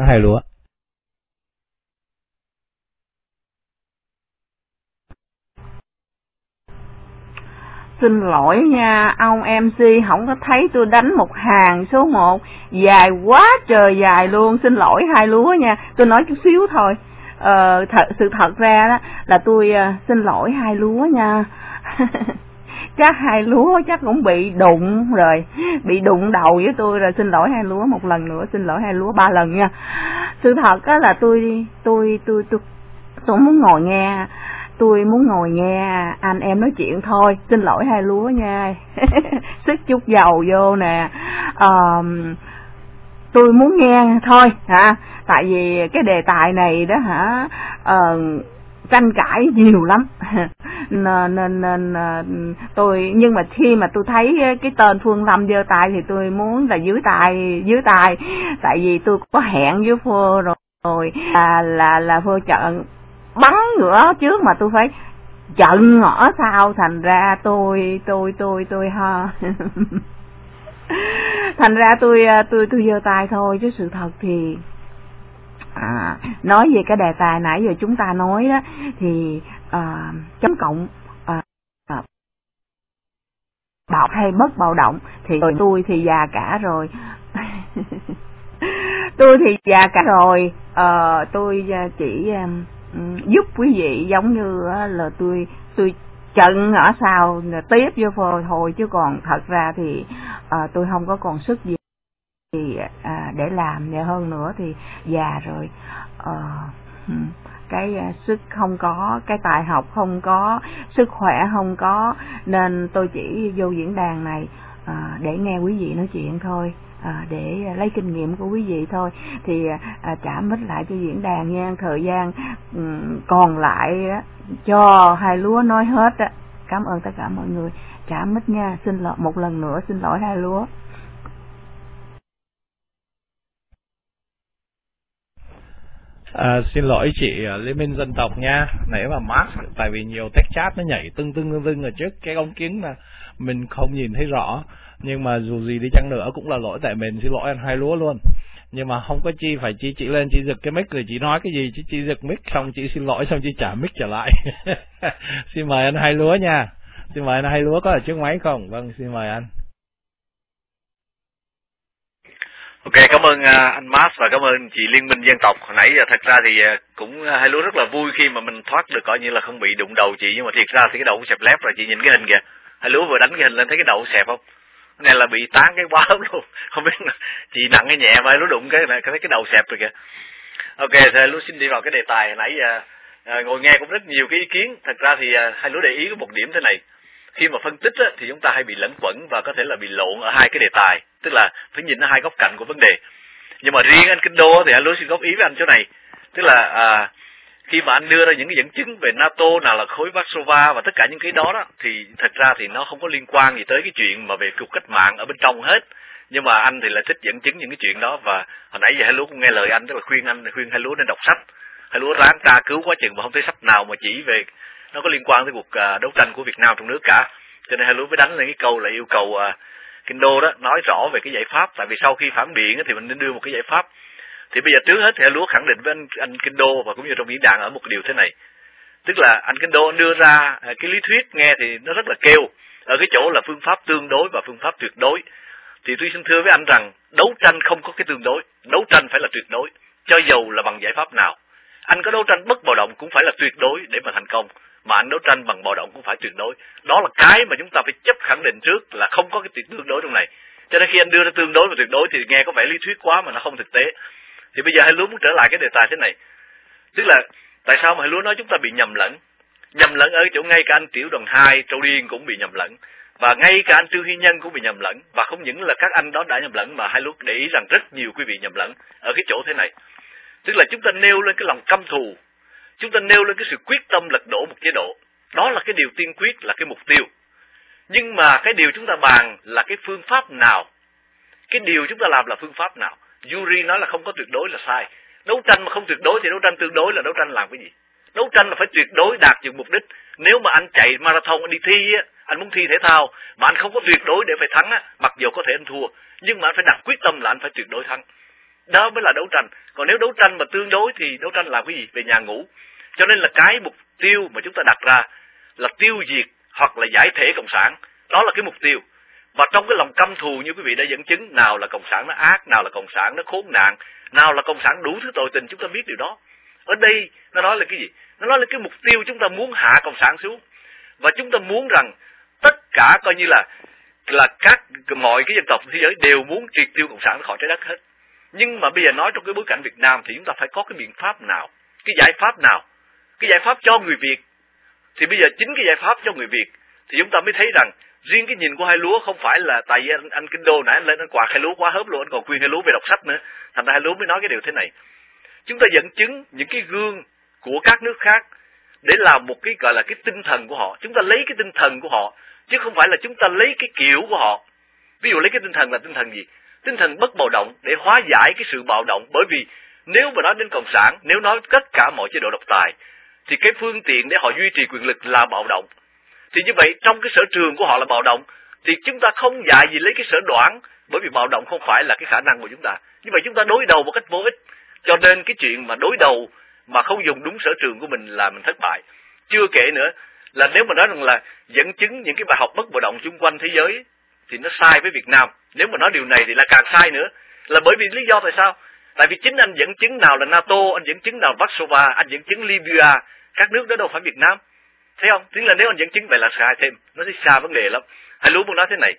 hai lúa. Xin lỗi nha ông MC không có thấy tôi đánh một hàng số 1 dài quá trời dài luôn xin lỗi hai lúa nha. Tôi nói chút xíu thôi. Ờ, thật sự thật ra đó là tôi uh, xin lỗi hai lúa nha. chắc hai lúa chắc cũng bị đụng rồi. Bị đụng đầu với tôi rồi xin lỗi hai lúa một lần nữa xin lỗi hai lúa ba lần nha. Sự thật á là tôi tôi tôi tôi tôi muốn ngồi nghe tôi muốn ngồi nghe anh em nói chuyện thôi. Xin lỗi hai lúa nha. Sức chút dầu vô nè. À, tôi muốn nghe thôi hả? Tại vì cái đề tài này đó hả? Uh, tranh cãi nhiều lắm. Nên, nên nên tôi nhưng mà khi mà tôi thấy cái tên Phương Lâm giơ tay thì tôi muốn là dưới tay dưới tay tại vì tôi có hẹn với phô rồi rồi là là là phô trận bắn nữa trước mà tôi phải trận ngõ sau thành ra tôi tôi tôi tôi ha. Thành ra tôi tôi tôi giơ tay thôi chứ sự thật thì à, nói về cái đề tài nãy giờ chúng ta nói đó thì ờ, à, chấm cộng à, à, bạo hay bất bạo động thì tôi thì già cả rồi. Tôi thì già cả rồi à, tôi ờ, chỉ giúp quý vị giống như là tôi tôi trận ở sau tiếp vô phôi thôi chứ còn thật ra thì à, tôi không có còn sức gì thì à, để làm nhiều hơn nữa thì già rồi. À, cái à, sức không có cái tài học không có sức khỏe không có nên tôi chỉ vô diễn đàn này à, để nghe quý vị nói chuyện thôi à, để lấy kinh nghiệm của quý vị thôi. Thì à, trả mít lại cho diễn đàn nha thời gian um, còn lại á, cho hai lúa nói hết á. Cảm ơn tất cả mọi người. Trả mít nha xin lỗi một lần nữa xin lỗi hai lúa. À, xin lỗi chị à, Liên minh dân tộc nha. Nãy mà mát tại vì nhiều tech chat nó nhảy tưng tưng tưng tưng ở trước cái ống kính mà mình không nhìn thấy rõ. Nhưng mà dù gì đi chăng nữa cũng là lỗi tại mình xin lỗi anh hai lúa luôn. Nhưng mà không có chi phải chi chị lên chị giật cái mic rồi chị nói cái gì chứ chị giật mic xong chị xin lỗi xong chị trả mic trở lại. Xin mời anh hai lúa nha. Xin mời anh hai lúa có ở trước máy không? Vâng xin mời anh. Ok, cảm ơn à, anh Mars và cảm ơn chị Liên minh dân tộc. Hồi nãy giờ thật ra thì à, cũng hai lúa rất là vui khi mà mình thoát được coi như là không bị đụng đầu chị nhưng mà thiệt ra thì cái đầu cũng xẹp lép rồi chị nhìn cái hình kìa. Hai lúa vừa đánh cái hình lên thấy cái đầu xẹp không? Cái này là bị tán cái quá luôn. Không biết là chị nặng hay nhẹ mà hai lúa đụng cái này thấy cái đầu xẹp rồi kìa. Ok, thì hai lúa xin đi vào cái đề tài hồi nãy ngồi nghe cũng rất nhiều cái ý kiến. Thật ra thì hai lúa để ý có một điểm thế này khi mà phân tích á, thì chúng ta hay bị lẫn quẩn và có thể là bị lộn ở hai cái đề tài tức là phải nhìn ở hai góc cạnh của vấn đề. Nhưng mà riêng anh kinh đô thì anh luôn xin góp ý với anh chỗ này tức là à, khi mà anh đưa ra những cái dẫn chứng về NATO nào là khối Warsaw và tất cả những cái đó đó thì thật ra thì nó không có liên quan gì tới cái chuyện mà về cuộc cách mạng ở bên trong hết. Nhưng mà anh thì lại thích dẫn chứng những cái chuyện đó và hồi nãy giờ hai lúa cũng nghe lời anh tức là khuyên anh khuyên hai lúa nên đọc sách. Hai lúa ráng tra cứu quá chừng mà không thấy sách nào mà chỉ về nó có liên quan tới cuộc à, đấu tranh của Việt Nam trong nước cả. Cho nên hai lúa mới đánh lên cái câu là yêu cầu à, kinh đô đó nói rõ về cái giải pháp. Tại vì sau khi phản biện thì mình nên đưa một cái giải pháp. Thì bây giờ trước hết thì hai lúa khẳng định với anh, anh kinh đô và cũng như trong diễn đàn ở một điều thế này. Tức là anh kinh đô đưa ra à, cái lý thuyết nghe thì nó rất là kêu. Ở cái chỗ là phương pháp tương đối và phương pháp tuyệt đối. Thì tôi xin thưa với anh rằng đấu tranh không có cái tương đối. Đấu tranh phải là tuyệt đối. Cho dầu là bằng giải pháp nào. Anh có đấu tranh bất bạo động cũng phải là tuyệt đối để mà thành công mà anh đấu tranh bằng bạo động cũng phải tuyệt đối. Đó là cái mà chúng ta phải chấp khẳng định trước là không có cái tuyệt tương đối trong này. Cho nên khi anh đưa ra tương đối và tuyệt đối thì nghe có vẻ lý thuyết quá mà nó không thực tế. Thì bây giờ hai lúa muốn trở lại cái đề tài thế này. Tức là tại sao mà hai lúa nói chúng ta bị nhầm lẫn? Nhầm lẫn ở chỗ ngay cả anh tiểu đoàn hai, châu điên cũng bị nhầm lẫn. Và ngay cả anh trương hy nhân cũng bị nhầm lẫn. Và không những là các anh đó đã nhầm lẫn mà hai lúc để ý rằng rất nhiều quý vị nhầm lẫn ở cái chỗ thế này. Tức là chúng ta nêu lên cái lòng căm thù chúng ta nêu lên cái sự quyết tâm lật đổ một chế độ. Đó là cái điều tiên quyết, là cái mục tiêu. Nhưng mà cái điều chúng ta bàn là cái phương pháp nào? Cái điều chúng ta làm là phương pháp nào? Yuri nói là không có tuyệt đối là sai. Đấu tranh mà không tuyệt đối thì đấu tranh tương đối là đấu tranh làm cái gì? Đấu tranh là phải tuyệt đối đạt được mục đích. Nếu mà anh chạy marathon, anh đi thi á, anh muốn thi thể thao, mà anh không có tuyệt đối để phải thắng á, mặc dù có thể anh thua, nhưng mà anh phải đặt quyết tâm là anh phải tuyệt đối thắng. Đó mới là đấu tranh. Còn nếu đấu tranh mà tương đối thì đấu tranh làm cái gì? Về nhà ngủ cho nên là cái mục tiêu mà chúng ta đặt ra là tiêu diệt hoặc là giải thể cộng sản. Đó là cái mục tiêu. Và trong cái lòng căm thù như quý vị đã dẫn chứng, nào là cộng sản nó ác, nào là cộng sản nó khốn nạn, nào là cộng sản đủ thứ tội tình, chúng ta biết điều đó. Ở đây nó nói là cái gì? Nó nói là cái mục tiêu chúng ta muốn hạ cộng sản xuống. Và chúng ta muốn rằng tất cả coi như là là các mọi cái dân tộc thế giới đều muốn triệt tiêu cộng sản khỏi trái đất hết. Nhưng mà bây giờ nói trong cái bối cảnh Việt Nam thì chúng ta phải có cái biện pháp nào, cái giải pháp nào cái giải pháp cho người Việt. Thì bây giờ chính cái giải pháp cho người Việt thì chúng ta mới thấy rằng riêng cái nhìn của hai lúa không phải là tại vì anh, anh kinh đô nãy anh lên anh quạt hai lúa quá hớp luôn anh còn khuyên hai lúa về đọc sách nữa. Thành ra hai lúa mới nói cái điều thế này. Chúng ta dẫn chứng những cái gương của các nước khác để làm một cái gọi là cái tinh thần của họ. Chúng ta lấy cái tinh thần của họ chứ không phải là chúng ta lấy cái kiểu của họ. Ví dụ lấy cái tinh thần là tinh thần gì? Tinh thần bất bạo động để hóa giải cái sự bạo động. Bởi vì nếu mà nói đến cộng sản nếu nói tất cả mọi chế độ độc tài thì cái phương tiện để họ duy trì quyền lực là bạo động. Thì như vậy, trong cái sở trường của họ là bạo động, thì chúng ta không dạy gì lấy cái sở đoản bởi vì bạo động không phải là cái khả năng của chúng ta. Như vậy chúng ta đối đầu một cách vô ích. Cho nên cái chuyện mà đối đầu mà không dùng đúng sở trường của mình là mình thất bại. Chưa kể nữa là nếu mà nói rằng là dẫn chứng những cái bài học bất bạo động chung quanh thế giới, thì nó sai với Việt Nam. Nếu mà nói điều này thì là càng sai nữa. Là bởi vì lý do tại sao? Tại vì chính anh dẫn chứng nào là NATO, anh dẫn chứng nào Warsaw anh dẫn chứng Libya, các nước đó đâu phải Việt Nam. Thấy không? Tức là nếu anh dẫn chứng vậy là sai thêm? Nó sẽ xa vấn đề lắm. Hãy luôn muốn nói thế này.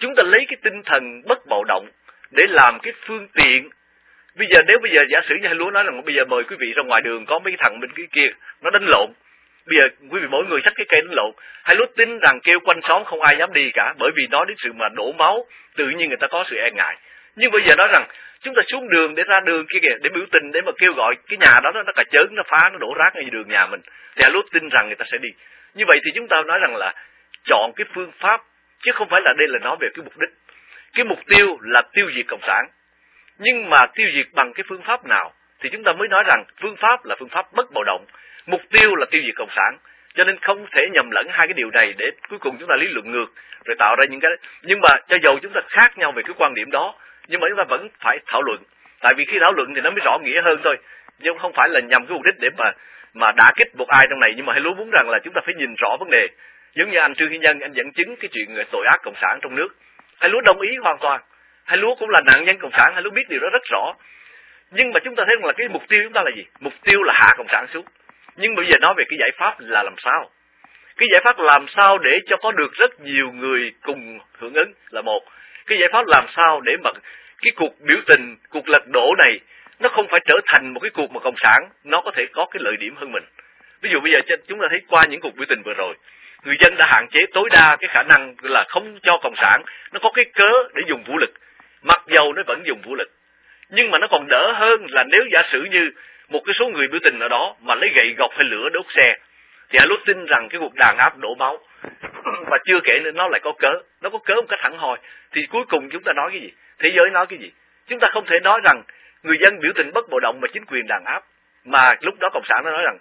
Chúng ta lấy cái tinh thần bất bạo động để làm cái phương tiện. Bây giờ nếu bây giờ giả sử như hai lúa nói là bây giờ mời quý vị ra ngoài đường có mấy cái thằng bên kia kia, nó đánh lộn. Bây giờ quý vị mỗi người xách cái cây đánh lộn. Hai lúa tin rằng kêu quanh xóm không ai dám đi cả, bởi vì nó đến sự mà đổ máu, tự nhiên người ta có sự e ngại nhưng bây giờ nói rằng, chúng ta xuống đường để ra đường kia kìa, để biểu tình để mà kêu gọi cái nhà đó, nó cà chớn, nó phá, nó đổ rác ngay đường nhà mình. Thì hai lúa tin rằng người ta sẽ đi. Như vậy thì chúng ta nói rằng là chọn cái phương pháp, chứ không phải là đây là nói về cái mục đích. Cái mục tiêu là tiêu diệt cộng sản. Nhưng mà tiêu diệt bằng cái phương pháp nào? Thì chúng ta mới nói rằng phương pháp là phương pháp bất bạo động. Mục tiêu là tiêu diệt cộng sản. Cho nên không thể nhầm lẫn hai cái điều này để cuối cùng chúng ta lý luận ngược, rồi tạo ra những cái nhưng mà cho dầu chúng ta khác nhau về cái quan điểm đó nhưng mà chúng ta vẫn phải thảo luận. Tại vì khi thảo luận thì nó mới rõ nghĩa hơn thôi. Chứ không phải là nhằm cái mục đích để mà mà đã kích một ai trong này. Nhưng mà hãy luôn muốn rằng là chúng ta phải nhìn rõ vấn đề. Giống như anh trương thiên nhân, anh dẫn chứng cái chuyện tội ác cộng sản trong nước. Hay lúa đồng ý hoàn toàn. Hay lúa cũng là nạn nhân cộng sản. Hay lúa biết điều đó rất rõ. Nhưng mà chúng ta thấy rằng là cái mục tiêu chúng ta là gì? Mục tiêu là hạ cộng sản xuống. Nhưng bây giờ nói về cái giải pháp là làm sao? Cái giải pháp làm sao để cho có được rất nhiều người cùng hưởng ứng là một cái giải pháp làm sao để mà cái cuộc biểu tình, cuộc lật đổ này, nó không phải trở thành một cái cuộc mà cộng sản, nó có thể có cái lợi điểm hơn mình. Ví dụ bây giờ chúng ta thấy qua những cuộc biểu tình vừa rồi, người dân đã hạn chế tối đa cái khả năng là không cho cộng sản, nó có cái cớ để dùng vũ lực. Mặc dầu nó vẫn dùng vũ lực, nhưng mà nó còn đỡ hơn là nếu giả sử như một cái số người biểu tình ở đó mà lấy gậy gọc hay lửa đốt xe thì anh lúc tin rằng cái cuộc đàn áp đổ máu. Và chưa kể nữa, nó lại có cớ. Nó có cớ một cách thẳng hồi thì cuối cùng chúng ta nói cái gì? Thế giới nói cái gì? Chúng ta không thể nói rằng người dân biểu tình bất bạo động mà chính quyền đàn áp. Mà lúc đó cộng sản nó nói rằng,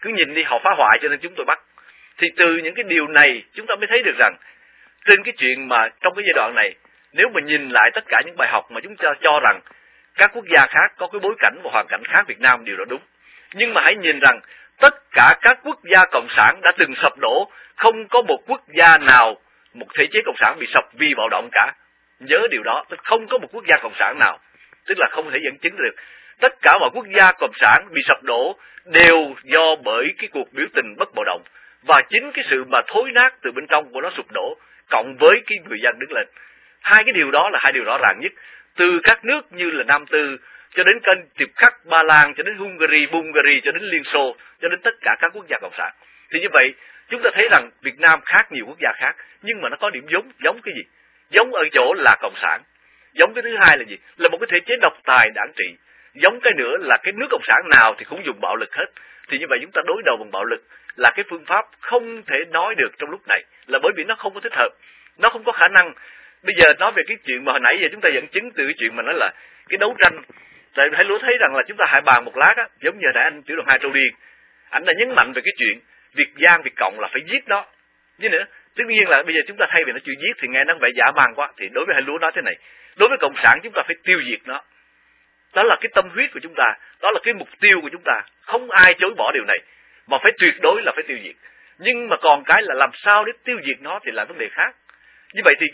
cứ nhìn đi, họ phá hoại cho nên chúng tôi bắt. Thì từ những cái điều này, chúng ta mới thấy được rằng, trên cái chuyện mà trong cái giai đoạn này, nếu mà nhìn lại tất cả những bài học mà chúng ta cho rằng các quốc gia khác có cái bối cảnh và hoàn cảnh khác Việt Nam, điều đó đúng. Nhưng mà hãy nhìn rằng tất cả các quốc gia cộng sản đã từng sập đổ. Không có một quốc gia nào, một thể chế cộng sản bị sập vì bạo động cả. Nhớ điều đó không có một quốc gia cộng sản nào. Tức là không thể dẫn chứng được. Tất cả mọi quốc gia cộng sản bị sập đổ đều do bởi cái cuộc biểu tình bất bạo động. Và chính cái sự mà thối nát từ bên trong của nó sụp đổ, cộng với cái người dân đứng lên. Hai cái điều đó là hai điều rõ ràng nhất. Từ các nước như là Nam Tư cho đến kênh Tiệp Khắc, Ba Lan, cho đến Hungary, Bulgaria, cho đến Liên Xô, cho đến tất cả các quốc gia cộng sản. Thì như vậy, chúng ta thấy rằng Việt Nam khác nhiều quốc gia khác, nhưng mà nó có điểm giống, giống cái gì? Giống ở chỗ là cộng sản. Giống cái thứ hai là gì? Là một cái thể chế độc tài đảng trị. Giống cái nữa là cái nước cộng sản nào thì cũng dùng bạo lực hết. Thì như vậy chúng ta đối đầu bằng bạo lực là cái phương pháp không thể nói được trong lúc này là bởi vì nó không có thích hợp nó không có khả năng bây giờ nói về cái chuyện mà hồi nãy giờ chúng ta dẫn chứng từ cái chuyện mà nói là cái đấu tranh tại hãy lúa thấy rằng là chúng ta hãy bàn một lát á, giống như nãy anh tiểu đoàn hai châu điên anh đã nhấn mạnh về cái chuyện việc gian, việc cộng là phải giết đó Như nữa, tất nhiên là bây giờ chúng ta thay vì nó chuyện giết thì nghe nó vẻ giả man quá, thì đối với hai lúa nói thế này. Đối với cộng sản chúng ta phải tiêu diệt nó. Đó là cái tâm huyết của chúng ta, đó là cái mục tiêu của chúng ta. Không ai chối bỏ điều này, mà phải tuyệt đối là phải tiêu diệt. Nhưng mà còn cái là làm sao để tiêu diệt nó thì là vấn đề khác. Như vậy thì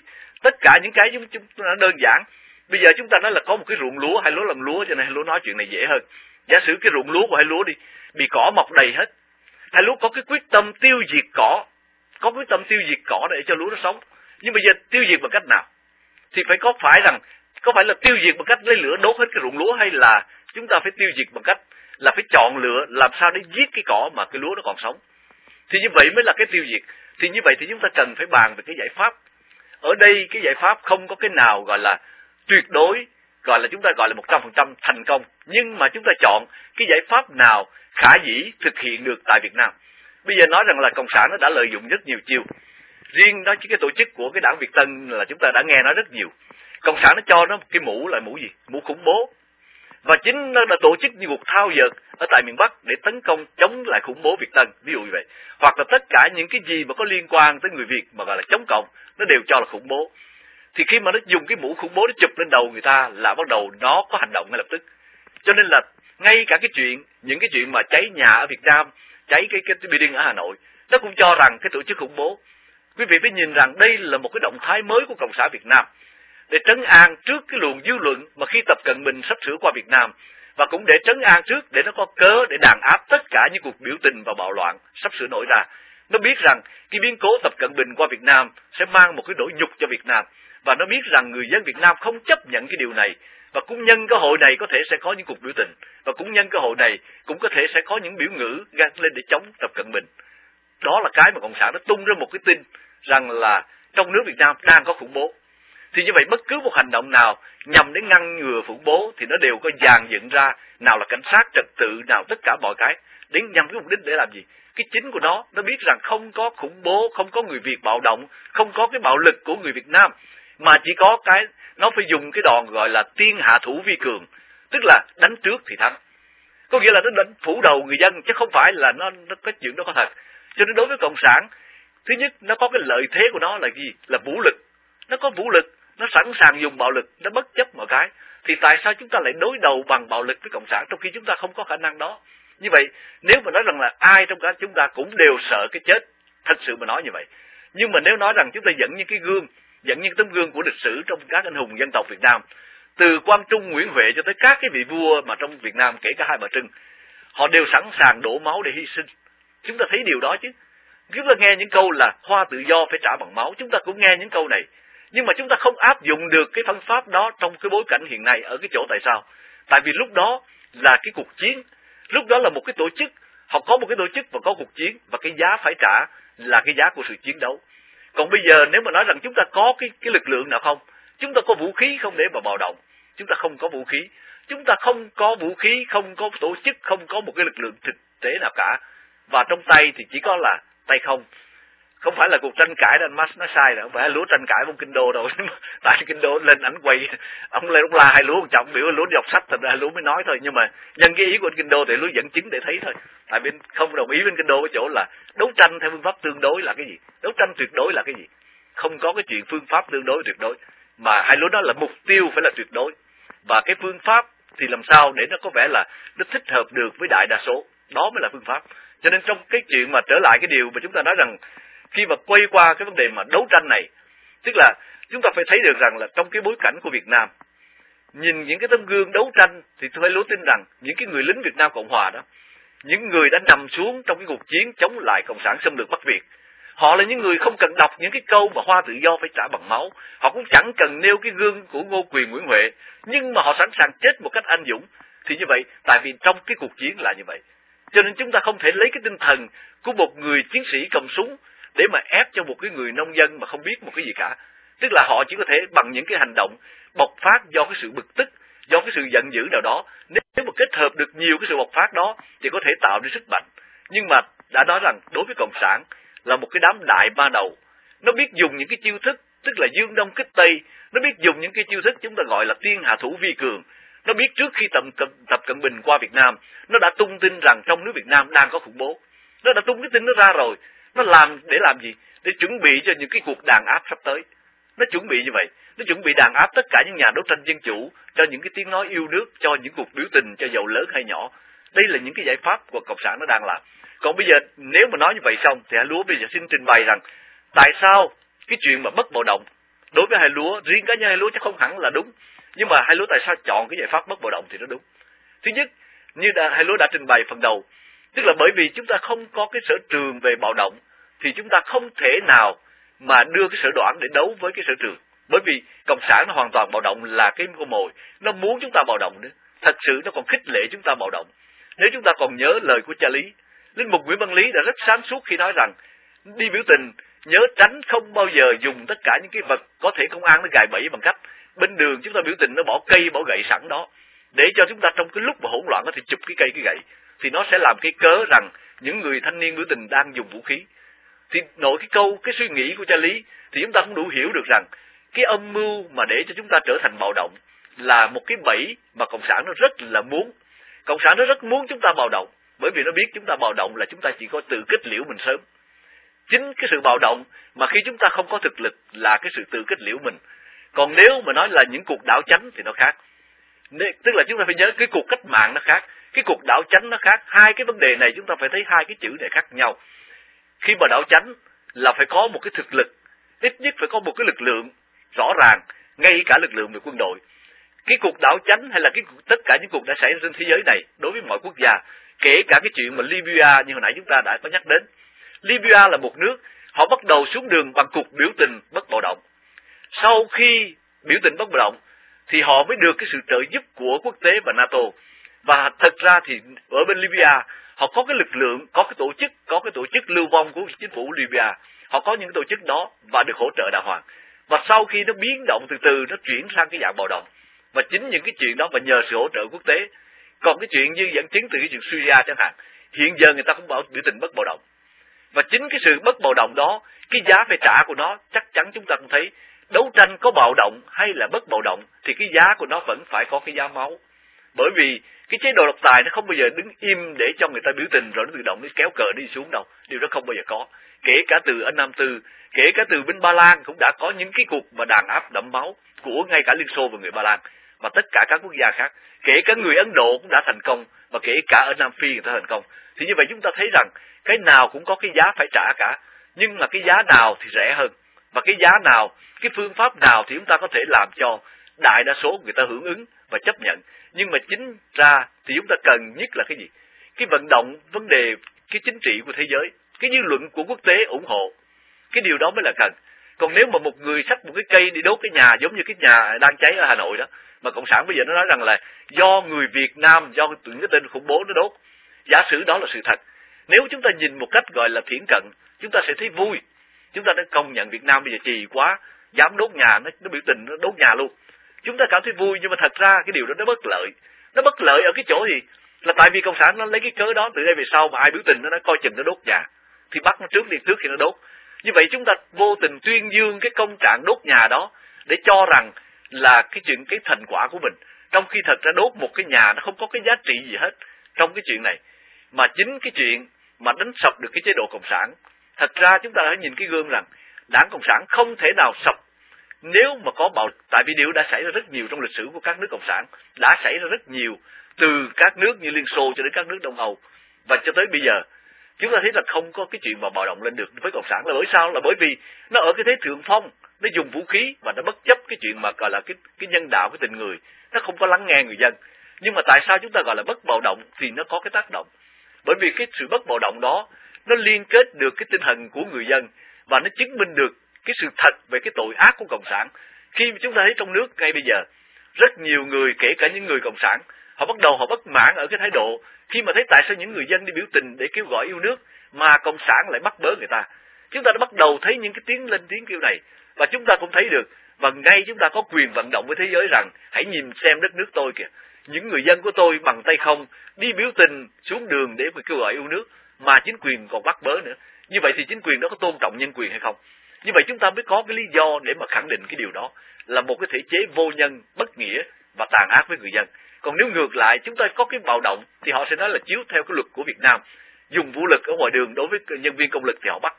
tất cả những cái chúng chúng ta đơn giản bây giờ chúng ta nói là có một cái ruộng lúa, hai lúa làm lúa cho nên hai lúa nói chuyện này dễ hơn. Giả sử cái ruộng lúa của hai lúa đi, bị cỏ mọc đầy hết. Hai lúa có cái quyết tâm tiêu diệt cỏ, có quyết tâm tiêu diệt cỏ để cho lúa nó sống. Nhưng bây giờ tiêu diệt bằng cách nào? Thì phải có phải rằng, có phải là tiêu diệt bằng cách lấy lửa đốt hết cái ruộng lúa hay là chúng ta phải tiêu diệt bằng cách là phải chọn lựa làm sao để giết cái cỏ mà cái lúa nó còn sống? Thì như vậy mới là cái tiêu diệt. Thì như vậy thì chúng ta cần phải bàn về cái giải pháp. Ở đây cái giải pháp không có cái nào gọi là tuyệt đối gọi là chúng ta gọi là một trăm phần trăm thành công. Nhưng mà chúng ta chọn cái giải pháp nào khả dĩ thực hiện được tại Việt Nam? Bây giờ nói rằng là cộng sản nó đã lợi dụng rất nhiều chiêu. Riêng đó chứ cái tổ chức của cái đảng Việt Tân là chúng ta đã nghe nói rất nhiều. Cộng sản nó cho nó cái mũ là mũ gì? Mũ khủng bố. Và chính nó đã tổ chức những cuộc thao dợt ở tại miền Bắc để tấn công chống lại khủng bố Việt Tân. Ví dụ như vậy. Hoặc là tất cả những cái gì mà có liên quan tới người Việt mà gọi là chống cộng, nó đều cho là khủng bố thì khi mà nó dùng cái mũ khủng bố nó chụp lên đầu người ta là bắt đầu nó có hành động ngay lập tức. Cho nên là ngay cả cái chuyện, những cái chuyện mà cháy nhà ở Việt Nam, cháy cái cái building ở Hà Nội, nó cũng cho rằng cái tổ chức khủng bố. Quý vị phải nhìn rằng đây là một cái động thái mới của cộng sản Việt Nam để trấn an trước cái luồng dư luận mà khi Tập Cận Bình sắp sửa qua Việt Nam và cũng để trấn an trước để nó có cớ để đàn áp tất cả những cuộc biểu tình và bạo loạn sắp sửa nổi ra. Nó biết rằng cái biến cố Tập Cận Bình qua Việt Nam sẽ mang một cái nỗi nhục cho Việt Nam và nó biết rằng người dân Việt Nam không chấp nhận cái điều này. Và cũng nhân cơ hội này có thể sẽ có những cuộc biểu tình. Và cũng nhân cơ hội này cũng có thể sẽ có những biểu ngữ gác lên để chống Tập Cận Bình. Đó là cái mà Cộng sản nó tung ra một cái tin rằng là trong nước Việt Nam đang có khủng bố. Thì như vậy bất cứ một hành động nào nhằm để ngăn ngừa khủng bố thì nó đều có dàn dựng ra nào là cảnh sát, trật tự, nào tất cả mọi cái đến nhằm cái mục đích để làm gì. Cái chính của nó nó biết rằng không có khủng bố, không có người việt bạo động, không có cái bạo lực của người việt nam mà chỉ có cái nó phải dùng cái đòn gọi là tiên hạ thủ vi cường tức là đánh trước thì thắng. Có nghĩa là nó đánh phủ đầu người dân chứ không phải là nó, nó có chuyện đó có thật. Cho nên đối với cộng sản thứ nhất nó có cái lợi thế của nó là gì? Là vũ lực. Nó có vũ lực nó sẵn sàng dùng bạo lực nó bất chấp mọi cái. Thì tại sao chúng ta lại đối đầu bằng bạo lực với cộng sản trong khi chúng ta không có khả năng đó? Như vậy nếu mà nói rằng là ai trong cả chúng ta cũng đều sợ cái chết thật sự mà nói như vậy. Nhưng mà nếu nói rằng chúng ta dẫn những cái gương dẫn những tấm gương của lịch sử trong các anh hùng dân tộc Việt Nam. Từ Quang Trung, Nguyễn Huệ cho tới các cái vị vua mà trong Việt Nam, kể cả hai bà Trưng, họ đều sẵn sàng đổ máu để hy sinh. Chúng ta thấy điều đó chứ. Chúng ta nghe những câu là hoa tự do phải trả bằng máu chúng ta cũng nghe những câu này. Nhưng mà chúng ta không áp dụng được cái phương pháp đó trong cái bối cảnh hiện nay ở cái chỗ tại sao? Tại vì lúc đó là cái cuộc chiến. Lúc đó là một cái tổ chức. Họ có một cái tổ chức và có cuộc chiến và cái giá phải trả là cái giá của sự chiến đấu còn bây giờ nếu mà nói rằng chúng ta có cái cái lực lượng nào không? Chúng ta có vũ khí không để mà bạo động? Chúng ta không có vũ khí. Chúng ta không có vũ khí, không có tổ chức, không có một cái lực lượng thực tế nào cả. Và trong tay thì chỉ có là tay không không phải là cuộc tranh cãi đó, anh Max nó sai rồi, không phải lúa tranh cãi với kinh đô đâu. Tại kinh đô lên ảnh quay, ông lên ông la hai lúa trọng biểu lúa đọc sách, thành ra lúa mới nói thôi. Nhưng mà nhân cái ý của anh kinh đô thì lúa dẫn chứng để thấy thôi. Tại bên không đồng ý với kinh đô cái chỗ là đấu tranh theo phương pháp tương đối là cái gì? Đấu tranh tuyệt đối là cái gì? Không có cái chuyện phương pháp tương đối tuyệt đối. Mà hai lúa đó là mục tiêu phải là tuyệt đối. Và cái phương pháp thì làm sao để nó có vẻ là nó thích hợp được với đại đa số? Đó mới là phương pháp. Cho nên trong cái chuyện mà trở lại cái điều mà chúng ta nói rằng khi mà quay qua cái vấn đề mà đấu tranh này, tức là chúng ta phải thấy được rằng là trong cái bối cảnh của Việt Nam, nhìn những cái tấm gương đấu tranh thì tôi phải lúa tin rằng những cái người lính Việt Nam Cộng Hòa đó, những người đã nằm xuống trong cái cuộc chiến chống lại cộng sản xâm lược Bắc Việt, họ là những người không cần đọc những cái câu mà hoa tự do phải trả bằng máu, họ cũng chẳng cần nêu cái gương của Ngô Quyền Nguyễn Huệ, nhưng mà họ sẵn sàng chết một cách anh dũng thì như vậy, tại vì trong cái cuộc chiến là như vậy. Cho nên chúng ta không thể lấy cái tinh thần của một người chiến sĩ cầm súng để mà ép cho một cái người nông dân mà không biết một cái gì cả. Tức là họ chỉ có thể bằng những cái hành động bộc phát do cái sự bực tức do cái sự giận dữ nào đó. Nếu mà kết hợp được nhiều cái sự bộc phát đó thì có thể tạo nên sức mạnh. Nhưng mà đã nói rằng đối với cộng sản là một cái đám đại ba đầu. Nó biết dùng những cái chiêu thức tức là dương đông kích tây nó biết dùng những cái chiêu thức chúng ta gọi là tiên hạ thủ vi cường. Nó biết trước khi tập, tập, tập cận bình qua Việt Nam nó đã tung tin rằng trong nước Việt Nam đang có khủng bố. Nó đã tung cái tin nó ra rồi nó làm để làm gì? Để chuẩn bị cho những cái cuộc đàn áp sắp tới. Nó chuẩn bị như vậy. Nó chuẩn bị đàn áp tất cả những nhà đấu tranh dân chủ cho những cái tiếng nói yêu nước cho những cuộc biểu tình cho giàu lớn hay nhỏ. Đây là những cái giải pháp của cộng sản nó đang làm. Còn bây giờ nếu mà nói như vậy xong thì hai lúa bây giờ xin trình bày rằng tại sao cái chuyện mà bất bạo động đối với hai lúa riêng cá nhân hai lúa chắc không hẳn là đúng nhưng mà hai lúa tại sao chọn cái giải pháp bất bạo động thì nó đúng? Thứ nhất như đã, hai lúa đã trình bày phần đầu tức là bởi vì chúng ta không có cái sở trường về bạo động, thì chúng ta không thể nào mà đưa cái sở đoản để đấu với cái sở trường. Bởi vì cộng sản nó hoàn toàn bạo động là cái con mồi, nó muốn chúng ta bạo động nữa. Thật sự nó còn khích lệ chúng ta bạo động. Nếu chúng ta còn nhớ lời của cha lý, linh mục nguyễn văn lý đã rất sáng suốt khi nói rằng, đi biểu tình, nhớ tránh không bao giờ dùng tất cả những cái vật có thể công an nó gài bẫy bằng cách bên đường chúng ta biểu tình nó bỏ cây bỏ gậy sẵn đó. Để cho chúng ta trong cái lúc mà hỗn loạn có thể chụp cái cây cái gậy thì nó sẽ làm cái cớ rằng những người thanh niên biểu tình đang dùng vũ khí. Thì nội cái câu, cái suy nghĩ của cha lý, thì chúng ta cũng đủ hiểu được rằng cái âm mưu mà để cho chúng ta trở thành bạo động là một cái bẫy mà cộng sản nó rất là muốn. Cộng sản nó rất muốn chúng ta bạo động, bởi vì nó biết chúng ta bạo động là chúng ta chỉ có tự kết liễu mình sớm. Chính cái sự bạo động mà khi chúng ta không có thực lực là cái sự tự kết liễu mình. Còn nếu mà nói là những cuộc đảo chánh thì nó khác tức là chúng ta phải nhớ cái cuộc cách mạng nó khác, cái cuộc đảo chánh nó khác. Hai cái vấn đề này chúng ta phải thấy hai cái chữ này khác nhau. Khi mà đảo chánh là phải có một cái thực lực, ít nhất phải có một cái lực lượng rõ ràng, ngay cả lực lượng về quân đội. Cái cuộc đảo chánh hay là cái tất cả những cuộc đã xảy ra trên thế giới này đối với mọi quốc gia, kể cả cái chuyện mà Libya như hồi nãy chúng ta đã có nhắc đến. Libya là một nước, họ bắt đầu xuống đường bằng cuộc biểu tình bất bạo động. Sau khi biểu tình bất bạo động thì họ mới được cái sự trợ giúp của quốc tế và NATO. Và thật ra thì ở bên Libya, họ có cái lực lượng, có cái tổ chức, có cái tổ chức lưu vong của chính phủ Libya. Họ có những tổ chức đó và được hỗ trợ đàng hoàng. Và sau khi nó biến động từ từ, nó chuyển sang cái dạng bạo động. Và chính những cái chuyện đó và nhờ sự hỗ trợ quốc tế. Còn cái chuyện như dẫn chứng từ cái chuyện Syria chẳng hạn, hiện giờ người ta cũng bảo biểu tình bất bạo động. Và chính cái sự bất bạo động đó, cái giá phải trả của nó, chắc chắn chúng ta cũng thấy đấu tranh có bạo động hay là bất bạo động thì cái giá của nó vẫn phải có cái giá máu. Bởi vì cái chế độ độc tài nó không bao giờ đứng im để cho người ta biểu tình rồi nó tự động nó kéo cờ đi xuống đâu. Điều đó không bao giờ có. Kể cả từ anh Nam Tư, kể cả từ bên Ba Lan cũng đã có những cái cuộc mà đàn áp đẫm máu của ngay cả Liên Xô và người Ba Lan và tất cả các quốc gia khác. Kể cả người Ấn Độ cũng đã thành công và kể cả ở Nam Phi người ta thành công. Thì như vậy chúng ta thấy rằng cái nào cũng có cái giá phải trả cả, nhưng mà cái giá nào thì rẻ hơn và cái giá nào, cái phương pháp nào thì chúng ta có thể làm cho đại đa số người ta hưởng ứng và chấp nhận. Nhưng mà chính ra thì chúng ta cần nhất là cái gì? Cái vận động vấn đề, cái chính trị của thế giới. Cái dư luận của quốc tế ủng hộ. Cái điều đó mới là cần. Còn nếu mà một người xách một cái cây đi đốt cái nhà giống như cái nhà đang cháy ở Hà Nội đó, mà cộng sản bây giờ nó nói rằng là do người Việt Nam, do những cái tên khủng bố nó đốt. Giả sử đó là sự thật. Nếu chúng ta nhìn một cách gọi là thiển cận, chúng ta sẽ thấy vui chúng ta đã công nhận Việt Nam bây giờ trì quá. Dám đốt nhà nó, nó biểu tình nó đốt nhà luôn. Chúng ta cảm thấy vui nhưng mà thật ra cái điều đó nó bất lợi. Nó bất lợi ở cái chỗ gì? Là tại vì cộng sản nó lấy cái cớ đó từ đây về sau mà ai biểu tình nó nói coi chừng nó đốt nhà. Thì bắt nó trước đi trước khi nó đốt. Như vậy chúng ta vô tình tuyên dương cái công trạng đốt nhà đó để cho rằng là cái chuyện cái thành quả của mình. Trong khi thật ra đốt một cái nhà nó không có cái giá trị gì hết trong cái chuyện này. Mà chính cái chuyện mà đánh sập được cái chế độ cộng sản thật ra chúng ta hãy nhìn cái gương rằng đảng cộng sản không thể nào sập. Nếu mà có bạo, tại vì điều đã xảy ra rất nhiều trong lịch sử của các nước cộng sản, đã xảy ra rất nhiều từ các nước như liên xô cho đến các nước đông âu. Và cho tới bây giờ, chúng ta thấy là không có cái chuyện mà bạo động lên được với cộng sản là bởi sao? Là bởi vì nó ở cái thế thượng phong, nó dùng vũ khí và nó bất chấp cái chuyện mà gọi là cái cái nhân đạo, cái tình người. Nó không có lắng nghe người dân. Nhưng mà tại sao chúng ta gọi là bất bạo động thì nó có cái tác động? Bởi vì cái sự bất bạo động đó nó liên kết được cái tinh thần của người dân và nó chứng minh được cái sự thật về cái tội ác của cộng sản. Khi chúng ta thấy trong nước ngay bây giờ, rất nhiều người, kể cả những người cộng sản, họ bắt đầu họ bất mãn ở cái thái độ. Khi mà thấy tại sao những người dân đi biểu tình để kêu gọi yêu nước mà cộng sản lại bắt bớ người ta. Chúng ta đã bắt đầu thấy những cái tiếng lên tiếng kêu này và chúng ta cũng thấy được và ngay chúng ta có quyền vận động với thế giới rằng, hãy nhìn xem đất nước tôi kìa. Những người dân của tôi bằng tay không đi biểu tình xuống đường để mà kêu gọi yêu nước mà chính quyền còn bắt bớ nữa. Như vậy thì chính quyền đó có tôn trọng nhân quyền hay không? Như vậy chúng ta mới có cái lý do để mà khẳng định cái điều đó, là một cái thể chế vô nhân, bất nghĩa và tàn ác với người dân. Còn nếu ngược lại, chúng ta có cái bạo động, thì họ sẽ nói là chiếu theo cái luật của Việt Nam. Dùng vũ lực ở ngoài đường đối với nhân viên công lực thì họ bắt.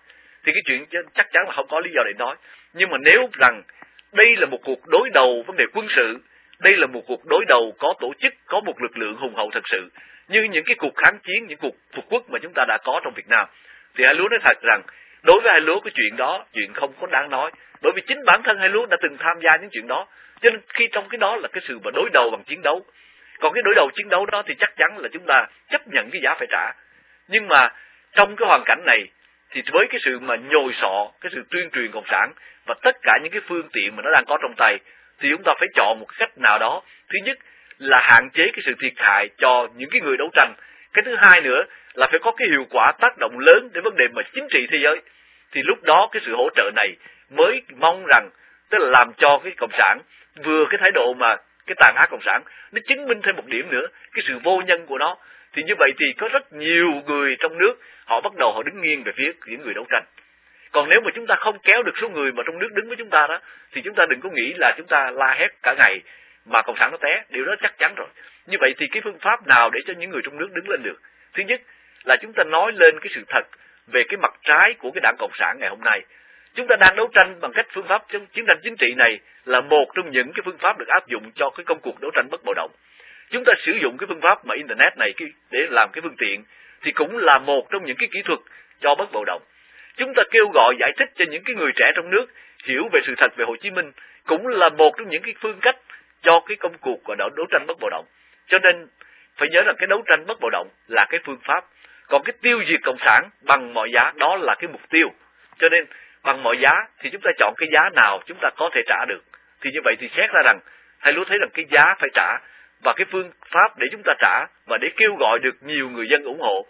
Thì cái chuyện chắc chắn là không có lý do để nói. Nhưng mà nếu rằng đây là một cuộc đối đầu vấn đề quân sự, đây là một cuộc đối đầu có tổ chức, có một lực lượng hùng hậu thật sự như những cái cuộc kháng chiến, những cuộc phục quốc mà chúng ta đã có trong Việt Nam, thì hai lúa nói thật rằng, đối với hai lúa cái chuyện đó, chuyện không có đáng nói. Bởi vì chính bản thân hai lúa đã từng tham gia những chuyện đó. Cho nên khi trong cái đó là cái sự mà đối đầu bằng chiến đấu. Còn cái đối đầu chiến đấu đó thì chắc chắn là chúng ta chấp nhận cái giá phải trả. Nhưng mà trong cái hoàn cảnh này, thì với cái sự mà nhồi sọ, cái sự tuyên truyền cộng sản và tất cả những cái phương tiện mà nó đang có trong tay, thì chúng ta phải chọn một cách nào đó. Thứ nhất là hạn chế cái sự thiệt hại cho những cái người đấu tranh. Cái thứ hai nữa là phải có cái hiệu quả tác động lớn đến vấn đề mà chính trị thế giới. Thì lúc đó cái sự hỗ trợ này mới mong rằng, tức là làm cho cái cộng sản vừa cái thái độ mà cái tàn ác cộng sản, nó chứng minh thêm một điểm nữa, cái sự vô nhân của nó. Thì như vậy thì có rất nhiều người trong nước, họ bắt đầu họ đứng nghiêng về phía những người đấu tranh. Còn nếu mà chúng ta không kéo được số người mà trong nước đứng với chúng ta đó, thì chúng ta đừng có nghĩ là chúng ta la hét cả ngày mà cộng sản nó té, điều đó chắc chắn rồi. Như vậy thì cái phương pháp nào để cho những người trong nước đứng lên được? Thứ nhất là chúng ta nói lên cái sự thật về cái mặt trái của cái đảng cộng sản ngày hôm nay. Chúng ta đang đấu tranh bằng cách phương pháp trong chiến tranh chính trị này là một trong những cái phương pháp được áp dụng cho cái công cuộc đấu tranh bất bạo động. Chúng ta sử dụng cái phương pháp mà internet này để làm cái phương tiện thì cũng là một trong những cái kỹ thuật cho bất bạo động. Chúng ta kêu gọi giải thích cho những cái người trẻ trong nước hiểu về sự thật về Hồ Chí Minh cũng là một trong những cái phương cách cho cái công cuộc của đấu tranh bất bạo động. Cho nên, phải nhớ rằng cái đấu tranh bất bạo động là cái phương pháp. Còn cái tiêu diệt cộng sản bằng mọi giá, đó là cái mục tiêu. Cho nên, bằng mọi giá thì chúng ta chọn cái giá nào chúng ta có thể trả được. Thì như vậy thì xét ra rằng, hay luôn thấy rằng cái giá phải trả và cái phương pháp để chúng ta trả và để kêu gọi được nhiều người dân ủng hộ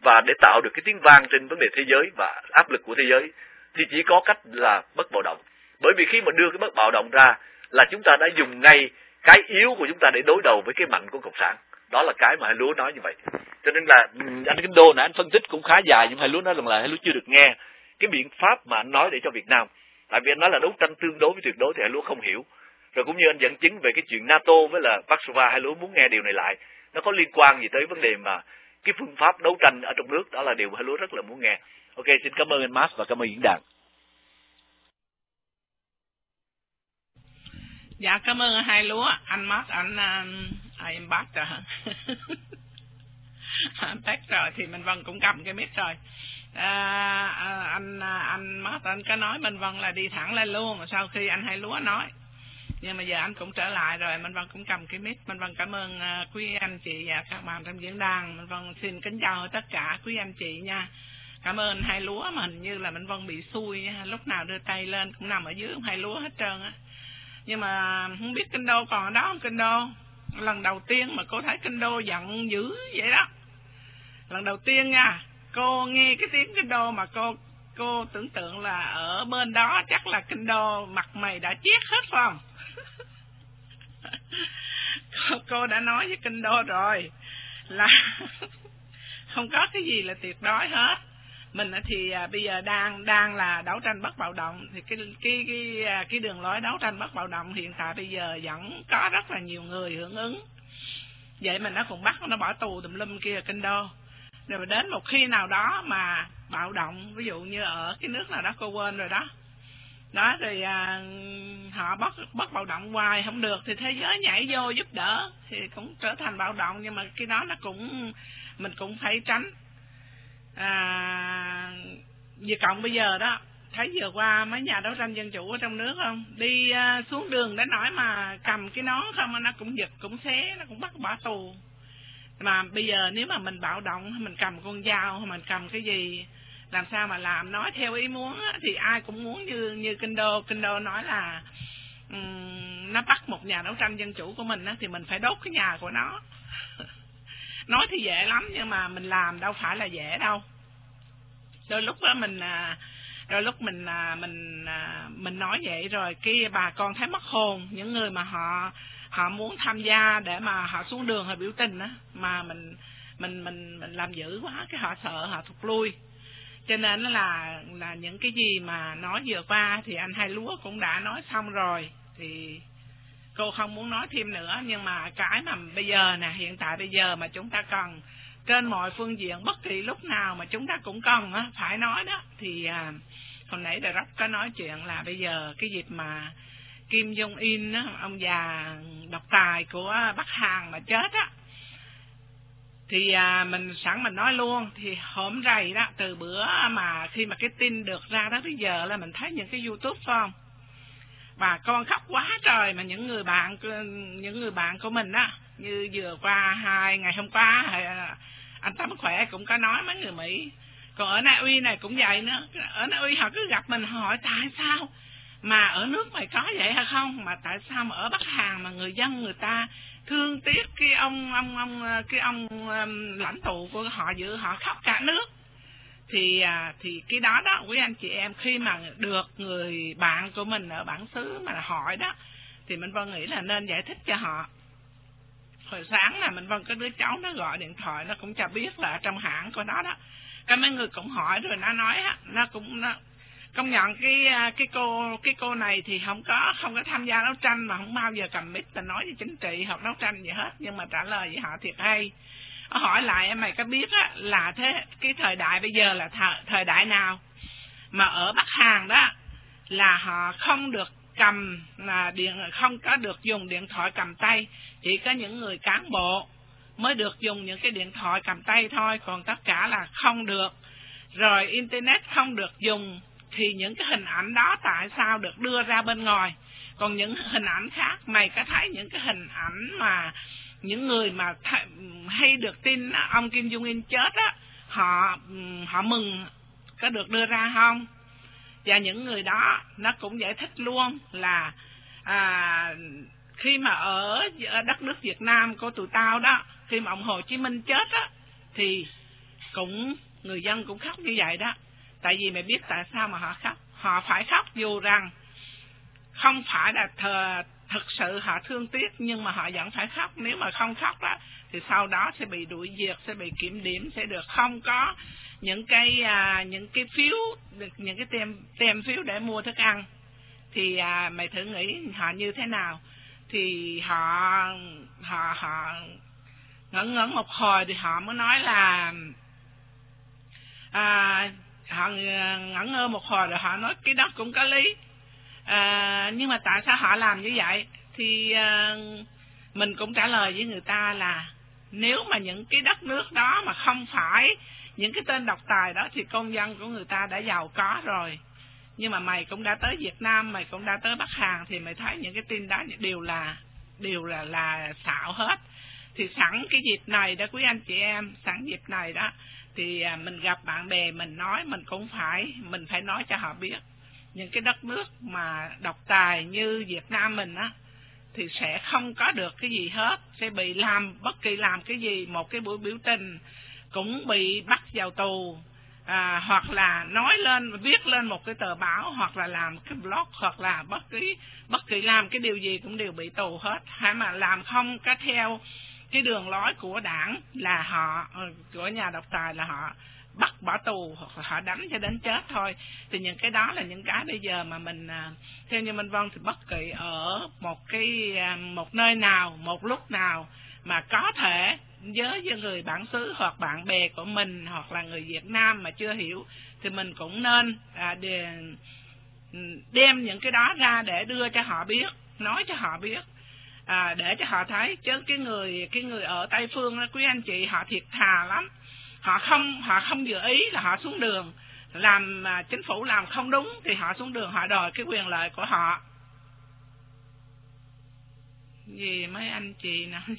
và để tạo được cái tiếng vang trên vấn đề thế giới và áp lực của thế giới thì chỉ có cách là bất bạo động. Bởi vì khi mà đưa cái bất bạo động ra là chúng ta đã dùng ngay cái yếu của chúng ta để đối đầu với cái mạnh của cộng sản. Đó là cái mà hai lúa nói như vậy. Cho nên là ừ, anh kinh đô nãy anh phân tích cũng khá dài nhưng hai lúa nói rằng là hai lúa chưa được nghe cái biện pháp mà anh nói để cho việt nam. Tại vì anh nói là đấu tranh tương đối với tuyệt đối thì hai lúa không hiểu. Rồi cũng như anh dẫn chứng về cái chuyện nato với là warsaw, hai lúa muốn nghe điều này lại. Nó có liên quan gì tới vấn đề mà cái phương pháp đấu tranh ở trong nước? Đó là điều hai lúa rất là muốn nghe. Ok, xin cảm ơn anh Max và cảm ơn diễn đàn. Dạ cảm ơn hai lúa. Anh Max anh à, à em bắt rồi anh tắt rồi thì mình vân cũng cầm cái mic rồi. À, à, anh à, anh Max anh có nói minh vân là đi thẳng lên luôn sau khi anh hai lúa nói. Nhưng mà giờ anh cũng trở lại rồi minh vân cũng cầm cái mic. Minh vân cảm ơn à, quý anh chị và các bạn trong diễn đàn. Minh vân xin kính chào tất cả quý anh chị nha. Cảm ơn hai lúa mà hình như là minh vân bị xui lúc nào đưa tay lên cũng nằm ở dưới hai lúa hết trơn á nhưng mà không biết kinh đô còn ở đó không kinh đô? Lần đầu tiên mà cô thấy kinh đô giận dữ vậy đó. Lần đầu tiên nha cô nghe cái tiếng kinh đô mà cô cô tưởng tượng là ở bên đó chắc là kinh đô mặt mày đã chết hết phải không? Cô, cô đã nói với kinh đô rồi là không có cái gì là tuyệt đối hết mình thì à, bây giờ đang đang là đấu tranh bất bạo động. Thì cái cái cái à, cái đường lối đấu tranh bất bạo động hiện tại bây giờ vẫn có rất là nhiều người hưởng ứng. Vậy mà nó cũng bắt nó bỏ tù tùm lum kia kinh đô. Rồi mà đến một khi nào đó mà bạo động ví dụ như ở cái nước nào đó cô quên rồi đó. Đó thì à, họ bắt bắt bạo động hoài không được thì thế giới nhảy vô giúp đỡ thì cũng trở thành bạo động. Nhưng mà cái đó nó cũng mình cũng phải tránh à, Việt Cộng bây giờ đó thấy vừa qua mấy nhà đấu tranh dân chủ ở trong nước không? Đi uh, xuống đường để nói mà cầm cái nón không nó cũng giật cũng xé nó cũng bắt bỏ tù. Mà bây giờ nếu mà mình bạo động mình cầm con dao hay mình cầm cái gì làm sao mà làm? Nói theo ý muốn thì ai cũng muốn như như kinh đô. Kinh đô nói là um, nó bắt một nhà đấu tranh dân chủ của mình thì mình phải đốt cái nhà của nó. nói thì dễ lắm, nhưng mà mình làm đâu phải là dễ đâu. Đôi lúc đó mình à, đôi lúc mình à, mình à, mình nói vậy rồi kia bà con thấy mất hồn. Những người mà họ họ muốn tham gia để mà họ xuống đường họ biểu tình á, mà mình mình mình mình làm dữ quá, cái họ sợ họ thụt lui. Cho nên là là những cái gì mà nói vừa qua thì anh hai lúa cũng đã nói xong rồi, thì cô không muốn nói thêm nữa nhưng mà cái mà bây giờ nè hiện tại bây giờ mà chúng ta cần trên mọi phương diện bất kỳ lúc nào mà chúng ta cũng cần á phải nói đó thì à, hồi nãy đại rất có nói chuyện là bây giờ cái dịp mà Kim Jong in á ông già độc tài của Bắc Hàn mà chết á thì à, mình sẵn mình nói luôn thì hôm rày đó từ bữa mà khi mà cái tin được ra đó bây giờ là mình thấy những cái youtube phải không? Bà con khóc quá trời mà những người bạn những người bạn của mình á, như vừa qua, hai ngày hôm qua anh tâm khỏe cũng có nói mấy người mỹ. Còn ở na uy này cũng vậy nữa. Ở na uy họ cứ gặp mình hỏi, tại sao mà ở nước mày có vậy hay không? Mà tại sao mà ở bắc hàn mà người dân người ta thương tiếc cái ông ông ông ờ, cái ông lãnh tụ của họ, giữ họ khóc cả nước? Thì à, thì cái đó đó, quý anh chị em, khi mà được người bạn của mình ở bản xứ mà hỏi đó, thì mình vân nghĩ là nên giải thích cho họ. Hồi sáng là mình vân có đứa cháu, nó gọi điện thoại, nó cũng cho biết là trong hãng của nó đó. Cái mấy người cũng hỏi rồi nó nói á, nó cũng, nó công nhận cái à, cái cô cái cô này thì không có không có tham gia đấu tranh mà không bao giờ cầm mic là nói về chính trị hoặc đấu tranh gì hết, nhưng mà trả lời với họ thiệt hay hỏi lại em mày có biết á, là thế cái thời đại bây giờ là thời, thời đại nào? Mà ở bắc hàn đó là họ không được cầm là điện không có được dùng điện thoại cầm tay. Chỉ có những người cán bộ mới được dùng những cái điện thoại cầm tay thôi còn tất cả là không được. Rồi internet không được dùng thì những cái hình ảnh đó tại sao được đưa ra bên ngoài? Còn những hình ảnh khác mày có thấy những cái hình ảnh mà những người mà th- hay được tin ông Kim Jong Un chết á họ họ mừng. Có được đưa ra không? Và những người đó nó cũng giải thích luôn là à, khi mà ở, ở đất nước Việt Nam của tụi tao đó khi mà ông Hồ Chí Minh chết á thì cũng người dân cũng khóc như vậy đó. Tại vì mày biết tại sao mà họ khóc? Họ phải khóc dù rằng không phải là thờ thực sự họ thương tiếc nhưng mà họ vẫn phải khóc. Nếu mà không khóc đó thì sau đó sẽ bị đuổi việc sẽ bị kiểm điểm sẽ được không có những cái à, những cái phiếu những cái tem tem phiếu để mua thức ăn. Thì à, mày thử nghĩ họ như thế nào? Thì họ họ họ ngẩn ngẩn một hồi thì họ mới nói là à, họ à, ngẩn ngơ một hồi rồi họ nói cái đó cũng có lý à, nhưng mà tại sao họ làm như vậy? Thì à, mình cũng trả lời với người ta là nếu mà những cái đất nước đó mà không phải những cái tên độc tài đó thì công dân của người ta đã giàu có rồi. Nhưng mà mày cũng đã tới Việt Nam mày cũng đã tới Bắc Hàn thì mày thấy những cái tin đó đều là đều là là xạo hết. Thì sẵn cái dịp này đó quý anh chị em sẵn dịp này đó thì à, mình gặp bạn bè mình nói mình cũng phải mình phải nói cho họ biết những cái đất nước mà độc tài như Việt Nam mình á thì sẽ không có được cái gì hết. Sẽ bị làm bất kỳ làm cái gì một cái buổi biểu tình cũng bị bắt vào tù. À, hoặc là nói lên viết lên một cái tờ báo hoặc là làm cái blog hoặc là bất kỳ bất kỳ làm cái điều gì cũng đều bị tù hết. Hay mà làm không có theo cái đường lối của đảng là họ ờ, của nhà độc tài là họ bắt bỏ tù hoặc họ đánh cho đến chết thôi. Thì những cái đó là những cái bây giờ mà mình à, theo như minh vân thì bất kỳ ở một cái à, một nơi nào một lúc nào mà có thể với với người bản xứ hoặc bạn bè của mình hoặc là người Việt Nam mà chưa hiểu thì mình cũng nên à, để, đem những cái đó ra để đưa cho họ biết nói cho họ biết à, để cho họ thấy. Chứ cái người cái người ở tây phương đó quý anh chị họ thiệt thà lắm họ không họ không dự ý là họ xuống đường. Làm mà chính phủ làm không đúng thì họ xuống đường họ đòi cái quyền lợi của họ. Gì mấy anh chị nào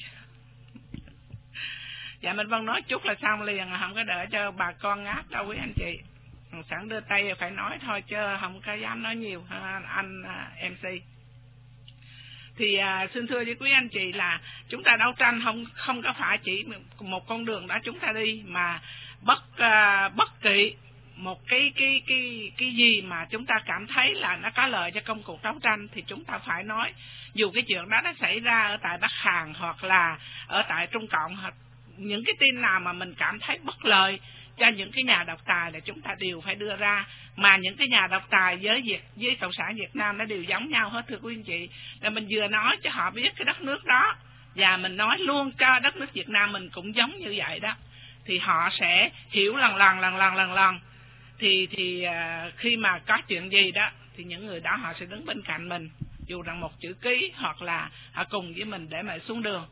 dạ mình vân nói chút là xong liền, không có đợi cho bà con ngáp đâu quý anh chị. Sẵn đưa tay phải nói thôi chứ không có dám nói nhiều, ha, anh à, mc thì à, xin thưa với quý anh chị là chúng ta đấu tranh không không có phải chỉ một con đường đó chúng ta đi mà bất à, bất kỳ một cái cái cái cái gì mà chúng ta cảm thấy là nó có lợi cho công cuộc đấu tranh thì chúng ta phải nói. Dù cái chuyện đó nó xảy ra ở tại Bắc Hàn hoặc là ở tại Trung Cộng hoặc những cái tin nào mà mình cảm thấy bất lợi cho những cái nhà độc tài là chúng ta đều phải đưa ra. Mà những cái nhà độc tài với Việt với cộng sản Việt Nam nó đều giống nhau hết, thưa quý anh chị. Là mình vừa nói cho họ biết cái đất nước đó, và mình nói luôn cho đất nước Việt Nam mình cũng giống như vậy đó, thì họ sẽ hiểu lần lần lần lần lần lần. Thì thì à, khi mà có chuyện gì đó, thì những người đó họ sẽ đứng bên cạnh mình, dù rằng một chữ ký hoặc là họ cùng với mình để mà xuống đường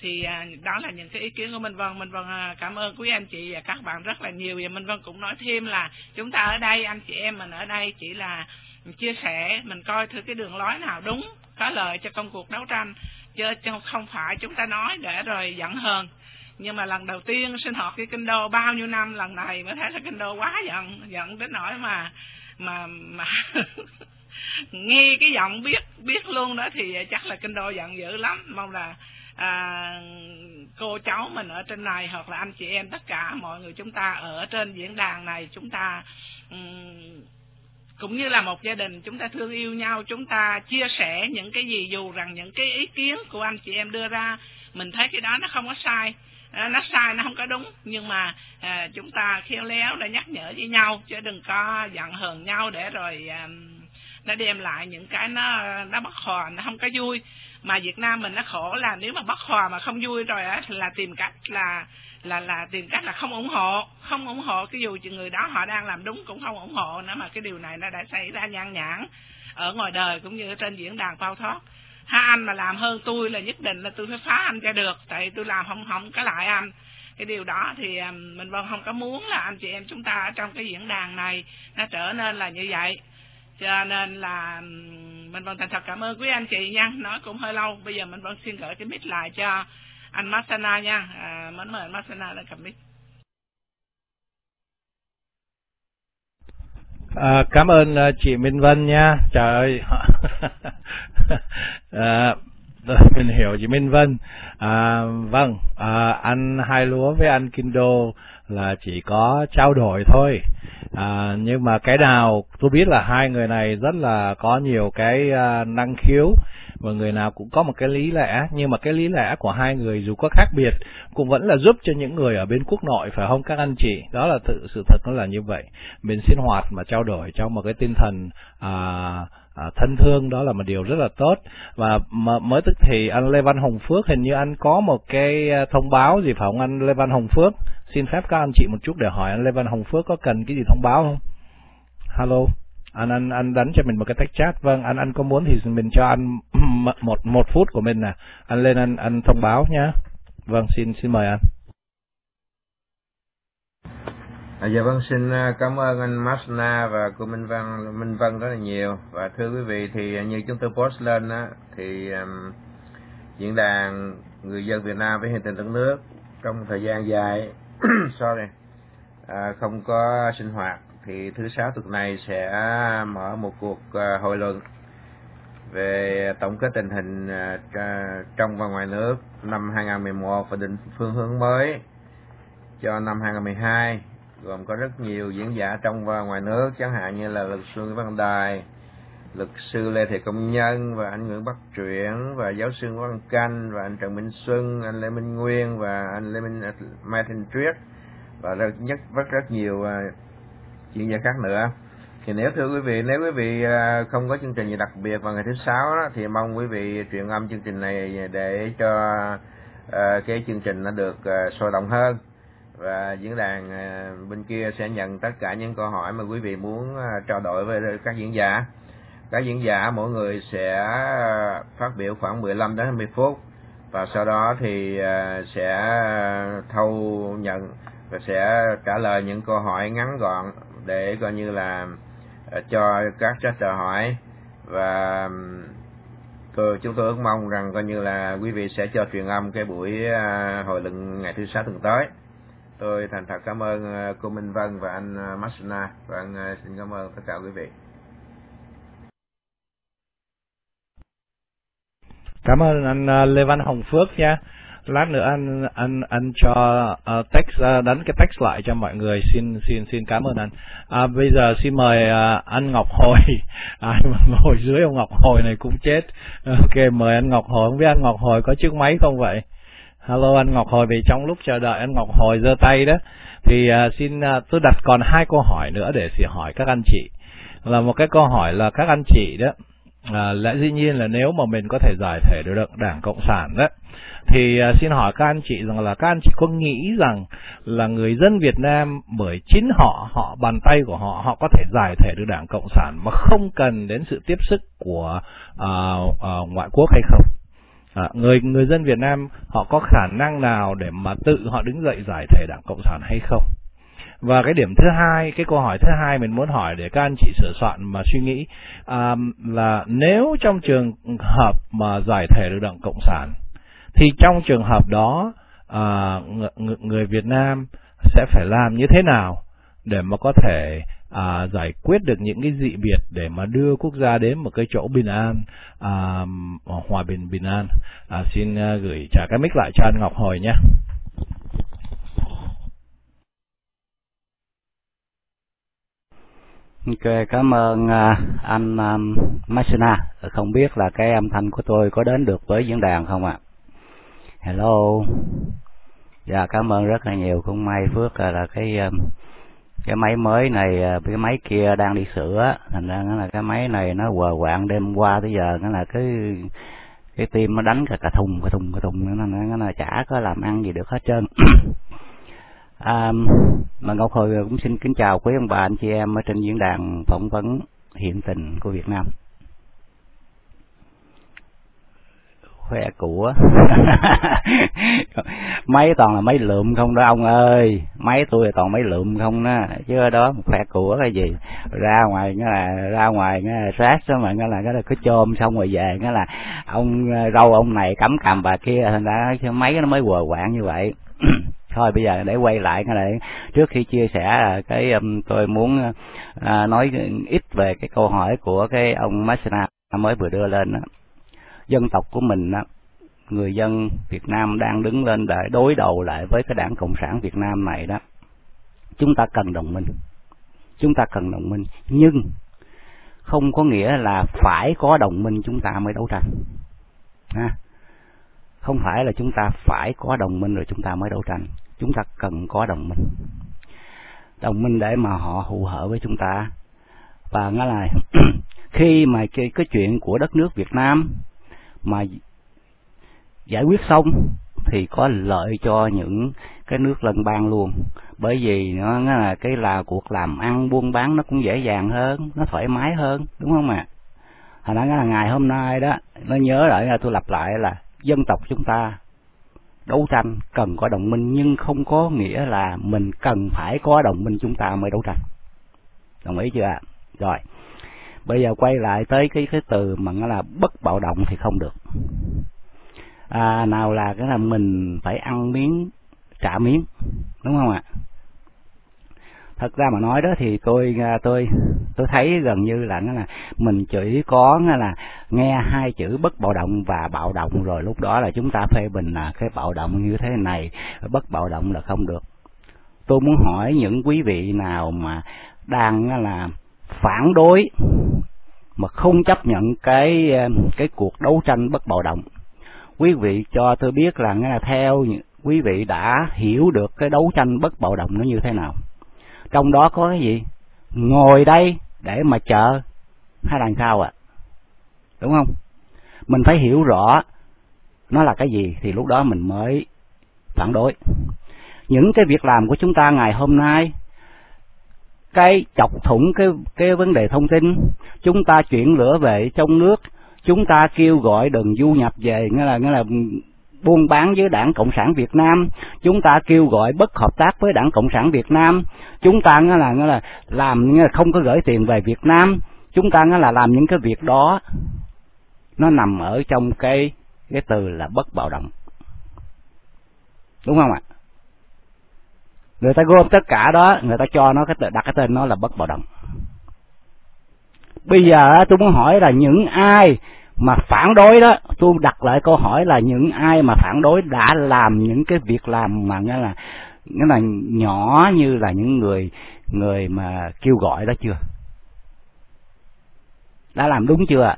thì à, đó là những cái ý kiến của Minh Vân Minh Vân à, cảm ơn quý anh chị và các bạn rất là nhiều. Và Minh Vân cũng nói thêm là chúng ta ở đây anh chị em mình ở đây chỉ là chia sẻ mình coi thử cái đường lối nào đúng có lợi cho công cuộc đấu tranh chứ không phải chúng ta nói để rồi giận hờn. Nhưng mà lần đầu tiên sinh hoạt cái kinh đô bao nhiêu năm lần này mới thấy là kinh đô quá giận giận đến nỗi mà mà mà nghe cái giọng biết biết luôn đó thì chắc là kinh đô giận dữ lắm. Mong là à, cô cháu mình ở trên này hoặc là anh chị em tất cả mọi người chúng ta ở trên diễn đàn này chúng ta um, cũng như là một gia đình chúng ta thương yêu nhau chúng ta chia sẻ những cái gì dù rằng những cái ý kiến của anh chị em đưa ra mình thấy cái đó nó không có sai. À, nó sai nó không có đúng. Nhưng mà à, chúng ta khéo léo để nhắc nhở với nhau chứ đừng có giận hờn nhau để rồi à, nó đem lại những cái nó nó bất hòa nó không có vui mà Việt Nam mình nó khổ là nếu mà bất hòa mà không vui rồi á là tìm cách là là là tìm cách là không ủng hộ, không ủng hộ, cái dù người đó họ đang làm đúng cũng không ủng hộ nữa mà cái điều này nó đã xảy ra nhan nhản ở ngoài đời cũng như ở trên diễn đàn phao thoát. Hai anh mà làm hơn tôi là nhất định là tôi phải phá anh cho được, tại tôi làm không không có lại anh. Cái điều đó thì mình vẫn không có muốn là anh chị em chúng ta ở trong cái diễn đàn này nó trở nên là như vậy. Cho nên là mình vẫn thành thật cảm ơn quý anh chị nha nói cũng hơi lâu bây giờ mình vẫn xin gửi cái mic lại cho anh Masana nha à, mến mời anh Masana lên cầm mic À, cảm ơn uh, chị Minh Vân nha. Trời ơi. à, mình hiểu chị Minh Vân. À, vâng, à, anh Hai Lúa với anh Kindo là chỉ có trao đổi thôi. À, nhưng mà cái nào tôi biết là hai người này rất là có nhiều cái uh, năng khiếu và người nào cũng có một cái lý lẽ. Nhưng mà cái lý lẽ của hai người dù có khác biệt cũng vẫn là giúp cho những người ở bên quốc nội phải không các anh chị. Đó là tự sự thật nó là như vậy. Mình sinh hoạt mà trao đổi trong một cái tinh thần à, à, thân thương đó là một điều rất là tốt. Và mới tức thì anh Lê Văn Hồng Phước hình như anh có một cái à, thông báo gì phải không anh Lê Văn Hồng Phước? Xin phép các anh chị một chút để hỏi anh Lê Văn Hồng Phước có cần cái gì thông báo không? Hello. Anh anh anh đánh cho mình một cái text chat. Vâng anh anh có muốn thì mình cho anh một một phút của mình nè. Anh lên anh anh thông báo nhé vâng xin xin mời anh. À, dạ vâng xin à, cảm ơn anh Masna và cô Minh Văn Minh Vân rất là nhiều. Và thưa quý vị thì à, như chúng tôi post lên á thì um, diễn đàn người dân Việt Nam với hiện tình đất nước trong thời gian dài sorry à, không có sinh hoạt thì thứ sáu tuần này sẽ mở một cuộc uh, hội luận về tổng kết tình hình uh, trong và ngoài nước năm 2011 và định phương hướng mới cho năm 2012 gồm có rất nhiều diễn giả trong và ngoài nước chẳng hạn như là luật sư Văn Đài luật sư Lê Thị Công Nhân và anh Nguyễn Bắc Truyện và giáo sư Văn Canh và anh Trần Minh Xuân, anh Lê Minh Nguyên và anh Lê Minh à, Mai Thanh Triết và rất nhất rất rất nhiều uh, chuyên gia khác nữa. Thì nếu thưa quý vị nếu quý vị à, không có chương trình gì đặc biệt vào ngày thứ sáu đó, thì mong quý vị truyền âm chương trình này để cho uh, cái chương trình nó được uh, sôi động hơn và diễn đàn à, bên kia sẽ nhận tất cả những câu hỏi mà quý vị muốn à, trao đổi với các diễn giả. Các diễn giả, mỗi người sẽ à, phát biểu khoảng 15 đến 20 phút. Và sau đó thì sẽ thâu nhận và sẽ trả lời những câu hỏi ngắn gọn để coi như là cho các trách trợ hỏi. Và tôi chúng tôi ước mong rằng coi như là quý vị sẽ cho truyền âm cái buổi hội luận ngày thứ sáu tuần tới tôi thành thật cảm ơn ờ, cô Minh Vân và anh ờ, Masuna Masna và anh ờ, xin cảm ơn tất cả quý vị. Cảm ơn anh Lê Văn Hồng Phước nha. Lát nữa anh anh anh cho uh, text uh, đánh cái text lại cho mọi người. Xin xin xin cảm ơn anh. À, bây giờ xin mời uh, anh Ngọc Hồi. Ai mà ngồi dưới ông Ngọc Hồi này cũng chết. Ok mời anh Ngọc Hồi. Không biết anh Ngọc Hồi có chiếc máy không vậy? Hello anh Ngọc Hồi vì trong lúc chờ đợi anh Ngọc Hồi giơ tay đó thì uh, xin uh, tôi đặt còn hai câu hỏi nữa để xin hỏi các anh chị là một cái câu hỏi là các anh chị đó à, lẽ dĩ nhiên là nếu mà mình có thể giải thể được đảng cộng sản đó thì à, xin hỏi các anh chị rằng là các anh chị có nghĩ rằng là người dân Việt Nam bởi chính họ họ bàn tay của họ họ có thể giải thể được Đảng Cộng sản mà không cần đến sự tiếp sức của à, à, ngoại quốc hay không? À, người người dân Việt Nam họ có khả năng nào để mà tự họ đứng dậy giải thể Đảng Cộng sản hay không? Và cái điểm thứ hai, cái câu hỏi thứ hai mình muốn hỏi để các anh chị sửa soạn mà suy nghĩ à, là nếu trong trường hợp mà giải thể được Đảng Cộng sản thì trong trường hợp đó à, người, người Việt Nam sẽ phải làm như thế nào để mà có thể à, giải quyết được những cái dị biệt để mà đưa quốc gia đến một cái chỗ bình an à, hòa bình bình an à, xin à, gửi trả cái mic lại cho anh Ngọc Hồi nhé Ok, cảm ơn uh, anh um, Masina. Không biết là cái âm thanh của tôi có đến được với diễn đàn không ạ? À? Hello. Dạ, cảm ơn rất là nhiều. Cũng may Phước à, là cái um, cái máy mới này, à, cái máy kia đang đi sửa. Thành ra là cái máy này nó quờ quạng đêm qua tới giờ nó là cái cái tim nó đánh cả cả thùng cả thùng cả thùng nó, nó, là chả có làm ăn gì được hết trơn À, mà Ngọc Hồi cũng xin kính chào quý ông bà anh chị em ở trên diễn đàn phỏng vấn hiện tình của Việt Nam. Khoe của. Máy toàn là máy lượm không đó ông ơi. Máy tôi là toàn máy lượm không đó. Chứ đó khoe của cái gì? Ra ngoài nghĩa là ra ngoài nghĩa là xong đó mà nghĩa là cái là cứ chôm xong rồi về nghĩa là ông ờ, râu ông này cắm cầm bà kia thành ra máy nó mới quờ quạng như vậy. Thôi bây giờ để quay lại cái này trước khi chia sẻ ờ, cái um, tôi muốn uh, nói ít về cái câu hỏi của cái ông Masina mới vừa đưa lên đó dân tộc của mình đó, người dân Việt Nam đang đứng lên để đối đầu lại với cái đảng cộng sản Việt Nam này đó chúng ta cần đồng minh. Chúng ta cần đồng minh nhưng không có nghĩa là phải có đồng minh chúng ta mới đấu tranh. Ha? Không phải là chúng ta phải có đồng minh rồi chúng ta mới đấu tranh. Chúng ta cần có đồng minh. Đồng minh để mà họ hụ hở với chúng ta. Và nghe là khi mà cái, cái chuyện của đất nước Việt Nam mà giải quyết xong thì có lợi cho những cái nước lân bang luôn. Bởi vì nó là cái là cuộc làm ăn buôn bán nó cũng dễ dàng hơn, nó thoải mái hơn, đúng không ạ? À? thành ra là ngày hôm nay đó, nó nhớ lại là tôi lặp lại là dân tộc chúng ta đấu tranh cần có đồng minh, nhưng không có nghĩa là mình cần phải có đồng minh chúng ta mới đấu tranh. Đồng ý chưa ạ? Rồi bây giờ quay lại tới cái cái từ mà nó là bất bạo động thì không được. À, nào là cái là mình phải ăn miếng trả miếng đúng không ạ? Thật ra mà nói đó thì tôi à, tôi tôi thấy gần như là nó là mình chỉ có là nghe hai chữ bất bạo động và bạo động rồi lúc đó là chúng ta phê bình là cái bạo động như thế này bất bạo động là không được. Tôi muốn hỏi những quý vị nào mà đang à, là phản đối mà không chấp nhận cái ờ, cái cuộc đấu tranh bất bạo động. Quý vị cho tôi biết là nghe là theo quý vị đã hiểu được cái đấu tranh bất bạo động nó như thế nào. Trong đó có cái gì? Ngồi đây để mà chờ. Hay là sao ạ? À? đúng không? Mình phải hiểu rõ nó là cái gì thì lúc đó mình mới phản đối. Những cái việc làm của chúng ta ngày hôm nay cái chọc thủng cái cái vấn đề thông tin. Chúng ta chuyển lửa về trong nước, chúng ta kêu gọi đừng du nhập về, nghĩa là nghĩa là buôn bán với đảng cộng sản việt nam. Chúng ta kêu gọi bất hợp tác với đảng cộng sản việt nam. Chúng ta, nghĩa là nghĩa là làm, nghĩa là không có gửi tiền về việt nam. Chúng ta, nghĩa là làm những cái việc đó. Nó nằm ở trong cái cái từ là bất bạo động. Đúng không ạ? Người ta gom tất cả đó, người ta cho nó cái đặt cái tên nó là bất bạo động. Bây giờ tôi muốn hỏi là những ai mà phản đối đó, tôi đặt lại câu hỏi là những ai mà phản đối đã làm những cái việc làm mà nghĩa là nghĩa là nhỏ như là những người người mà kêu gọi đó chưa? Đã làm đúng chưa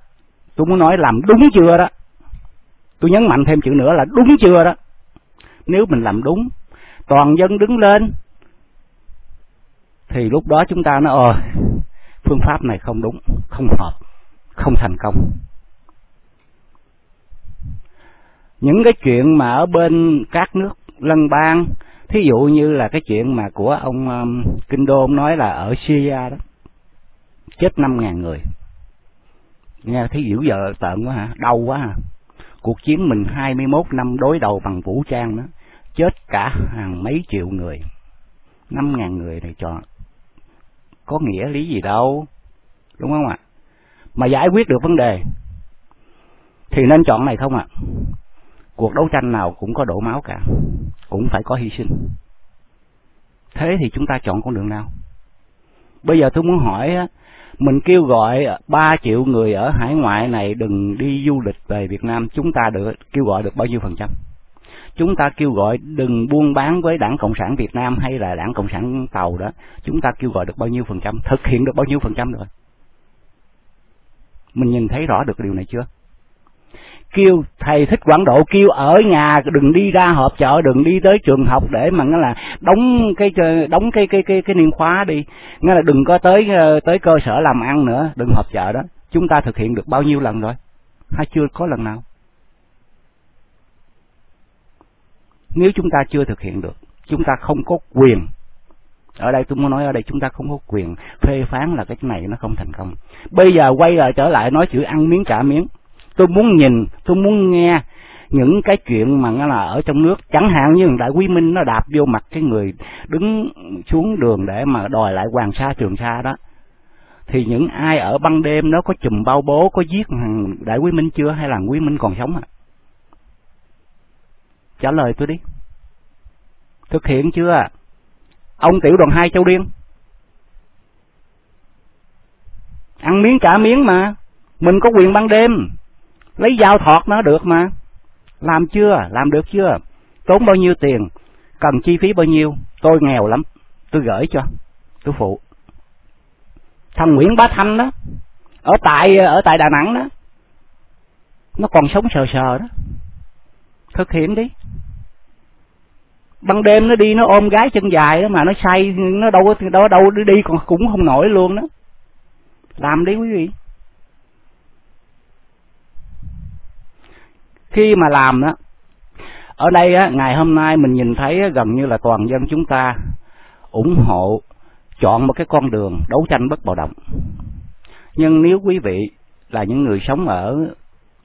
tôi muốn nói làm đúng chưa đó. Tôi nhấn mạnh thêm chữ nữa là đúng chưa đó. Nếu mình làm đúng toàn dân đứng lên thì lúc đó chúng ta nói ờ phương pháp này không đúng không hợp không thành công. Những cái chuyện mà ở bên các nước lân bang thí dụ như là cái chuyện mà của ông um, kinh đô ông nói là ở syria đó chết năm ngàn người. Nghe thấy dữ dợ tợn quá hả đau quá hả cuộc chiến mình 21 năm đối đầu bằng vũ trang đó chết cả hàng mấy triệu người. Năm ngàn người này cho có nghĩa lý gì đâu, đúng không ạ? Mà giải quyết được vấn đề thì nên chọn này không ạ? Cuộc đấu tranh nào cũng có đổ máu cả, cũng phải có hy sinh. Thế thì chúng ta chọn con đường nào? Bây giờ tôi muốn hỏi mình kêu gọi 3 triệu người ở hải ngoại này đừng đi du lịch về Việt Nam, chúng ta được kêu gọi được bao nhiêu phần trăm? Chúng ta kêu gọi đừng buôn bán với đảng cộng sản Việt Nam hay là đảng cộng sản tàu đó. Chúng ta kêu gọi được bao nhiêu phần trăm, thực hiện được bao nhiêu phần trăm rồi. Mình nhìn thấy rõ được điều này chưa? Kêu thầy thích quảng độ kêu ở nhà đừng đi ra họp chợ, đừng đi tới trường học để mà nó là đóng cái đóng cái cái cái cái niên khóa đi. Nghĩa là đừng có tới ờ, tới cơ sở làm ăn nữa, đừng họp chợ đó. Chúng ta thực hiện được bao nhiêu lần rồi? Hay chưa có lần nào? Nếu chúng ta chưa thực hiện được, chúng ta không có quyền. Ở đây tôi muốn nói ở đây chúng ta không có quyền phê phán là cái này nó không thành công. Bây giờ quay lại trở lại nói chữ ăn miếng trả miếng. Tôi muốn nhìn, tôi muốn nghe những cái chuyện mà nó là ở trong nước. Chẳng hạn như đại quý minh nó đạp vô mặt cái người đứng xuống đường để mà đòi lại hoàng sa trường sa đó. Thì những ai ở ban đêm nó có chùm bao bố, có giết đại quý minh chưa? Hay là quý minh còn sống à? Trả lời tôi đi. Thực hiện chưa à? ông tiểu đoàn hai châu điên. Ăn miếng trả miếng mà. Mình có quyền ban đêm. Lấy dao thọt nó được mà. Làm chưa? Làm được chưa? Tốn bao nhiêu tiền? Cần chi phí bao nhiêu? Tôi nghèo lắm. Tôi gửi cho. Tôi phụ. Thằng nguyễn bá thanh đó, ở tại ở tại đà nẵng đó, nó còn sống sờ sờ đó thực hiện đi. Ban đêm nó đi, nó ôm gái chân dài đó mà nó say, nó đâu có, đâu đâu đi còn cũng không nổi luôn đó. Làm đi quý vị. Khi mà làm đó ở đây á, ngày hôm nay mình nhìn thấy gần như là toàn dân chúng ta ủng hộ, chọn một cái con đường đấu tranh bất bạo động. Nhưng nếu quý vị là những người sống ở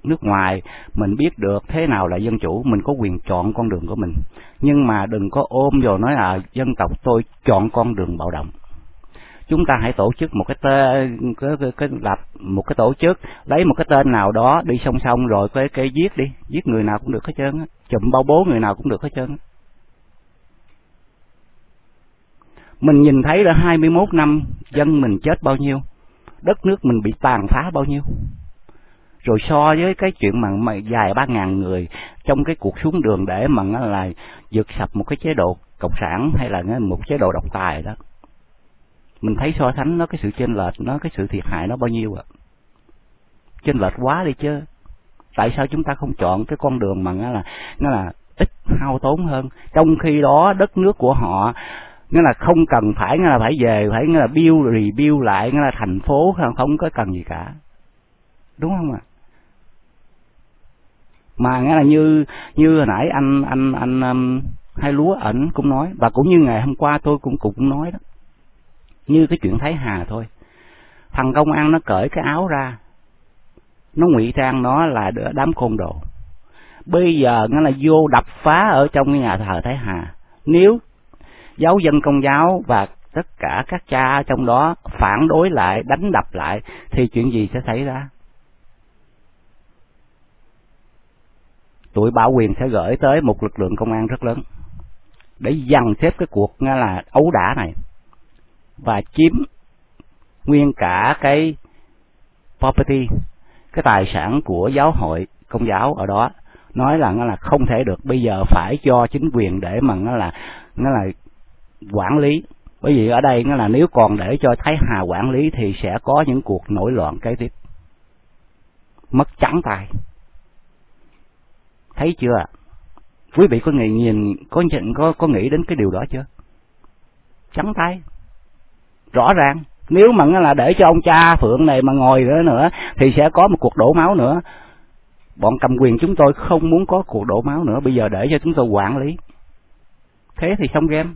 nước ngoài mình biết được thế nào là dân chủ mình có quyền chọn con đường của mình. Nhưng mà đừng có ôm vào nói là dân tộc tôi chọn con đường bạo động. Chúng ta hãy tổ chức một cái tên cái, cái, cái lập một cái tổ chức lấy một cái tên nào đó đi song song rồi cái cái giết đi. Giết người nào cũng được hết trơn chụm bao bố người nào cũng được hết trơn mình nhìn thấy là 21 năm dân mình chết bao nhiêu đất nước mình bị tàn phá bao nhiêu rồi so với cái chuyện mà, mà dài ba ngàn người trong cái cuộc xuống đường để mà là giật sập một cái chế độ cộng sản hay là một chế độ độc tài đó mình thấy so sánh nó cái sự chênh lệch nó cái sự thiệt hại nó bao nhiêu ạ à? chênh lệch quá đi chứ tại sao chúng ta không chọn cái con đường mà nó là nó là ít hao tốn hơn trong khi đó đất nước của họ nghĩa là không cần phải nghĩa là phải về phải nghĩa là build review lại nghĩa là thành phố không có cần gì cả đúng không ạ à? Mà nghĩa là như như hồi nãy anh anh anh um, hai lúa ảnh cũng nói và cũng như ngày hôm qua tôi cũng cũng nói đó. Như cái chuyện Thái Hà thôi. Thằng công an nó cởi cái áo ra nó ngụy trang nó là đám côn đồ. Bây giờ nó là vô đập phá ở trong cái nhà thờ Thái Hà. Nếu giáo dân công giáo và tất cả các cha trong đó phản đối lại đánh đập lại thì chuyện gì sẽ xảy ra? Tụi bảo quyền sẽ gửi tới một lực lượng công an rất lớn để dằn xếp cái cuộc nghe là ấu đả này và chiếm nguyên cả cái property, cái tài sản của giáo hội, công giáo ở đó. Nói là nó là không thể được, bây giờ phải cho chính quyền để mà nó là nó là quản lý. Bởi vì ở đây nó là nếu còn để cho Thái Hà quản lý thì sẽ có những cuộc nổi loạn kế tiếp, mất trắng tay thấy chưa? Quý vị có nghĩ nhìn, có nhận, có có nghĩ đến cái điều đó chưa? Trắng tay. Rõ ràng. Nếu mà là để cho ông cha phượng này mà ngồi nữa nữa, thì sẽ có một cuộc đổ máu nữa. Bọn cầm quyền chúng tôi không muốn có cuộc đổ máu nữa. Bây giờ để cho chúng tôi quản lý. Thế thì xong game.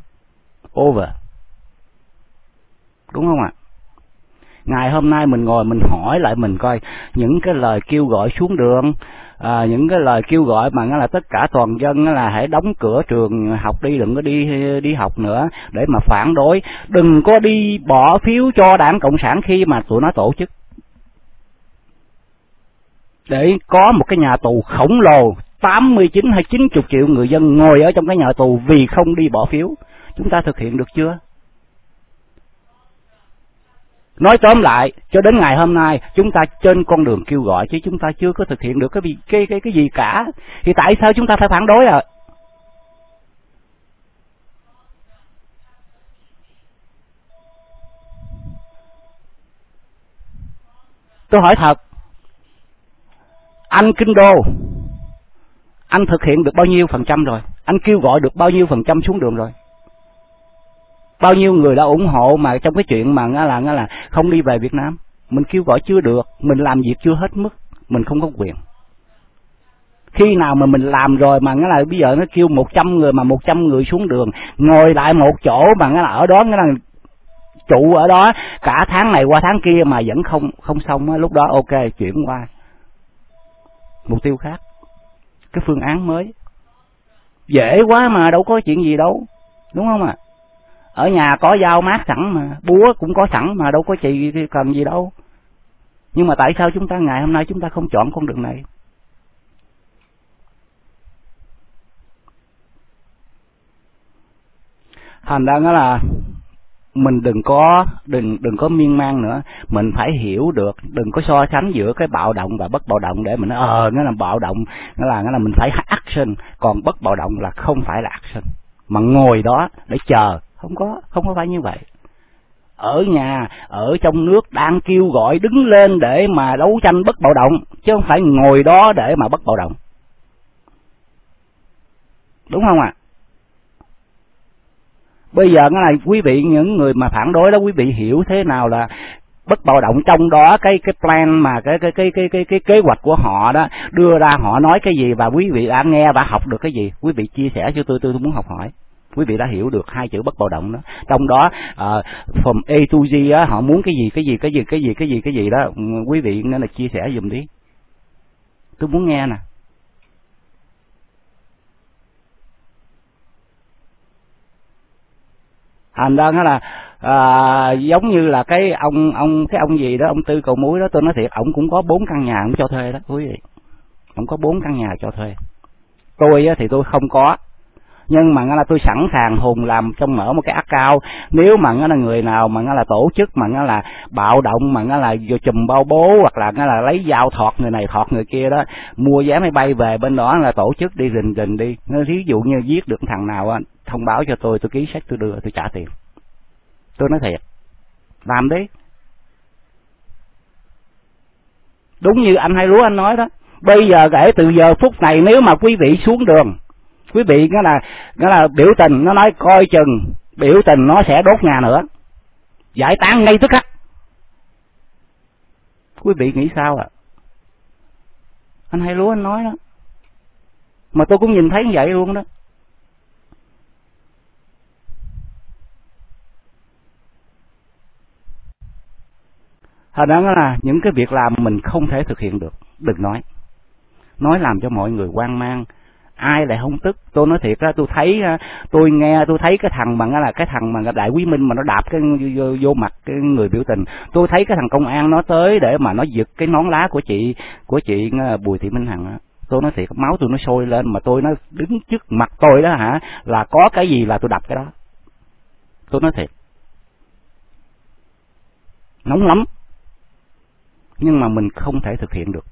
Over. Đúng không ạ? Ngày hôm nay mình ngồi mình hỏi lại mình coi những cái lời kêu gọi xuống đường à, những cái lời kêu gọi mà là tất cả toàn dân là hãy đóng cửa trường học đi đừng có đi đi học nữa để mà phản đối. Đừng có đi bỏ phiếu cho đảng cộng sản khi mà tụi nó tổ chức. Để có một cái nhà tù khổng lồ 89 hay 90 triệu người dân ngồi ở trong cái nhà tù vì không đi bỏ phiếu. Chúng ta thực hiện được chưa? Nói tóm lại, cho đến ngày hôm nay, chúng ta trên con đường kêu gọi, chứ chúng ta chưa có thực hiện được cái cái cái cái gì cả. Thì tại sao chúng ta phải phản đối à tôi hỏi thật, anh kinh đô, anh thực hiện được bao nhiêu phần trăm rồi? Anh kêu gọi được bao nhiêu phần trăm xuống đường rồi? Bao nhiêu người đã ủng hộ mà trong cái chuyện mà nghe là nghe là không đi về Việt Nam? Mình kêu gọi chưa được, mình làm việc chưa hết mức, mình không có quyền. Khi nào mà mình làm rồi mà nghe là bây giờ nó kêu một trăm người mà một trăm người xuống đường, ngồi lại một chỗ mà nghe là ở đó nghe là trụ ở đó cả tháng này qua tháng kia mà vẫn không không xong lúc đó ok, chuyển qua mục tiêu khác, cái phương án mới. Dễ quá mà đâu có chuyện gì đâu, đúng không ạ? à? Ở nhà có dao mát sẵn mà, búa cũng có sẵn mà, đâu có chị cần gì đâu. Nhưng mà tại sao chúng ta ngày hôm nay chúng ta không chọn con đường này? Thành ra đó là mình đừng có, đừng đừng có miên man nữa. Mình phải hiểu được, đừng có so sánh giữa cái bạo động và bất bạo động để mình ờ nó là bạo động, nó là nó là mình phải action. Còn bất bạo động là không phải là action. Mà ngồi đó để chờ không có không có phải như vậy. Ở nhà ở trong nước đang kêu gọi đứng lên để mà đấu tranh bất bạo động chứ không phải ngồi đó để mà bất bạo động. Đúng không ạ? À? bây giờ cái này quý vị những người mà phản đối đó quý vị hiểu thế nào là bất bạo động trong đó cái cái plan mà cái cái cái cái cái cái kế hoạch của họ đó đưa ra họ nói cái gì và quý vị đã nghe và học được cái gì quý vị chia sẻ cho tôi tôi, tôi muốn học hỏi quý vị đã hiểu được hai chữ bất bạo động đó. Trong đó uh, from A to Z á, họ muốn cái gì cái gì cái gì cái gì cái gì cái gì đó ừ, quý vị nên là chia sẻ dùm đi. Tôi muốn nghe nè. Thành ra là à, giống như là cái ông ông cái ông gì đó ông tư cầu muối đó tôi nói thiệt ông cũng có bốn căn nhà ông cho thuê đó quý vị. Ông có bốn căn nhà cho thuê. Tôi á, thì tôi không có nhưng mà là tôi sẵn sàng hùng làm trong mở một cái account. Cao nếu mà là người nào mà là tổ chức, mà là bạo động, mà là vô chùm bao bố, hoặc là là lấy dao thọt người này thọt người kia đó, mua vé máy bay về bên đó là tổ chức đi rình rình đi. Ví dụ như giết được thằng nào thông báo cho tôi tôi ký sách tôi đưa, tôi trả tiền. Tôi nói thiệt. Làm đi. Đúng như anh hai lúa anh nói đó. Bây giờ kể từ giờ phút này, nếu mà quý vị xuống đường quý vị nghĩa là nghĩa là biểu tình, nó nói coi chừng, biểu tình nó sẽ đốt nhà nữa. Giải tán ngay tức khắc. Quý vị nghĩ sao ạ? À? anh hay lúa anh nói đó. Mà tôi cũng nhìn thấy như vậy luôn đó. Thành ra là những cái việc làm mình không thể thực hiện được, đừng nói. Nói làm cho mọi người hoang mang ai lại không tức? Tôi nói thiệt á tôi thấy tôi nghe tôi thấy cái thằng bằng là cái thằng mà đại quý minh mà nó đạp cái vô, vô mặt cái người biểu tình. Tôi thấy cái thằng công an nó tới để mà nó giật cái nón lá của chị của chị bùi thị minh hằng á. Tôi nói thiệt máu tôi nó sôi lên mà tôi nó đứng trước mặt tôi đó hả là có cái gì là tôi đập cái đó. Tôi nói thiệt. Nóng lắm. Nhưng mà mình không thể thực hiện được.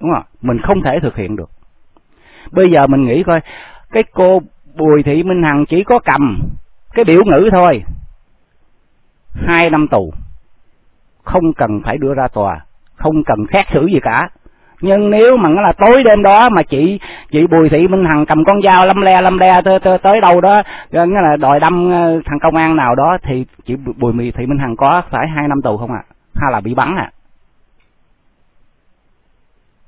Đúng không? Mình không thể thực hiện được. Bây giờ mình nghĩ coi cái cô bùi thị minh hằng chỉ có cầm cái biểu ngữ thôi. Hai năm tù. Không cần phải đưa ra tòa không cần xét xử gì cả. Nhưng nếu mà nó là tối đêm đó mà chị chị bùi thị minh hằng cầm con dao lâm le lâm le tới, tới, tới đâu đó ờ, nghĩa là đòi đâm ờ, thằng công an nào đó thì chị bùi thị minh hằng có phải hai năm tù không ạ? À? hay là bị bắn à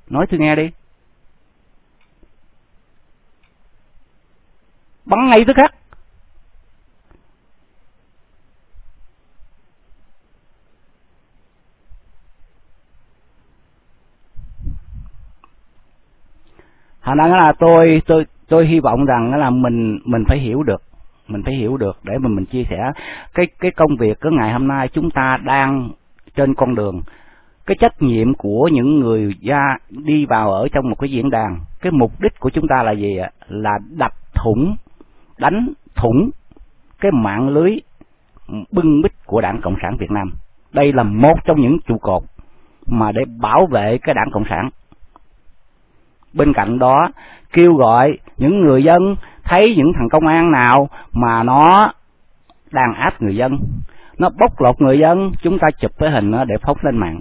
nói tôi nghe đi. Bắn ngay tức khắc. Hà ra là tôi tôi tôi hy vọng rằng là mình mình phải hiểu được. Mình phải hiểu được để mà mình chia sẻ cái cái công việc cái ngày hôm nay chúng ta đang trên con đường cái trách nhiệm của những người ra đi vào ở trong một cái diễn đàn, cái mục đích của chúng ta là gì ạ? Là đập thủng, đánh thủng cái mạng lưới bưng bít của đảng cộng sản việt nam. Đây là một trong những trụ cột mà để bảo vệ cái đảng cộng sản. Bên cạnh đó, kêu gọi những người dân thấy những thằng công an nào mà nó đàn áp người dân, nó bóc lột người dân, chúng ta chụp cái hình nó để phóng lên mạng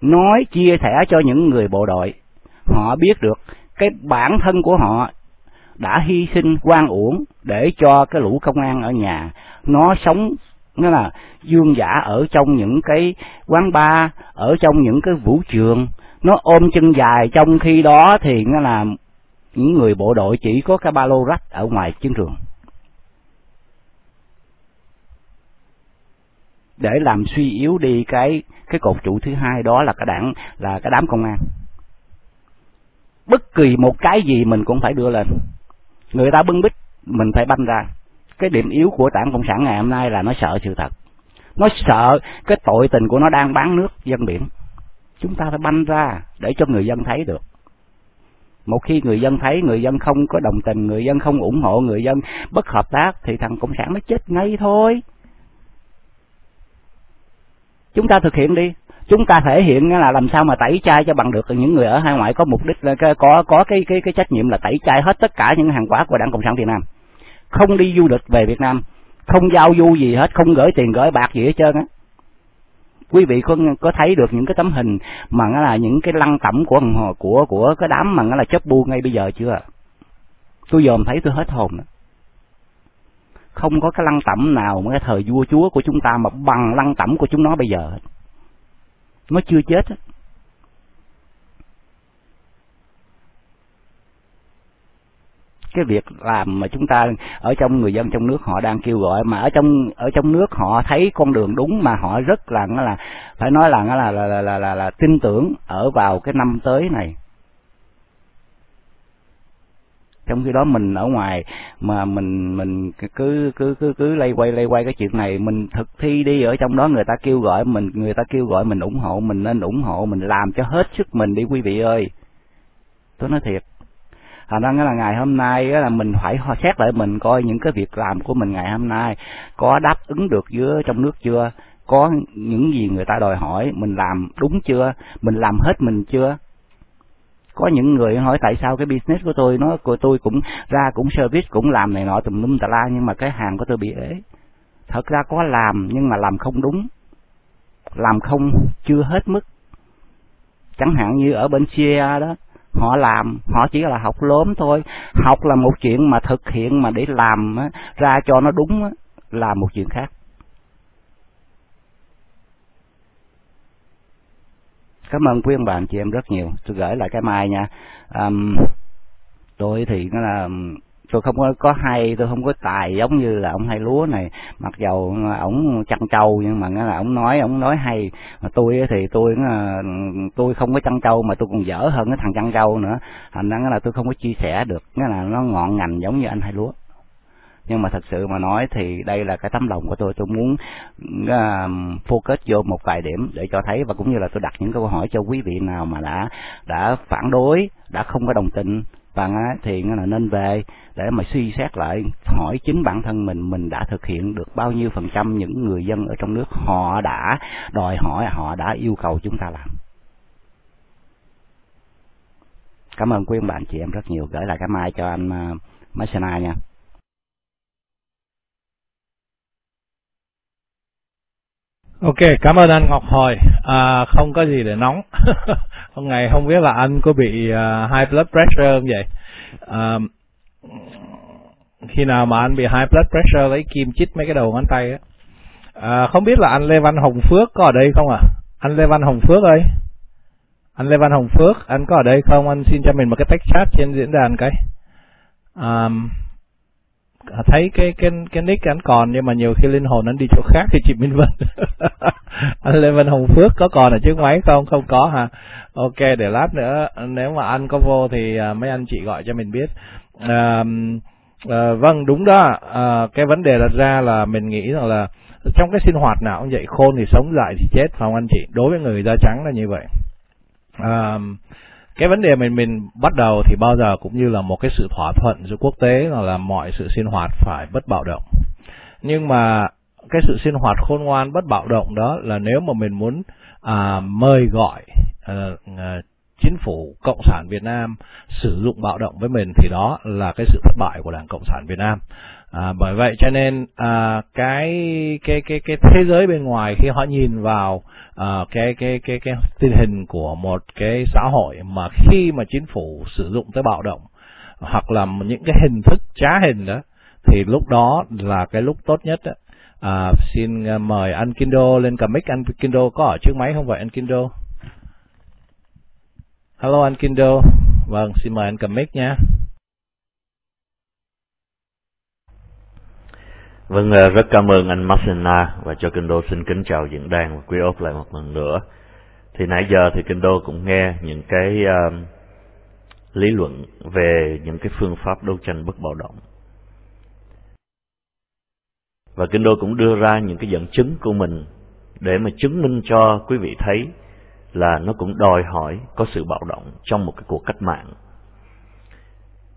nói chia sẻ cho những người bộ đội. Họ biết được cái bản thân của họ đã hy sinh quan uổng để cho cái lũ công an ở nhà nó sống nó là dương giả ở trong những cái quán bar, ở trong những cái vũ trường. Nó ôm chân dài trong khi đó thì nó là những người bộ đội chỉ có cái ba lô rách ở ngoài chiến trường. Để làm suy yếu đi cái cái cột trụ thứ hai đó là cái đảng, là cái đám công an. Bất kỳ một cái gì mình cũng phải đưa lên. Người ta bưng bít, mình phải banh ra. Cái điểm yếu của đảng cộng sản ngày hôm nay là nó sợ sự thật. Nó sợ cái tội tình của nó đang bán nước dân biển. Chúng ta phải banh ra để cho người dân thấy được. Một khi người dân thấy, người dân không có đồng tình, người dân không ủng hộ, người dân bất hợp tác, thì thằng cộng sản nó chết ngay thôi chúng ta thực hiện đi. Chúng ta thể hiện là làm sao mà tẩy chay cho bằng được. Những người ở hải ngoại có mục đích là có có cái cái cái trách nhiệm là tẩy chay hết tất cả những hàng hóa của đảng cộng sản việt nam. Không đi du lịch về việt nam. Không giao du gì hết. Không gửi tiền gửi bạc gì hết trơn á. Quý vị có có thấy được những cái tấm hình mà nó là những cái lăng tẩm của của của cái đám mà nó là chấp bu ngay bây giờ chưa? Tôi dòm thấy tôi hết hồn đó không có cái lăng tẩm nào mà cái thời vua chúa của chúng ta mà bằng lăng tẩm của chúng nó bây giờ. Nó chưa chết. Cái việc làm mà chúng ta ở trong người dân trong nước họ đang kêu gọi mà ở trong ở trong nước họ thấy con đường đúng mà họ rất là là phải nói là là là là là, là, là tin tưởng ở vào cái năm tới này. Trong khi đó mình ở ngoài mà mình mình cứ cứ cứ cứ lay quay lay quay cái chuyện này, mình thực thi đi, ở trong đó người ta kêu gọi mình, người ta kêu gọi mình ủng hộ, mình nên ủng hộ, mình làm cho hết sức mình đi, quý vị ơi. Tôi nói thiệt. Thành ra là ngày hôm nay là mình phải xét lại mình coi những cái việc làm của mình ngày hôm nay có đáp ứng được giữa trong nước chưa, có những gì người ta đòi hỏi, mình làm đúng chưa, mình làm hết mình chưa có những người hỏi tại sao cái business của tôi nó của tôi cũng ra cũng service cũng làm này nọ tùm lum tà la nhưng mà cái hàng của tôi bị ế. Thật ra có làm nhưng mà làm không đúng. Làm không chưa hết mức. Chẳng hạn như ở bên Cia đó họ làm họ chỉ là học lớn thôi. Học là một chuyện mà thực hiện mà để làm á, ra cho nó đúng á, là một chuyện khác. Cảm ơn quý ông bà chị em rất nhiều. Tôi gửi lại cái mai nha. Um, tôi thì nó là tôi không có có hay tôi không có tài giống như là ông hay lúa này. Mặc dầu ổng chăn trâu nhưng mà nó là ổng nói ổng nói hay. Mà tôi thì tôi tôi không có chăn trâu mà tôi còn dở hơn cái thằng chăn trâu nữa. Thành ra là tôi không có chia sẻ được. Nghĩa là nó ngọn ngành giống như anh hay lúa nhưng mà thật sự mà nói thì đây là cái tấm lòng của tôi. Tôi muốn uh, focus vô một vài điểm để cho thấy và cũng như là tôi đặt những câu hỏi cho quý vị nào mà đã đã phản đối đã không có đồng tình và thì là nên về để mà suy xét lại hỏi chính bản thân mình mình đã thực hiện được bao nhiêu phần trăm những người dân ở trong nước họ đã đòi hỏi họ đã yêu cầu chúng ta làm. Cảm ơn quý ông bạn chị em rất nhiều. Gửi lại cái mai cho anh à, uh, Masana nha. Ok, cảm ơn anh Ngọc Hồi. À, không có gì để nóng. hôm ngày không biết là anh có bị uh, high blood pressure không vậy? À, khi nào mà anh bị high blood pressure lấy kim chích mấy cái đầu ngón tay á. À, không biết là anh Lê Văn Hồng Phước có ở đây không à? Anh Lê Văn Hồng Phước ơi. anh Lê Văn Hồng Phước anh có ở đây không anh xin cho mình một cái text chat trên diễn đàn cái um, À, thấy cái cái cái nick anh còn nhưng mà nhiều khi linh hồn anh đi chỗ khác thì chị Minh Vân. Anh Lê Văn Hồng Phước có còn ở chiếc máy không? Không có hả? Ok để lát nữa nếu mà anh có vô thì à, mấy anh chị gọi cho mình biết. À, à, vâng đúng đó. À, cái vấn đề đặt ra là mình nghĩ rằng là trong cái sinh hoạt nào cũng vậy khôn thì sống lại thì chết phải không anh chị? Đối với người da trắng là như vậy. À, cái vấn đề mình mình bắt đầu thì bao giờ cũng như là một cái sự thỏa thuận giữa quốc tế là, là mọi sự sinh hoạt phải bất bạo động. Nhưng mà cái sự sinh hoạt khôn ngoan bất bạo động đó là nếu mà mình muốn à, mời gọi à, à, chính phủ cộng sản Việt Nam sử dụng bạo động với mình thì đó là cái sự thất bại của đảng cộng sản Việt Nam à, bởi vậy cho nên à, cái cái cái cái thế giới bên ngoài khi họ nhìn vào à, cái cái cái cái tình hình của một cái xã hội mà khi mà chính phủ sử dụng tới bạo động hoặc là những cái hình thức trá hình đó thì lúc đó là cái lúc tốt nhất đó. À, xin à, mời anh Kindo lên cầm mic. Anh Kindo có ở trước máy không vậy anh Kindo? Hello anh Kindo. Vâng xin mời anh cầm mic nha Vâng, ờ, rất cảm ơn anh Masina và cho Kinh Đô xin kính chào diễn đàn và quý ốc lại một lần nữa. Thì nãy giờ thì Kinh Đô cũng nghe những cái uh, lý luận về những cái phương pháp đấu tranh bất bạo động. Và Kinh Đô cũng đưa ra những cái dẫn chứng của mình để mà chứng minh cho quý vị thấy là nó cũng đòi hỏi có sự bạo động trong một cái cuộc cách mạng.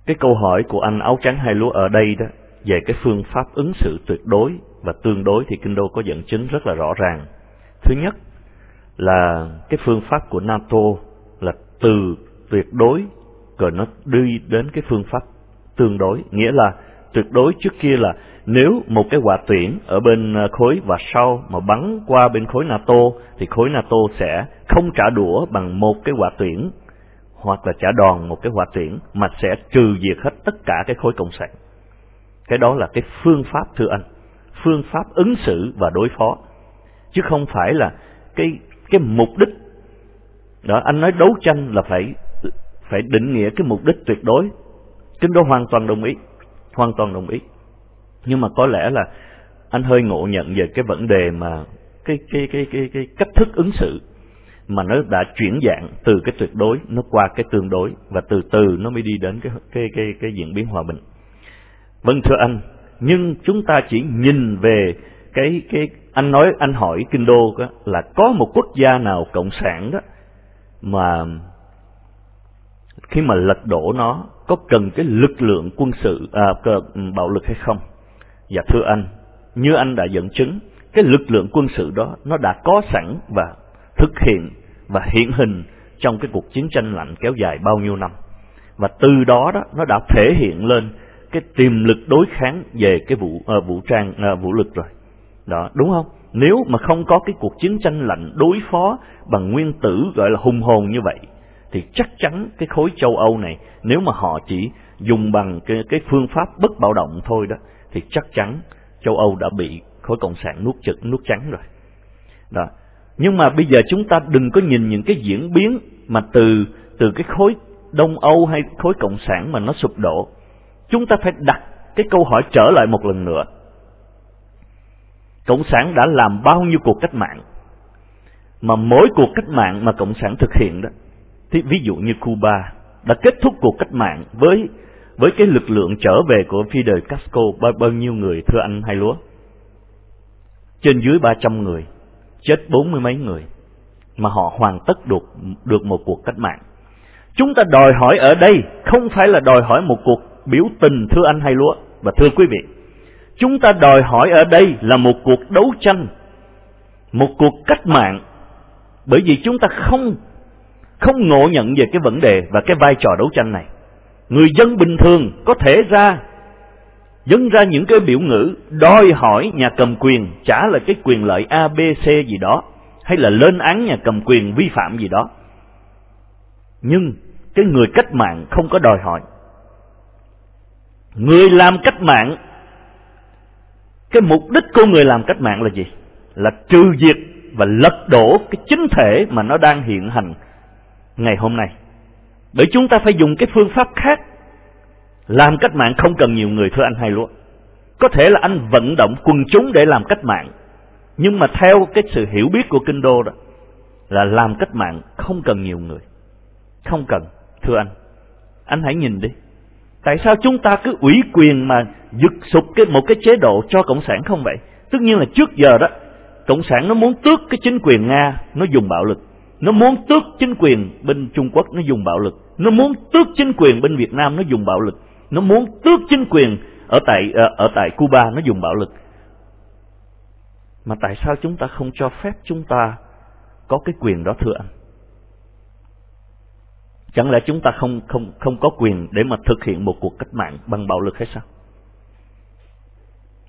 Cái câu hỏi của anh áo trắng hai lúa ở đây đó về cái phương pháp ứng xử tuyệt đối và tương đối thì Kinh Đô có dẫn chứng rất là rõ ràng. Thứ nhất là cái phương pháp của NATO là từ tuyệt đối rồi nó đi đến cái phương pháp tương đối, nghĩa là tuyệt đối trước kia là nếu một cái quả tuyển ở bên à, khối và sau mà bắn qua bên khối NATO thì khối NATO sẽ không trả đũa bằng một cái quả tuyển hoặc là trả đòn một cái quả tuyển mà sẽ trừ diệt hết tất cả cái khối cộng sản. Cái đó là cái phương pháp thưa anh, phương pháp ứng xử và đối phó, chứ không phải là cái cái mục đích. Đó, anh nói đấu tranh là phải phải định nghĩa cái mục đích tuyệt đối. Kinh đó hoàn toàn đồng ý, hoàn toàn đồng ý. Nhưng mà có lẽ là anh hơi ngộ nhận về cái vấn đề mà cái cái cái cái cái cách thức ứng xử mà nó đã chuyển dạng từ cái tuyệt đối nó qua cái tương đối và từ từ nó mới đi đến cái cái cái cái diễn biến hòa bình. Vâng thưa anh, nhưng chúng ta chỉ nhìn về cái cái anh nói anh hỏi kinh đô đó, là có một quốc gia nào cộng sản đó mà khi mà lật đổ nó có cần cái lực lượng quân sự à, cờ, bạo lực hay không? Dạ thưa anh, như anh đã dẫn chứng, cái lực lượng quân sự đó nó đã có sẵn và thực hiện và hiện hình trong cái cuộc chiến tranh lạnh kéo dài bao nhiêu năm. Và từ đó đó nó đã thể hiện lên cái tiềm lực đối kháng về cái vũ uh, vũ trang uh, vũ lực rồi. Đó đúng không? Nếu mà không có cái cuộc chiến tranh lạnh đối phó bằng nguyên tử gọi là hùng hồn như vậy thì chắc chắn cái khối châu Âu này nếu mà họ chỉ dùng bằng cái cái phương pháp bất bạo động thôi đó thì chắc chắn châu Âu đã bị khối cộng sản nuốt chửng nuốt trắng rồi. Đó. Nhưng mà bây giờ chúng ta đừng có nhìn những cái diễn biến mà từ từ cái khối Đông Âu hay khối cộng sản mà nó sụp đổ chúng ta phải đặt cái câu hỏi trở lại một lần nữa. Cộng sản đã làm bao nhiêu cuộc cách mạng? Mà mỗi cuộc cách mạng mà Cộng sản thực hiện đó, thì ví dụ như Cuba đã kết thúc cuộc cách mạng với với cái lực lượng trở về của Fidel Castro bao, bao nhiêu người thưa anh hay lúa? Trên dưới 300 người, chết bốn mươi mấy người, mà họ hoàn tất được được một cuộc cách mạng. Chúng ta đòi hỏi ở đây không phải là đòi hỏi một cuộc biểu tình, thưa anh hay lúa. Và thưa quý vị, chúng ta đòi hỏi ở đây là một cuộc đấu tranh, một cuộc cách mạng. Bởi vì chúng ta không không ngộ nhận về cái vấn đề và cái vai trò đấu tranh này. Người dân bình thường có thể ra, dâng ra những cái biểu ngữ, đòi hỏi nhà cầm quyền trả lại cái quyền lợi abc gì đó, hay là lên án nhà cầm quyền vi phạm gì đó. Nhưng cái người cách mạng không có đòi hỏi. Người làm cách mạng Cái mục đích của người làm cách mạng là gì? Là trừ diệt và lật đổ cái chính thể mà nó đang hiện hành ngày hôm nay. Bởi chúng ta phải dùng cái phương pháp khác. Làm cách mạng không cần nhiều người thưa anh hay luôn. Có thể là anh vận động quần chúng để làm cách mạng. Nhưng mà theo cái sự hiểu biết của Kinh Đô đó, là làm cách mạng không cần nhiều người. Không cần, thưa anh. Anh hãy nhìn đi. Tại sao chúng ta cứ ủy quyền mà giật sụp cái một cái chế độ cho Cộng sản không vậy? Tất nhiên là trước giờ đó, Cộng sản nó muốn tước cái chính quyền Nga, nó dùng bạo lực. Nó muốn tước chính quyền bên Trung Quốc, nó dùng bạo lực. Nó muốn tước chính quyền bên Việt Nam, nó dùng bạo lực. Nó muốn tước chính quyền ở tại ờ, ở, tại Cuba, nó dùng bạo lực. Mà tại sao chúng ta không cho phép chúng ta có cái quyền đó thưa anh? Chẳng lẽ chúng ta không không không có quyền để mà thực hiện một cuộc cách mạng bằng bạo lực hay sao?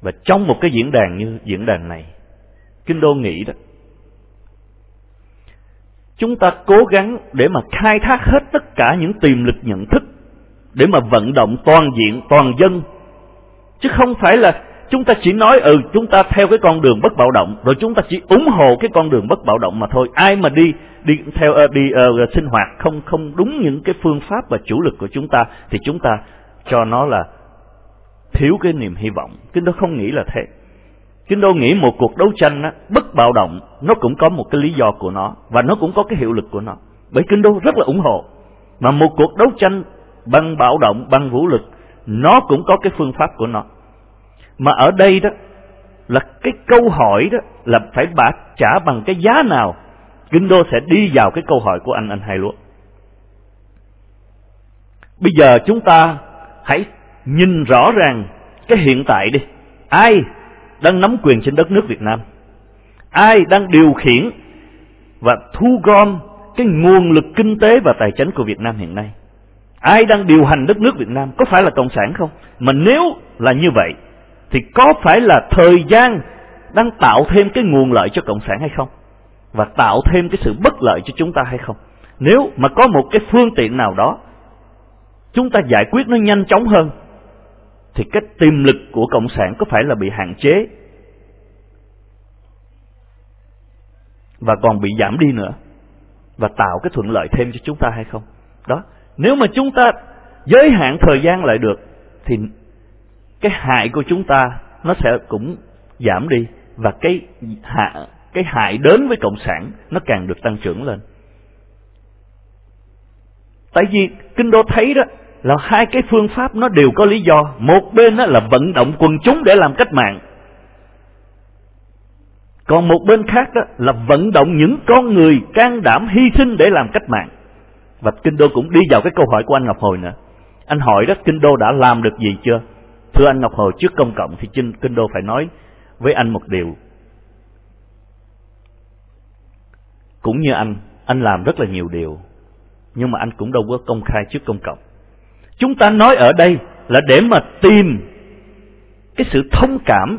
Và trong một cái diễn đàn như diễn đàn này, Kinh Đô nghĩ đó, chúng ta cố gắng để mà khai thác hết tất cả những tiềm lực nhận thức để mà vận động toàn diện, toàn dân. Chứ không phải là chúng ta chỉ nói ừ chúng ta theo cái con đường bất bạo động rồi chúng ta chỉ ủng hộ cái con đường bất bạo động mà thôi. Ai mà đi đi theo uh, đi uh, sinh hoạt không không đúng những cái phương pháp và chủ lực của chúng ta thì chúng ta cho nó là thiếu cái niềm hy vọng. Kinh đô không nghĩ là thế. Kinh đô nghĩ một cuộc đấu tranh á, bất bạo động nó cũng có một cái lý do của nó và nó cũng có cái hiệu lực của nó. Bởi kinh đô rất là ủng hộ. Mà một cuộc đấu tranh bằng bạo động bằng vũ lực nó cũng có cái phương pháp của nó mà ở đây đó, là cái câu hỏi đó, là phải bả trả bằng cái giá nào. Kinh Đô sẽ đi vào cái câu hỏi của anh anh hai luôn. Bây giờ chúng ta hãy nhìn rõ ràng cái hiện tại đi. Ai đang nắm quyền trên đất nước Việt Nam? Ai đang điều khiển và thu gom cái nguồn lực kinh tế và tài chính của Việt Nam hiện nay? Ai đang điều hành đất nước Việt Nam? Có phải là Cộng sản không? Mà nếu là như vậy thì có phải là thời gian đang tạo thêm cái nguồn lợi cho cộng sản hay không? Và tạo thêm cái sự bất lợi cho chúng ta hay không? Nếu mà có một cái phương tiện nào đó, chúng ta giải quyết nó nhanh chóng hơn, thì cái tiềm lực của cộng sản có phải là bị hạn chế? Và còn bị giảm đi nữa, và tạo cái thuận lợi thêm cho chúng ta hay không? Đó, nếu mà chúng ta giới hạn thời gian lại được, thì cái hại của chúng ta nó sẽ cũng giảm đi và cái hạ, cái hại đến với cộng sản nó càng được tăng trưởng lên. Tại vì kinh đô thấy đó là hai cái phương pháp nó đều có lý do. Một bên đó là vận động quần chúng để làm cách mạng. Còn một bên khác đó là vận động những con người can đảm hy sinh để làm cách mạng. Và kinh đô cũng đi vào cái câu hỏi của anh ngọc hồi nữa anh hỏi đó, kinh đô đã làm được gì chưa? Thưa anh Ngọc Hồ, trước công cộng thì Kinh, Kinh Đô phải nói với anh một điều. Cũng như anh, anh làm rất là nhiều điều, nhưng mà anh cũng đâu có công khai trước công cộng. Chúng ta nói ở đây là để mà tìm cái sự thông cảm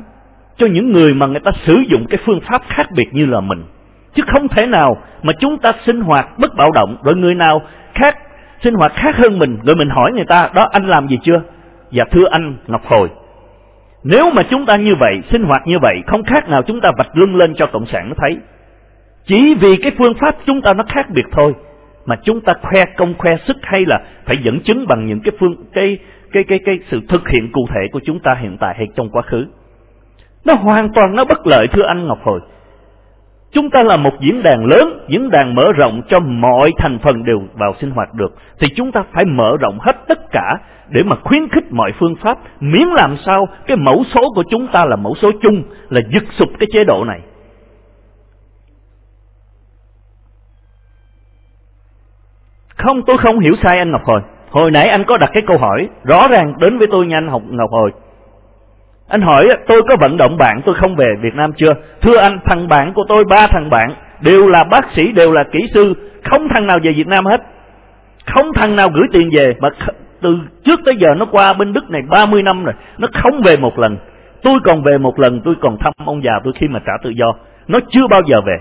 cho những người mà người ta sử dụng cái phương pháp khác biệt như là mình. Chứ không thể nào mà chúng ta sinh hoạt bất bạo động, rồi người nào khác sinh hoạt khác hơn mình, rồi mình hỏi người ta, đó anh làm gì chưa? Và thưa anh Ngọc Hồi, nếu mà chúng ta như vậy, sinh hoạt như vậy, không khác nào chúng ta vạch lưng lên cho Cộng sản nó thấy. Chỉ vì cái phương pháp chúng ta nó khác biệt thôi, mà chúng ta khoe công khoe sức hay là phải dẫn chứng bằng những cái phương cái cái cái cái sự thực hiện cụ thể của chúng ta hiện tại hay trong quá khứ. Nó hoàn toàn nó bất lợi thưa anh Ngọc Hồi. Chúng ta là một diễn đàn lớn, diễn đàn mở rộng cho mọi thành phần đều vào sinh hoạt được. Thì chúng ta phải mở rộng hết tất cả để mà khuyến khích mọi phương pháp, miễn làm sao cái mẫu số của chúng ta là mẫu số chung, là giật sụp cái chế độ này. Không, tôi không hiểu sai anh Ngọc Hồi. Hồi nãy anh có đặt cái câu hỏi rõ ràng đến với tôi nha anh Ngọc Hồi. Anh hỏi tôi có vận động bạn tôi không về Việt Nam chưa? Thưa anh, thằng bạn của tôi, ba thằng bạn, đều là bác sĩ, đều là kỹ sư, không thằng nào về Việt Nam hết. Không thằng nào gửi tiền về, mà từ trước tới giờ nó qua bên Đức này 30 năm rồi, nó không về một lần. Tôi còn về một lần, tôi còn thăm ông già tôi khi mà trả tự do. Nó chưa bao giờ về.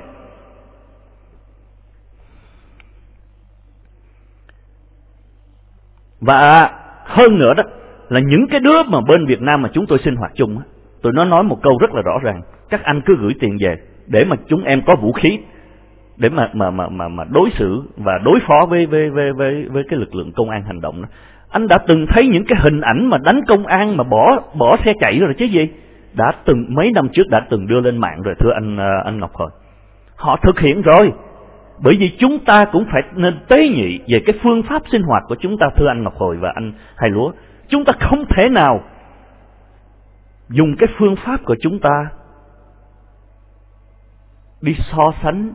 Và hơn nữa đó, là những cái đứa mà bên Việt Nam mà chúng tôi sinh hoạt chung tụi nó nói một câu rất là rõ ràng, các anh cứ gửi tiền về để mà chúng em có vũ khí để mà mà mà mà mà đối xử và đối phó với với với với với cái lực lượng công an hành động đó. Anh đã từng thấy những cái hình ảnh mà đánh công an mà bỏ bỏ xe chạy rồi chứ gì? Đã từng, mấy năm trước đã từng đưa lên mạng rồi, thưa anh à, anh Ngọc Hồi. Họ thực hiện rồi. Bởi vì chúng ta cũng phải nên tế nhị về cái phương pháp sinh hoạt của chúng ta, thưa anh Ngọc Hồi và anh Hai Lúa. Chúng ta không thể nào dùng cái phương pháp của chúng ta đi so sánh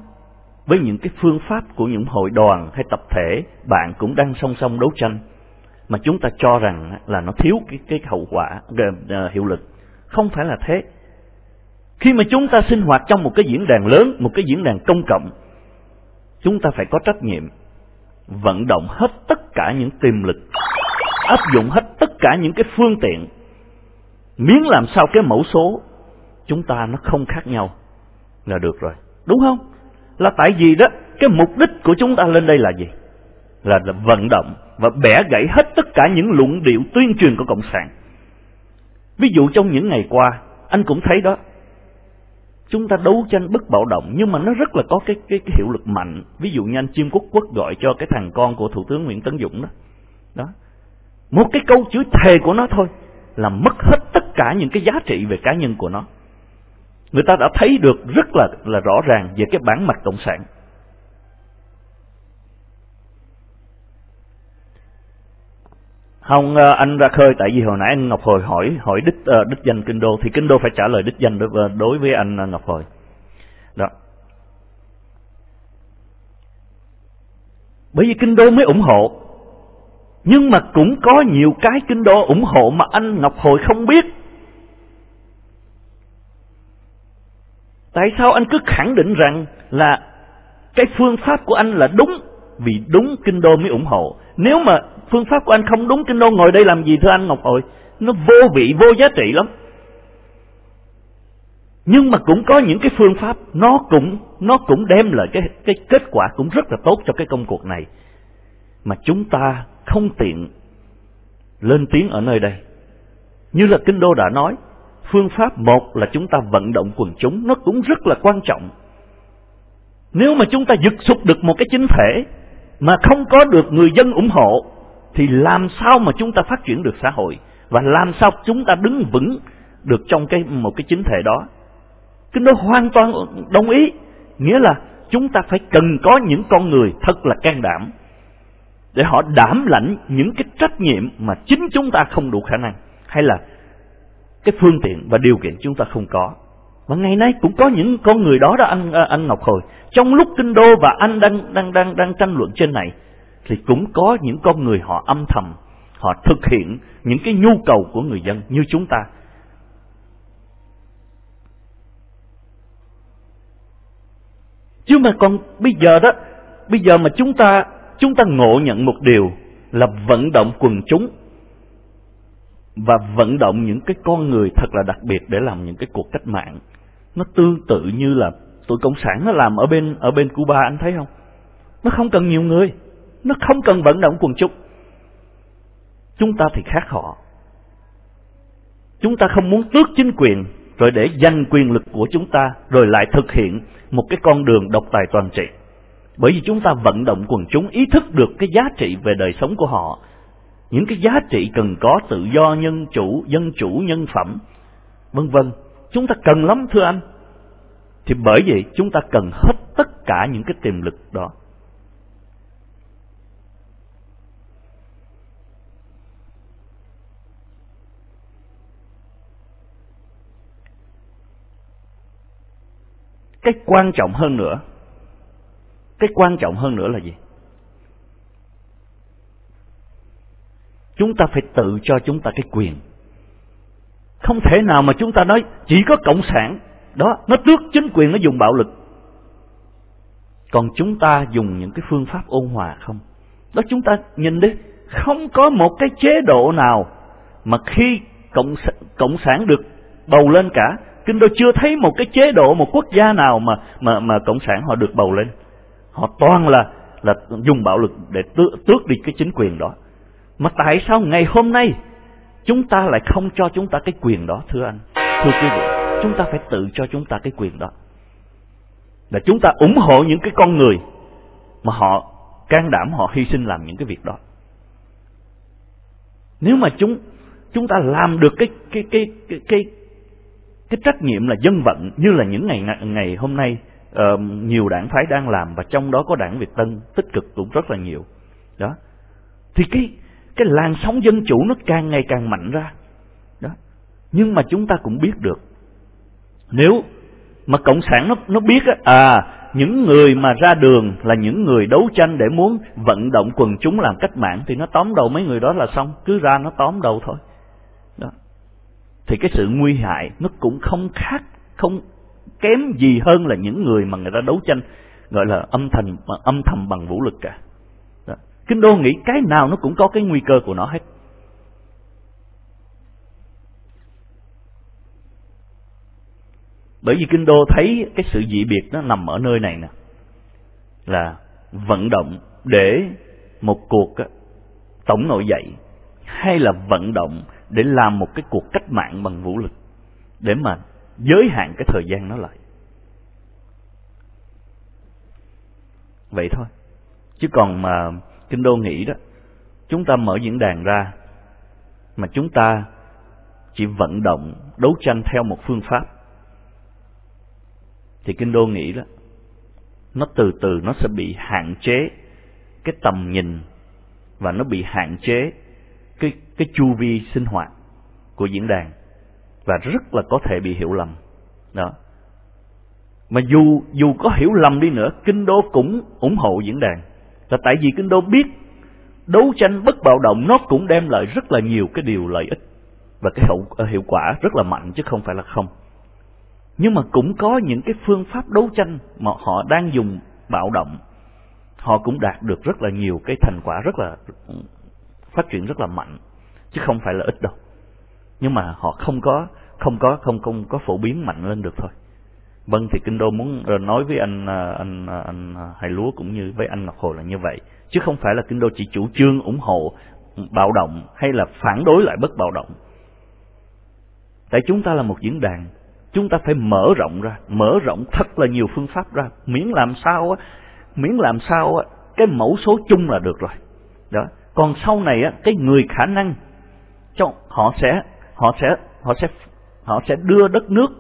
với những cái phương pháp của những hội đoàn hay tập thể bạn cũng đang song song đấu tranh mà chúng ta cho rằng là nó thiếu cái cái hậu quả hiệu lực. Không phải là thế. Khi mà chúng ta sinh hoạt trong một cái diễn đàn lớn một cái diễn đàn công cộng chúng ta phải có trách nhiệm vận động hết tất cả những tiềm lực áp dụng hết tất cả những cái phương tiện miếng làm sao cái mẫu số chúng ta nó không khác nhau là được rồi. Đúng không? Là tại vì đó cái mục đích của chúng ta lên đây là gì? Là, là vận động và bẻ gãy hết tất cả những luận điệu tuyên truyền của cộng sản. Ví dụ trong những ngày qua anh cũng thấy đó. Chúng ta đấu tranh bất bạo động nhưng mà nó rất là có cái cái, cái hiệu lực mạnh. Ví dụ như anh chiêm quốc quốc gọi cho cái thằng con của thủ tướng nguyễn tấn dũng đó. Đó. Một cái câu chữ thề của nó thôi là mất hết tất cả những cái giá trị về cá nhân của nó. Người ta đã thấy được rất là là rõ ràng về cái bản mặt cộng sản. Không ờ, anh ra khơi tại vì hồi nãy anh Ngọc Hồi hỏi hỏi đích uh, đích danh kinh đô thì kinh đô phải trả lời đích danh đối, với, đối với anh Ngọc Hồi. Đó. Bởi vì kinh đô mới ủng hộ. Nhưng mà cũng có nhiều cái kinh đô ủng hộ mà anh Ngọc Hồi không biết. Tại sao anh cứ khẳng định rằng là cái phương pháp của anh là đúng? Vì đúng kinh đô mới ủng hộ. Nếu mà phương pháp của anh không đúng kinh đô ngồi đây làm gì thưa anh Ngọc Hội? Nó vô vị, vô giá trị lắm. Nhưng mà cũng có những cái phương pháp nó cũng nó cũng đem lại cái cái kết quả cũng rất là tốt cho cái công cuộc này. Mà chúng ta không tiện lên tiếng ở nơi đây. Như là Kinh Đô đã nói, Phương pháp một là chúng ta vận động quần chúng, nó cũng rất là quan trọng. Nếu mà chúng ta giật sụp được một cái chính thể mà không có được người dân ủng hộ, thì làm sao mà chúng ta phát triển được xã hội? Và làm sao chúng ta đứng vững được trong cái, một cái chính thể đó? Cái nó hoàn toàn đồng ý. Nghĩa là chúng ta phải cần có những con người thật là can đảm để họ đảm lãnh những cái trách nhiệm mà chính chúng ta không đủ khả năng hay là cái phương tiện và điều kiện chúng ta không có. Và ngày nay cũng có những con người đó đó anh anh Ngọc Hồi. Trong lúc kinh đô và anh đang đang đang đang tranh luận trên này thì cũng có những con người họ âm thầm, họ thực hiện những cái nhu cầu của người dân như chúng ta. Chứ mà còn bây giờ đó, bây giờ mà chúng ta chúng ta ngộ nhận một điều là vận động quần chúng và vận động những cái con người thật là đặc biệt để làm những cái cuộc cách mạng nó tương tự như là tụi cộng sản nó làm ở bên ở bên Cuba anh thấy không nó không cần nhiều người nó không cần vận động quần chúng. Chúng ta thì khác họ. Chúng ta không muốn tước chính quyền rồi để giành quyền lực của chúng ta rồi lại thực hiện một cái con đường độc tài toàn trị. Bởi vì chúng ta vận động quần chúng ý thức được cái giá trị về đời sống của họ. Những cái giá trị cần có tự do nhân chủ, dân chủ, nhân phẩm, vân vân. Chúng ta cần lắm, thưa anh. Thì bởi vậy chúng ta cần hết tất cả những cái tiềm lực đó. Cái quan trọng hơn nữa, cái quan trọng hơn nữa là gì? Chúng ta phải tự cho chúng ta cái quyền. Không thể nào mà chúng ta nói chỉ có cộng sản, đó, nó tước chính quyền, nó dùng bạo lực. Còn chúng ta dùng những cái phương pháp ôn hòa không? Đó, chúng ta nhìn đi, không có một cái chế độ nào mà khi cộng cộng sản được bầu lên cả kinh đô chưa thấy một cái chế độ một quốc gia nào mà mà mà cộng sản họ được bầu lên họ toàn là là dùng bạo lực để tước, tước đi cái chính quyền đó mà tại sao ngày hôm nay chúng ta lại không cho chúng ta cái quyền đó thưa anh? Thưa quý vị, chúng ta phải tự cho chúng ta cái quyền đó. là chúng ta ủng hộ những cái con người mà họ can đảm họ hy sinh làm những cái việc đó nếu mà chúng chúng ta làm được cái cái cái cái cái cái trách nhiệm là dân vận như là những ngày ngày hôm nay uh, nhiều đảng phái đang làm và trong đó có đảng Việt Tân tích cực cũng rất là nhiều. Đó. Thì cái cái làn sóng dân chủ nó càng ngày càng mạnh ra. Đó. Nhưng mà chúng ta cũng biết được nếu mà cộng sản nó nó biết á à những người mà ra đường là những người đấu tranh để muốn vận động quần chúng làm cách mạng thì nó tóm đầu mấy người đó là xong cứ ra nó tóm đầu thôi thì cái sự nguy hại nó cũng không khác, không kém gì hơn là những người mà người ta đấu tranh, gọi là âm thầm âm thầm bằng vũ lực cả đó. kinh đô nghĩ cái nào nó cũng có cái nguy cơ của nó hết bởi vì kinh đô thấy cái sự dị biệt nó nằm ở nơi này nè, là vận động để một cuộc tổng nội dậy hay là vận động để làm một cái cuộc cách mạng bằng vũ lực, để mà giới hạn cái thời gian nó lại. Vậy thôi. Chứ còn mà kinh đô nghĩ đó, chúng ta mở diễn đàn ra, mà chúng ta chỉ vận động, đấu tranh theo một phương pháp, thì kinh đô nghĩ đó, nó từ từ nó sẽ bị hạn chế cái tầm nhìn và nó bị hạn chế cái cái chu vi sinh hoạt của diễn đàn và rất là có thể bị hiểu lầm. Đó. Mà dù dù có hiểu lầm đi nữa, kinh đô cũng ủng hộ diễn đàn. Là tại vì kinh đô biết đấu tranh bất bạo động nó cũng đem lại rất là nhiều cái điều lợi ích và cái hậu ờ, hiệu quả rất là mạnh chứ không phải là không. Nhưng mà cũng có những cái phương pháp đấu tranh mà họ đang dùng bạo động, họ cũng đạt được rất là nhiều cái thành quả rất là phát triển rất là mạnh, chứ không phải là ít đâu. Nhưng mà họ không có không có, không không có phổ biến mạnh lên được thôi. Vâng thì kinh đô muốn ờ, nói với anh ờ, anh ờ, anh hải lúa cũng như với anh ngọc hồ là như vậy. Chứ không phải là kinh đô chỉ chủ trương ủng hộ ừ, bạo động hay là phản đối lại bất bạo động. Tại chúng ta là một diễn đàn, chúng ta phải mở rộng ra, mở rộng thật là nhiều phương pháp ra. Miễn làm sao á, miễn làm sao á, cái mẫu số chung là được rồi. Đó còn sau này á, cái người khả năng cho họ sẽ họ sẽ họ sẽ họ sẽ đưa đất nước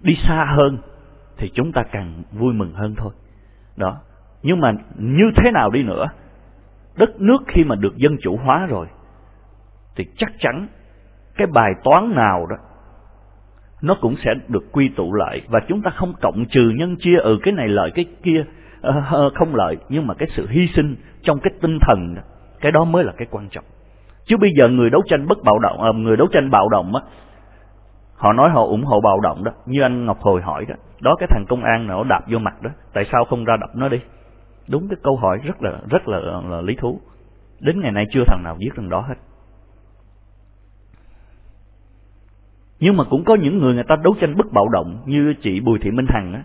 đi xa hơn thì chúng ta càng vui mừng hơn thôi. Đó. Nhưng mà như thế nào đi nữa, đất nước khi mà được dân chủ hóa rồi, thì chắc chắn cái bài toán nào đó, nó cũng sẽ được quy tụ lại. Và chúng ta không cộng trừ nhân chia ừ cái này lợi, cái kia ờ, ờ, không lợi. Nhưng mà cái sự hy sinh trong cái tinh thần đó, cái đó mới là cái quan trọng. Chứ bây giờ người đấu tranh bất bạo động ờ, người đấu tranh bạo động á họ nói họ ủng hộ bạo động đó như anh ngọc hồi hỏi đó đó cái thằng công an nó đạp vô mặt đó tại sao không ra đập nó đi? Đúng cái câu hỏi rất là rất là, là lý thú. Đến ngày nay chưa thằng nào viết thằng đó hết. Nhưng mà cũng có những người người ta đấu tranh bất bạo động như chị Bùi Thị Minh Hằng á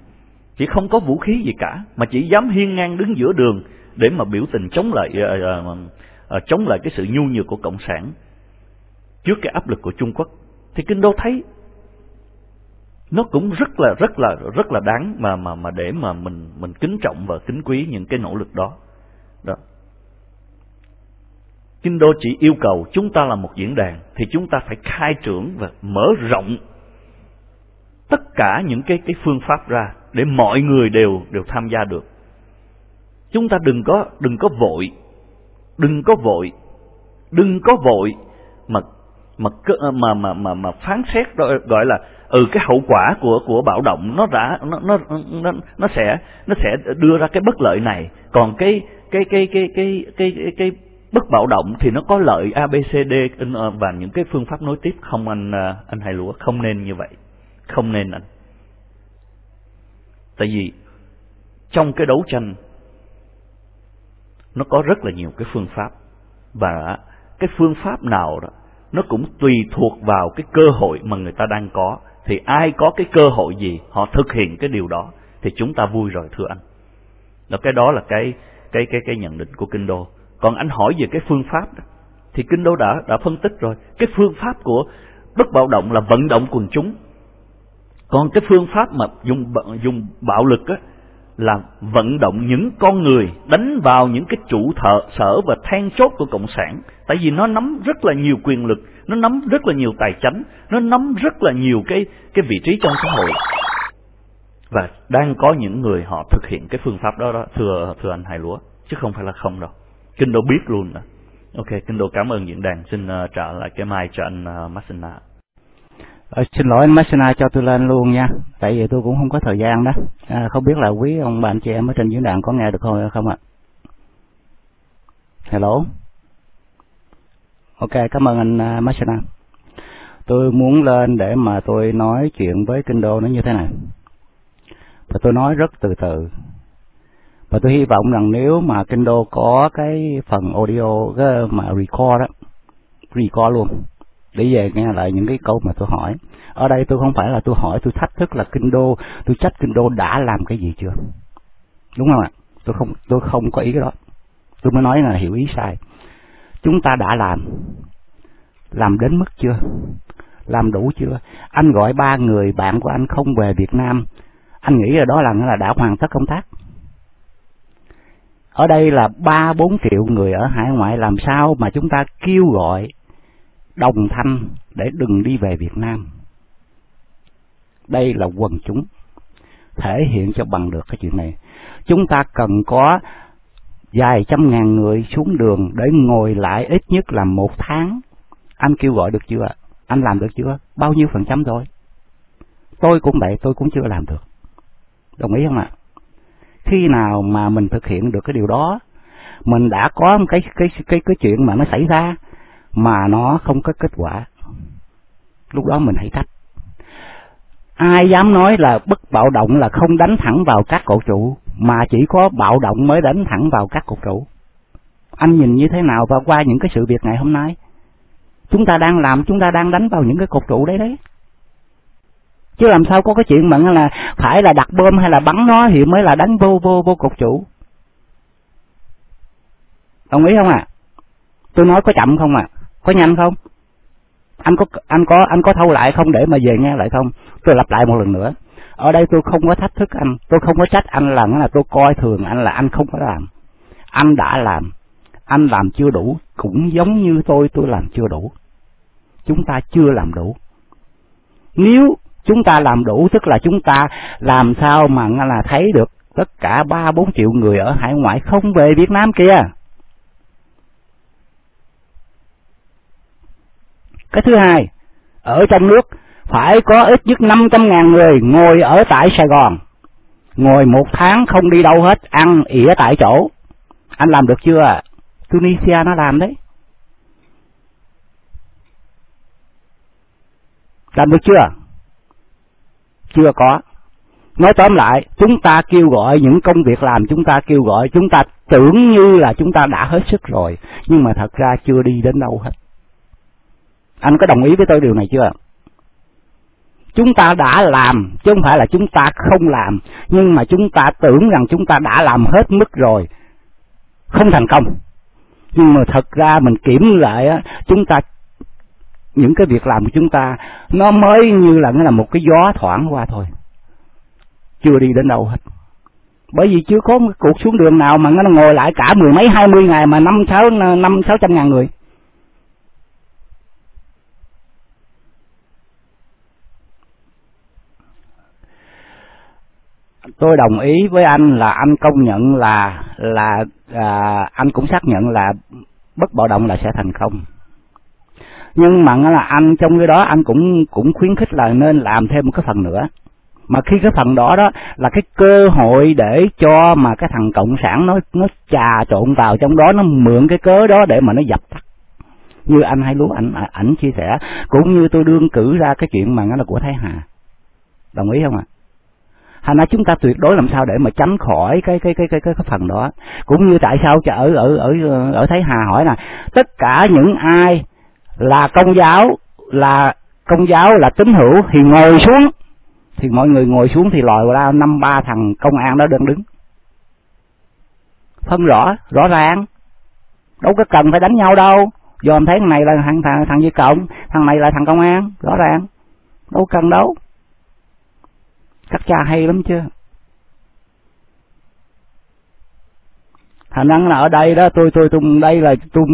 chỉ không có vũ khí gì cả mà chỉ dám hiên ngang đứng giữa đường để mà biểu tình chống lại ờ, ờ, ờ, chống lại cái sự nhu nhược của cộng sản trước cái áp lực của Trung Quốc. Thì kinh đô thấy nó cũng rất là rất là rất là đáng mà mà mà để mà mình mình kính trọng và kính quý những cái nỗ lực đó. Đó. Kinh đô chỉ yêu cầu chúng ta là một diễn đàn thì chúng ta phải khai trưởng và mở rộng tất cả những cái cái phương pháp ra để mọi người đều đều tham gia được chúng ta đừng có đừng có vội. Đừng có vội. Đừng có vội. Mà mà mà mà mà, mà phán xét gọi là ừ cái hậu quả của của bạo động nó đã nó nó nó nó sẽ nó sẽ đưa ra cái bất lợi này. Còn cái cái cái cái cái cái cái, cái bất bạo động thì nó có lợi ABCD và những cái phương pháp nối tiếp. Không anh à, anh hai lúa không nên như vậy. Không nên anh. Tại vì trong cái đấu tranh nó có rất là nhiều cái phương pháp. Và cái phương pháp nào đó nó cũng tùy thuộc vào cái cơ hội mà người ta đang có. Thì ai có cái cơ hội gì họ thực hiện cái điều đó thì chúng ta vui rồi thưa anh. Đó cái đó là cái cái cái cái nhận định của kinh đô. Còn anh hỏi về cái phương pháp đó, thì kinh đô đã đã phân tích rồi. Cái phương pháp của bất bạo động là vận động quần chúng. Còn cái phương pháp mà dùng dùng bạo lực á là vận động những con người đánh vào những cái trụ thợ sở và then chốt của cộng sản. Tại vì nó nắm rất là nhiều quyền lực nó nắm rất là nhiều tài chánh nó nắm rất là nhiều cái cái vị trí trong xã hội. Và đang có những người họ thực hiện cái phương pháp đó đó thưa thưa anh Hải Lúa chứ không phải là không đâu. Kinh đô biết luôn đó. Ok kinh đô cảm ơn diễn đàn. Xin uh, trả lại cái mai cho anh ờ, uh, Massena Ờ, xin lỗi anh Messina cho tôi lên luôn nha. Tại vì tôi cũng không có thời gian đó. À, không biết là quý ông bà anh chị em ở trên diễn đàn có nghe được không không ạ? Hello? Ok cảm ơn anh à, Messina. Tôi muốn lên để mà tôi nói chuyện với kinh đô nó như thế này. Và tôi nói rất từ từ. Và tôi hy vọng rằng nếu mà kinh đô có cái phần audio cái mà record đó record luôn để về nghe lại những cái câu mà tôi hỏi. Ở đây tôi không phải là tôi hỏi, tôi thách thức là kinh đô, tôi trách kinh đô đã làm cái gì chưa? Đúng không ạ? Tôi không tôi không có ý cái đó. Tôi mới nói là hiểu ý sai. Chúng ta đã làm. Làm đến mức chưa? Làm đủ chưa? Anh gọi ba người bạn của anh không về việt nam. Anh nghĩ là đó là là đã hoàn tất công tác. Ở đây là ba bốn triệu người ở hải ngoại. Làm sao mà chúng ta kêu gọi đồng thanh để đừng đi về Việt Nam. Đây là quần chúng thể hiện cho bằng được cái chuyện này. Chúng ta cần có vài trăm ngàn người xuống đường để ngồi lại ít nhất là một tháng. Anh kêu gọi được chưa? Anh làm được chưa? Bao nhiêu phần trăm rồi? Tôi cũng vậy, tôi cũng chưa làm được. Đồng ý không ạ? Khi nào mà mình thực hiện được cái điều đó, mình đã có cái cái cái cái chuyện mà nó xảy ra mà nó không có kết quả. Lúc đó mình hãy tách ai dám nói là bất bạo động là không đánh thẳng vào các cột trụ, mà chỉ có bạo động mới đánh thẳng vào các cột trụ. Anh nhìn như thế nào và qua những cái sự việc ngày hôm nay? Chúng ta đang làm, chúng ta đang đánh vào những cái cột trụ đấy đấy. Chứ làm sao có cái chuyện mà là phải là đặt bom hay là bắn nó thì mới là đánh vô vô vô cột trụ. Đồng ý không ạ? À? tôi nói có chậm không ạ? à? Có nhanh không? Anh có anh có anh có thâu lại không để mà về nghe lại không? Tôi lặp lại một lần nữa. Ở đây tôi không có thách thức anh. Tôi không có trách anh là là tôi coi thường anh là anh không có làm. Anh đã làm. Anh làm chưa đủ. Cũng giống như tôi tôi làm chưa đủ. Chúng ta chưa làm đủ. Nếu chúng ta làm đủ, tức là chúng ta làm sao mà là thấy được tất cả ba bốn triệu người ở hải ngoại không về Việt Nam kia Cái thứ hai, ở trong nước phải có ít nhất 500 ngàn người ngồi ở tại Sài Gòn. Ngồi một tháng không đi đâu hết, ăn ỉa tại chỗ. Anh làm được chưa? Tunisia nó làm đấy. Làm được chưa? Chưa có. Nói tóm lại, chúng ta kêu gọi những công việc làm, chúng ta kêu gọi, chúng ta tưởng như là chúng ta đã hết sức rồi, nhưng mà thật ra chưa đi đến đâu hết. Anh có đồng ý với tôi điều này chưa? Chúng ta đã làm, chứ không phải là chúng ta không làm, nhưng mà chúng ta tưởng rằng chúng ta đã làm hết mức rồi, không thành công. Nhưng mà thật ra mình kiểm lại á, chúng ta những cái việc làm của chúng ta nó mới như là nó là một cái gió thoảng qua thôi. Chưa đi đến đâu hết. Bởi vì chưa có một cuộc xuống đường nào mà nó ngồi lại cả mười mấy hai mươi ngày mà năm sáu năm sáu trăm ngàn người. Tôi đồng ý với anh là anh công nhận là là à, anh cũng xác nhận là bất bạo động là sẽ thành công. Nhưng mà là anh trong cái đó anh cũng cũng khuyến khích là nên làm thêm một cái phần nữa. Mà khi cái phần đó đó là cái cơ hội để cho mà cái thằng cộng sản nó nó trà trộn vào trong đó nó mượn cái cớ đó để mà nó dập tắt. Như anh hay lúa ảnh ảnh chia sẻ cũng như tôi đương cử ra cái chuyện mà nó là của thái hà. Đồng ý không ạ? à? Hay nói chúng ta tuyệt đối làm sao để mà tránh khỏi cái cái cái cái cái, cái phần đó. Cũng như tại sao ở ở ở ở thái hà hỏi là tất cả những ai là công giáo là công giáo là tín hữu thì ngồi xuống. Thì mọi người ngồi xuống thì lòi ra năm ba thằng công an đó đang đứng. Phân rõ rõ ràng. Đâu có cần phải đánh nhau đâu. Do thấy thằng này là thằng thằng thằng như Cộng thằng này là thằng công an rõ ràng. Đâu cần đâu các cha hay lắm chứ. Thành năng là ở đây đó, tôi tôi tôi, đây là tôi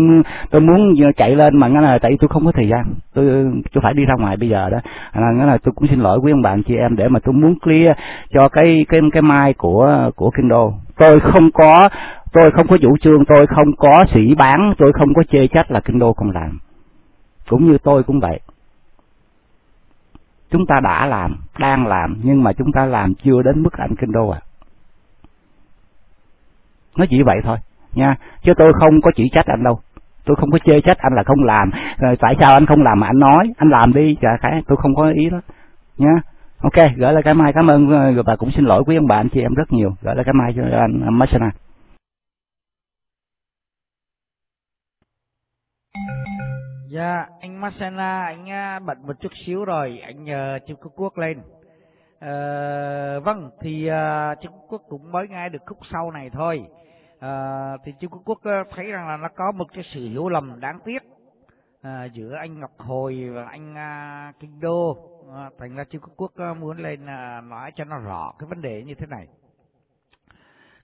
tôi muốn chạy lên mà nghe là tại tôi không có thời gian. Tôi tôi phải đi ra ngoài bây giờ đó. Là là tôi cũng xin lỗi quý ông bạn chị em để mà tôi muốn clear cho cái cái cái mai của của Kindle tôi không có, tôi không có chủ trương tôi không có sĩ bán, tôi không có chê trách là Kindle không làm. Cũng như tôi cũng vậy chúng ta đã làm, đang làm, nhưng mà chúng ta làm chưa đến mức ảnh đô à. Nó chỉ vậy thôi, nha. Chứ tôi không có chỉ trách anh đâu. Tôi không có chê trách anh là không làm. Rồi tại sao anh không làm mà anh nói? Anh làm đi, chả cái tôi không có ý đó, nha. Ok, gửi lại cái mai cảm ơn, và cũng xin lỗi quý ông bà, anh chị em rất nhiều. Gửi lại cái mai cho anh Masana Dạ, anh Masana, anh à, bận một chút xíu rồi, anh nhờ chim Cúc Quốc lên. À, vâng, thì uh, chim Cúc Quốc cũng mới nghe được khúc sau này thôi. À, thì Trung Quốc ờ, thấy rằng là nó có một cái sự hiểu lầm đáng tiếc à, giữa anh Ngọc Hồi và anh à, Kinh Đô. À, thành ra Trung Quốc muốn lên à, nói cho nó rõ cái vấn đề như thế này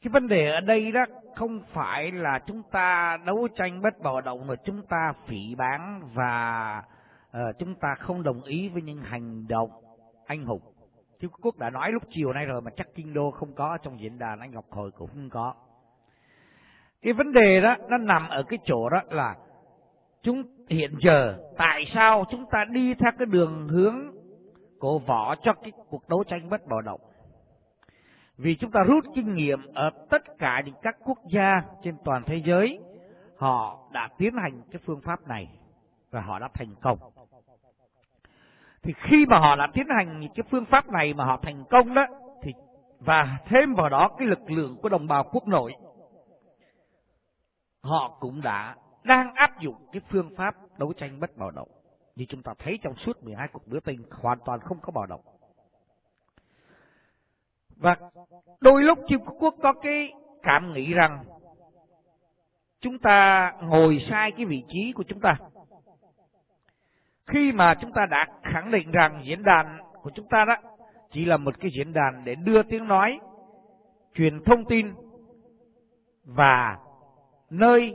cái vấn đề ở đây đó không phải là chúng ta đấu tranh bất bạo động mà chúng ta phỉ bán và uh, chúng ta không đồng ý với những hành động anh hùng. Chứ Quốc đã nói lúc chiều nay rồi mà chắc Kinh Đô không có trong diễn đàn anh Ngọc Hồi cũng không có. Cái vấn đề đó nó nằm ở cái chỗ đó là chúng hiện giờ tại sao chúng ta đi theo cái đường hướng cổ võ cho cái cuộc đấu tranh bất bạo động? Vì chúng ta rút kinh nghiệm ở tất cả những các quốc gia trên toàn thế giới, họ đã tiến hành cái phương pháp này và họ đã thành công. Thì khi mà họ đã tiến hành những cái phương pháp này mà họ thành công đó, thì và thêm vào đó cái lực lượng của đồng bào quốc nội, họ cũng đã đang áp dụng cái phương pháp đấu tranh bất bạo động. Như chúng ta thấy trong suốt 12 cuộc biểu tình, hoàn toàn không có bạo động và đôi lúc Trung Quốc có cái cảm nghĩ rằng chúng ta ngồi sai cái vị trí của chúng ta khi mà chúng ta đã khẳng định rằng diễn đàn của chúng ta đó chỉ là một cái diễn đàn để đưa tiếng nói, truyền thông tin và nơi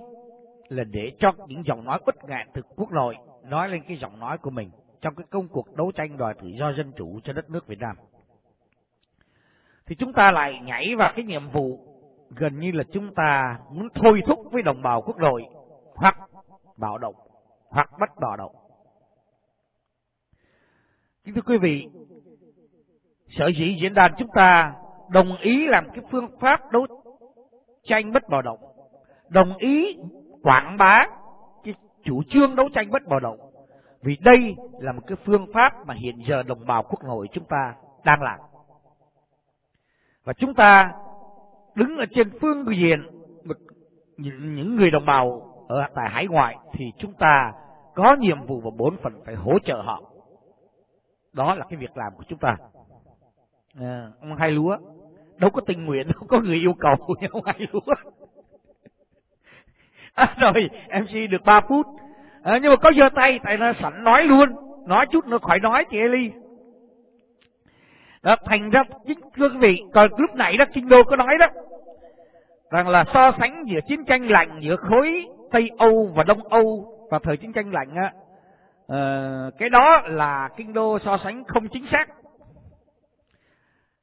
là để cho những giọng nói bất ngạn từ quốc nội nói lên cái giọng nói của mình trong cái công cuộc đấu tranh đòi tự do dân chủ cho đất nước Việt Nam. Thì chúng ta lại nhảy vào cái nhiệm vụ gần như là chúng ta muốn thôi thúc với đồng bào quốc nội hoặc bạo động hoặc bắt bạo động. Kính thưa quý vị, sở dĩ diễn đàn chúng ta đồng ý làm cái phương pháp đấu tranh bất bạo động đồng ý quảng bá cái chủ trương đấu tranh bất bạo động vì đây là một cái phương pháp mà hiện giờ đồng bào quốc nội chúng ta đang làm và chúng ta đứng ở trên phương diện những người đồng bào ở tại hải ngoại thì chúng ta có nhiệm vụ và bốn phần phải hỗ trợ họ. Đó là cái việc làm của chúng ta. À, ông hai lúa đâu có tình nguyện đâu có người yêu cầu ông hai lúa. À, rồi mc được 3 phút. À, nhưng mà có giơ tay tại nó sẵn nói luôn. Nói chút nữa khỏi nói chị Eli đó thành ra chính thưa quý vị còn lúc nãy đó kinh đô có nói đó rằng là so sánh giữa chiến tranh lạnh giữa khối tây âu và đông âu và thời chiến tranh lạnh á uh, cái đó là kinh đô so sánh không chính xác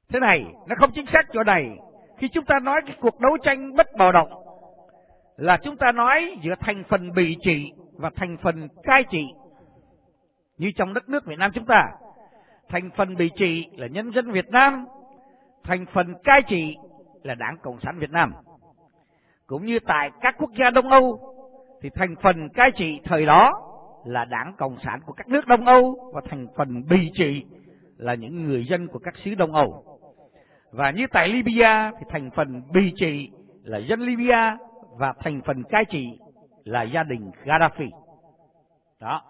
thế này nó không chính xác chỗ này khi chúng ta nói cái cuộc đấu tranh bất bạo động là chúng ta nói giữa thành phần bị trị và thành phần cai trị. Như trong đất nước Việt Nam chúng ta, thành phần bị trị là nhân dân Việt Nam, thành phần cai trị là Đảng Cộng sản Việt Nam. Cũng như tại các quốc gia Đông Âu, thì thành phần cai trị thời đó là Đảng Cộng sản của các nước Đông Âu và thành phần bị trị là những người dân của các xứ Đông Âu. Và như tại Libya thì thành phần bị trị là dân Libya và thành phần cai trị là gia đình Gaddafi. Đó.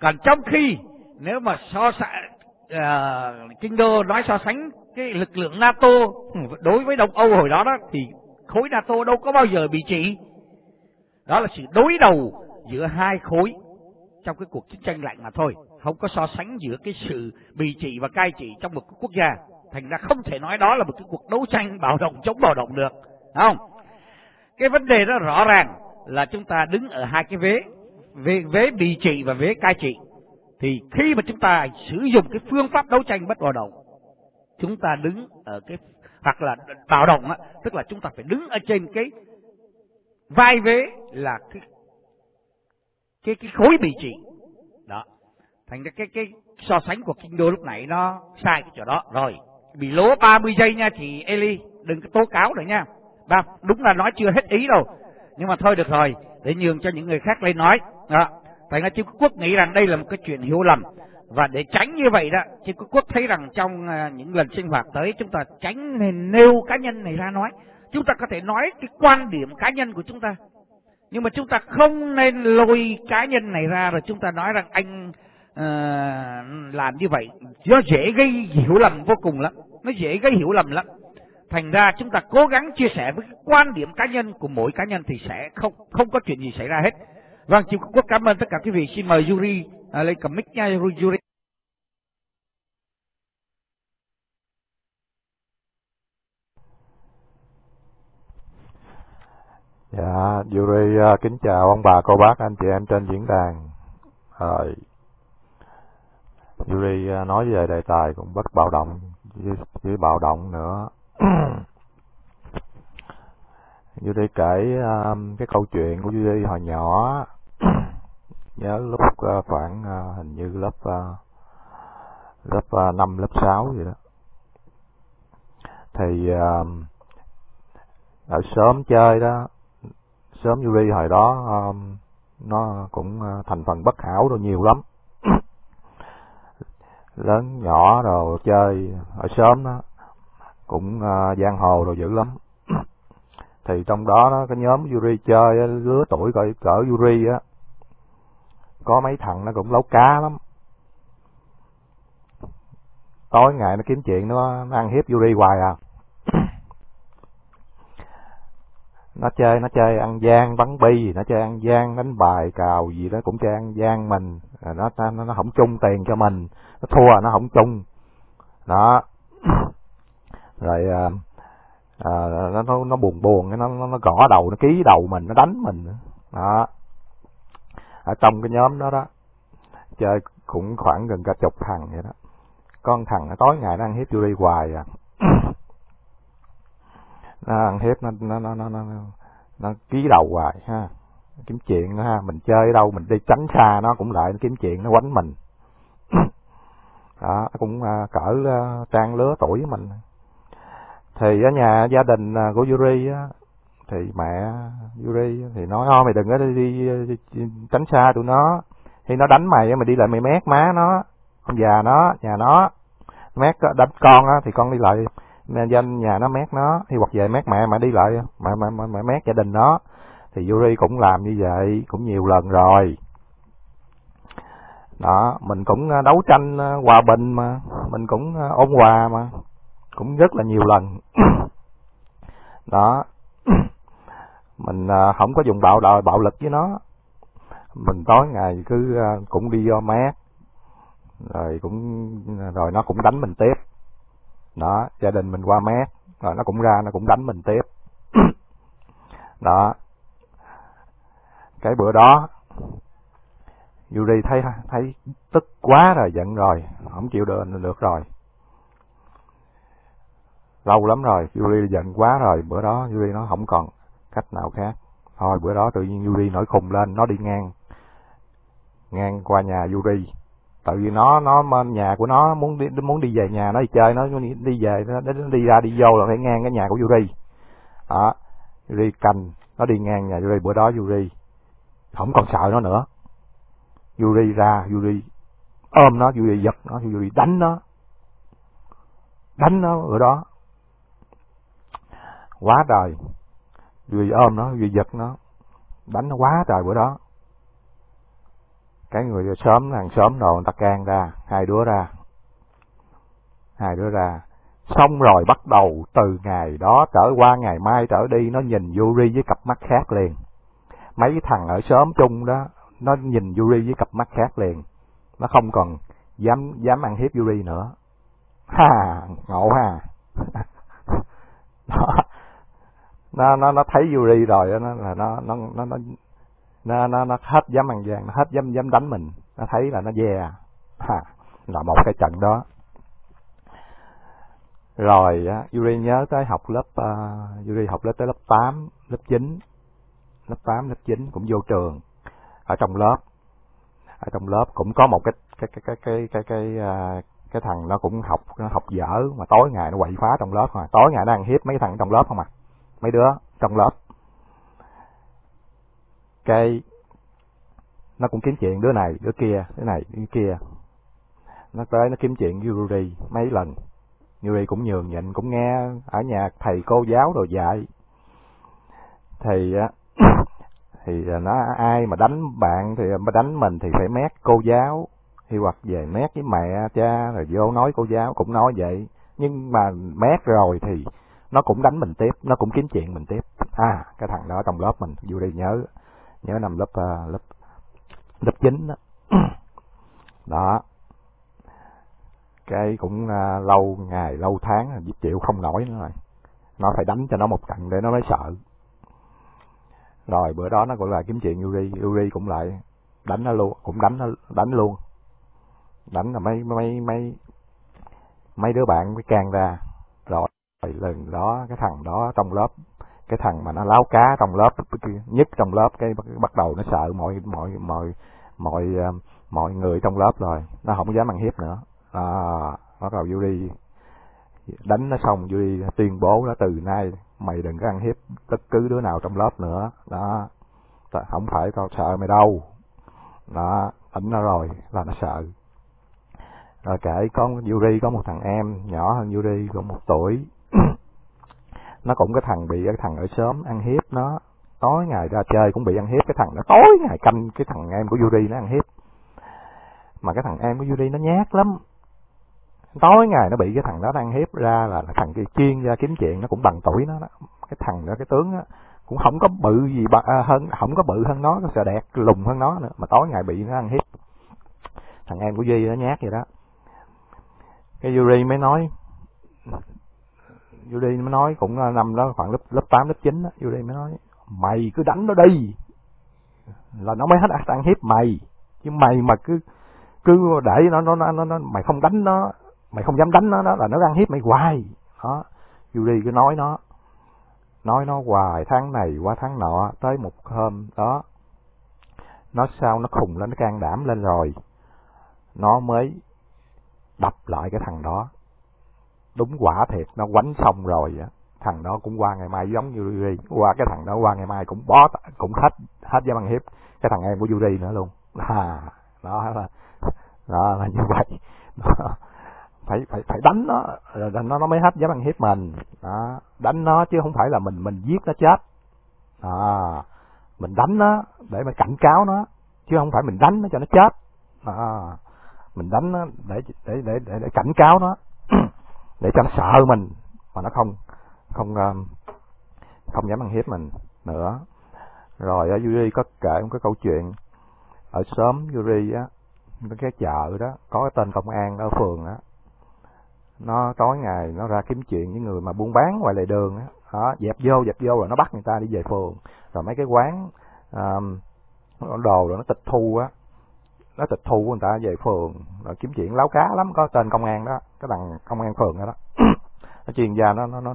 Còn trong khi nếu mà so sánh uh, Kinh Đô nói so sánh cái lực lượng NATO đối với Đông Âu hồi đó đó thì khối NATO đâu có bao giờ bị trị. Đó là sự đối đầu giữa hai khối trong cái cuộc chiến tranh lạnh mà thôi, không có so sánh giữa cái sự bị trị và cai trị trong một quốc gia. thành ra không thể nói đó là một cái cuộc đấu tranh bạo động chống bạo động được không cái vấn đề đó rõ ràng là chúng ta đứng ở hai cái vế vế, vế bị trị và vế cai trị thì khi mà chúng ta sử dụng cái phương pháp đấu tranh bất bạo động, chúng ta đứng ở cái, hoặc là bạo động á, tức là chúng ta phải đứng ở trên cái vai vế là cái cái cái khối bị trị đó. Thành ra cái cái so sánh của kinh đô lúc nãy nó sai cái chỗ đó. Rồi, bị lố 30 giây nha thì Eli đừng có tố cáo nữa nha. Ba, đúng là nói chưa hết ý đâu. Nhưng mà thôi được rồi. Để nhường cho những người khác lên nói. Đó thành ra Trung Quốc nghĩ rằng đây là một cái chuyện hiểu lầm. Và để tránh như vậy đó Trung Quốc thấy rằng trong à, những lần sinh hoạt tới chúng ta tránh nên nêu cá nhân này ra nói. Chúng ta có thể nói cái quan điểm cá nhân của chúng ta. Nhưng mà chúng ta không nên lôi cá nhân này ra rồi chúng ta nói rằng anh uh, làm như vậy. Nó dễ gây hiểu lầm vô cùng lắm. Nó dễ gây hiểu lầm lắm. Thành ra chúng ta cố gắng chia sẻ với cái quan điểm cá nhân của mỗi cá nhân thì sẽ không không có chuyện gì xảy ra hết vâng chịu quốc cảm ơn tất cả quý vị xin mời Yuri à, lên cầm mic nha Yuri Dạ, Yuri uh, kính chào ông bà cô bác anh chị em trên diễn đàn. Rồi. Yuri uh, nói về đề tài cũng bất bạo động với, với bạo động nữa. Yuri kể um, cái câu chuyện của Yuri hồi nhỏ. Nhớ lúc ờ, khoảng ờ, hình như lớp ờ, lớp năm 5 lớp 6 vậy đó. Thì ở sớm chơi đó sớm Yuri hồi đó nó cũng thành phần bất hảo rồi nhiều lắm lớn nhỏ rồi chơi ở sớm đó cũng uh, giang hồ rồi dữ lắm thì trong đó đó cái nhóm Yuri chơi lứa tuổi cỡ cỡ Yuri á có mấy thằng nó cũng lấu cá lắm. Tối ngày nó kiếm chuyện nó, nó ăn hiếp Yuri hoài à. Nó chơi nó chơi ăn gian bắn bi nó chơi ăn gian đánh bài cào gì đó cũng chơi ăn gian mình. Nó nó nó không chung tiền cho mình. Nó thua nó không chung. Đó. Rồi à, à, nó nó nó buồn buồn nó nó gõ đầu nó ký đầu mình nó đánh mình đó ở trong cái nhóm đó đó chơi cũng khoảng gần cả chục thằng vậy đó. Con thằng nó tối ngày nó ăn hiếp Yuri hoài à. Nó ăn hiếp nó nó nó nó nó, nó ký đầu hoài ha. Kiếm chuyện nữa ha mình chơi ở đâu mình đi tránh xa nó cũng lại nó kiếm chuyện nó quánh mình. Đó cũng à, cỡ à, trang lứa tuổi với mình. Thì ở nhà gia đình à, của Yuri á thì mẹ Yuri thì nói thôi mày đừng có đi, đi, đi, đi tránh xa tụi nó. Thì nó đánh mày mày đi lại mày mét má nó ông già nó nhà nó. Mét đánh con á thì con đi lại danh nhà nó mét nó. Thì hoặc về mét mẹ mà đi lại mẹ mẹ mẹ, mẹ mét gia đình nó. Thì Yuri cũng làm như vậy cũng nhiều lần rồi. Đó mình cũng à, đấu tranh à, hòa bình mà mình cũng à, ôn hòa mà cũng rất là nhiều lần. Đó mình à, không có dùng bạo đòi bạo lực với nó. Mình tối ngày cứ à, cũng đi do mát rồi cũng, rồi nó cũng đánh mình tiếp. Đó, gia đình mình qua mát rồi nó cũng ra, nó cũng đánh mình tiếp. Đó. Cái bữa đó, Yuri thấy thấy tức quá rồi, giận rồi, không chịu được được rồi. Lâu lắm rồi, Yuri giận quá rồi, bữa đó Yuri nó không còn cách nào khác. Thôi bữa đó tự nhiên Yuri nổi khùng lên nó đi ngang ngang qua nhà Yuri. Tại vì nó nó nhà của nó muốn đi muốn đi về nhà nó đi chơi nó đi về nó, nó đi ra đi vô là phải ngang cái nhà của Yuri. Đó Yuri canh nó đi ngang nhà Yuri. Bữa đó Yuri không còn sợ nó nữa. Yuri ra Yuri ôm nó Yuri giật nó Yuri đánh nó. Đánh nó ở đó. Quá trời vừa ôm nó, vừa giật nó. Đánh nó quá trời bữa đó. Cái người sớm, hàng sớm đồ người ta can ra, hai đứa ra. Hai đứa ra. Xong rồi bắt đầu từ ngày đó trở qua ngày mai trở đi, nó nhìn Yuri với cặp mắt khác liền. Mấy thằng ở sớm chung đó, nó nhìn Yuri với cặp mắt khác liền. Nó không còn dám dám ăn hiếp Yuri nữa. Ha, ngộ ha. Đó nó nó nó thấy Yuri rồi nó là nó nó nó nó nó nó nó hết dám ăn gian nó hết dám dám đánh mình. Nó thấy là nó dè. Yeah. ha là một cái trận đó. Rồi á Yuri nhớ tới học lớp uh, Yuri học lớp tới lớp 8, lớp 9 lớp 8, lớp 9 cũng vô trường ở trong lớp. Ở trong lớp cũng có một cái cái cái cái cái cái cái, uh, cái thằng nó cũng học nó học dở mà tối ngày nó quậy phá trong lớp mà. Tối ngày nó ăn hiếp mấy thằng trong lớp không à? Mấy đứa trong lớp. Cái, nó cũng kiếm chuyện đứa này, đứa kia, đứa này, đứa kia. Nó tới nó kiếm chuyện với Yuri mấy lần. Yuri cũng nhường nhịn, cũng nghe ở nhà thầy cô giáo đồ dạy. Thì thì nó, ai mà đánh bạn thì, mà đánh mình thì phải mét cô giáo. Thì hoặc về mét với mẹ cha, rồi vô nói cô giáo cũng nói vậy. Nhưng mà mét rồi thì nó cũng đánh mình tiếp nó cũng kiếm chuyện mình tiếp. À cái thằng đó trong lớp mình Yuri nhớ nhớ năm lớp uh, lớp lớp chín đó. Đó. Cái cũng uh, lâu ngày lâu tháng chịu không nổi nữa rồi. Nó phải đánh cho nó một trận để nó mới sợ. Rồi bữa đó nó cũng lại kiếm chuyện Yuri Yuri cũng lại đánh nó luôn cũng đánh nó đánh luôn. Đánh là mấy mấy mấy mấy đứa bạn mới can ra. Rồi lần đó cái thằng đó trong lớp cái thằng mà nó láo cá trong lớp nhất trong lớp cái bắt đầu nó sợ mọi mọi mọi mọi ờ, mọi người trong lớp rồi nó không dám ăn hiếp nữa. À, bắt đầu Yuri đánh nó xong Yuri tuyên bố nó từ nay mày đừng có ăn hiếp bất cứ đứa nào trong lớp nữa. Đó. Không phải tao sợ mày đâu. Đó đánh nó rồi là nó sợ. Rồi kể có Yuri có một thằng em nhỏ hơn Yuri có một tuổi. nó cũng cái thằng bị cái thằng ở sớm ăn hiếp nó. Tối ngày ra chơi cũng bị ăn hiếp. Cái thằng nó tối ngày canh cái thằng em của Yuri nó ăn hiếp. Mà cái thằng em của Yuri nó nhát lắm. Tối ngày nó bị cái thằng đó ăn hiếp ra là thằng kia chuyên ra kiếm chuyện. Nó cũng bằng tuổi nó đó. cái thằng đó cái tướng đó, cũng không có bự gì bà, à, hơn không có bự hơn nó nó sợ đẹp lùng hơn nó nữa. Mà tối ngày bị nó ăn hiếp. Thằng em của Duy nó nhát vậy đó. Cái Yuri mới nói Yuri mới nói, cũng à, năm đó khoảng lớp lớp tám, lớp chín đó Yuri mới nói, mày cứ đánh nó đi. Là nó mới hết ăn hiếp mày. Chứ mày mà cứ cứ để nó nó nó nó, mày không đánh nó, mày không dám đánh nó đó, là nó ăn hiếp mày hoài. Đó. Yuri cứ nói nó nói nó hoài tháng này qua tháng nọ, tới một hôm đó, nó sao nó khùng lên, nó can đảm lên rồi. Nó mới đập lại cái thằng đó đúng quả thiệt nó quánh xong rồi á thằng đó cũng qua ngày mai giống như Yuri qua cái thằng đó qua ngày mai cũng bó cũng hết hết giá băng hiếp cái thằng em của Yuri nữa luôn. À đó là đó là như vậy. Đó. phải phải phải đánh nó rồi nó nó mới hết dám ăn hiếp mình. Đó đánh nó chứ không phải là mình mình giết nó chết. À mình đánh nó để mà cảnh cáo nó chứ không phải mình đánh nó cho nó chết. À mình đánh nó để để để để, để cảnh cáo nó. để cho nó sợ mình mà nó không không ờ, không dám ăn hiếp mình nữa. Rồi ở Yuri có kể một cái câu chuyện. Ở xóm Yuri á cái chợ đó có cái tên công an ở phường á. Nó tối ngày nó ra kiếm chuyện với người mà buôn bán ngoài lề đường á. Đó dẹp vô dẹp vô rồi nó bắt người ta đi về phường. Rồi mấy cái quán um, đồ rồi nó tịch thu á nó tịch thu của người ta về phường. Nó kiếm chuyện láo cá lắm có tên công an đó cái thằng công an phường đó, đó. nó chuyên gia nó nó nó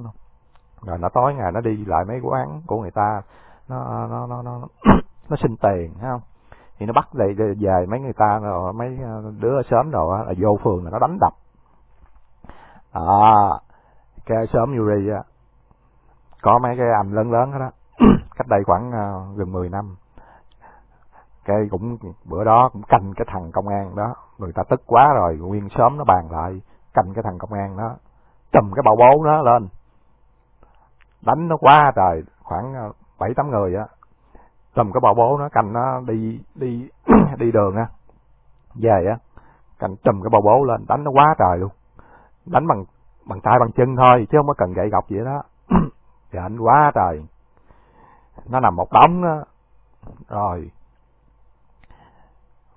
rồi nó tối ngày nó đi lại mấy quán của người ta. Nó nó nó nó nó xin tiền thấy không? Thì nó bắt về về mấy người ta rồi mấy ờ, đứa sớm rồi là vô phường là nó đánh đập. À cái sớm Yuri á có mấy cái anh lớn lớn đó, đó. cách đây khoảng ờ, gần 10 năm cái cũng, bữa đó cũng canh cái thằng công an đó. Người ta tức quá rồi, nguyên sớm nó bàn lại, canh cái thằng công an đó. Trùm cái bào bố nó lên. Đánh nó quá trời, khoảng ờ, bảy tám người á. Trùm cái bào bố nó, canh nó đi đi đi đường á. Về á, canh trùm cái bào bố lên, đánh nó quá trời luôn. Đánh bằng bằng tay, bằng chân thôi, chứ không có cần gậy gọc gì đó thì anh quá trời. Nó nằm một đống đó rồi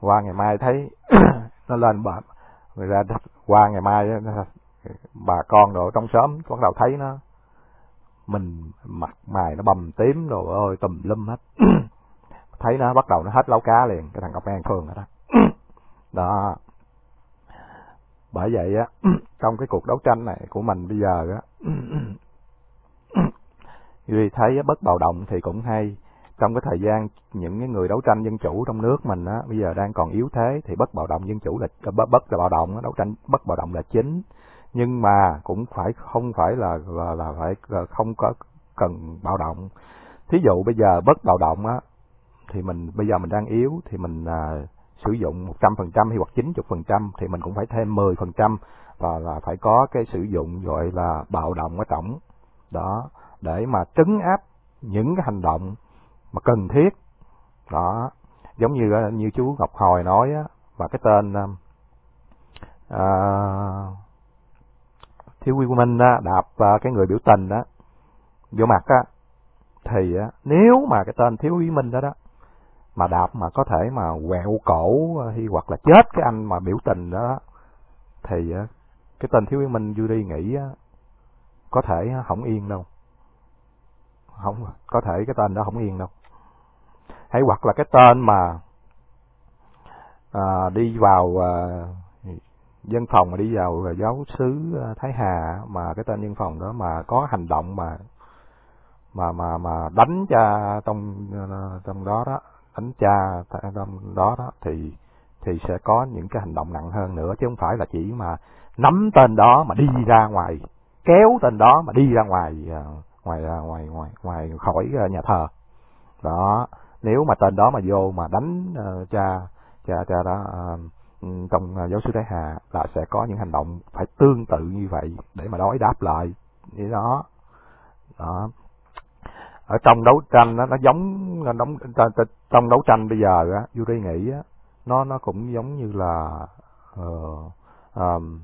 qua ngày mai thấy nó lên bờ người ra qua ngày mai bà con rồi trong xóm bắt đầu thấy nó. Mình mặt mày nó bầm tím rồi ơi, tùm lum hết. Thấy nó bắt đầu nó hết lấu cá liền, cái thằng công an phường đó. Đó. Bởi vậy á, trong cái cuộc đấu tranh này của mình bây giờ á vì thấy bất bạo động thì cũng hay trong cái thời gian những cái người đấu tranh dân chủ trong nước mình á bây giờ đang còn yếu thế thì bất bạo động dân chủ là ờ, bất bất là bạo động đấu tranh bất bạo động là chính. Nhưng mà cũng phải không phải là là, là phải là không có cần bạo động. Thí dụ bây giờ bất bạo động á thì mình bây giờ mình đang yếu thì mình à, sử dụng 100% hay hoặc 90% thì mình cũng phải thêm 10% và là phải có cái sử dụng gọi là bạo động ở tổng. Đó để mà trấn áp những cái hành động mà cần thiết. Đó giống như ờ, như chú Ngọc Hồi nói á và cái tên à, thiếu quy minh á, đạp à, cái người biểu tình đó vô mặt á thì á, nếu mà cái tên thiếu quy minh đó đó mà đạp mà có thể mà quẹo cổ hay hoặc là chết cái anh mà biểu tình đó thì cái tên thiếu quy minh đi nghĩ có thể không yên đâu. Không có thể cái tên đó không yên đâu hay hoặc là cái tên mà à, đi vào à, dân phòng mà đi vào à, giáo sứ à, Thái Hà mà cái tên dân phòng đó mà có hành động mà mà mà mà đánh cha trong à, trong đó đó đánh cha trong đó đó thì thì sẽ có những cái hành động nặng hơn nữa chứ không phải là chỉ mà nắm tên đó mà đi ra ngoài kéo tên đó mà đi ra ngoài ngoài ngoài ngoài ngoài khỏi nhà thờ. Đó nếu mà tên đó mà vô mà đánh uh, cha cha cha đó uh, trong uh, giáo sư Thái Hà là sẽ có những hành động phải tương tự như vậy để mà đối đáp lại. Như đó. Đó. Ở trong đấu tranh nó nó giống đóng trong đấu tranh bây giờ á Yuri nghĩ á nó nó cũng giống như là uh, um,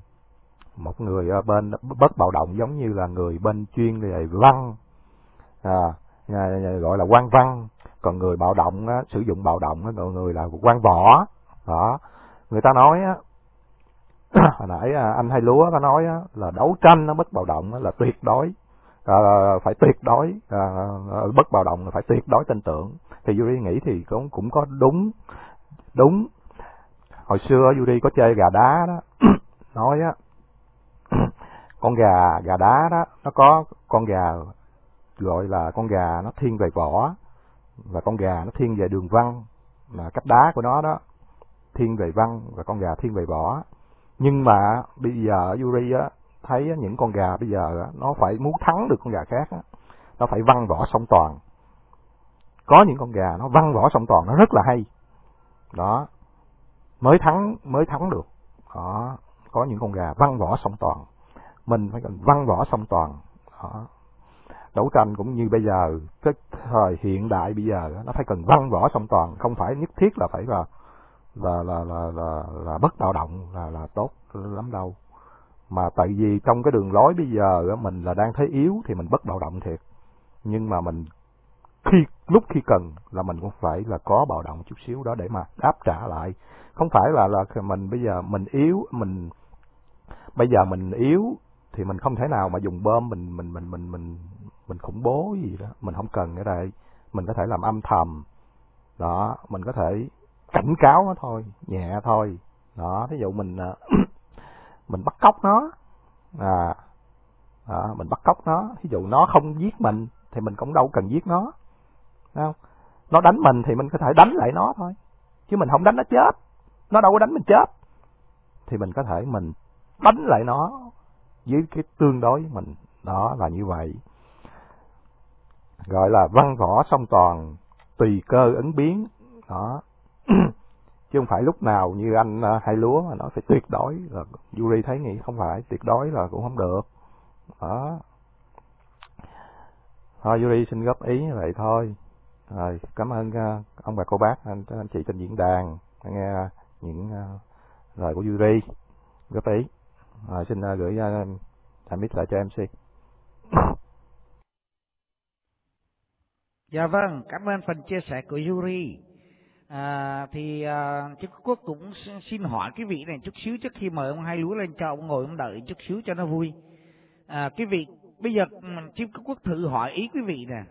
một người bên bất bạo động giống như là người bên chuyên về văn à, gọi là quan văn còn người bạo động á, sử dụng bạo động á, còn người là quan võ. Đó. Người ta nói á hồi nãy à, anh hai lúa có nói á, là đấu tranh nó bất bạo động á, là tuyệt đối. À, phải tuyệt đối. À, à, bất bạo động là phải tuyệt đối tin tưởng. Thì Yuri nghĩ thì cũng cũng có đúng. Đúng. Hồi xưa Yuri có chơi gà đá đó nói á con gà gà đá đó nó có con gà gọi là con gà nó thiên về võ và con gà nó thiên về đường văn là cách đá của nó đó. Thiên về văn và con gà thiên về vỏ. Nhưng mà bây giờ Yuri á, thấy những con gà bây giờ nó phải muốn thắng được con gà khác á. Nó phải văn võ song toàn. Có những con gà nó văn võ song toàn, nó rất là hay. Đó. Mới thắng mới thắng được. Đó. Có những con gà văn võ song toàn. Mình phải cần văn võ song toàn. Đó đấu tranh cũng như bây giờ cái thời hiện đại bây giờ nó phải cần văn võ song toàn không phải nhất thiết là phải là là là là là, là bất bạo động là là tốt lắm đâu. Mà tại vì trong cái đường lối bây giờ mình là đang thấy yếu thì mình bất bạo động thiệt. Nhưng mà mình khi lúc khi cần là mình cũng phải là có bạo động chút xíu đó để mà đáp trả lại. Không phải là là mình bây giờ mình yếu mình bây giờ mình yếu thì mình không thể nào mà dùng bơm mình mình mình mình mình mình khủng bố gì đó. Mình không cần cái đây mình có thể làm âm thầm. Đó mình có thể cảnh cáo nó thôi nhẹ thôi. Đó ví dụ mình à, mình bắt cóc nó. À đó, mình bắt cóc nó. Ví dụ nó không giết mình thì mình cũng đâu cần giết nó. Không? Nó đánh mình thì mình có thể đánh lại nó thôi. Chứ mình không đánh nó chết. Nó đâu có đánh mình chết. Thì mình có thể mình đánh lại nó với cái tương đối mình. Đó là như vậy gọi là văn võ song toàn, tùy cơ ứng biến. Đó. Chứ không phải lúc nào như anh à, hai lúa mà nó phải tuyệt đối là Yuri thấy nghĩ không phải, tuyệt đối là cũng không được. Đó. Thôi, Yuri xin góp ý như vậy thôi. Rồi, cảm ơn à, ông bà cô bác, anh anh chị trên diễn đàn nghe những à, lời của Yuri. Góp ý. Rồi, xin gửi tạm biệt lại cho MC Dạ vâng, cảm ơn phần chia sẻ của Yuri. à, thì à, chú Quốc cũng xin hỏi cái vị này chút xíu trước khi mời ông hai lúa lên cho ông ngồi ông đợi chút xíu cho nó vui à, cái vị bây giờ ừ, Chú Quốc thử hỏi ý quý vị nè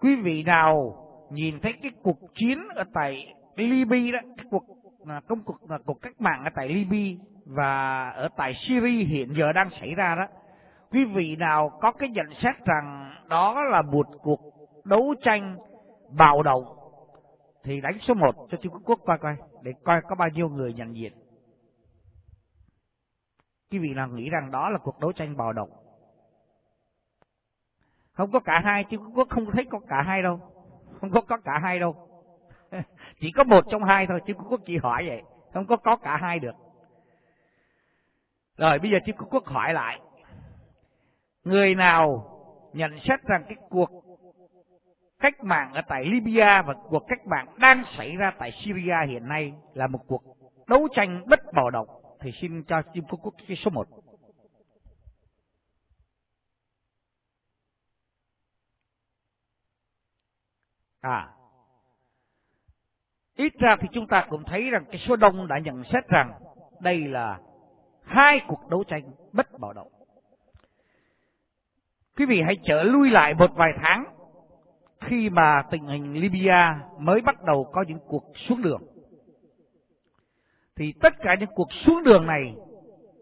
quý vị nào nhìn thấy cái cuộc chiến ở tại Libya đó cái cuộc là công cuộc là cuộc cách mạng ở tại Libya và ở tại Syria hiện giờ đang xảy ra đó quý vị nào có cái nhận xét rằng đó là một cuộc đấu tranh bạo động thì đánh số 1 cho Trung Quốc coi coi để coi có bao nhiêu người nhận diện. Quý vị nào nghĩ rằng đó là cuộc đấu tranh bạo động? Không có cả hai, Trung Quốc không thấy có cả hai đâu. Không có có cả hai đâu. chỉ có một trong hai thôi, Trung Quốc chỉ hỏi vậy, không có có cả hai được. Rồi bây giờ Trung Quốc hỏi lại, người nào nhận xét rằng cái cuộc cách mạng ở tại Libya và cuộc cách mạng đang xảy ra tại Syria hiện nay là một cuộc đấu tranh bất bạo động thì xin cho Trung Quốc cái số 1. À, ít ra thì chúng ta cũng thấy rằng cái số đông đã nhận xét rằng đây là hai cuộc đấu tranh bất bạo động. Quý vị hãy trở lui lại một vài tháng khi mà tình hình Libya mới bắt đầu có những cuộc xuống đường. Thì tất cả những cuộc xuống đường này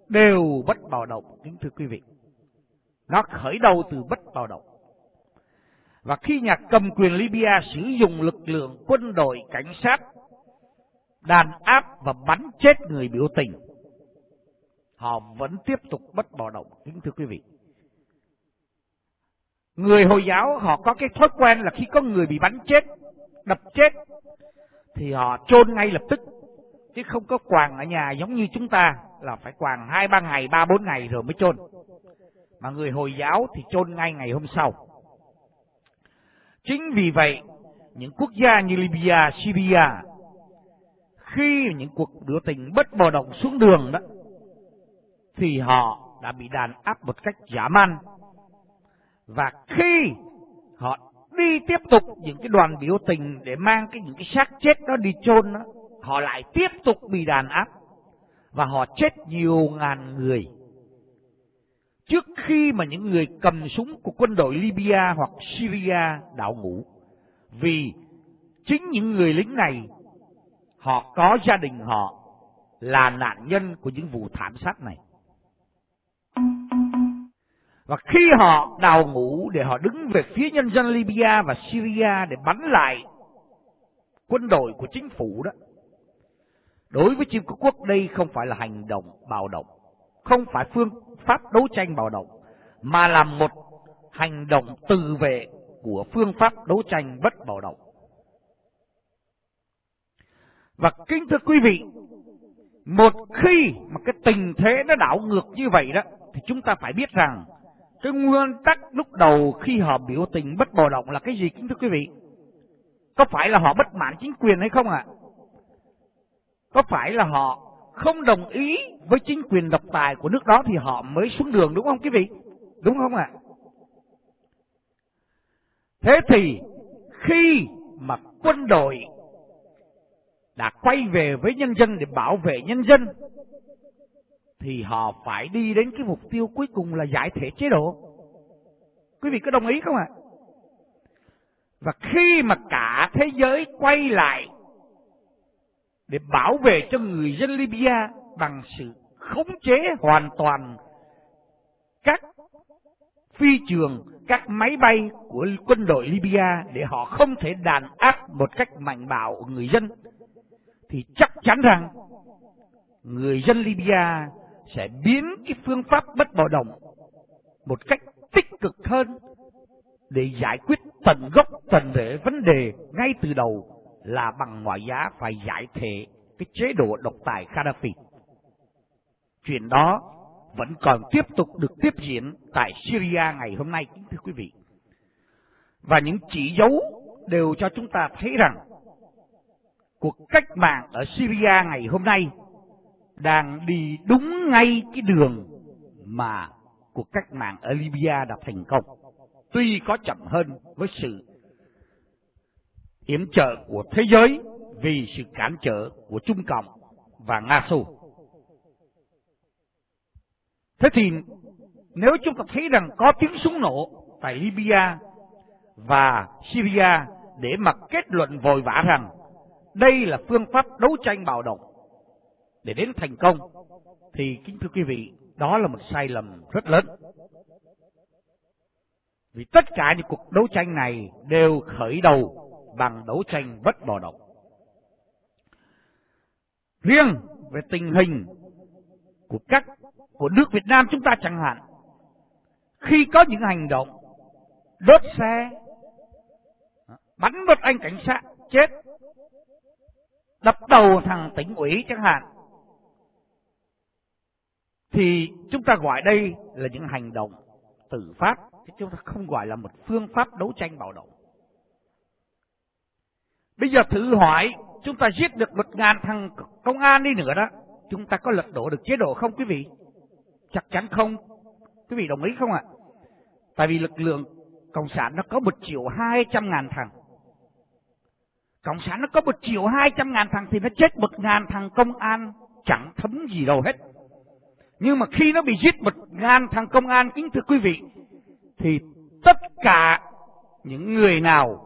đều bất bạo động, kính thưa quý vị. Nó khởi đầu từ bất bạo động. Và khi nhà cầm quyền Libya sử dụng lực lượng quân đội, cảnh sát, đàn áp và bắn chết người biểu tình, họ vẫn tiếp tục bất bạo động, kính thưa quý vị. Người Hồi giáo họ có cái thói quen là khi có người bị bắn chết, đập chết, thì họ chôn ngay lập tức, chứ không có quàng ở nhà giống như chúng ta là phải quàng hai ba ngày, ba bốn ngày rồi mới chôn. Mà người Hồi giáo thì chôn ngay ngày hôm sau. Chính vì vậy, những quốc gia như Libya, Syria, khi những cuộc biểu tình bất bạo động xuống đường đó, thì họ đã bị đàn áp một cách giả man và khi họ đi tiếp tục những cái đoàn biểu tình để mang cái những cái xác chết đó đi chôn đó, họ lại tiếp tục bị đàn áp và họ chết nhiều ngàn người. Trước khi mà những người cầm súng của quân đội Libya hoặc Syria đảo ngũ, vì chính những người lính này họ có gia đình họ là nạn nhân của những vụ thảm sát này. Và khi họ đào ngũ để họ đứng về phía nhân dân Libya và Syria để bắn lại quân đội của chính phủ đó, đối với chim quốc đây không phải là hành động bạo động, không phải phương pháp đấu tranh bạo động, mà là một hành động tự vệ của phương pháp đấu tranh bất bạo động. Và kính thưa quý vị, một khi mà cái tình thế nó đảo ngược như vậy đó, thì chúng ta phải biết rằng cái nguyên tắc lúc đầu khi họ biểu tình bất bạo động là cái gì kính thưa quý vị? Có phải là họ bất mãn chính quyền hay không ạ? À? Có phải là họ không đồng ý với chính quyền độc tài của nước đó thì họ mới xuống đường đúng không quý vị? Đúng không ạ? À? Thế thì khi mà quân đội đã quay về với nhân dân để bảo vệ nhân dân thì họ phải đi đến cái mục tiêu cuối cùng là giải thể chế độ. Quý vị có đồng ý không ạ? À? Và khi mà cả thế giới quay lại để bảo vệ cho người dân Libya bằng sự khống chế hoàn toàn các phi trường, các máy bay của quân đội Libya để họ không thể đàn áp một cách mạnh bạo người dân, thì chắc chắn rằng người dân Libya sẽ biến cái phương pháp bất bạo động một cách tích cực hơn để giải quyết tận gốc tận rễ vấn đề ngay từ đầu là bằng mọi giá phải giải thể cái chế độ độc tài Gaddafi. Chuyện đó vẫn còn tiếp tục được tiếp diễn tại Syria ngày hôm nay, kính thưa quý vị. Và những chỉ dấu đều cho chúng ta thấy rằng cuộc cách mạng ở Syria ngày hôm nay đang đi đúng ngay cái đường mà cuộc cách mạng ở Libya đã thành công. Tuy có chậm hơn với sự yểm trợ của thế giới vì sự cản trở của Trung Cộng và Nga Xô. Thế thì nếu chúng ta thấy rằng có tiếng súng nổ tại Libya và Syria để mà kết luận vội vã rằng đây là phương pháp đấu tranh bạo động để đến thành công, thì kính thưa quý vị, đó là một sai lầm rất lớn. Vì tất cả những cuộc đấu tranh này đều khởi đầu bằng đấu tranh bất bạo động. Riêng về tình hình của các, của nước Việt Nam chúng ta chẳng hạn, khi có những hành động đốt xe, bắn một anh cảnh sát chết, đập đầu thằng tỉnh ủy chẳng hạn thì chúng ta gọi đây là những hành động tự phát, chứ chúng ta không gọi là một phương pháp đấu tranh bạo động. Bây giờ thử hỏi, chúng ta giết được một ngàn thằng công an đi nữa đó, chúng ta có lật đổ được chế độ không, quý vị? Chắc chắn không. Quý vị đồng ý không ạ? Tại vì lực lượng cộng sản nó có một triệu hai trăm ngàn thằng. Cộng sản nó có một triệu hai trăm ngàn thằng thì nó chết một ngàn thằng công an chẳng thấm gì đâu hết nhưng mà khi nó bị giết một ngàn thằng công an, kính thưa quý vị, thì tất cả những người nào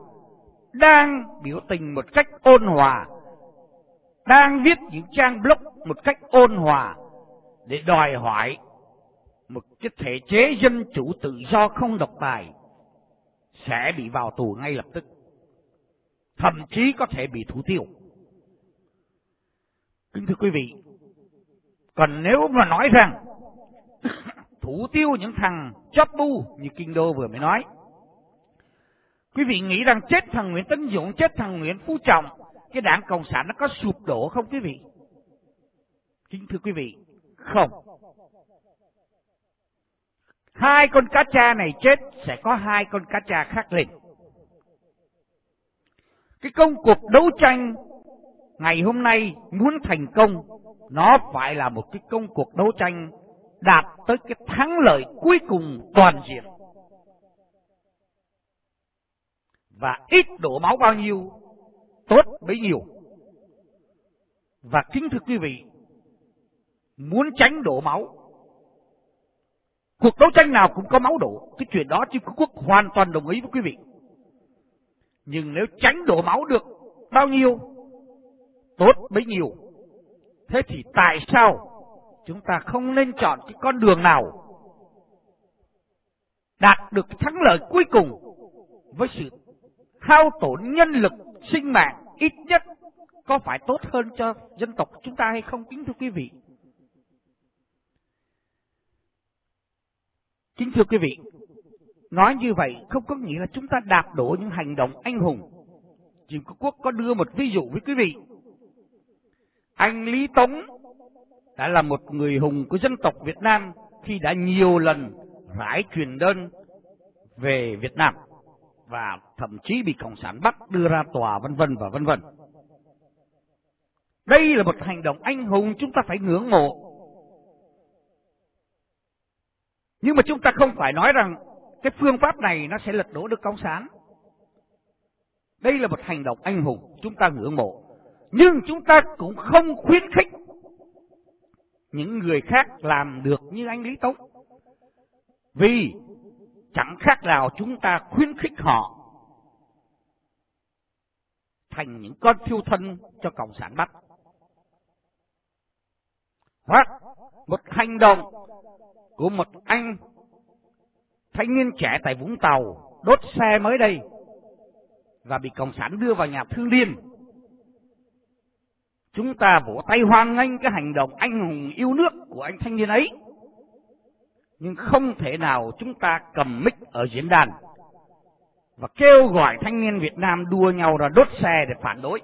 đang biểu tình một cách ôn hòa, đang viết những trang blog một cách ôn hòa để đòi hỏi một cái thể chế dân chủ tự do không độc tài, sẽ bị vào tù ngay lập tức. Thậm chí có thể bị thủ tiêu. Kính thưa quý vị còn nếu mà nói rằng thủ tiêu những thằng chóp bu như kinh đô vừa mới nói, quý vị nghĩ rằng chết thằng nguyễn tấn dũng, chết thằng nguyễn phú trọng, cái đảng cộng sản nó có sụp đổ không quý vị? Kính thưa quý vị, không. Hai con cá cha này chết, sẽ có hai con cá cha khác lên. Cái công cuộc đấu tranh ngày hôm nay muốn thành công, nó phải là một cái công cuộc đấu tranh đạt tới cái thắng lợi cuối cùng toàn diện. Và ít đổ máu bao nhiêu, tốt bấy nhiêu. Và kính thưa quý vị, muốn tránh đổ máu, cuộc đấu tranh nào cũng có máu đổ. Cái chuyện đó chứ quốc hoàn toàn đồng ý với quý vị. Nhưng nếu tránh đổ máu được bao nhiêu tốt bấy nhiêu. Thế thì tại sao chúng ta không nên chọn cái con đường nào đạt được thắng lợi cuối cùng với sự hao tổn nhân lực sinh mạng ít nhất có phải tốt hơn cho dân tộc chúng ta hay không kính thưa quý vị? Kính thưa quý vị, nói như vậy không có nghĩa là chúng ta đạp đổ những hành động anh hùng. Trung Quốc có đưa một ví dụ với quý vị anh Lý Tống đã là một người hùng của dân tộc Việt Nam khi đã nhiều lần rải truyền đơn về Việt Nam và thậm chí bị cộng sản bắt đưa ra tòa vân vân và vân vân. Đây là một hành động anh hùng chúng ta phải ngưỡng mộ. Nhưng mà chúng ta không phải nói rằng cái phương pháp này nó sẽ lật đổ được cộng sản. Đây là một hành động anh hùng, chúng ta ngưỡng mộ. Nhưng chúng ta cũng không khuyến khích những người khác làm được như anh Lý Tống. Vì chẳng khác nào chúng ta khuyến khích họ thành những con phiêu thân cho Cộng sản bắt. Hoặc một hành động của một anh thanh niên trẻ tại Vũng Tàu đốt xe mới đây và bị Cộng sản đưa vào nhà thương liên chúng ta vỗ tay hoan nghênh cái hành động anh hùng yêu nước của anh thanh niên ấy nhưng không thể nào chúng ta cầm mic ở diễn đàn và kêu gọi thanh niên Việt Nam đua nhau ra đốt xe để phản đối.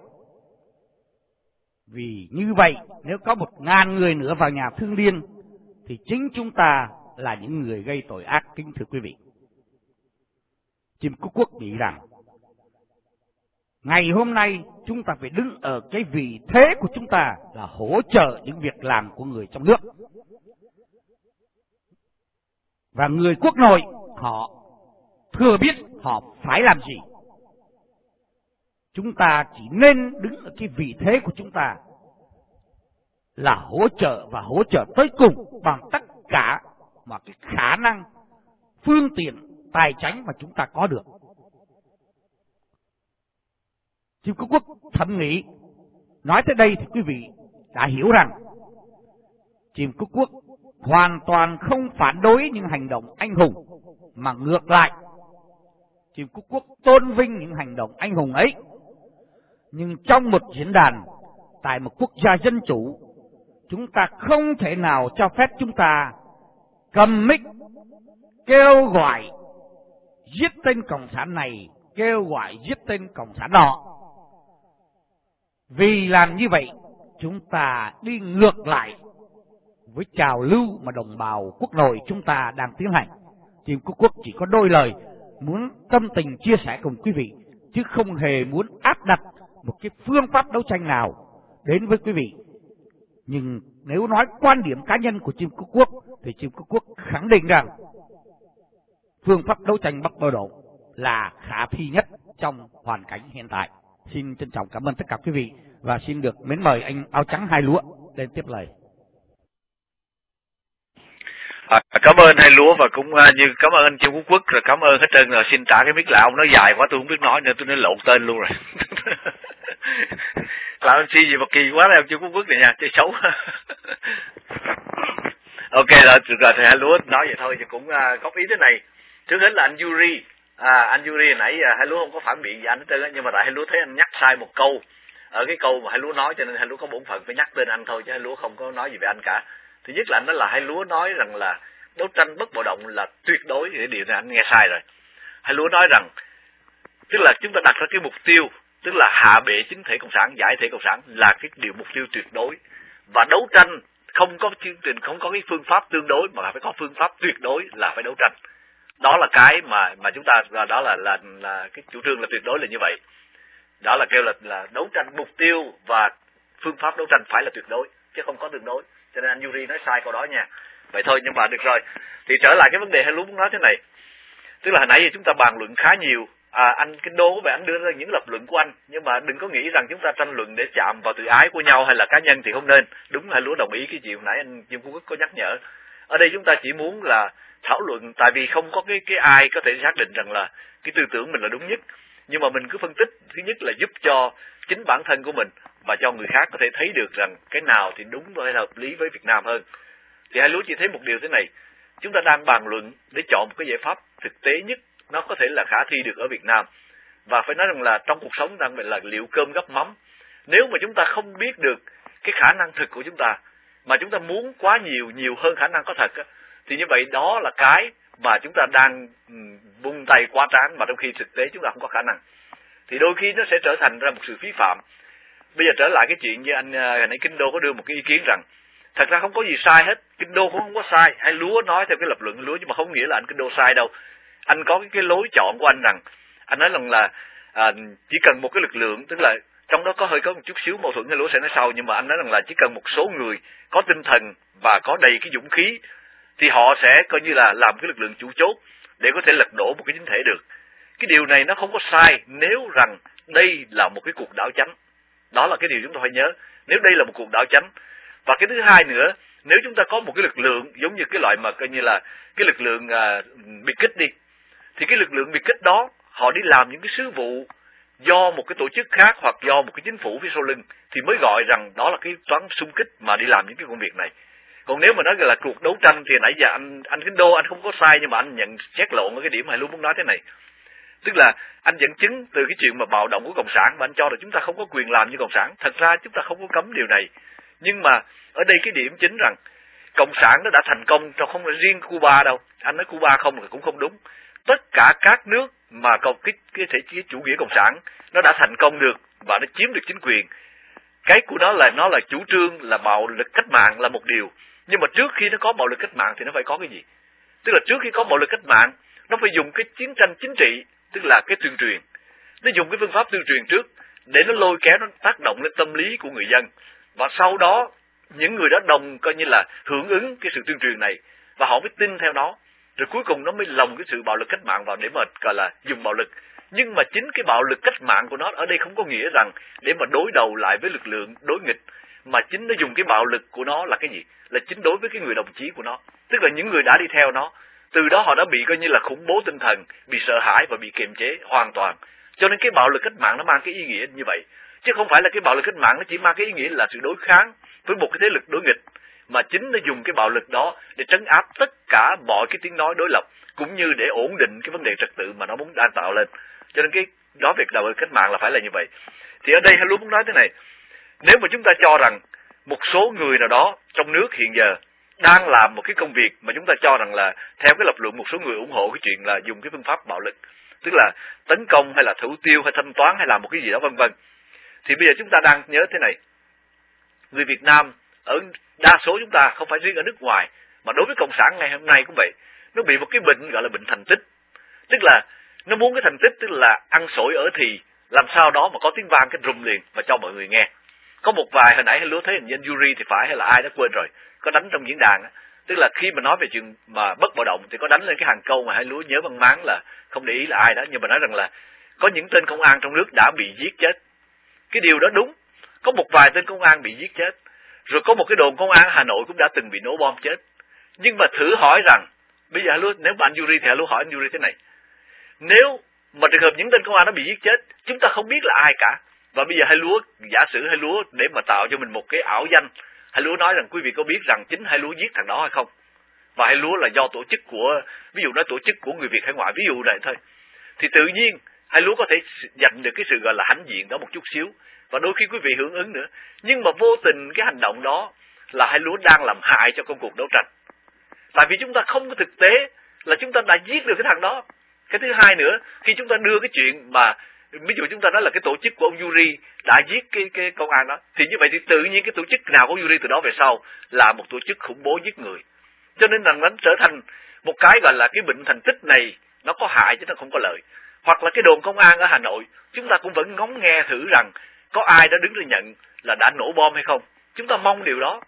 Vì như vậy, nếu có một ngàn người nữa vào nhà thương liên, thì chính chúng ta là những người gây tội ác, kính thưa quý vị. Chim Cúc Quốc nghĩ rằng, ngày hôm nay, chúng ta phải đứng ở cái vị thế của chúng ta là hỗ trợ những việc làm của người trong nước. Và người quốc nội, họ thừa biết họ phải làm gì. chúng ta chỉ nên đứng ở cái vị thế của chúng ta là hỗ trợ và hỗ trợ tới cùng bằng tất cả mà cái khả năng, phương tiện, tài chính mà chúng ta có được. Chim Cúc Quốc thẩm nghĩ, nói tới đây thì quý vị đã hiểu rằng Chim Cúc Quốc hoàn toàn không phản đối những hành động anh hùng, mà ngược lại Chim Cúc Quốc tôn vinh những hành động anh hùng ấy. Nhưng trong một diễn đàn, tại một quốc gia dân chủ, chúng ta không thể nào cho phép chúng ta cầm mic, kêu gọi giết tên cộng sản này, kêu gọi giết tên cộng sản nọ vì làm như vậy, chúng ta đi ngược lại với trào lưu mà đồng bào quốc nội chúng ta đang tiến hành Team Quốc Quốc chỉ có đôi lời muốn tâm tình chia sẻ cùng quý vị, chứ không hề muốn áp đặt một cái phương pháp đấu tranh nào đến với quý vị nhưng nếu nói quan điểm cá nhân của chim Quốc quốc thì chim Quốc quốc khẳng định rằng phương pháp đấu tranh bắc bờ độ là khả thi nhất trong hoàn cảnh hiện tại. Xin trân trọng cảm ơn tất cả quý vị và xin được mến mời anh áo trắng hai lúa lên tiếp lời. À, cảm ơn hai lúa và cũng à, như cảm ơn Trương Quốc Quốc rồi cảm ơn hết trơn rồi xin trả cái mic lại. Ông nói dài quá tôi không biết nói nữa tôi nói lộn tên luôn rồi. Làm MC gì mà kỳ quá em chưa Quốc quốc này nha chơi xấu. Ok rồi được rồi thì hai lúa nói vậy thôi thì cũng à, góp ý thế này. Trước hết là anh Yuri à, anh Yuri nãy à, hai lúa không có phản biện gì anh hết trơn nhưng mà tại hai lúa thấy anh nhắc sai một câu. Ở cái câu mà hai lúa nói cho nên hai lúa có bổn phận phải nhắc tên anh thôi chứ hai lúa không có nói gì về anh cả. Thứ nhất là anh nói là hai lúa nói rằng là đấu tranh bất bạo động là tuyệt đối cái điều này anh nghe sai rồi. Hai lúa nói rằng tức là chúng ta đặt ra cái mục tiêu tức là hạ bệ chính thể cộng sản giải thể cộng sản là cái điều mục tiêu tuyệt đối. Và đấu tranh không có chương trình không có cái phương pháp tương đối mà phải có phương pháp tuyệt đối là phải đấu tranh đó là cái mà mà chúng ta đó là là là cái chủ trương là tuyệt đối là như vậy. Đó là kêu là là đấu tranh mục tiêu và phương pháp đấu tranh phải là tuyệt đối chứ không có tương đối. Cho nên anh Yuri nói sai câu đó nha. Vậy thôi nhưng mà được rồi. Thì trở lại cái vấn đề hay lúc muốn nói thế này. Tức là hồi nãy giờ chúng ta bàn luận khá nhiều. À, anh kinh đô về anh đưa ra những lập luận của anh. Nhưng mà đừng có nghĩ rằng chúng ta tranh luận để chạm vào tự ái của nhau hay là cá nhân thì không nên. Đúng là lúa đồng ý cái chuyện nãy anh Dương Phú Quốc có nhắc nhở. Ở đây chúng ta chỉ muốn là thảo luận. Tại vì không có cái cái ai có thể xác định rằng là cái tư tưởng mình là đúng nhất. Nhưng mà mình cứ phân tích thứ nhất là giúp cho chính bản thân của mình và cho người khác có thể thấy được rằng cái nào thì đúng và hợp lý với Việt Nam hơn. Thì hai lúa chỉ thấy một điều thế này. Chúng ta đang bàn luận để chọn một cái giải pháp thực tế nhất nó có thể là khả thi được ở Việt Nam. Và phải nói rằng là trong cuộc sống đang là liệu cơm gấp mắm. Nếu mà chúng ta không biết được cái khả năng thực của chúng ta mà chúng ta muốn quá nhiều nhiều hơn khả năng có thật á, thì như vậy đó là cái mà chúng ta đang ừ, bung tay quá trán mà trong khi thực tế chúng ta không có khả năng. Thì đôi khi nó sẽ trở thành ra một sự phí phạm. Bây giờ trở lại cái chuyện như anh ờ, hồi nãy kinh đô có đưa một cái ý kiến rằng thật ra không có gì sai hết. Kinh đô cũng không có sai. Hay lúa nói theo cái lập luận lúa nhưng mà không nghĩa là anh kinh đô sai đâu. Anh có cái, cái lối chọn của anh rằng anh nói rằng là à, chỉ cần một cái lực lượng tức là trong đó có hơi có một chút xíu mâu thuẫn hay lúa sẽ nói sau nhưng mà anh nói rằng là chỉ cần một số người có tinh thần và có đầy cái dũng khí thì họ sẽ coi như là làm cái lực lượng chủ chốt để có thể lật đổ một cái chính thể được. Cái điều này nó không có sai nếu rằng đây là một cái cuộc đảo chánh đó là cái điều chúng ta phải nhớ. Nếu đây là một cuộc đảo chánh và cái thứ hai nữa nếu chúng ta có một cái lực lượng giống như cái loại mà coi như là cái lực lượng à, biệt kích đi thì cái lực lượng biệt kích đó họ đi làm những cái sứ vụ do một cái tổ chức khác hoặc do một cái chính phủ phía sau lưng thì mới gọi rằng đó là cái toán xung kích mà đi làm những cái công việc này còn nếu mà nói là cuộc đấu tranh thì nãy giờ anh anh kính đô, anh không có sai nhưng mà anh nhận xét lộn ở cái điểm mà luôn muốn nói thế này. Tức là anh dẫn chứng từ cái chuyện mà bạo động của cộng sản mà anh cho là chúng ta không có quyền làm như cộng sản. Thật ra chúng ta không có cấm điều này. Nhưng mà ở đây cái điểm chính rằng cộng sản nó đã thành công cho không phải riêng Cuba đâu. Anh nói Cuba không là cũng không đúng. Tất cả các nước mà có cái cái thể chế chủ nghĩa cộng sản nó đã thành công được và nó chiếm được chính quyền. Cái của nó là nó là chủ trương là bạo lực cách mạng là một điều nhưng mà trước khi nó có bạo lực cách mạng thì nó phải có cái gì? Tức là trước khi có bạo lực cách mạng, nó phải dùng cái chiến tranh chính trị, tức là cái tuyên truyền. Nó dùng cái phương pháp tuyên truyền trước để nó lôi kéo, nó tác động lên tâm lý của người dân. Và sau đó, những người đó đồng coi như là hưởng ứng cái sự tuyên truyền này và họ mới tin theo nó. Rồi cuối cùng nó mới lồng cái sự bạo lực cách mạng vào để mà gọi là dùng bạo lực. Nhưng mà chính cái bạo lực cách mạng của nó ở đây không có nghĩa rằng để mà đối đầu lại với lực lượng đối nghịch mà chính nó dùng cái bạo lực của nó là cái gì? Là chính đối với cái người đồng chí của nó. Tức là những người đã đi theo nó, từ đó họ đã bị coi như là khủng bố tinh thần, bị sợ hãi và bị kiềm chế hoàn toàn. Cho nên cái bạo lực cách mạng nó mang cái ý nghĩa như vậy. Chứ không phải là cái bạo lực cách mạng nó chỉ mang cái ý nghĩa là sự đối kháng với một cái thế lực đối nghịch, mà chính nó dùng cái bạo lực đó để trấn áp tất cả mọi cái tiếng nói đối lập, cũng như để ổn định cái vấn đề trật tự mà nó muốn đang tạo lên. Cho nên cái đó việc đạo cách mạng là phải là như vậy. Thì ở đây hello muốn nói thế này nếu mà chúng ta cho rằng một số người nào đó trong nước hiện giờ đang làm một cái công việc mà chúng ta cho rằng là theo cái lập luận một số người ủng hộ cái chuyện là dùng cái phương pháp bạo lực, tức là tấn công hay là thủ tiêu hay thanh toán hay làm một cái gì đó vân vân, thì bây giờ chúng ta đang nhớ thế này. Người Việt Nam ở đa số chúng ta không phải riêng ở nước ngoài, mà đối với cộng sản ngày hôm nay cũng vậy, nó bị một cái bệnh gọi là bệnh thành tích. Tức là nó muốn cái thành tích, tức là ăn sổi ở thì làm sao đó mà có tiếng vang, cái rùm liền và cho mọi người nghe có một vài hồi nãy lúa thấy hình nhân Yuri thì phải hay là ai đã quên rồi. Có đánh trong diễn đàn tức là khi mà nói về chuyện mà bất bạo động thì có đánh lên cái hàng câu mà hai lúa nhớ văn máng là không để ý là ai đó. Nhưng mà nói rằng là có những tên công an trong nước đã bị giết chết. Cái điều đó đúng. Có một vài tên công an bị giết chết. Rồi có một cái đồn công an Hà Nội cũng đã từng bị nổ bom chết. Nhưng mà thử hỏi rằng, bây giờ luôn nếu bạn Yuri thì luôn hỏi anh Yuri thế này. Nếu mà trường hợp những tên công an nó bị giết chết, chúng ta không biết là ai cả và bây giờ hai lúa, giả sử hai lúa để mà tạo cho mình một cái ảo danh, hai lúa nói rằng quý vị có biết rằng chính hai lúa giết thằng đó hay không? Và hai lúa là do tổ chức của, ví dụ nói tổ chức của người việt hải ngoại, ví dụ này thôi. Thì tự nhiên, hai lúa có thể giành được cái sự gọi là hãnh diện đó một chút xíu. Và đôi khi quý vị hưởng ứng nữa. Nhưng mà vô tình cái hành động đó là hai lúa đang làm hại cho công cuộc đấu tranh. Tại vì chúng ta không có thực tế là chúng ta đã giết được cái thằng đó. Cái thứ hai nữa, khi chúng ta đưa cái chuyện mà ví dụ chúng ta nói là cái tổ chức của ông Yuri đã giết cái cái công an đó, thì như vậy thì tự nhiên cái tổ chức nào của Yuri từ đó về sau là một tổ chức khủng bố giết người. Cho nên rằng nó trở thành một cái gọi là cái bệnh thành tích này nó có hại chứ nó không có lợi. Hoặc là cái đồn công an ở Hà Nội, chúng ta cũng vẫn ngóng nghe thử rằng có ai đã đứng ra nhận là đã nổ bom hay không. Chúng ta mong điều đó.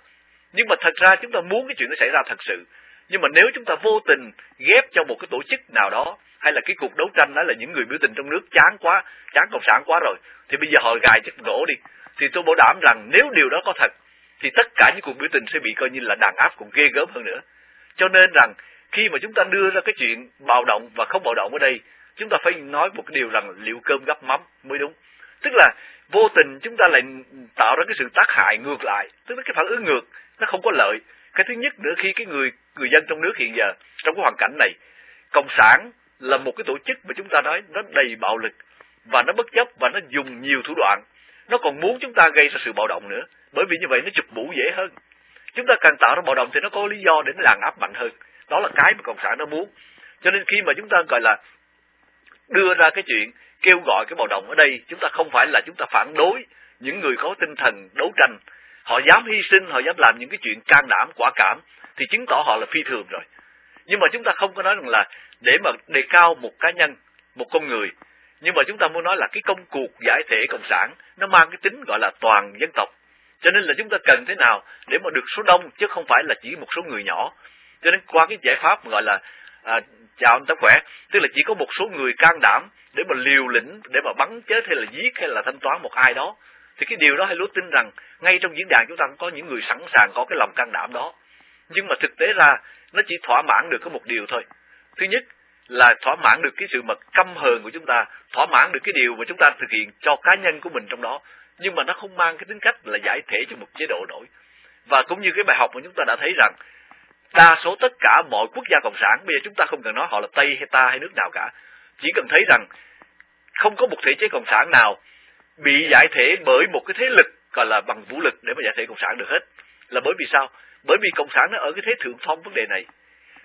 Nhưng mà thật ra chúng ta muốn cái chuyện nó xảy ra thật sự. Nhưng mà nếu chúng ta vô tình ghép cho một cái tổ chức nào đó hay là cái cuộc đấu tranh đó là những người biểu tình trong nước chán quá, chán cộng sản quá rồi. Thì bây giờ họ gài chất gỗ đi. Thì tôi bảo đảm rằng nếu điều đó có thật, thì tất cả những cuộc biểu tình sẽ bị coi như là đàn áp còn ghê gớm hơn nữa. Cho nên rằng, khi mà chúng ta đưa ra cái chuyện bạo động và không bạo động ở đây, chúng ta phải nói một cái điều rằng liệu cơm gấp mắm mới đúng. Tức là vô tình chúng ta lại tạo ra cái sự tác hại ngược lại. Tức là cái phản ứng ngược, nó không có lợi. Cái thứ nhất nữa, khi cái người người dân trong nước hiện giờ, trong cái hoàn cảnh này, cộng sản là một cái tổ chức mà chúng ta nói nó đầy bạo lực và nó bất chấp và nó dùng nhiều thủ đoạn. Nó còn muốn chúng ta gây ra sự bạo động nữa, bởi vì như vậy nó chụp mũ dễ hơn. Chúng ta càng tạo ra bạo động thì nó có lý do để nó đàn áp mạnh hơn. Đó là cái mà cộng sản nó muốn. Cho nên khi mà chúng ta, gọi là, đưa ra cái chuyện kêu gọi cái bạo động ở đây, chúng ta không phải là chúng ta phản đối những người có tinh thần đấu tranh. Họ dám hy sinh, họ dám làm những cái chuyện can đảm, quả cảm, thì chứng tỏ họ là phi thường rồi. Nhưng mà chúng ta không có nói rằng là để mà đề cao một cá nhân một con người. Nhưng mà chúng ta muốn nói là cái công cuộc giải thể cộng sản nó mang cái tính gọi là toàn dân tộc. Cho nên là chúng ta cần thế nào để mà được số đông chứ không phải là chỉ một số người nhỏ. Cho nên qua cái giải pháp gọi là à, chào anh ta khỏe tức là chỉ có một số người can đảm để mà liều lĩnh để mà bắn chết hay là giết hay là thanh toán một ai đó. Thì cái điều đó hay lúa tin rằng ngay trong diễn đàn chúng ta cũng có những người sẵn sàng có cái lòng can đảm đó. Nhưng mà thực tế ra nó chỉ thỏa mãn được có một điều thôi thứ nhất là thỏa mãn được cái sự mà căm hờn của chúng ta, thỏa mãn được cái điều mà chúng ta thực hiện cho cá nhân của mình trong đó. Nhưng mà nó không mang cái tính cách là giải thể cho một chế độ nổi. Và cũng như cái bài học mà chúng ta đã thấy rằng, đa số tất cả mọi quốc gia cộng sản, bây giờ chúng ta không cần nói họ là tây hay ta hay nước nào cả. Chỉ cần thấy rằng không có một thể chế cộng sản nào bị giải thể bởi một cái thế lực gọi là bằng vũ lực để mà giải thể cộng sản được hết. Là bởi vì sao? Bởi vì cộng sản nó ở cái thế thượng phong vấn đề này.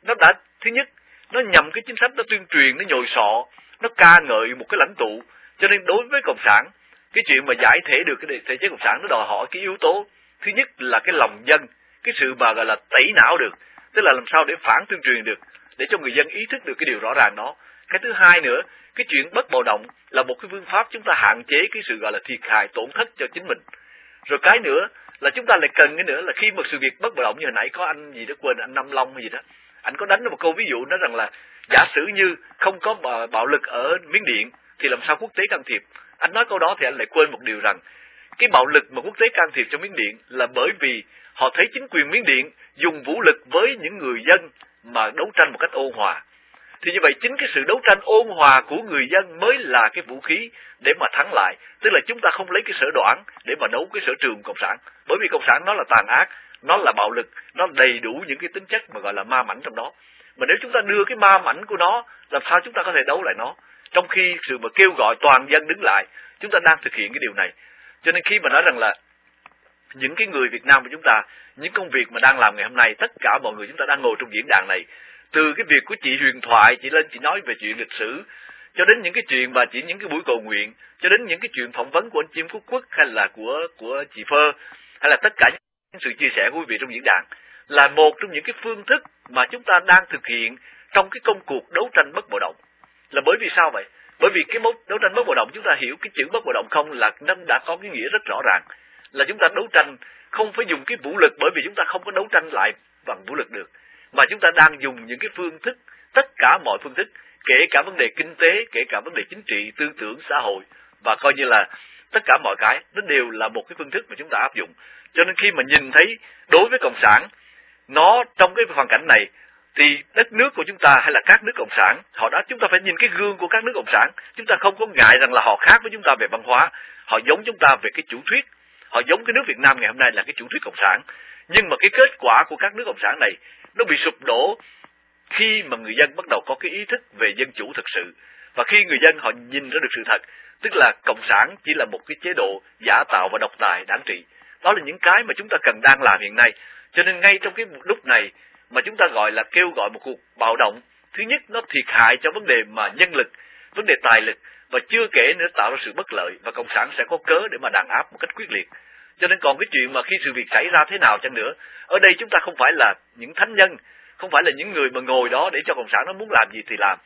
Nó đã, thứ nhất nó nhằm cái chính sách, nó tuyên truyền, nó nhồi sọ, nó ca ngợi một cái lãnh tụ. Cho nên đối với cộng sản, cái chuyện mà giải thể được cái thể chế cộng sản nó đòi hỏi cái yếu tố. Thứ nhất là cái lòng dân, cái sự mà gọi là tẩy não được. Tức là làm sao để phản tuyên truyền được, để cho người dân ý thức được cái điều rõ ràng đó cái thứ hai nữa, cái chuyện bất bạo động là một cái phương pháp chúng ta hạn chế cái sự gọi là thiệt hại, tổn thất cho chính mình. Rồi cái nữa là chúng ta lại cần cái nữa là khi một sự việc bất bạo động như hồi nãy, có anh gì đó quên, anh Nam Long hay gì đó anh có đánh một câu ví dụ nói rằng là giả sử như không có bạo lực ở Miến Điện thì làm sao quốc tế can thiệp anh nói câu đó thì anh lại quên một điều rằng cái bạo lực mà quốc tế can thiệp cho Miến Điện là bởi vì họ thấy chính quyền Miến Điện dùng vũ lực với những người dân mà đấu tranh một cách ôn hòa. Thì như vậy chính cái sự đấu tranh ôn hòa của người dân mới là cái vũ khí để mà thắng lại. Tức là chúng ta không lấy cái sở đoạn để mà đấu cái sở trường Cộng sản. Bởi vì Cộng sản nó là tàn ác, nó là bạo lực, nó đầy đủ những cái tính chất mà gọi là ma mảnh trong đó. Mà nếu chúng ta đưa cái ma mảnh của nó, làm sao chúng ta có thể đấu lại nó? Trong khi sự mà kêu gọi toàn dân đứng lại, chúng ta đang thực hiện cái điều này. Cho nên khi mà nói rằng là những cái người Việt Nam của chúng ta, những công việc mà đang làm ngày hôm nay, tất cả mọi người chúng ta đang ngồi trong diễn đàn này, từ cái việc của chị huyền thoại, chị lên chị nói về chuyện lịch sử, cho đến những cái chuyện mà chỉ những cái buổi cầu nguyện, cho đến những cái chuyện phỏng vấn của anh Chim Quốc Quốc hay là của của chị Phơ, hay là tất cả những sự chia sẻ của quý vị trong diễn đàn, là một trong những cái phương thức mà chúng ta đang thực hiện trong cái công cuộc đấu tranh bất bạo động. Là bởi vì sao vậy? Bởi vì cái đấu tranh bất bạo động chúng ta hiểu cái chữ bất bạo động không là nó đã có cái nghĩa rất rõ ràng là chúng ta đấu tranh không phải dùng cái vũ lực bởi vì chúng ta không có đấu tranh lại bằng vũ lực được mà chúng ta đang dùng những cái phương thức tất cả mọi phương thức kể cả vấn đề kinh tế kể cả vấn đề chính trị tư tưởng xã hội và coi như là tất cả mọi cái nó đều là một cái phương thức mà chúng ta áp dụng cho nên khi mà nhìn thấy đối với cộng sản, nó trong cái hoàn cảnh này, thì đất nước của chúng ta hay là các nước cộng sản, họ đã, chúng ta phải nhìn cái gương của các nước cộng sản. Chúng ta không có ngại rằng là họ khác với chúng ta về văn hóa. Họ giống chúng ta về cái chủ thuyết. Họ giống cái nước Việt Nam ngày hôm nay là cái chủ thuyết cộng sản. Nhưng mà cái kết quả của các nước cộng sản này, nó bị sụp đổ khi mà người dân bắt đầu có cái ý thức về dân chủ thực sự. Và khi người dân họ nhìn ra được sự thật, tức là cộng sản chỉ là một cái chế độ giả tạo và độc tài, đáng trị đó là những cái mà chúng ta cần đang làm hiện nay. Cho nên ngay trong cái lúc này mà chúng ta gọi là kêu gọi một cuộc bạo động, thứ nhất nó thiệt hại cho vấn đề mà nhân lực, vấn đề tài lực, và chưa kể nữa tạo ra sự bất lợi và cộng sản sẽ có cớ để mà đàn áp một cách quyết liệt. Cho nên còn cái chuyện mà khi sự việc xảy ra thế nào chăng nữa, ở đây chúng ta không phải là những thánh nhân, không phải là những người mà ngồi đó để cho cộng sản nó muốn làm gì thì làm.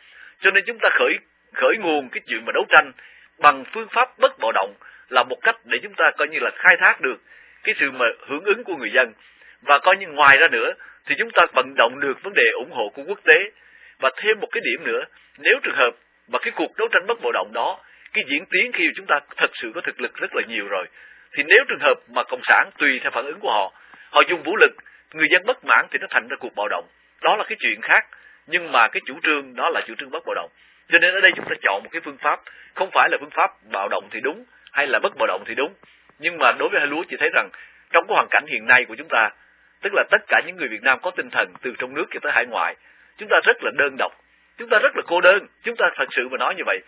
Cho nên chúng ta khởi khởi nguồn cái chuyện mà đấu tranh bằng phương pháp bất bạo động là một cách để chúng ta coi như là khai thác được cái sự mà hưởng ứng của người dân. Và coi như ngoài ra nữa, thì chúng ta vận động được vấn đề ủng hộ của quốc tế. Và thêm một cái điểm nữa, nếu trường hợp mà cái cuộc đấu tranh bất bạo động đó, cái diễn tiến khi chúng ta thật sự có thực lực rất là nhiều rồi, thì nếu trường hợp mà cộng sản tùy theo phản ứng của họ họ dùng vũ lực, người dân bất mãn thì nó thành ra cuộc bạo động. Đó là cái chuyện khác, nhưng mà cái chủ trương đó là chủ trương bất bạo động. Cho nên ở đây chúng ta chọn một cái phương pháp, không phải là phương pháp bạo động thì đúng, hay là bất bạo động thì đúng nhưng mà đối với hai lúa chỉ thấy rằng trong cái hoàn cảnh hiện nay của chúng ta, tức là tất cả những người Việt Nam có tinh thần từ trong nước cho tới hải ngoại, chúng ta rất là đơn độc, chúng ta rất là cô đơn. Chúng ta thật sự mà nói như vậy,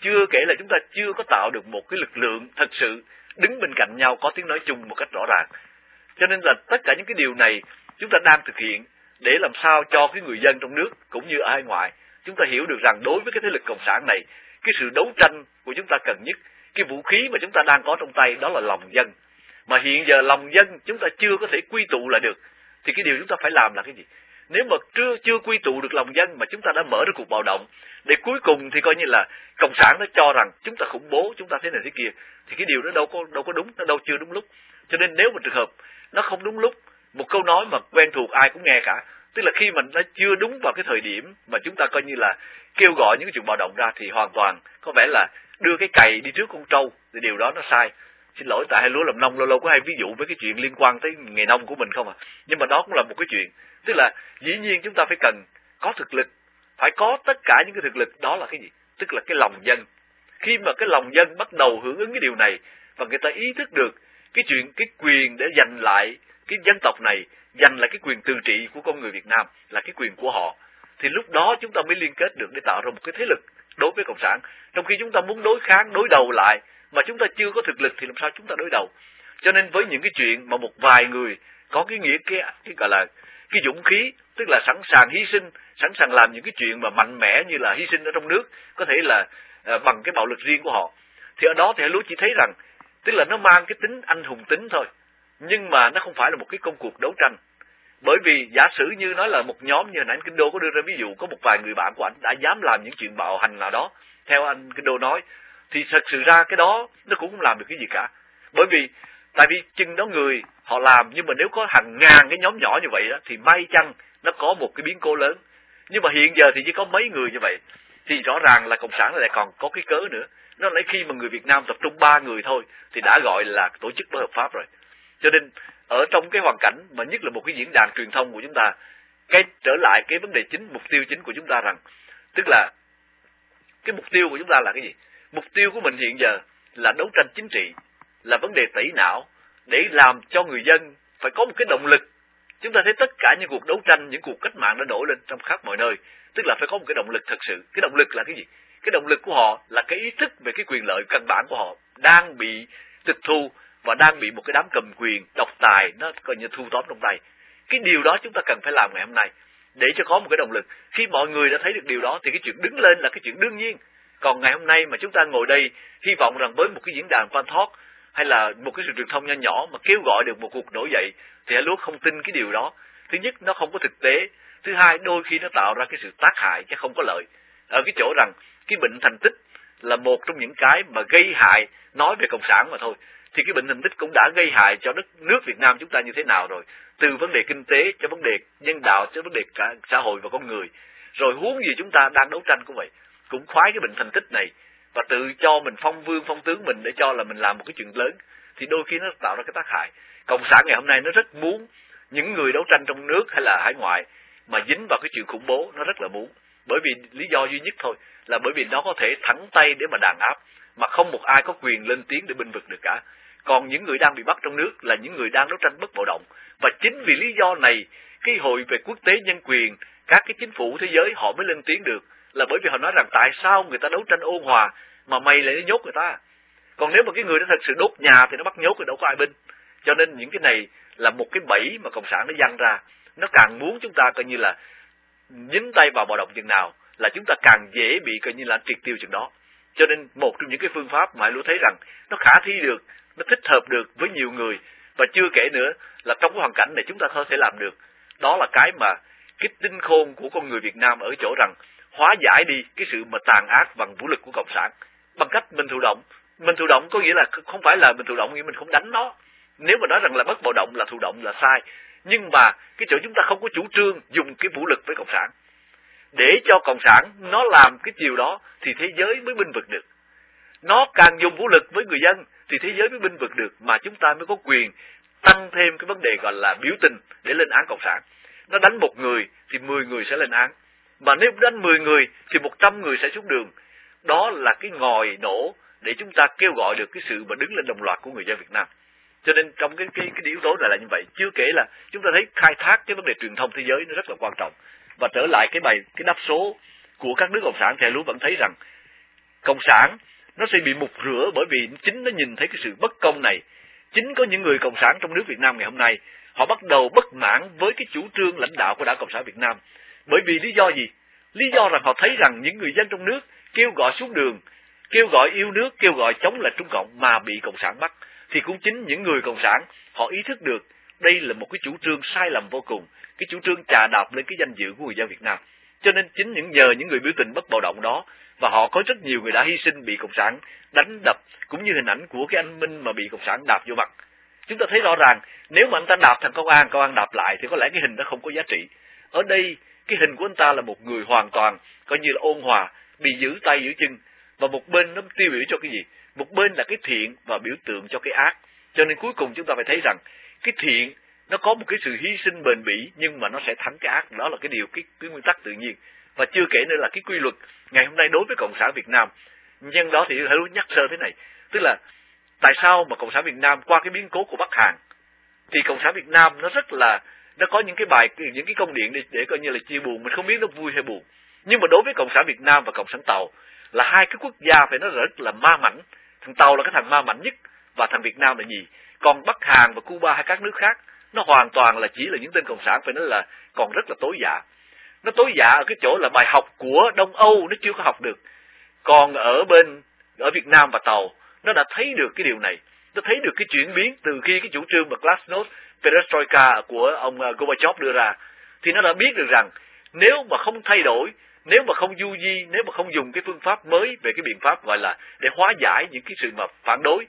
chưa kể là chúng ta chưa có tạo được một cái lực lượng thật sự đứng bên cạnh nhau, có tiếng nói chung một cách rõ ràng. Cho nên là tất cả những cái điều này chúng ta đang thực hiện để làm sao cho cái người dân trong nước cũng như ở hải ngoại, chúng ta hiểu được rằng đối với cái thế lực cộng sản này, cái sự đấu tranh của chúng ta cần nhất cái vũ khí mà chúng ta đang có trong tay đó là lòng dân. Mà hiện giờ lòng dân chúng ta chưa có thể quy tụ lại được. Thì cái điều chúng ta phải làm là cái gì? Nếu mà chưa chưa quy tụ được lòng dân mà chúng ta đã mở ra cuộc bạo động, để cuối cùng thì coi như là cộng sản nó cho rằng chúng ta khủng bố, chúng ta thế này thế kia, thì cái điều đó đâu có đâu có đúng, nó đâu chưa đúng lúc. Cho nên nếu mà trường hợp nó không đúng lúc, một câu nói mà quen thuộc ai cũng nghe cả, tức là khi mà nó chưa đúng vào cái thời điểm mà chúng ta coi như là kêu gọi những cái chuyện bạo động ra thì hoàn toàn có vẻ là đưa cái cày đi trước con trâu, thì điều đó nó sai. Xin lỗi, tại hai lúa làm nông, lâu lâu có hai ví dụ với cái chuyện liên quan tới nghề nông của mình không à? Nhưng mà đó cũng là một cái chuyện. Tức là, dĩ nhiên chúng ta phải cần có thực lực, phải có tất cả những cái thực lực. Đó là cái gì? Tức là cái lòng dân. Khi mà cái lòng dân bắt đầu hưởng ứng cái điều này, và người ta ý thức được cái chuyện, cái quyền để giành lại cái dân tộc này, giành lại cái quyền tự trị của con người Việt Nam là cái quyền của họ, thì lúc đó chúng ta mới liên kết được để tạo ra một cái thế lực đối với cộng sản. Trong khi chúng ta muốn đối kháng đối đầu lại mà chúng ta chưa có thực lực thì làm sao chúng ta đối đầu? Cho nên với những cái chuyện mà một vài người có cái nghĩa cái, cái gọi là cái dũng khí tức là sẵn sàng hy sinh sẵn sàng làm những cái chuyện mà mạnh mẽ như là hy sinh ở trong nước có thể là uh, bằng cái bạo lực riêng của họ thì ở đó thì lúa chỉ thấy rằng tức là nó mang cái tính anh hùng tính thôi nhưng mà nó không phải là một cái công cuộc đấu tranh bởi vì giả sử như nói là một nhóm như nãy anh kinh đô có đưa ra ví dụ có một vài người bạn của anh đã dám làm những chuyện bạo hành nào đó theo anh kinh đô nói thì thật sự ra cái đó nó cũng không làm được cái gì cả. Bởi vì tại vì chừng đó người họ làm nhưng mà nếu có hàng ngàn cái nhóm nhỏ như vậy đó, thì may chăng nó có một cái biến cố lớn. Nhưng mà hiện giờ thì chỉ có mấy người như vậy thì rõ ràng là cộng sản lại còn có cái cớ nữa. Nó lấy khi mà người Việt Nam tập trung ba người thôi thì đã gọi là tổ chức bất hợp pháp rồi. Cho nên ở trong cái hoàn cảnh mà nhất là một cái diễn đàn truyền thông của chúng ta, cái trở lại cái vấn đề chính, mục tiêu chính của chúng ta rằng, tức là cái mục tiêu của chúng ta là cái gì? Mục tiêu của mình hiện giờ là đấu tranh chính trị, là vấn đề tẩy não, để làm cho người dân phải có một cái động lực. Chúng ta thấy tất cả những cuộc đấu tranh, những cuộc cách mạng đã nổi lên trong khắp mọi nơi, tức là phải có một cái động lực thật sự. Cái động lực là cái gì? Cái động lực của họ là cái ý thức về cái quyền lợi căn bản của họ đang bị tịch thu và đang bị một cái đám cầm quyền độc tài nó coi như thu tóm trong tay. Cái điều đó chúng ta cần phải làm ngày hôm nay. Để cho có một cái động lực. Khi mọi người đã thấy được điều đó, thì cái chuyện đứng lên là cái chuyện đương nhiên. Còn ngày hôm nay mà chúng ta ngồi đây, hy vọng rằng với một cái diễn đàn fan talk, hay là một cái sự truyền thông nho nhỏ mà kêu gọi được một cuộc nổi dậy, thì hãy luôn không tin cái điều đó. Thứ nhất, nó không có thực tế. Thứ hai, đôi khi nó tạo ra cái sự tác hại chứ không có lợi. Ở cái chỗ rằng cái bệnh thành tích là một trong những cái mà gây hại nói về cộng sản mà thôi thì cái bệnh thành tích cũng đã gây hại cho đất, nước Việt Nam chúng ta như thế nào rồi. Từ vấn đề kinh tế cho vấn đề nhân đạo, cho vấn đề cả xã hội và con người. Rồi huống gì chúng ta đang đấu tranh cũng vậy. Cũng khoái cái bệnh thành tích này. Và tự cho mình phong vương, phong tướng mình để cho là mình làm một cái chuyện lớn, thì đôi khi nó tạo ra cái tác hại. Cộng sản ngày hôm nay nó rất muốn những người đấu tranh trong nước hay là hải ngoại mà dính vào cái chuyện khủng bố, nó rất là muốn. Bởi vì lý do duy nhất thôi là bởi vì nó có thể thẳng tay để mà đàn áp, mà không một ai có quyền lên tiếng để binh vực được cả còn những người đang bị bắt trong nước là những người đang đấu tranh bất bạo động. Và chính vì lý do này, cái hội về quốc tế nhân quyền, các cái chính phủ thế giới họ mới lên tiếng được. Là bởi vì họ nói rằng tại sao người ta đấu tranh ôn hòa mà mày lại nhốt người ta? Còn nếu mà cái người đó thật sự đốt nhà thì nó bắt nhốt thì đâu có ai binh cho nên những cái này là một cái bẫy mà cộng sản nó dăng ra. Nó càng muốn chúng ta coi như là dính tay vào bạo động chừng nào, là chúng ta càng dễ bị coi như là triệt tiêu chừng đó. Cho nên một trong những cái phương pháp mà luôn thấy rằng nó khả thi được nó thích hợp được với nhiều người. Và chưa kể nữa là trong cái hoàn cảnh này chúng ta có thể làm được. Đó là cái mà cái tinh khôn của con người Việt Nam ở chỗ rằng hóa giải đi cái sự mà tàn ác bằng vũ lực của cộng sản. Bằng cách mình thụ động. Mình thụ động có nghĩa là không phải là mình thụ động, nghĩa mình không đánh nó. Nếu mà nói rằng là bất bạo động là thụ động là sai. Nhưng mà cái chỗ chúng ta không có chủ trương dùng cái vũ lực với cộng sản. Để cho cộng sản nó làm cái chiều đó thì thế giới mới binh vực được. Nó càng dùng vũ lực với người dân thì thế giới mới binh vực được mà chúng ta mới có quyền tăng thêm cái vấn đề gọi là biểu tình để lên án cộng sản. Nó đánh một người thì 10 người sẽ lên án. Mà nếu đánh 10 người thì 100 người sẽ xuống đường. Đó là cái ngòi nổ để chúng ta kêu gọi được cái sự mà đứng lên đồng loạt của người dân Việt Nam. Cho nên trong cái cái cái yếu tố này là như vậy. Chưa kể là chúng ta thấy khai thác cái vấn đề truyền thông thế giới nó rất là quan trọng. Và trở lại cái bài, cái đáp số của các nước cộng sản thì luôn vẫn thấy rằng cộng sản nó sẽ bị mục rửa bởi vì chính nó nhìn thấy cái sự bất công này. Chính có những người cộng sản trong nước Việt Nam ngày hôm nay, họ bắt đầu bất mãn với cái chủ trương lãnh đạo của đảng cộng sản Việt Nam. Bởi vì lý do gì? Lý do rằng họ thấy rằng những người dân trong nước kêu gọi xuống đường, kêu gọi yêu nước, kêu gọi chống lại Trung Cộng mà bị cộng sản bắt, thì cũng chính những người cộng sản họ ý thức được đây là một cái chủ trương sai lầm vô cùng, cái chủ trương trà đạp lên cái danh dự của người dân Việt Nam. Cho nên chính những nhờ những người biểu tình bất bạo động đó và họ có rất nhiều người đã hy sinh bị cộng sản đánh đập cũng như hình ảnh của cái anh Minh mà bị cộng sản đạp vô mặt. Chúng ta thấy rõ ràng nếu mà anh ta đạp thằng công an công an đạp lại thì có lẽ cái hình đó không có giá trị. Ở đây cái hình của anh ta là một người hoàn toàn coi như là ôn hòa bị giữ tay giữ chân. Và một bên nó tiêu biểu cho cái gì? Một bên là cái thiện và biểu tượng cho cái ác. Cho nên cuối cùng chúng ta phải thấy rằng cái thiện nó có một cái sự hy sinh bền bỉ nhưng mà nó sẽ thắng cái ác. Đó là cái điều cái, cái nguyên tắc tự nhiên và chưa kể nữa là cái quy luật ngày hôm nay đối với cộng sản Việt Nam. Nhân đó thì hãy nhắc sơ thế này. Tức là tại sao mà cộng sản Việt Nam qua cái biến cố của Bắc Hàn thì cộng sản Việt Nam nó rất là nó có những cái bài những cái công điện để, để coi như là chia buồn mình không biết nó vui hay buồn. Nhưng mà đối với cộng sản Việt Nam và cộng sản Tàu là hai cái quốc gia phải nói rất là ma mảnh. Thằng Tàu là cái thằng ma mảnh nhất và thằng Việt Nam là gì? Còn Bắc Hàn và Cuba hay các nước khác nó hoàn toàn là chỉ là những tên cộng sản phải nói là còn rất là tối dạ nó tối dạ ở cái chỗ là bài học của Đông Âu nó chưa có học được. Còn ở bên, ở Việt Nam và Tàu, nó đã thấy được cái điều này. Nó thấy được cái chuyển biến từ khi cái chủ trương mà Glasnost, Perestroika của ông à, Gorbachev đưa ra. Thì nó đã biết được rằng nếu mà không thay đổi, nếu mà không du di, nếu mà không dùng cái phương pháp mới về cái biện pháp gọi là để hóa giải những cái sự mà phản đối,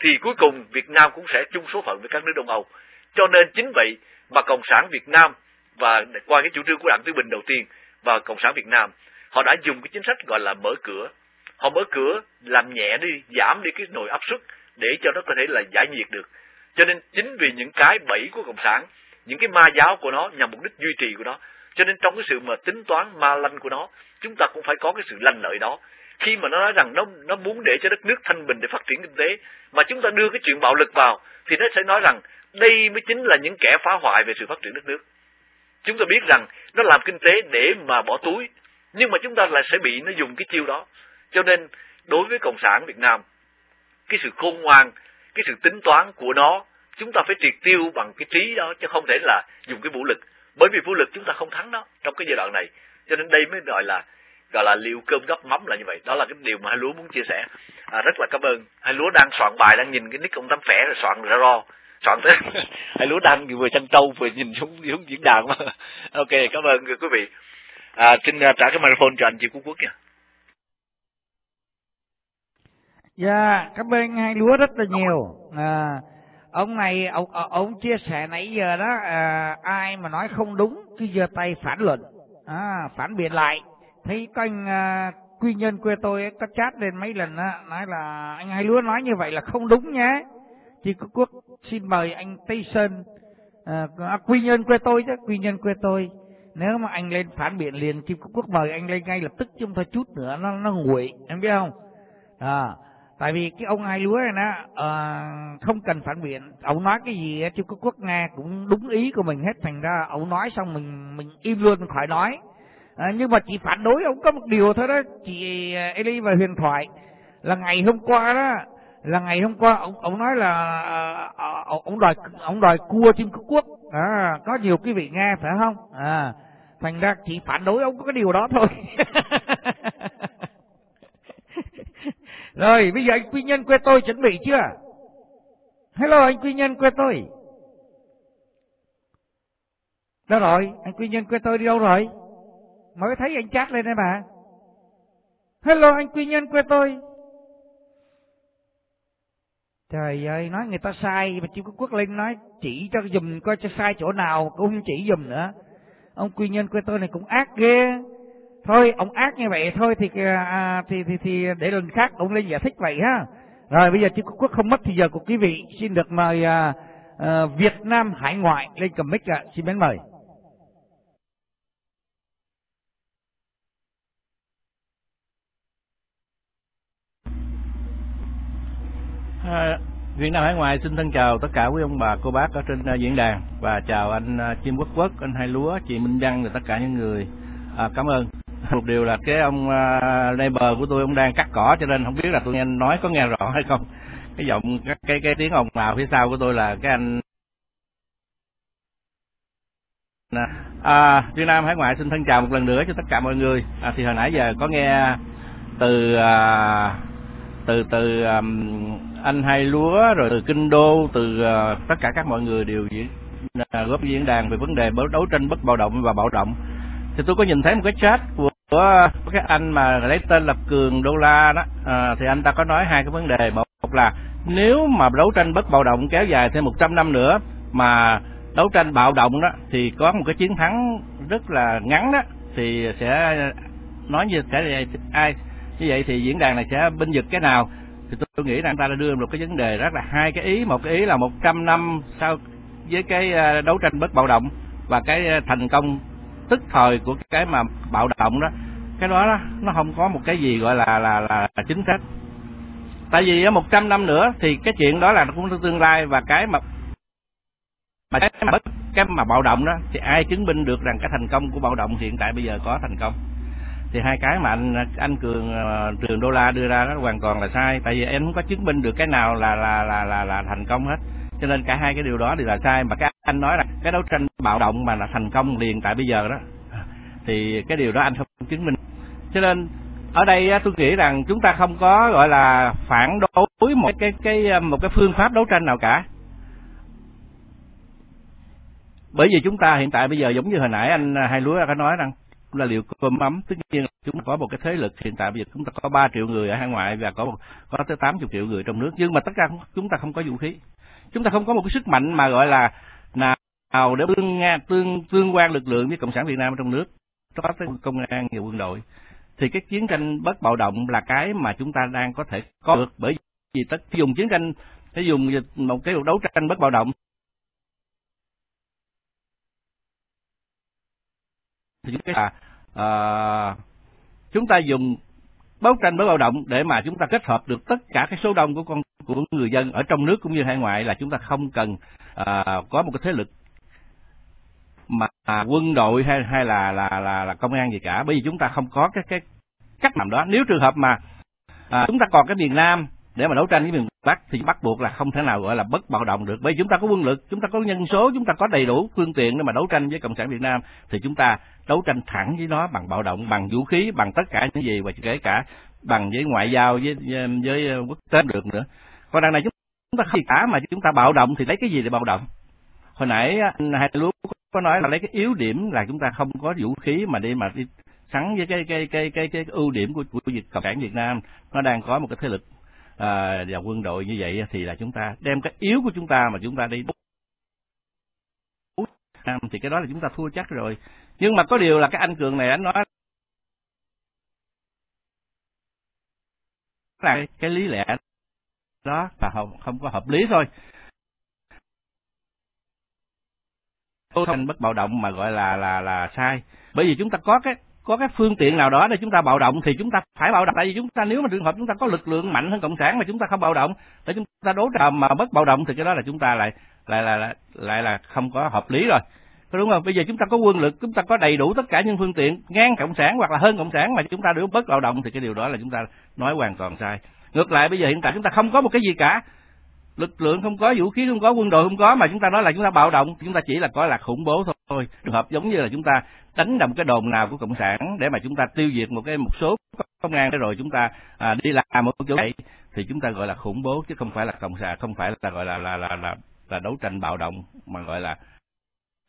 thì cuối cùng Việt Nam cũng sẽ chung số phận với các nước Đông Âu. Cho nên chính vậy mà cộng sản Việt Nam và qua cái chủ trương của đảng Tư Bình đầu tiên và cộng sản Việt Nam, họ đã dùng cái chính sách gọi là mở cửa. Họ mở cửa làm nhẹ đi, giảm đi cái nồi áp suất để cho nó có thể là giải nhiệt được. Cho nên chính vì những cái bẫy của cộng sản, những cái ma giáo của nó nhằm mục đích duy trì của nó, cho nên trong cái sự mà tính toán ma lanh của nó, chúng ta cũng phải có cái sự lành lợi đó. Khi mà nó nói rằng nó nó muốn để cho đất nước thanh bình để phát triển kinh tế, mà chúng ta đưa cái chuyện bạo lực vào, thì nó sẽ nói rằng đây mới chính là những kẻ phá hoại về sự phát triển đất nước chúng ta biết rằng nó làm kinh tế để mà bỏ túi nhưng mà chúng ta lại sẽ bị nó dùng cái chiêu đó. Cho nên đối với cộng sản việt nam cái sự khôn ngoan cái sự tính toán của nó chúng ta phải triệt tiêu bằng cái trí đó chứ không thể là dùng cái vũ lực. Bởi vì vũ lực chúng ta không thắng nó trong cái giai đoạn này. Cho nên đây mới gọi là gọi là liệu cơm gấp mắm là như vậy. Đó là cái điều mà hai lúa muốn chia sẻ. À, rất là cảm ơn. Hai lúa đang soạn bài đang nhìn cái nick ông tấm phẻ rồi soạn ra ro soạn tới hai lúa đang vừa chăn trâu vừa nhìn xuống xuống diễn đàn mà ok cảm ơn quý vị à, xin trả cái microphone cho anh chị Quốc Quốc nha Dạ, cảm ơn hai lúa rất là nhiều. À, ông này ông ông chia sẻ nãy giờ đó à, ai mà nói không đúng cứ giơ tay phản luận, à, phản biện lại. Thấy có anh à, quy nhân quê tôi ấy, có chat lên mấy lần á, nói là anh hai lúa nói như vậy là không đúng nhé. Chị Quốc xin mời anh Tây Sơn à, à quy nhân quê tôi chứ, quy nhân quê tôi. Nếu mà anh lên phản biện liền Kim Quốc mời anh lên ngay lập tức chứ không thôi chút nữa nó nó nguội, em biết không? À, tại vì cái ông hai lúa này nó à, không cần phản biện ông nói cái gì chứ có quốc nghe cũng đúng ý của mình hết thành ra ông nói xong mình mình im luôn khỏi nói à, nhưng mà chỉ phản đối ông có một điều thôi đó chị Eli và huyền thoại là ngày hôm qua đó là ngày hôm qua ông ông nói là uh, ông đòi ông đòi cua chim cúc quốc à, có nhiều quý vị nghe phải không à thành ra chỉ phản đối ông có cái điều đó thôi Rồi bây giờ anh quy nhân quê tôi chuẩn bị chưa? Hello anh quy nhân quê tôi. Đâu rồi? Anh quy nhân quê tôi đi đâu rồi? Mới thấy anh chat lên đây mà. Hello anh quy nhân quê tôi. Trời ơi, nói người ta sai mà chim quốc linh nói chỉ cho dùm coi cho sai chỗ nào cũng không chỉ dùm nữa. Ông quy nhân quê tôi này cũng ác ghê. Thôi ông ác như vậy thôi thì à, à thì thì thì để lần khác ông lên giải thích vậy ha. Rồi bây giờ chư quốc không mất thì giờ của quý vị xin được mời à, à, Việt Nam hải ngoại lên cầm mic ạ. Xin mến mời. Ờ, Việt Nam Hải Ngoại xin thân chào tất cả quý ông bà cô bác ở trên ờ, diễn đàn. Và chào anh ờ, Chim Quốc Quốc, anh Hai Lúa, chị Minh Đăng và tất cả những người. À, cảm ơn. Một điều là cái ông uh, neighbor của tôi ông đang cắt cỏ cho nên không biết là tôi nghe nói có nghe rõ hay không. Cái giọng cái cái, cái tiếng ồn nào phía sau của tôi là cái anh à, Việt Nam hải ngoại xin thân chào một lần nữa cho tất cả mọi người. À, thì hồi nãy giờ có nghe từ à, từ từ um, anh hai lúa rồi từ kinh đô từ uh, tất cả các mọi người đều diễn uh, góp diễn đàn về vấn đề đấu tranh bất bạo động và bạo động. Thì tôi có nhìn thấy một cái chat của của cái anh mà lấy tên là cường đô la đó. À, thì anh ta có nói hai cái vấn đề. Một là nếu mà đấu tranh bất bạo động kéo dài thêm 100 năm nữa mà đấu tranh bạo động đó thì có một cái chiến thắng rất là ngắn đó thì sẽ nói như sẽ ai như vậy thì diễn đàn này sẽ binh vực cái nào? Thì tôi, tôi nghĩ rằng ta đã đưa một cái vấn đề rất là hai cái ý. Một cái ý là 100 năm sau với cái ờ, đấu tranh bất bạo động và cái ờ, thành công tức thời của cái mà bạo động đó. Cái đó, đó nó không có một cái gì gọi là là là, là chính xác. Tại vì ở một trăm năm nữa thì cái chuyện đó là nó cũng tương lai và cái mà mà cái mà cái mà bạo động đó thì ai chứng minh được rằng cái thành công của bạo động hiện tại bây giờ có thành công? Thì hai cái mà anh anh cường ờ, trường đô la đưa ra nó hoàn toàn là sai. Tại vì em không có chứng minh được cái nào là là là là là thành công hết. Cho nên cả hai cái điều đó đều là sai. Mà cái anh nói là cái đấu tranh bạo động mà là thành công liền tại bây giờ đó. Thì cái điều đó anh không chứng minh. Cho nên ở đây tôi nghĩ rằng chúng ta không có gọi là phản đối một cái cái ờ, một cái phương pháp đấu tranh nào cả. Bởi vì chúng ta hiện tại bây giờ giống như hồi nãy anh ờ, hai lúa đã nói rằng là liệu cơm ấm. Tất nhiên chúng ta có một cái thế lực hiện tại. Bây giờ chúng ta có 3 triệu người ở hải ngoại và có một, có tới 80 triệu người trong nước. Nhưng mà tất cả chúng ta không có vũ khí. Chúng ta không có một cái sức mạnh mà gọi là nào để tương tương tương quan lực lượng với cộng sản Việt Nam trong nước. Có tới công an và quân đội. Thì cái chiến tranh bất bạo động là cái mà chúng ta đang có thể có được. Bởi vì tất dùng chiến tranh để dùng một cái cuộc đấu tranh bất bạo động thì cái là à, chúng ta dùng đấu tranh bất bạo động để mà chúng ta kết hợp được tất cả cái số đông của con của người dân ở trong nước cũng như hải ngoại là chúng ta không cần à, có một cái thế lực mà à, quân đội hay hay là là là là công an gì cả. Bởi vì chúng ta không có cái cái cách làm đó. Nếu trường hợp mà à, chúng ta còn cái miền Nam để mà đấu tranh với miền Bắc thì bắt buộc là không thể nào gọi là bất bạo động được. Bởi vì chúng ta có quân lực chúng ta có nhân số chúng ta có đầy đủ phương tiện để mà đấu tranh với cộng sản Việt Nam thì chúng ta đấu tranh thẳng với nó bằng bạo động bằng vũ khí bằng tất cả những gì và kể cả bằng với ngoại giao với với ờ, quốc tế được nữa. Còn đằng này chúng ta không cả mà chúng ta bạo động thì lấy cái gì để bạo động? Hồi nãy ờ, anh hai lúa có nói là lấy cái yếu điểm là chúng ta không có vũ khí mà đi mà đi sắn với cái cái cái cái cái, cái ưu điểm của của Việt cộng sản Việt Nam. Nó đang có một cái thế lực à, và quân đội như vậy thì là chúng ta đem cái yếu của chúng ta mà chúng ta đi thì cái đó là chúng ta thua chắc rồi. Nhưng mà có điều là cái anh cường này anh nói là cái lý lẽ đó là không, không có hợp lý thôi. Thành bất bạo động mà gọi là là là sai. Bởi vì chúng ta có cái có cái phương tiện nào đó để chúng ta bạo động thì chúng ta phải bạo động tại vì chúng ta nếu mà trường hợp chúng ta có lực lượng mạnh hơn cộng sản mà chúng ta không bạo động để chúng ta đấu tranh mà bất bạo động thì cái đó là chúng ta lại lại là lại, lại là không có hợp lý rồi có đúng không bây giờ chúng ta có quân lực chúng ta có đầy đủ tất cả những phương tiện ngang cộng sản hoặc là hơn cộng sản mà chúng ta đều bất bạo động thì cái điều đó là chúng ta nói hoàn toàn sai ngược lại bây giờ hiện tại chúng ta không có một cái gì cả lực lượng không có vũ khí không có quân đội không có mà chúng ta nói là chúng ta bạo động chúng ta chỉ là có là khủng bố thôi thôi. Trường hợp giống như là chúng ta đánh đầm cái đồn nào của cộng sản để mà chúng ta tiêu diệt một cái một số công an rồi chúng ta à, đi làm một chỗ vậy thì chúng ta gọi là khủng bố chứ không phải là cộng sản không phải là gọi là là là là, là đấu tranh bạo động mà gọi là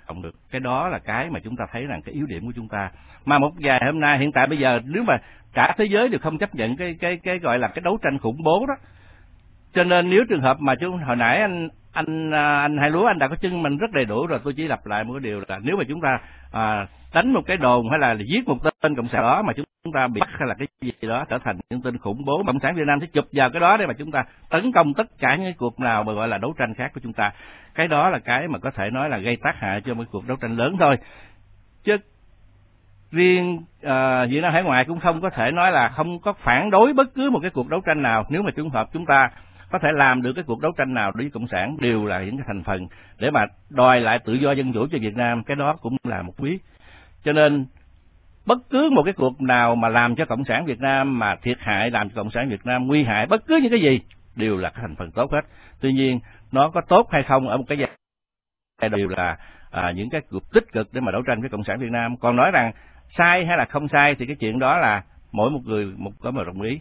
không được. Cái đó là cái mà chúng ta thấy rằng cái yếu điểm của chúng ta. Mà một vài hôm nay hiện tại bây giờ nếu mà cả thế giới đều không chấp nhận cái cái cái gọi là cái đấu tranh khủng bố đó cho nên nếu trường hợp mà chúng hồi nãy anh anh à, anh hai lúa anh đã có chứng minh rất đầy đủ rồi. Tôi chỉ lặp lại một cái điều là nếu mà chúng ta à, đánh một cái đồn hay là giết một tên cộng sản đó mà chúng ta bị bắt hay là cái gì đó trở thành những tên khủng bố cộng sản việt nam sẽ chụp vào cái đó để mà chúng ta tấn công tất cả những cuộc nào mà gọi là đấu tranh khác của chúng ta. Cái đó là cái mà có thể nói là gây tác hại cho một cuộc đấu tranh lớn thôi. Chứ riêng uh, Việt Nam hải ngoại cũng không có thể nói là không có phản đối bất cứ một cái cuộc đấu tranh nào nếu mà trường hợp chúng ta có thể làm được cái cuộc đấu tranh nào đối với cộng sản đều là những cái thành phần. Để mà đòi lại tự do dân chủ cho Việt Nam cái đó cũng là một quý. Cho nên bất cứ một cái cuộc nào mà làm cho cộng sản Việt Nam mà thiệt hại làm cho cộng sản Việt Nam nguy hại bất cứ những cái gì đều là cái thành phần tốt hết. Tuy nhiên nó có tốt hay không ở một cái giai đều là à, những cái cuộc tích cực để mà đấu tranh với cộng sản Việt Nam. Còn nói rằng sai hay là không sai thì cái chuyện đó là mỗi một người một có mà đồng ý.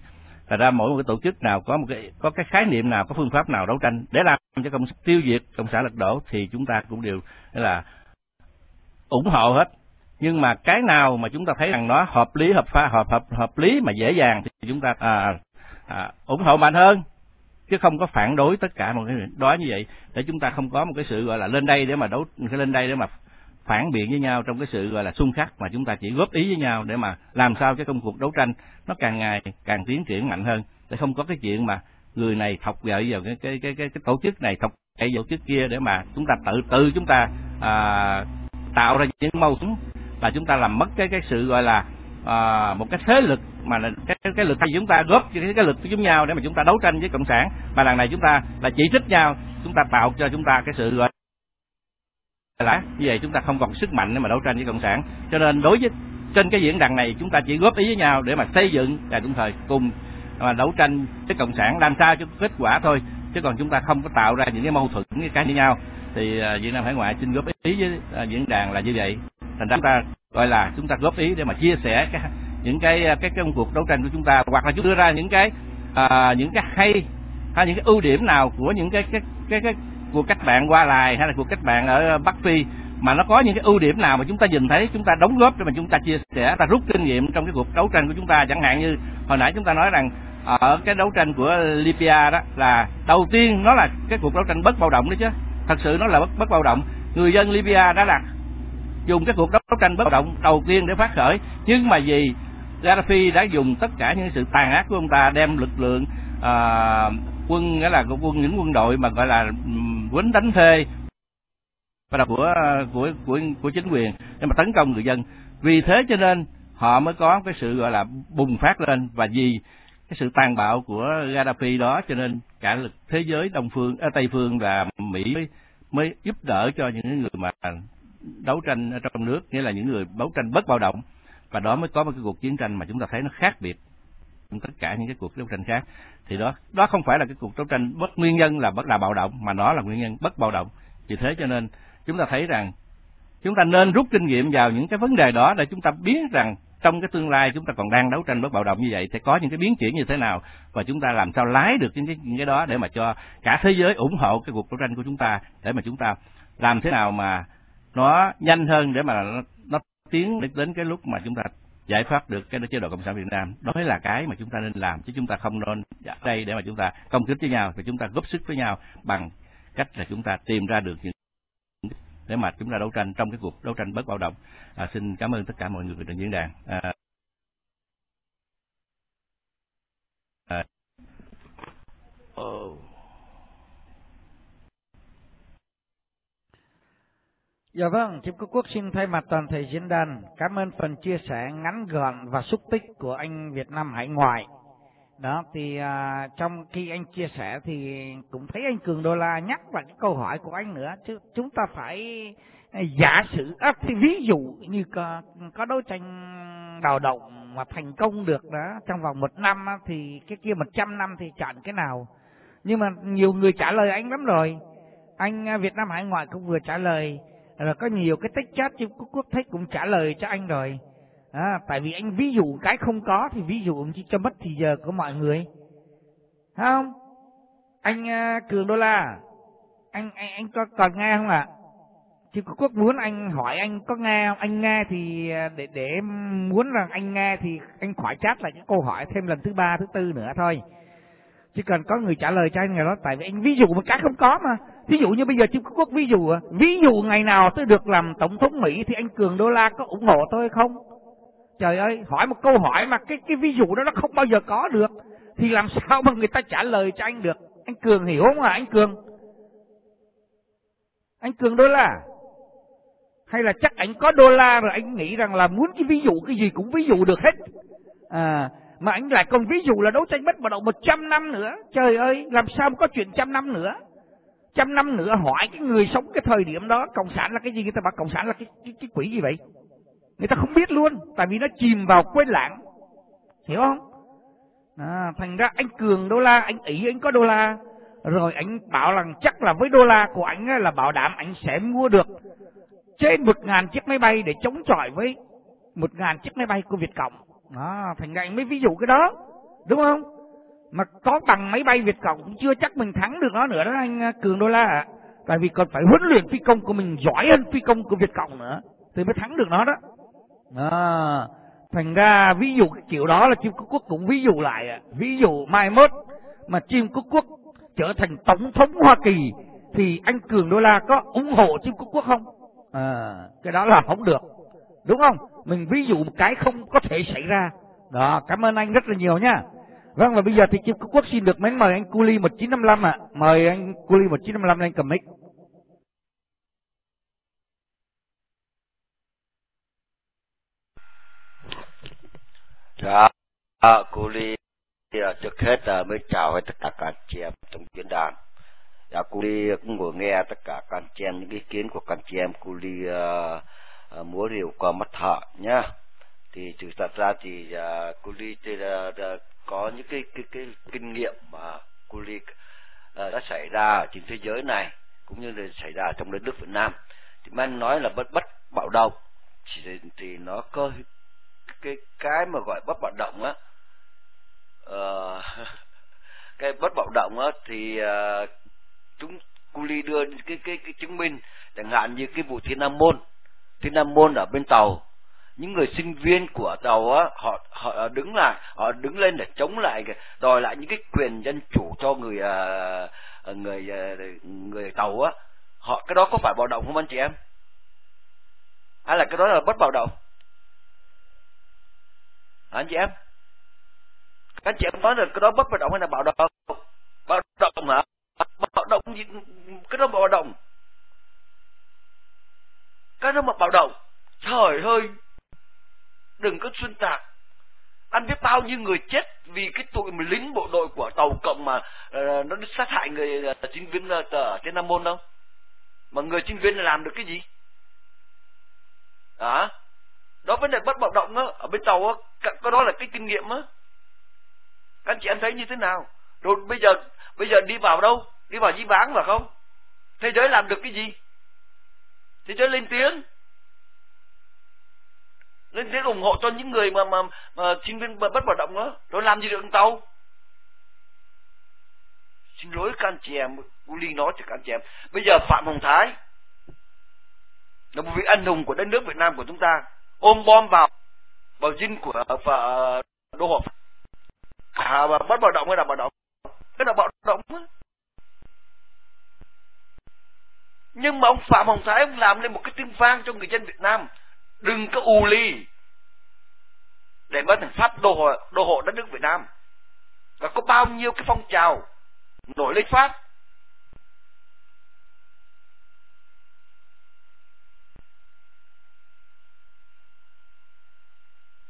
Thật ra mỗi một cái tổ chức nào có một cái có cái khái niệm nào, có phương pháp nào đấu tranh để làm cho cộng tiêu diệt cộng sản lật đổ thì chúng ta cũng đều là ủng hộ hết. Nhưng mà cái nào mà chúng ta thấy rằng nó hợp lý, hợp pha hợp hợp hợp lý mà dễ dàng thì chúng ta à, à, ủng hộ mạnh hơn chứ không có phản đối tất cả một cái đó như vậy để chúng ta không có một cái sự gọi là lên đây để mà đấu lên đây để mà phản biện với nhau trong cái sự gọi là xung khắc mà chúng ta chỉ góp ý với nhau để mà làm sao cái công cuộc đấu tranh nó càng ngày càng tiến triển mạnh hơn. Để không có cái chuyện mà người này thọc gợi vào cái cái cái cái, cái tổ chức này thọc gợi vào tổ chức kia để mà chúng ta tự tự chúng ta à, tạo ra những mâu thuẫn là chúng ta làm mất cái cái sự gọi là à, một cái thế lực mà cái cái lực thay chúng ta góp cái cái lực của chúng nhau để mà chúng ta đấu tranh với cộng sản. Mà lần này chúng ta là chỉ trích nhau chúng ta tạo cho chúng ta cái sự gọi là như vậy chúng ta không còn sức mạnh để mà đấu tranh với cộng sản. Cho nên đối với trên cái diễn đàn này chúng ta chỉ góp ý với nhau để mà xây dựng và đồng thời cùng mà đấu tranh với cộng sản làm sao cho kết quả thôi chứ còn chúng ta không có tạo ra những cái mâu thuẫn cái cái với nhau. Thì uh, Việt Nam Hải ngoại xin góp ý với uh, diễn đàn là như vậy. Thành ra chúng ta gọi là chúng ta góp ý để mà chia sẻ cái, những cái à, cái cái công cuộc đấu tranh của chúng ta hoặc là chúng đưa ra những cái uh, những cái hay hay những cái ưu điểm nào của những cái cái cái cái của các bạn qua lại hay là của các bạn ở Bắc Phi mà nó có những cái ưu điểm nào mà chúng ta nhìn thấy chúng ta đóng góp để mà chúng ta chia sẻ ta rút kinh nghiệm trong cái cuộc đấu tranh của chúng ta? Chẳng hạn như hồi nãy chúng ta nói rằng ở cái đấu tranh của Libya đó là đầu tiên nó là cái cuộc đấu tranh bất bạo động đấy chứ. Thật sự nó là bất bất bạo động. Người dân Libya đã là dùng cái cuộc đấu tranh bất bạo động đầu tiên để phát khởi. Nhưng mà vì Gaddafi đã dùng tất cả những sự tàn ác của ông ta đem lực lượng uh, quân nghĩa là quân những quân đội mà gọi là quýnh đánh thuê. Và là của của của của chính quyền để mà tấn công người dân. Vì thế cho nên họ mới có cái sự gọi là bùng phát lên. Và vì cái sự tàn bạo của Gaddafi đó cho nên cả lực thế giới đông phương ở tây phương và mỹ mới, mới giúp đỡ cho những người mà đấu tranh ở trong nước. Nghĩa là những người đấu tranh bất bạo động. Và đó mới có một cái cuộc chiến tranh mà chúng ta thấy nó khác biệt tất cả những cái cuộc đấu tranh khác. Thì đó đó không phải là cái cuộc đấu tranh bất nguyên nhân là bất là bạo động mà nó là nguyên nhân bất bạo động. Vì thế cho nên chúng ta thấy rằng chúng ta nên rút kinh nghiệm vào những cái vấn đề đó để chúng ta biết rằng trong cái tương lai chúng ta còn đang đấu tranh bất bạo động như vậy sẽ có những cái biến chuyển như thế nào và chúng ta làm sao lái được những cái những cái đó để mà cho cả thế giới ủng hộ cái cuộc đấu tranh của chúng ta để mà chúng ta làm thế nào mà nó nhanh hơn để mà nó, nó tiến đến cái lúc mà chúng ta giải pháp được cái chế độ cộng sản Việt Nam. Đó mới là cái mà chúng ta nên làm chứ chúng ta không nên đây để mà chúng ta công kích với nhau và chúng ta góp sức với nhau bằng cách là chúng ta tìm ra được những để mà chúng ta đấu tranh trong cái cuộc đấu tranh bất bạo động. À, xin cảm ơn tất cả mọi người trên diễn đàn. À, à, oh. Dạ vâng, Chiêm Quốc Quốc xin thay mặt toàn thể diễn đàn cảm ơn phần chia sẻ ngắn gọn và xúc tích của anh Việt Nam Hải Ngoại. Đó thì uh, trong khi anh chia sẻ thì cũng thấy anh Cường Đô La nhắc vào cái câu hỏi của anh nữa chứ chúng ta phải à, giả sử à, thì ví dụ như có, có đấu tranh đào động mà thành công được đó trong vòng một năm thì cái kia một trăm năm thì chọn cái nào nhưng mà nhiều người trả lời anh lắm rồi anh à, Việt Nam Hải Ngoại cũng vừa trả lời rồi có nhiều cái tách chat chứ quốc quốc thích cũng trả lời cho anh rồi. À, tại vì anh ví dụ cái không có thì ví dụ chỉ cho mất thì giờ của mọi người. Thấy không? Anh uh, cường đô la anh anh anh có còn nghe không ạ? À? chứ quốc muốn anh hỏi anh có nghe không? Anh nghe thì à, để để muốn rằng anh nghe thì anh khỏi chat lại cái câu hỏi thêm lần thứ ba thứ tư nữa thôi. Chỉ cần có người trả lời cho anh ngày đó tại vì anh ví dụ một cái không có mà ví dụ như bây giờ Trung Quốc, ví dụ à, ví dụ ngày nào tôi được làm tổng thống Mỹ thì anh Cường Đô La có ủng hộ tôi không? Trời ơi, hỏi một câu hỏi mà cái cái ví dụ đó nó không bao giờ có được. Thì làm sao mà người ta trả lời cho anh được? Anh Cường hiểu không hả anh Cường? Anh Cường Đô La à? hay là chắc anh có đô la rồi anh nghĩ rằng là muốn cái ví dụ cái gì cũng ví dụ được hết? À mà anh lại còn ví dụ là đấu tranh bất bạo động một trăm năm nữa. Trời ơi, làm sao có chuyện trăm năm nữa? Trăm năm nữa hỏi cái người sống cái thời điểm đó cộng sản là cái gì? Người ta bảo cộng sản là cái cái, cái quỷ gì vậy? Người ta không biết luôn tại vì nó chìm vào quên lãng. Hiểu không? À, thành ra anh cường đô la anh ý anh có đô la. Rồi anh bảo rằng chắc là với đô la của anh là bảo đảm anh sẽ mua được trên một ngàn chiếc máy bay để chống chọi với một ngàn chiếc máy bay của Việt Cộng. Đó, thành ra anh mới ví dụ cái đó đúng không? Mà có bằng máy bay Việt Cộng cũng chưa chắc mình thắng được nó nữa đó anh à, Cường Đô La ạ. Tại vì còn phải huấn luyện phi công của mình giỏi hơn phi công của Việt Cộng nữa thì mới thắng được nó đó. À, thành ra ví dụ cái kiểu đó là chim quốc quốc cũng ví dụ lại ạ. Ví dụ mai mốt mà chim quốc quốc trở thành tổng thống Hoa Kỳ thì anh Cường Đô La có ủng hộ chim quốc quốc không? À, cái đó là không được. Đúng không? Mình ví dụ một cái không có thể xảy ra. Đó cảm ơn anh rất là nhiều nha vâng và bây giờ thì Kim Quốc xin được mến mời anh Culi 1955 ạ à. mời anh Culi 1955 lên cầm mic Dạ, à, Culi trước hết là mới chào với tất cả các chị em trong diễn đàn. Dạ, Culi cũng vừa nghe tất cả các chị em những ý kiến của các chị em. Culi Ly uh, uh, múa rượu qua mắt thợ nhá. Thì thực thật ra thì à, uh, Culi thì, uh, có những cái cái cái kinh nghiệm mà cô uh, ờ, đã xảy ra ở trên thế giới này cũng như là xảy ra trong đất nước Việt Nam. Thì man nói là bất bất bạo động thì, thì nó có cái cái mà gọi bất bạo động á uh, cái bất bạo động á thì uh, chúng cu đưa cái cái cái chứng minh chẳng hạn như cái vụ thiên nam môn thiên nam môn ở bên tàu những người sinh viên của tàu á, họ họ đứng lại, họ đứng lên để chống lại đòi lại những cái quyền dân chủ cho người à, à, người à, người tàu á. Họ, cái đó có phải bạo động không anh chị em? Hay là cái đó là bất bạo động? Anh chị em? Các anh chị em nói là cái đó bất bạo động hay là bạo động? Bạo động hả? Bạo động gì? Cái đó bạo động. Cái đó mà bạo động. Trời ơi! Đừng có xuyên tạc. Anh biết bao nhiêu người chết vì cái tụi mà lính bộ đội của tàu cộng mà uh, nó sát hại người ờ, uh, chính viên uh, ở trên nam môn đâu? Mà người chính viên làm được cái gì? À, đó vấn đề bất bạo động đó ở bên tàu á có đó là cái kinh nghiệm á. Các anh chị em thấy như thế nào? Rồi bây giờ bây giờ đi vào đâu? Đi vào di bán mà không? Thế giới làm được cái gì? Thế giới lên tiếng lên thế ủng hộ cho những người mà mà, mà sinh viên bất hoạt động đó. Rồi làm gì được ông tàu? Xin lỗi các anh chị em Uli nói cho các anh chị em. Bây giờ phạm hồng thái là một vị anh hùng của đất nước việt nam của chúng ta ôm bom vào vào dinh của và đô hộ. À, bất bạo động hay là bạo động? Cái là bạo động đó. nhưng mà ông phạm hồng thái ông làm lên một cái tiếng vang cho người dân việt nam đừng có u ly để mà thằng pháp đô hộ đô hộ đất nước việt nam. Và có bao nhiêu cái phong trào nổi lên pháp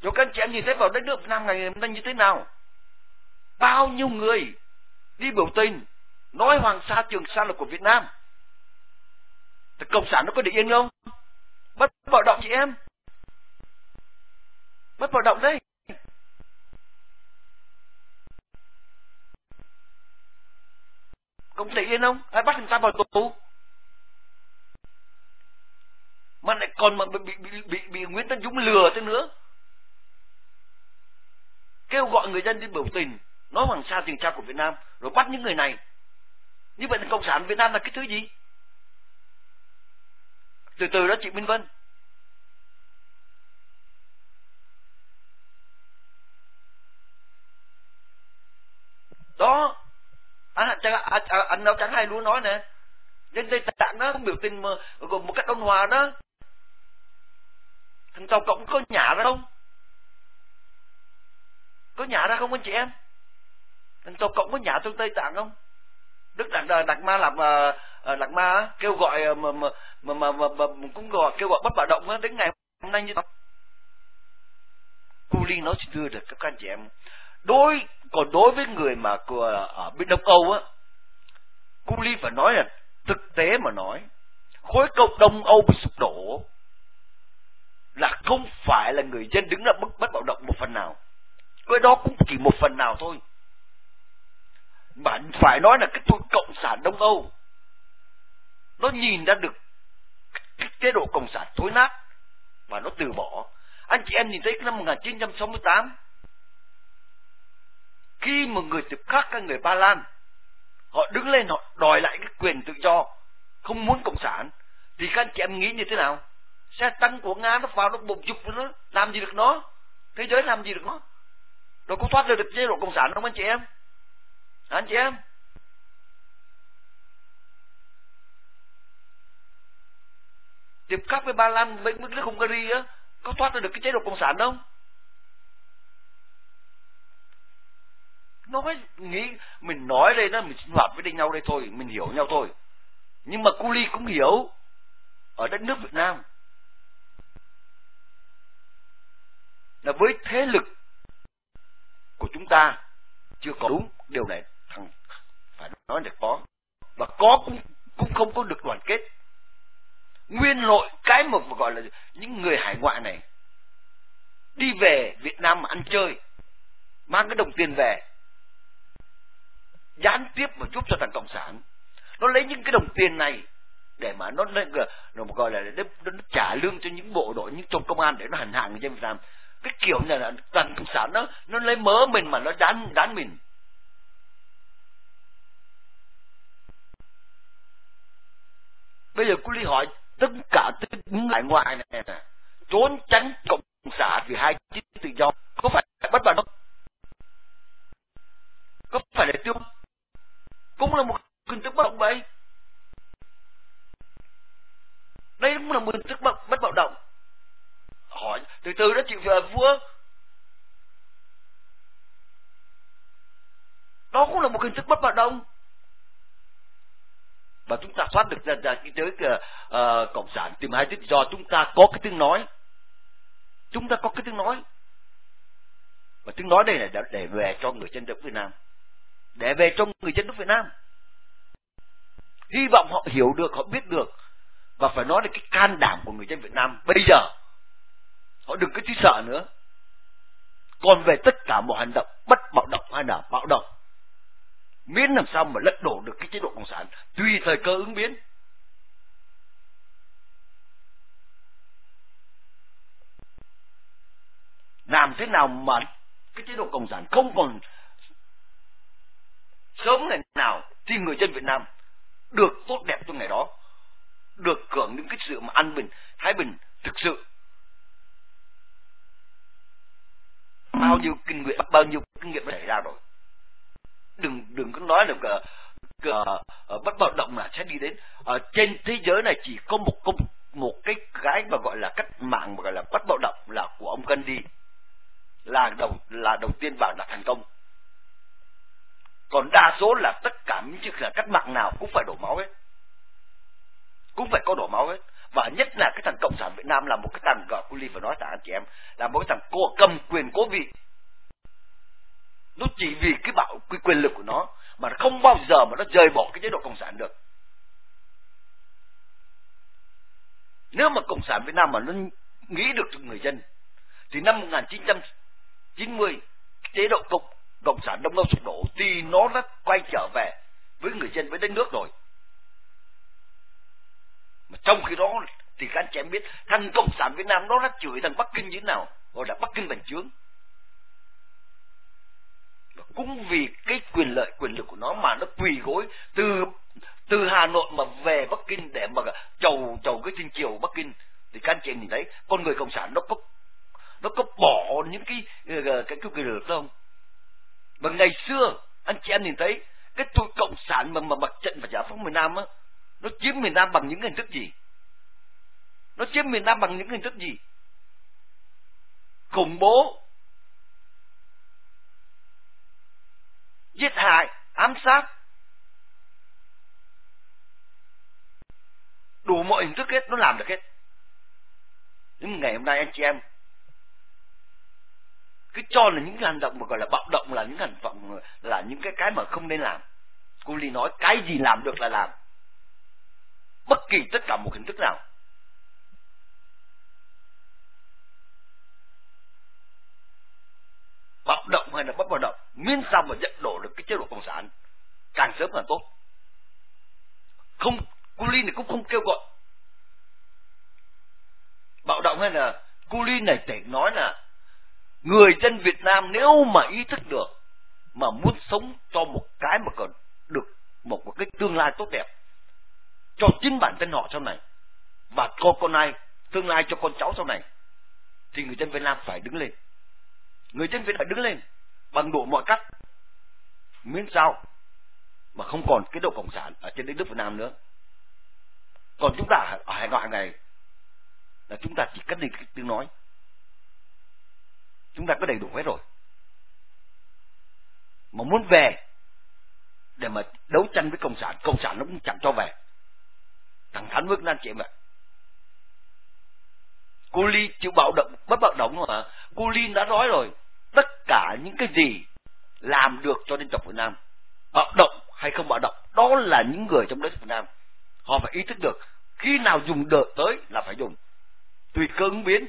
rồi các anh chị em nhìn thấy vào đất nước Việt Nam ngày hôm nay như thế nào, bao nhiêu người đi biểu tình, nói Hoàng Sa, Trường Sa là của Việt Nam. Thì cộng sản nó có để yên không? Bất bạo động chị em. Bất bạo động đây, công ty yên không? Ai bắt người ta vào tù? Mà lại còn mà bị bị bị, bị Nguyễn Tân Dũng lừa thế nữa. Kêu gọi người dân đi biểu tình nói hoàng sa tiền tra của Việt Nam rồi bắt những người này. Như vậy thì cộng sản Việt Nam là cái thứ gì? Từ từ đó chị Minh Vân. Đó. Anh chẳng anh, anh đâu chẳng hay luôn nói nè. Trên tây tạng đó không biểu tình mà một cách ôn hòa đó. Thằng tàu cộng có nhả ra không? Có nhả ra không anh chị em? Thằng tàu cộng có nhả trong tây tạng không? Đức đạt đạt ma làm ờ, Ờ, lạc ma kêu gọi ờ, mà mà mà, mà, mà, mà cũng gọi kêu gọi bất bạo động đến ngày hôm nay như thế. Cô ly nói xin thưa được các anh chị em. Đối còn đối với người mà của, ở bên đông âu á cô ly phải nói là thực tế mà nói khối cộng đông âu bị sụp đổ là không phải là người dân đứng ra bất, bất bạo động một phần nào. Cái đó cũng chỉ một phần nào thôi. Bạn phải nói là cái tụi cộng sản đông âu nó nhìn ra được cái chế độ cộng sản thối nát và nó từ bỏ. Anh chị em nhìn thấy năm 1968 khi mà người thực khác các người Ba Lan, họ đứng lên, họ đòi lại cái quyền tự do, không muốn cộng sản, thì các anh chị em nghĩ như thế nào? Xe tăng của nga nó vào, nó bục dục, nó làm gì được nó? Thế giới làm gì được nó? Nó có thoát được được chế độ cộng sản không, anh chị em? Anh chị em? Tiếp khác với ba lan với nước hungary á, có thoát được cái chế độ cộng sản không? Nói, nghĩ, mình nói đây đó, mình sinh hoạt với nhau đây thôi, mình hiểu nhau thôi. Nhưng mà cu ly cũng hiểu, ở đất nước việt nam, là với thế lực của chúng ta, chưa có đúng, điều này thằng phải nói là có. Và có cũng cũng không có được đoàn kết nguyên nội cái mà gọi là những người hải ngoại này đi về Việt Nam mà ăn chơi, mang cái đồng tiền về, gián tiếp mà giúp cho thằng cộng sản. Nó lấy những cái đồng tiền này để mà nó nó gọi là để nó trả lương cho những bộ đội, những trong công an để nó hành hạ người dân Việt Nam. Cái kiểu này là toàn cộng sản nó nó lấy mớ mình mà nó đán đán mình. Bây giờ cô ly hỏi tất cả đứng lại ngoài này nè trốn tránh cộng sản vì hai chữ tự do. Có phải bất bản không? Có phải là tiêu cũng là một hình thức bất động vậy đây cũng là một hình thức bất, bất bạo động. Hỏi từ từ đó chịu về vua. Đó cũng là một hình thức bất bạo động và chúng ta thoát được ra, ra cái giới uh, cộng sản. Tìm hai tự do chúng ta có cái tiếng nói. Chúng ta có cái tiếng nói. Và tiếng nói đây là để về cho người dân đất Việt Nam. Để về cho người dân nước Việt Nam. Hy vọng họ hiểu được họ biết được. Và phải nói được cái can đảm của người dân Việt Nam bây giờ. Họ đừng có tí sợ nữa. Còn về tất cả mọi hành động bất bạo động hay là bạo động miễn làm sao mà lật đổ được cái chế độ cộng sản. Tùy thời cơ ứng biến. Làm thế nào mà cái chế độ cộng sản không còn sớm ngày nào thì người dân Việt Nam được tốt đẹp trong ngày đó, được hưởng những cái sự mà an bình, thái bình thực sự. Bao nhiêu kinh nghiệm, bao nhiêu kinh nghiệm đã xảy ra rồi đừng đừng có nói là cờ, cờ, ờ, bất bạo động là sẽ đi đến. Ở trên thế giới này chỉ có một công một cái cái mà gọi là cách mạng mà gọi là bất bạo động là của ông Gandhi. Là đầu là đầu tiên vào là thành công. Còn đa số là tất cả những chiếc là cách mạng nào cũng phải đổ máu hết. Cũng phải có đổ máu hết. Và nhất là cái thằng cộng sản việt nam là một cái thằng gọi cô ly và nói tại anh chị em là một cái thằng cô cầm quyền cố vị nó chỉ vì cái bạo cái quyền lực của nó mà nó không bao giờ mà nó rời bỏ cái chế độ cộng sản được. Nếu mà cộng sản việt nam mà nó nghĩ được cho người dân, thì năm 1990 chế độ cộng cộng sản đông âu sụp đổ thì nó đã quay trở về với người dân, với đất nước rồi. Mà trong khi đó thì các anh chị em biết, thằng cộng sản việt nam nó đã chửi thằng bắc kinh như thế nào? Gọi là bắc kinh bành trướng cũng vì cái quyền lợi, quyền lực của nó mà nó quỳ gối từ từ Hà Nội mà về Bắc Kinh để mà chầu chầu cái thiên triều Bắc Kinh. Thì các anh chị nhìn thấy, con người cộng sản nó có nó có bỏ những cái ờ, cái cái quyền lực không? Và ngày xưa, anh chị em nhìn thấy, cái tụi cộng sản mà mà mặt trận và giải phóng miền Nam á, nó chiếm miền Nam bằng những hình thức gì? Nó chiếm miền Nam bằng những hình thức gì? Khủng bố giết hại, ám sát. Đủ mọi hình thức hết, nó làm được hết. Nhưng ngày hôm nay anh chị em, cứ cho là những hành động mà gọi là bạo động là những hành động là những cái cái mà không nên làm. Cô ly nói, cái gì làm được là làm. Bất kỳ tất cả một hình thức nào. Bạo động hay là bất bạo động? Miễn sao mà nhận đổ được cái chế độ cộng sản. Càng sớm càng tốt. Không kulin này cũng không kêu gọi. Bạo động hay là kulin này thể nói là người dân Việt Nam nếu mà ý thức được mà muốn sống cho một cái mà còn được một, một cái tương lai tốt đẹp cho chính bản thân họ sau này và cho con ai tương lai cho con cháu sau này thì người dân Việt Nam phải đứng lên. Người dân Việt Nam phải đứng lên bằng đủ mọi cách. Miễn sao mà không còn cái độ cộng sản ở trên đất nước Việt Nam nữa. Còn chúng ta ở hải ngoại này là chúng ta chỉ cất đi tiếng nói. Chúng ta có đầy đủ hết rồi. Mà muốn về để mà đấu tranh với cộng sản cộng sản nó cũng chẳng cho về. Thằng thánh bước nan chị vậy cô ly chịu bạo động bất bạo động mà. Cô ly đã nói rồi tất cả những cái gì làm được cho dân tộc Việt Nam bạo động hay không bạo động đó là những người trong đất Việt Nam. Họ phải ý thức được khi nào dùng đợt tới là phải dùng. Tùy cơ ứng biến.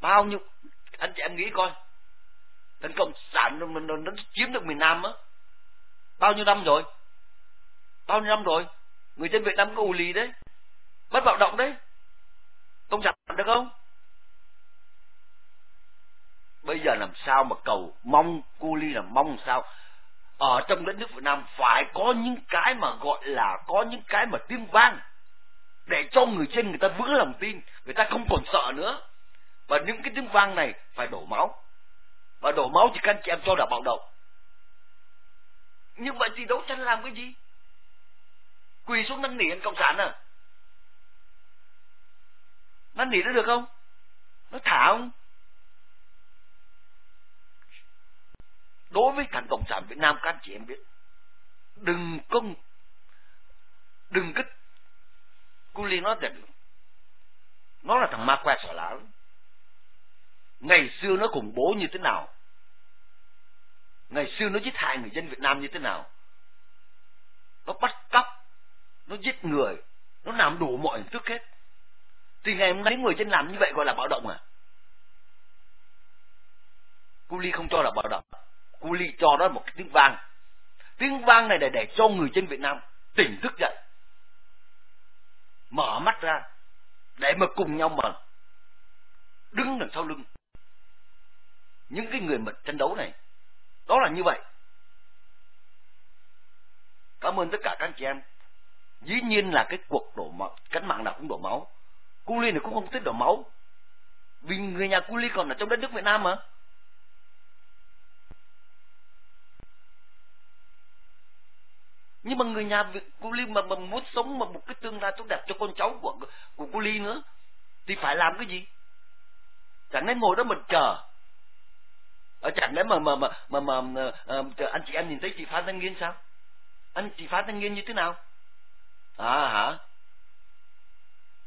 Bao nhiêu anh chị em nghĩ coi tấn công sản nó, nó, nó chiếm được miền Nam á bao nhiêu năm rồi? Bao nhiêu năm rồi? Người dân Việt Nam có ù lì đấy bất bạo động đấy công sản được không? Bây giờ làm sao mà cầu mong cu ly là mong sao? Ở trong đất nước Việt Nam phải có những cái mà gọi là có những cái mà tiếng vang để cho người trên người ta vững lòng tin, người ta không còn sợ nữa. Và những cái tiếng vang này phải đổ máu. Và đổ máu thì các anh chị em cho là bạo động. Nhưng vậy thì đấu tranh làm cái gì? Quỳ xuống năn nỉ anh cộng sản à? Năn nỉ nó được không? Nó thả không? Đối với thằng cộng sản việt nam, các anh chị em biết, đừng công đừng kích cu liên nó đẹp nó là thằng ma que sợ lão ngày xưa nó khủng bố như thế nào? Ngày xưa nó giết hại người dân việt nam như thế nào? Nó bắt cóc, nó giết người, nó làm đủ mọi hình thức hết thì ngày hôm nay người trên làm như vậy gọi là bạo động à? Cu ly không cho là bạo động. Cu ly cho đó là một cái tiếng vang. Tiếng vang này để để cho người trên việt nam tỉnh thức dậy, mở mắt ra để mà cùng nhau mà đứng đằng sau lưng. Những cái người mà tranh đấu này, đó là như vậy. Cảm ơn tất cả các anh chị em. Dĩ nhiên là cái cuộc đổ máu cánh mạng nào cũng đổ máu cu ly này cũng không thích đổ máu. Vì người nhà cu ly còn ở trong đất nước việt nam mà. Nhưng mà người nhà cu ly mà, mà muốn sống mà một cái tương lai tốt đẹp cho con cháu của của cu ly nữa thì phải làm cái gì? Chẳng lẽ ngồi đó mình chờ? Ở chẳng lẽ mà mà mà mà, mà, mà uh, anh chị em nhìn thấy chị Phan Thanh Nghiên sao? Anh chị Phan Thanh Nghiên như thế nào? À hả?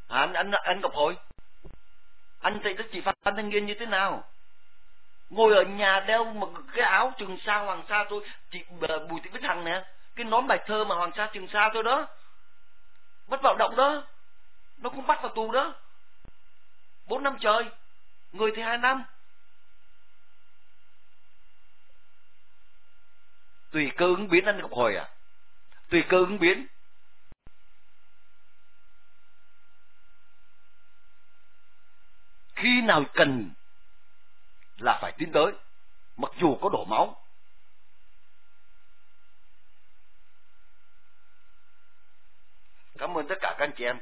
À, anh anh anh gặp Hội anh thấy chị Phan Thanh Nghiên như thế nào? Ngồi ở nhà đeo một cái áo trường sa hoàng sa thôi. Chị ờ, Bùi Thị Bích Hằng nè cái nón bài thơ mà hoàng sa trường sa thôi đó. Bắt vào động đó. Nó cũng bắt vào tù đó. Bốn năm trời người thì hai năm. Tùy cơ ứng biến anh gặp hồi à? Tùy cơ ứng biến. Khi nào cần là phải tiến tới mặc dù có đổ máu. Cảm ơn tất cả các anh chị em.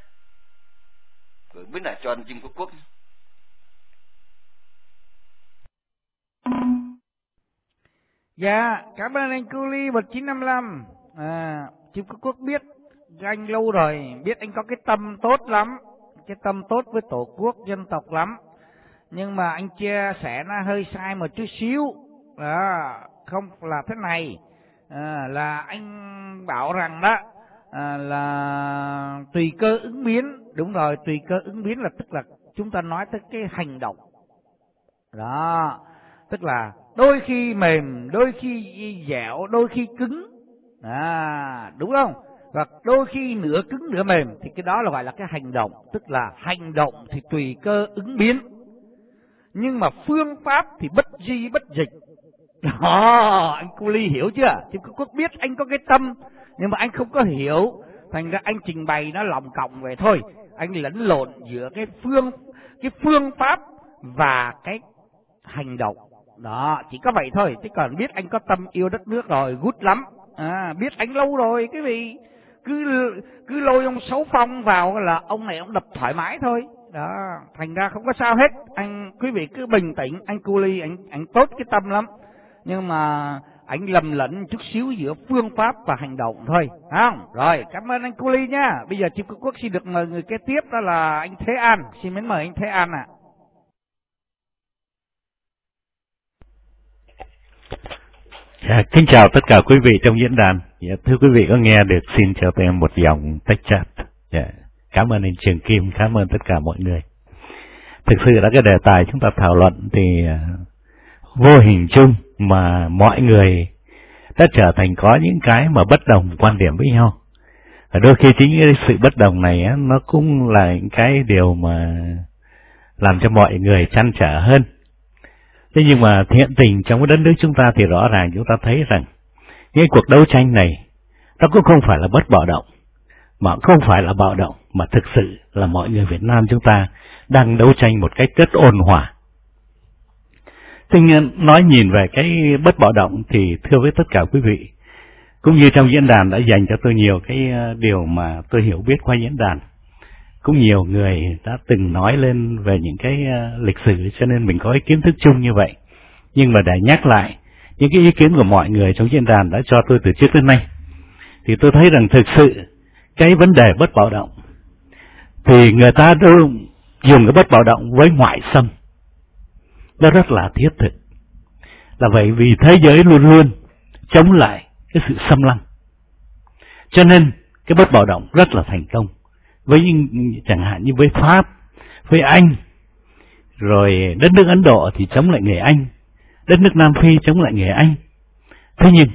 Gửi biết lại cho anh Jim Quốc Quốc Dạ, cảm ơn anh Culi 1955. À, Chim Quốc Quốc biết anh lâu rồi, biết anh có cái tâm tốt lắm, cái tâm tốt với tổ quốc dân tộc lắm. Nhưng mà anh chia sẻ nó hơi sai một chút xíu. À, không là thế này, à, là anh bảo rằng đó à, là tùy cơ ứng biến, đúng rồi, tùy cơ ứng biến là tức là chúng ta nói tới cái hành động. Đó, tức là đôi khi mềm đôi khi dẻo đôi khi cứng à đúng không và đôi khi nửa cứng nửa mềm thì cái đó là gọi là cái hành động, tức là hành động thì tùy cơ ứng biến. Nhưng mà phương pháp thì bất di bất dịch. Đó, anh cô ly hiểu chưa? Chứ có biết anh có cái tâm, nhưng mà anh không có hiểu. Thành ra anh trình bày nó lòng cộng về thôi. Anh lẫn lộn giữa cái phương cái phương pháp và cái hành động. Đó, chỉ có vậy thôi. Chứ còn biết anh có tâm yêu đất nước rồi gút lắm. À biết anh lâu rồi, cái gì? Cứ cứ lôi ông xấu phong vào là ông này ông đập thoải mái thôi. Đó thành ra không có sao hết. Anh quý vị cứ bình tĩnh anh cu ly anh anh tốt cái tâm lắm. Nhưng mà anh lầm lẫn chút xíu giữa phương pháp và hành động thôi. Không? Rồi cảm ơn anh cu ly nha bây giờ chim quốc xin được mời người kế tiếp đó là anh thế an. Xin mến mời anh thế an ạ. À. À, kính chào tất cả quý vị trong diễn đàn. Dạ, thưa quý vị có nghe được xin cho tôi một dòng tách chat. Dạ, cảm ơn anh Trường Kim, cảm ơn tất cả mọi người. Thực sự là cái đề tài chúng ta thảo luận thì à, vô hình chung mà mọi người đã trở thành có những cái mà bất đồng quan điểm với nhau. Và đôi khi chính cái sự bất đồng này á, nó cũng là những cái điều mà làm cho mọi người chăn trở hơn Thế nhưng mà thiện tình trong cái đất nước chúng ta thì rõ ràng chúng ta thấy rằng những cuộc đấu tranh này nó cũng không phải là bất bạo động, mà không phải là bạo động, mà thực sự là mọi người Việt Nam chúng ta đang đấu tranh một cách rất ôn hòa. Tuy nhiên, nói nhìn về cái bất bạo động thì thưa với tất cả quý vị, cũng như trong diễn đàn đã dành cho tôi nhiều cái ờ, điều mà tôi hiểu biết qua diễn đàn cũng nhiều người đã từng nói lên về những cái ờ, lịch sử cho nên mình có cái kiến thức chung như vậy nhưng mà để nhắc lại những cái ý kiến của mọi người trong diễn đàn đã cho tôi từ trước đến nay. Thì tôi thấy rằng thực sự, cái vấn đề bất bạo động, thì người ta đều dùng cái bất bạo động với ngoại xâm. Nó rất là thiết thực. Là vậy vì thế giới luôn luôn chống lại cái sự xâm lăng. Cho nên, cái bất bạo động rất là thành công. Với những, chẳng hạn như với pháp, với anh, rồi đất nước ấn độ thì chống lại người anh đất nước nam phi chống lại người anh. Thế nhưng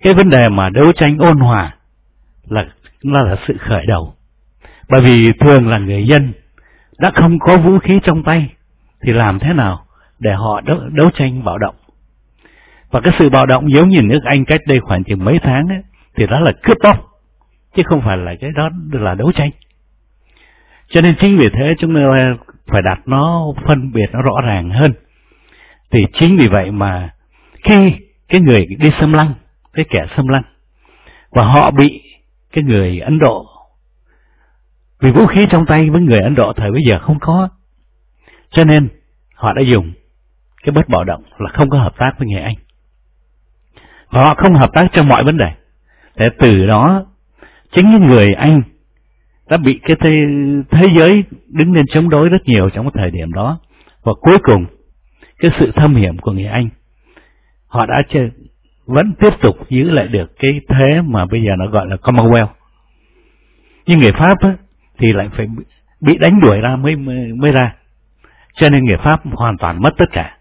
cái vấn đề mà đấu tranh ôn hòa là là, là sự khởi đầu. Bởi vì thường là người dân đã không có vũ khí trong tay thì làm thế nào để họ đấu, đấu tranh bạo động? Và cái sự bạo động giống như nước Anh cách đây khoảng chừng mấy tháng ấy, thì đó là cướp bóc chứ không phải là cái đó là đấu tranh. Cho nên chính vì thế chúng ta phải đặt nó phân biệt nó rõ ràng hơn thì chính vì vậy mà khi cái người đi xâm lăng cái kẻ xâm lăng và họ bị cái người Ấn Độ vì vũ khí trong tay với người Ấn Độ thời bây giờ không có cho nên họ đã dùng cái bất bạo động là không có hợp tác với người Anh. Và họ không hợp tác trong mọi vấn đề. Để từ đó chính những người Anh đã bị cái thế, thế giới đứng lên chống đối rất nhiều trong cái thời điểm đó. Và cuối cùng cái sự thâm hiểm của người Anh. Họ đã chơi, vẫn tiếp tục giữ lại được cái thế mà bây giờ nó gọi là Commonwealth. Nhưng người Pháp á, thì lại phải bị đánh đuổi ra mới mới ra. Cho nên người Pháp hoàn toàn mất tất cả.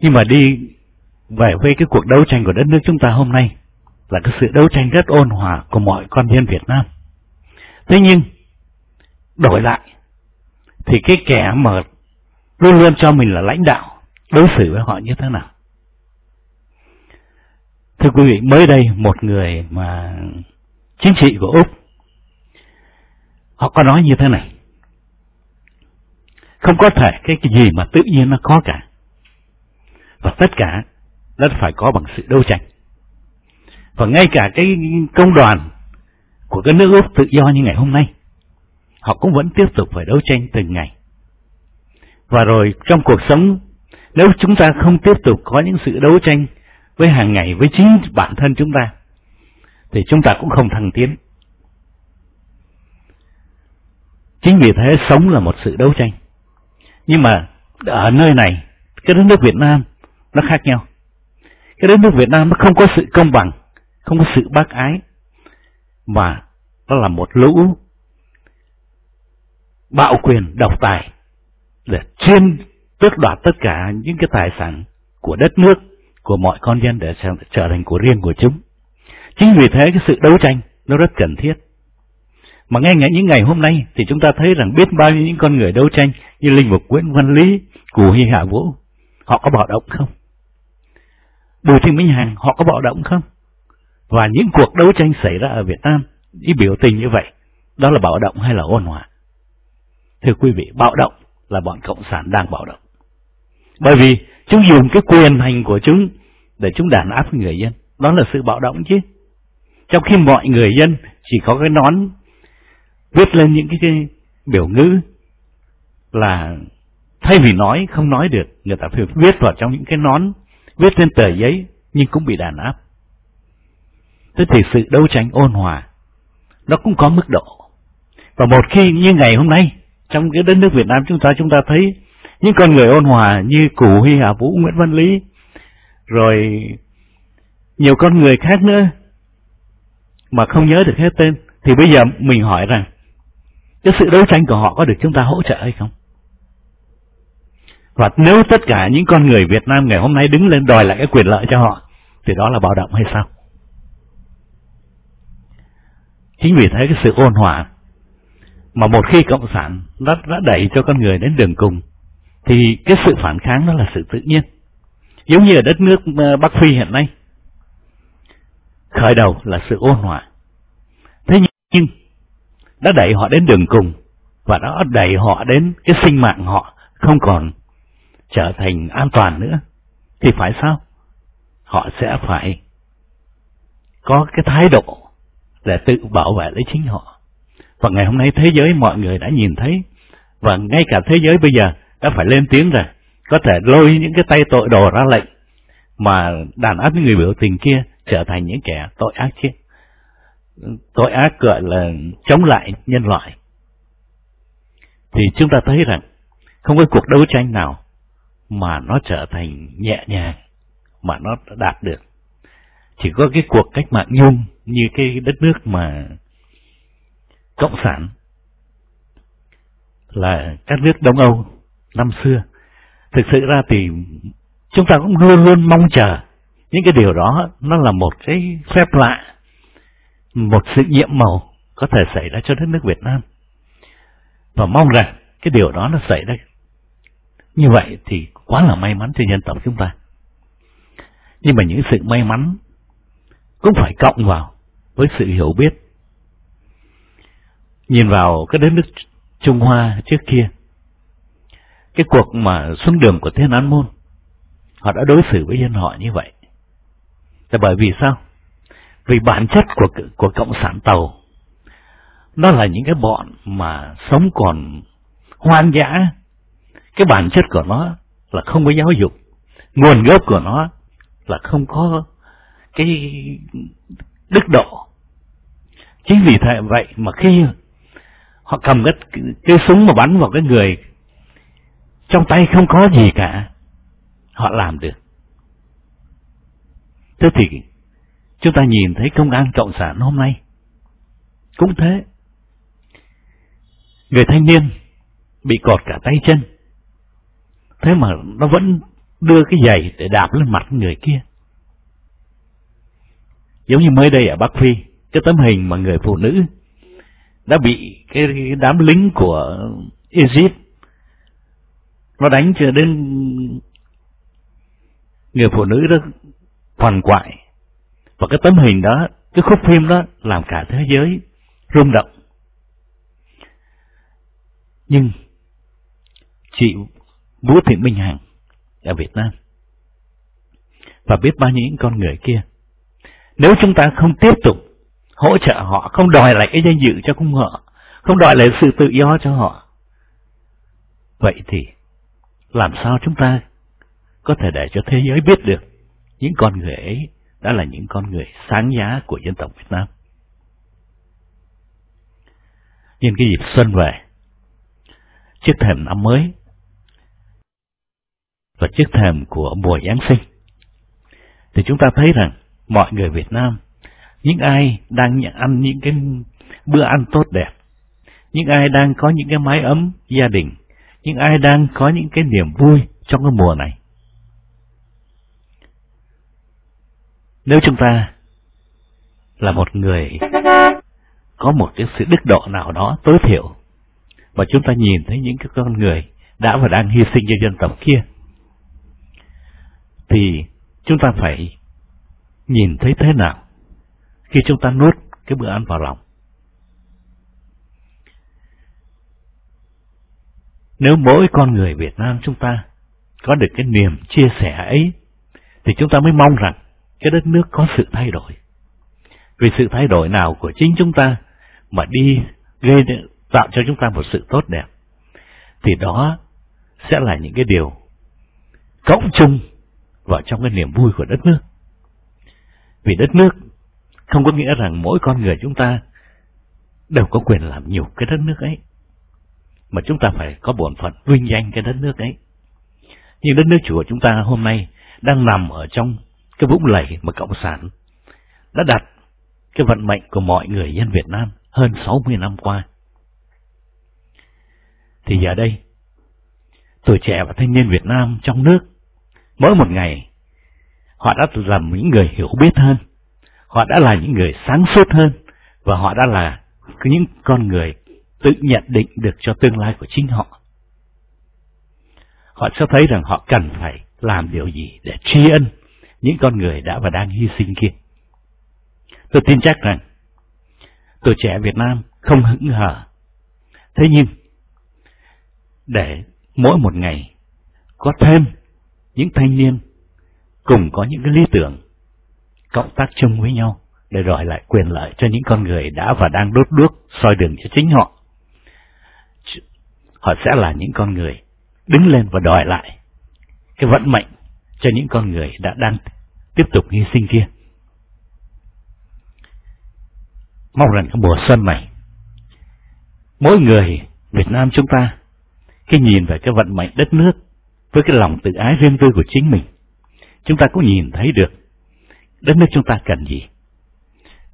Nhưng mà đi về với cái cuộc đấu tranh của đất nước chúng ta hôm nay là cái sự đấu tranh rất ôn hòa của mọi con dân Việt Nam. Thế nhưng, đổi lại, thì cái kẻ mà luôn luôn cho mình là lãnh đạo, đối xử với họ như thế nào? Thưa quý vị, mới đây một người mà chính trị của Úc, họ có nói như thế này. Không có thể cái, cái gì mà tự nhiên nó có cả. Và tất cả nó phải có bằng sự đấu tranh và ngay cả cái công đoàn của các nước Úc tự do như ngày hôm nay họ cũng vẫn tiếp tục phải đấu tranh từng ngày và rồi trong cuộc sống, nếu chúng ta không tiếp tục có những sự đấu tranh với hàng ngày với chính bản thân chúng ta, thì chúng ta cũng không thăng tiến. Chính vì thế sống là một sự đấu tranh. Nhưng mà ở nơi này, cái đất nước Việt Nam nó khác nhau. Cái đất nước Việt Nam nó không có sự công bằng, không có sự bác ái, mà nó là một lũ bạo quyền độc tài để chuyên tước đoạt tất cả những cái tài sản của đất nước của mọi con dân để trở thành của riêng của chúng chính vì thế cái sự đấu tranh nó rất cần thiết mà ngay những ngày hôm nay thì chúng ta thấy rằng biết bao nhiêu những con người đấu tranh như linh mục Nguyễn Văn Lý, Cù Hy Hạ Vũ, họ có bạo động không? Bùi Thị Minh Hằng họ có bạo động không? Và những cuộc đấu tranh xảy ra ở Việt Nam, ý biểu tình như vậy, đó là bạo động hay là ôn hòa? Thưa quý vị, bạo động là bọn Cộng sản đang bạo động. Bởi vì chúng dùng cái quyền hành của chúng để chúng đàn áp người dân. Đó là sự bạo động chứ. Trong khi mọi người dân chỉ có cái nón viết lên những cái, cái biểu ngữ là thay vì nói không nói được, người ta phải viết vào trong những cái nón, viết lên tờ giấy nhưng cũng bị đàn áp. Thế thì sự đấu tranh ôn hòa nó cũng có mức độ. Và một khi như ngày hôm nay trong cái đất nước Việt Nam chúng ta chúng ta thấy những con người ôn hòa như Cụ Huy Hà Vũ, Nguyễn Văn Lý rồi nhiều con người khác nữa mà không nhớ được hết tên thì bây giờ mình hỏi rằng cái sự đấu tranh của họ có được chúng ta hỗ trợ hay không? Và nếu tất cả những con người Việt Nam ngày hôm nay đứng lên đòi lại cái quyền lợi cho họ thì đó là bạo động hay sao? Chính vì thế cái sự ôn hòa mà một khi cộng sản đã, đã đẩy cho con người đến đường cùng thì cái sự phản kháng đó là sự tự nhiên. Giống như ở đất nước ờ, Bắc Phi hiện nay. Khởi đầu là sự ôn hòa. Thế nhưng đã đẩy họ đến đường cùng và đã đẩy họ đến cái sinh mạng họ không còn trở thành an toàn nữa thì phải sao? Họ sẽ phải có cái thái độ để tự bảo vệ lấy chính họ. Và ngày hôm nay thế giới mọi người đã nhìn thấy, và ngay cả thế giới bây giờ đã phải lên tiếng rồi, có thể lôi những cái tay tội đồ ra lệnh, mà đàn áp những người biểu tình kia trở thành những kẻ tội ác chứ. Tội ác gọi là chống lại nhân loại. Thì chúng ta thấy rằng không có cuộc đấu tranh nào mà nó trở thành nhẹ nhàng mà nó đạt được chỉ có cái cuộc cách mạng nhung như cái đất nước mà cộng sản là các nước Đông Âu năm xưa. Thực sự ra thì chúng ta cũng luôn luôn mong chờ những cái điều đó. Nó là một cái phép lạ, một sự nhiệm màu có thể xảy ra cho đất nước Việt Nam. Và mong rằng cái điều đó nó xảy ra. Như vậy thì quá là may mắn cho dân tộc chúng ta. Nhưng mà những sự may mắn cũng phải cộng vào với sự hiểu biết nhìn vào cái đất nước Trung Hoa trước kia, cái cuộc mà xuống đường của Thiên An Môn, họ đã đối xử với dân họ như vậy. Là bởi vì sao? Vì bản chất của của cộng sản tàu, nó là những cái bọn mà sống còn hoang dã. Cái bản chất của nó là không có giáo dục, nguồn gốc của nó là không có cái đức độ. Chính vì thế vậy mà khi họ cầm cái cái súng mà bắn vào cái người, trong tay không có gì cả. Họ làm được. Thế thì chúng ta nhìn thấy công an cộng sản hôm nay cũng thế. Người thanh niên bị cột cả tay chân. Thế mà nó vẫn đưa cái giày để đạp lên mặt người kia. Giống như mới đây ở Bắc Phi, cái tấm hình mà người phụ nữ đã bị cái, cái đám lính của Egypt nó đánh cho đến người phụ nữ đó hoàn quại. Và cái tấm hình đó cái khúc phim đó làm cả thế giới rung động. Nhưng chị Vũ Thị Minh Hằng ở Việt Nam và biết bao nhiêu những con người kia. Nếu chúng ta không tiếp tục hỗ trợ họ không đòi lại cái danh dự cho cung họ không đòi lại sự tự do cho họ vậy thì làm sao chúng ta có thể để cho thế giới biết được những con người ấy đã là những con người sáng giá của dân tộc Việt Nam. Nhân cái dịp xuân về, chiếc thềm năm mới và chiếc thềm của mùa Giáng sinh, thì chúng ta thấy rằng mọi người Việt Nam, những ai đang ăn những cái bữa ăn tốt đẹp, những ai đang có những cái mái ấm gia đình, những ai đang có những cái niềm vui trong cái mùa này, Nếu chúng ta là một người có một cái sự đức độ nào đó tối thiểu và chúng ta nhìn thấy những cái con người đã và đang hy sinh cho dân tộc kia thì chúng ta phải nhìn thấy thế nào? Khi chúng ta nuốt cái bữa ăn vào lòng. Nếu mỗi con người Việt Nam chúng ta có được cái niềm chia sẻ ấy thì chúng ta mới mong rằng cái đất nước có sự thay đổi. Vì sự thay đổi nào của chính chúng ta mà đi gây tạo cho chúng ta một sự tốt đẹp, thì đó sẽ là những cái điều cộng chung vào trong cái niềm vui của đất nước. Vì đất nước không có nghĩa rằng mỗi con người chúng ta đều có quyền làm nhiều cái đất nước ấy, mà chúng ta phải có bổn phận vinh danh cái đất nước ấy. Nhưng đất nước chủ của chúng ta hôm nay đang nằm ở trong cái vũng lầy mà Cộng sản đã đặt cái vận mệnh của mọi người dân Việt Nam hơn 60 năm qua. Thì giờ đây, tuổi trẻ và thanh niên Việt Nam trong nước, mỗi một ngày, họ đã làm những người hiểu biết hơn, họ đã là những người sáng suốt hơn, và họ đã là những con người tự nhận định được cho tương lai của chính họ. Họ sẽ thấy rằng họ cần phải làm điều gì để tri ân những con người đã và đang hy sinh kia. Tôi tin chắc rằng tuổi trẻ Việt Nam không hững hờ. Thế nhưng, để mỗi một ngày có thêm những thanh niên cùng có những cái lý tưởng cộng tác chung với nhau để đòi lại quyền lợi cho những con người đã và đang đốt đuốc soi đường cho chính họ. Họ sẽ là những con người đứng lên và đòi lại cái vận mệnh cho những con người đã đang tiếp tục hy sinh kia. Mong rằng cái mùa xuân này, mỗi người Việt Nam chúng ta, khi nhìn về cái vận mệnh đất nước với cái lòng tự ái riêng tư của chính mình, chúng ta cũng nhìn thấy được đất nước chúng ta cần gì.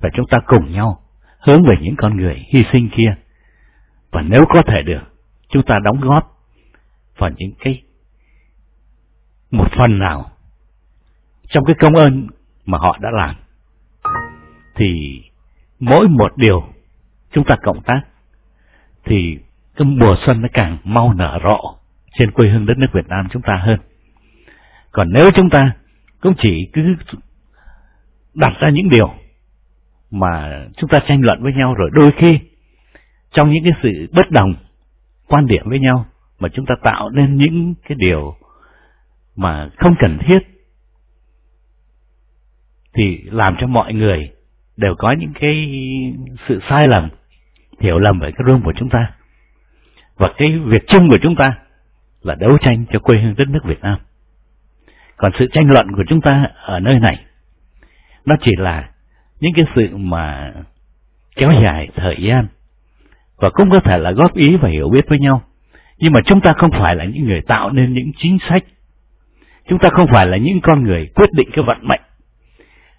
Và chúng ta cùng nhau hướng về những con người hy sinh kia. Và nếu có thể được, chúng ta đóng góp vào những cái một phần nào trong cái công ơn mà họ đã làm. Thì mỗi một điều chúng ta cộng tác thì cái mùa xuân nó càng mau nở rộ trên quê hương đất nước Việt Nam chúng ta hơn. Còn nếu chúng ta cũng chỉ cứ đặt ra những điều mà chúng ta tranh luận với nhau rồi đôi khi trong những cái sự bất đồng quan điểm với nhau mà chúng ta tạo nên những cái điều mà không cần thiết, thì làm cho mọi người đều có những cái sự sai lầm, hiểu lầm về cái rương của chúng ta. Và cái việc chung của chúng ta là đấu tranh cho quê hương đất nước Việt Nam. Còn sự tranh luận của chúng ta ở nơi này nó chỉ là những cái sự mà kéo dài thời gian. Và cũng có thể là góp ý và hiểu biết với nhau. Nhưng mà chúng ta không phải là những người tạo nên những chính sách. Chúng ta không phải là những con người quyết định cái vận mệnh.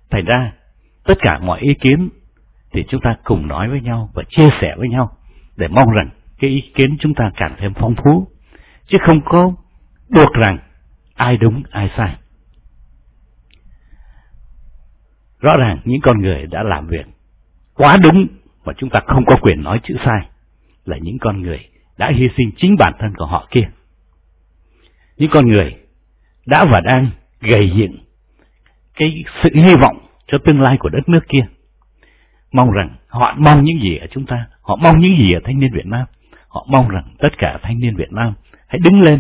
Thành ra, tất cả mọi ý kiến thì chúng ta cùng nói với nhau và chia sẻ với nhau để mong rằng cái ý kiến chúng ta càng thêm phong phú. Chứ không có buộc rằng ai đúng, ai sai. Rõ ràng những con người đã làm việc quá đúng mà chúng ta không có quyền nói chữ sai là những con người đã hy sinh chính bản thân của họ kia. Những con người đã và đang gầy dựng cái sự hy vọng cho tương lai của đất nước kia. Mong rằng họ mong những gì ở chúng ta, họ mong những gì ở thanh niên Việt Nam, họ mong rằng tất cả thanh niên Việt Nam hãy đứng lên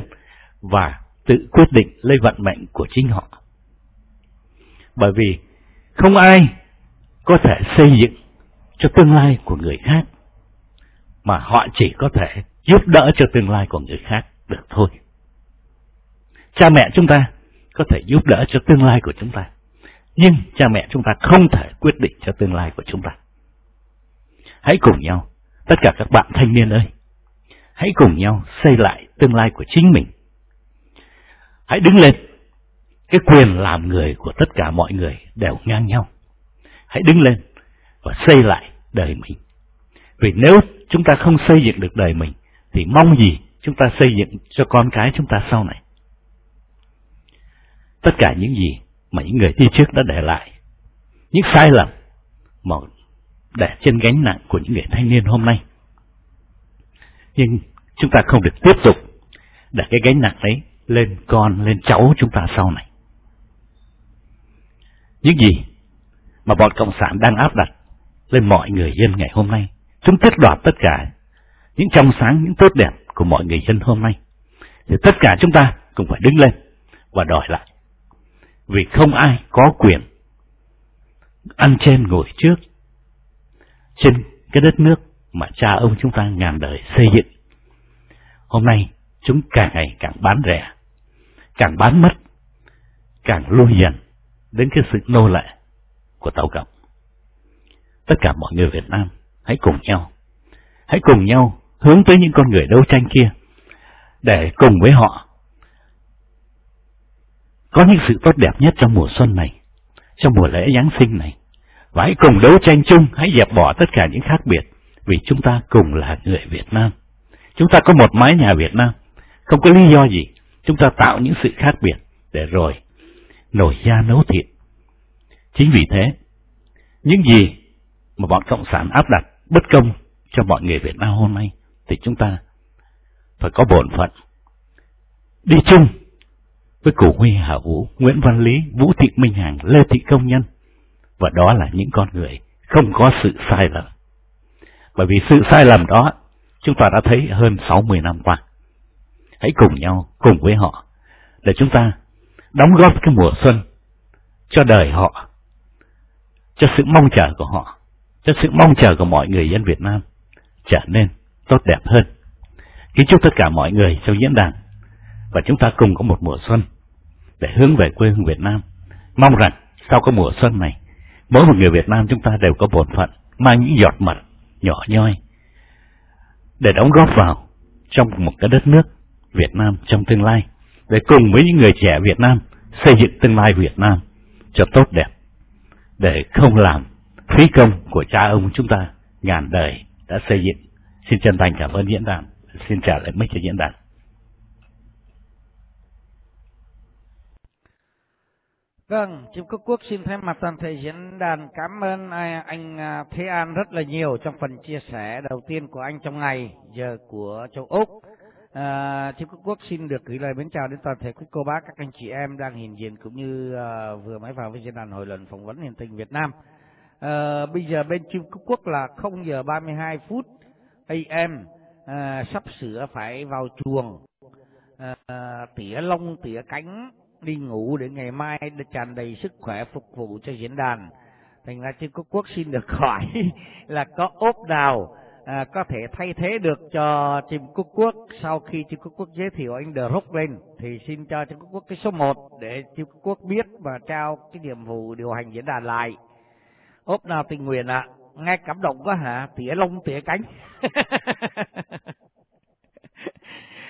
và tự quyết định lấy vận mệnh của chính họ. Bởi vì không ai có thể xây dựng cho tương lai của người khác, mà họ chỉ có thể giúp đỡ cho tương lai của người khác được thôi. Cha mẹ chúng ta có thể giúp đỡ cho tương lai của chúng ta, nhưng cha mẹ chúng ta không thể quyết định cho tương lai của chúng ta. Hãy cùng nhau, tất cả các bạn thanh niên ơi, hãy cùng nhau xây lại tương lai của chính mình. Hãy đứng lên cái quyền làm người của tất cả mọi người đều ngang nhau. Hãy đứng lên và xây lại đời mình. Vì nếu chúng ta không xây dựng được đời mình, thì mong gì chúng ta xây dựng cho con cái chúng ta sau này. Tất cả những gì mà những người đi trước đã để lại, những sai lầm mà để trên gánh nặng của những người thanh niên hôm nay. Nhưng chúng ta không được tiếp tục để cái gánh nặng ấy lên con, lên cháu chúng ta sau này những gì mà bọn Cộng sản đang áp đặt lên mọi người dân ngày hôm nay. Chúng tước đoạt tất cả những trong sáng, những tốt đẹp của mọi người dân hôm nay. Thì tất cả chúng ta cũng phải đứng lên và đòi lại. Vì không ai có quyền ăn trên ngồi trước trên cái đất nước mà cha ông chúng ta ngàn đời xây dựng. Hôm nay chúng càng ngày càng bán rẻ, càng bán mất, càng lui dần đến cái sự nô lệ của Tàu Cộng. Tất cả mọi người Việt Nam hãy cùng nhau, hãy cùng nhau hướng tới những con người đấu tranh kia để cùng với họ có những sự tốt đẹp nhất trong mùa xuân này, trong mùa lễ Giáng sinh này. Và hãy cùng đấu tranh chung, hãy dẹp bỏ tất cả những khác biệt, vì chúng ta cùng là người Việt Nam. Chúng ta có một mái nhà Việt Nam, không có lý do gì chúng ta tạo những sự khác biệt để rồi nổi da nấu thịt. Chính vì thế, những gì mà bọn Cộng sản áp đặt bất công cho mọi người Việt Nam hôm nay, thì chúng ta phải có bổn phận đi chung với Củ Huy Hà Vũ, Nguyễn Văn Lý, Vũ Thị Minh Hằng, Lê Thị Công Nhân, và đó là những con người không có sự sai lầm. Bởi vì sự sai lầm đó chúng ta đã thấy hơn 60 năm qua. Hãy cùng nhau, cùng với họ, để chúng ta đóng góp cái mùa xuân cho đời họ, cho sự mong chờ của họ, cho sự mong chờ của mọi người dân Việt Nam trở nên tốt đẹp hơn. Kính chúc tất cả mọi người trong diễn đàn và chúng ta cùng có một mùa xuân để hướng về quê hương Việt Nam. Mong rằng sau cái mùa xuân này, mỗi một người Việt Nam chúng ta đều có bổn phận mang những giọt mật nhỏ nhoi để đóng góp vào trong một cái đất nước Việt Nam trong tương lai để cùng với những người trẻ Việt Nam xây dựng tương lai Việt Nam cho tốt đẹp, để không làm phí công của cha ông chúng ta ngàn đời đã xây dựng. Xin chân thành cảm ơn diễn đàn. Xin trả lời mấy cho diễn đàn. Vâng, Chim Quốc Quốc xin thay mặt toàn thể diễn đàn cảm ơn à, anh à, Thế An rất là nhiều trong phần chia sẻ đầu tiên của anh trong ngày giờ của châu Úc. Ờ, à, Chim Quốc Quốc xin được gửi lời mến chào đến toàn thể quý cô bác, các anh chị em đang hiện diện cũng như à, vừa mới vào với diễn đàn hội luận phỏng vấn hiện tình Việt Nam. À, bây giờ bên Trung quốc Quốc là 0 giờ 32 phút AM, à, sắp sửa phải vào chuồng, à, tỉa lông, tỉa cánh đi ngủ để ngày mai được tràn đầy sức khỏe phục vụ cho diễn đàn. Thành ra Trung Quốc Quốc xin được hỏi là có ốp nào à, có thể thay thế được cho chim Quốc Quốc sau khi chim Quốc Quốc giới thiệu anh The Rock lên thì xin cho chim Quốc Quốc cái số 1 để chim Quốc Quốc biết và trao cái nhiệm vụ điều hành diễn đàn lại. Ốp nào tình nguyện ạ? À? Nghe cảm động quá hả? Tỉa lông tỉa cánh.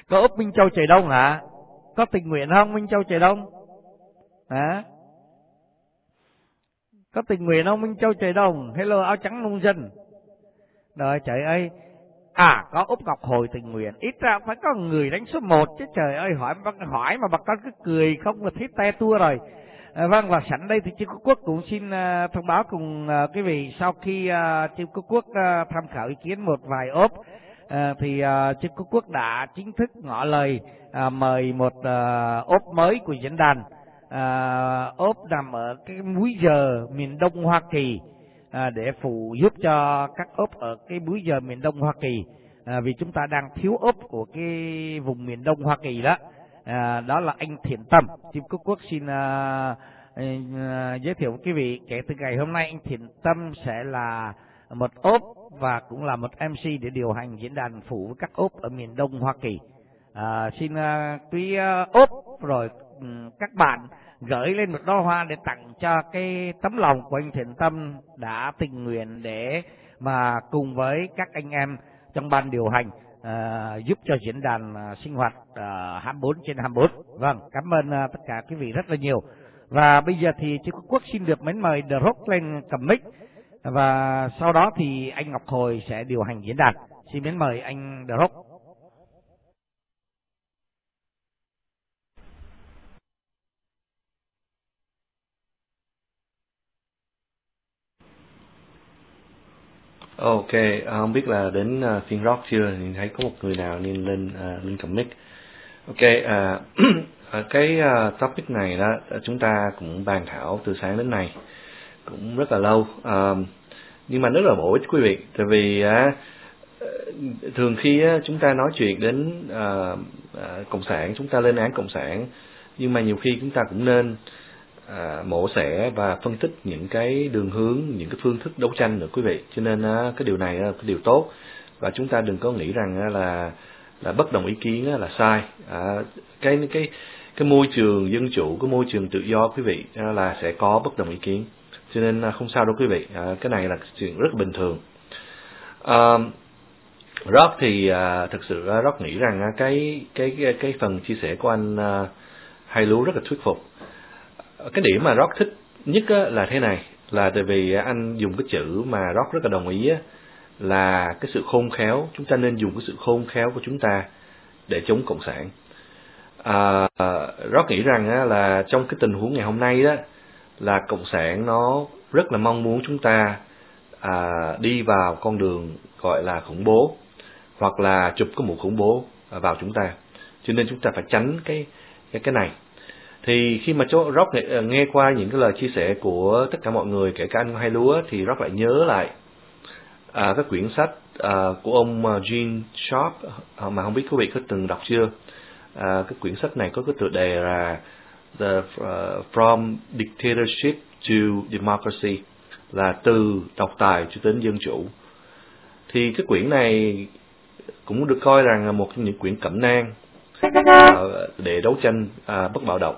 có ốp Minh Châu trời đông hả? có tình nguyện không Minh Châu Trời Đông hả có tình nguyện không Minh Châu Trời Đông hello áo trắng nông dân rồi trời ơi à. có úp ngọc hồi tình nguyện. Ít ra phải có người đánh số một chứ trời ơi hỏi hỏi mà bà con cứ cười không là thấy te tua rồi. À, vâng và sẵn đây thì chiêu quốc quốc cũng xin uh, thông báo cùng uh, quý vị sau khi uh, chiêu quốc quốc uh, tham khảo ý kiến một vài ốp à, thì à, Chiếc Quốc Quốc đã chính thức ngỏ lời à, mời một à, ốp mới của diễn đàn. À, ốp nằm ở cái múi giờ miền đông Hoa Kỳ à, để phụ giúp cho các ốp ở cái múi giờ miền đông Hoa Kỳ. À, vì chúng ta đang thiếu ốp của cái vùng miền đông Hoa Kỳ đó. À, đó là anh Thiện Tâm. Chim Quốc Quốc xin à, à, giới thiệu với quý vị kể từ ngày hôm nay anh Thiện Tâm sẽ là một ốp và cũng là một MC để điều hành diễn đàn phụ với các ốp ở miền Đông Hoa Kỳ. À, xin à, quý à, ốp rồi ừ, các bạn gửi lên một đóa hoa để tặng cho cái tấm lòng của anh Thiện Tâm đã tình nguyện để mà cùng với các anh em trong ban điều hành uh, giúp cho diễn đàn uh, sinh hoạt ờ, uh, 24 trên 24. Vâng, cảm ơn uh, tất cả quý vị rất là nhiều. Và bây giờ thì Chí Quốc xin được mến mời The Rock lên cầm mic và sau đó thì anh Ngọc Hồi sẽ điều hành diễn đàn. Xin mến mời anh The Rock. Ok, à, không biết là đến à, uh, phiên rock chưa? Nhìn thấy có một người nào nên lên uh, lên cầm. Ok, uh, cái uh, topic này đó chúng ta cũng bàn thảo từ sáng đến nay cũng rất là lâu. Uh, nhưng mà rất là bổ ích quý vị tại vì uh, thường khi uh, chúng ta nói chuyện đến uh, uh, cộng sản chúng ta lên án cộng sản nhưng mà nhiều khi chúng ta cũng nên à, mổ xẻ và phân tích những cái đường hướng những cái phương thức đấu tranh nữa quý vị. Cho nên à, cái điều này là cái điều tốt. Và chúng ta đừng có nghĩ rằng à, là là bất đồng ý kiến à, là sai. À, cái cái cái môi trường dân chủ cái môi trường tự do quý vị là sẽ có bất đồng ý kiến. Cho nên à, không sao đâu quý vị. À, cái này là chuyện rất bình thường. À, Rock thì à, thực sự Rock nghĩ rằng cái cái cái, cái phần chia sẻ của anh à, hay lú rất là thuyết phục. Ờ, cái điểm mà Rock thích nhất á, là thế này là tại vì anh dùng cái chữ mà Rock rất là đồng ý á, là cái sự khôn khéo chúng ta nên dùng cái sự khôn khéo của chúng ta để chống cộng sản. À, Rock nghĩ rằng á, là trong cái tình huống ngày hôm nay đó là cộng sản nó rất là mong muốn chúng ta à, đi vào con đường gọi là khủng bố hoặc là chụp cái mũ khủng bố vào chúng ta. Cho nên chúng ta phải tránh cái cái cái này thì khi mà chỗ Rock nghe, ờ, nghe qua những cái lời chia sẻ của tất cả mọi người kể cả anh hai lúa thì Rock lại nhớ lại à, cái quyển sách à, của ông à, jean Gene Sharp ờ, mà không biết quý vị có từng đọc chưa? À, cái quyển sách này có cái tựa đề là the uh, from dictatorship to democracy là từ độc tài cho đến dân chủ. Thì cái quyển này cũng được coi rằng là một trong những quyển cẩm nang uh, để đấu tranh uh, bất bạo động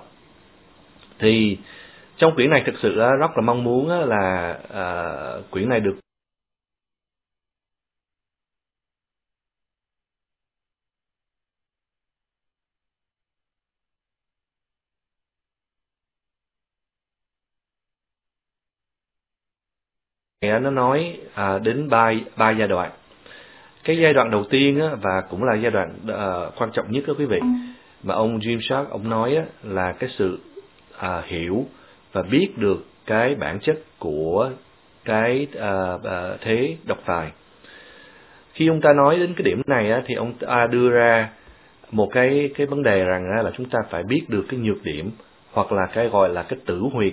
thì trong quyển này thực sự rất là mong muốn là à, quyển này được nó nói à, đến ba ba giai đoạn. Cái giai đoạn đầu tiên á, và cũng là giai đoạn à, quan trọng nhất đó quý vị. Ừ. Mà ông Jim Sharp ông nói á, là cái sự à, hiểu và biết được cái bản chất của cái à, à, thế độc tài. Khi ông ta nói đến cái điểm này á, thì ông ta đưa ra một cái cái vấn đề rằng là chúng ta phải biết được cái nhược điểm hoặc là cái gọi là cái tử huyệt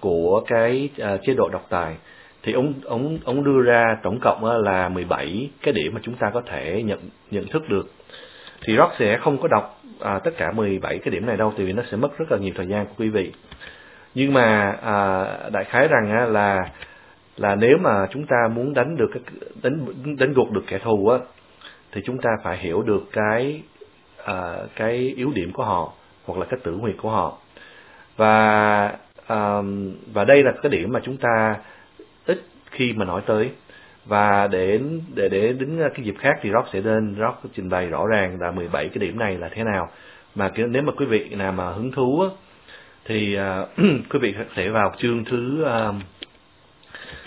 của cái à, chế độ độc tài. Thì ông ông ông đưa ra tổng cộng là 17 cái điểm mà chúng ta có thể nhận nhận thức được. Thì Rock sẽ không có đọc à, tất cả 17 cái điểm này đâu tại vì nó sẽ mất rất là nhiều thời gian của quý vị. Nhưng mà à, đại khái rằng á, là là nếu mà chúng ta muốn đánh được cái đánh đánh gục được kẻ thù á thì chúng ta phải hiểu được cái à, cái yếu điểm của họ hoặc là cái tử huyệt của họ. Và à, và đây là cái điểm mà chúng ta ít khi mà nói tới và để để để đến cái dịp khác thì Rock sẽ lên Rock trình bày rõ ràng là 17 cái điểm này là thế nào. Mà cái, nếu mà quý vị nào mà hứng thú á, thì uh, quý vị sẽ vào chương thứ uh,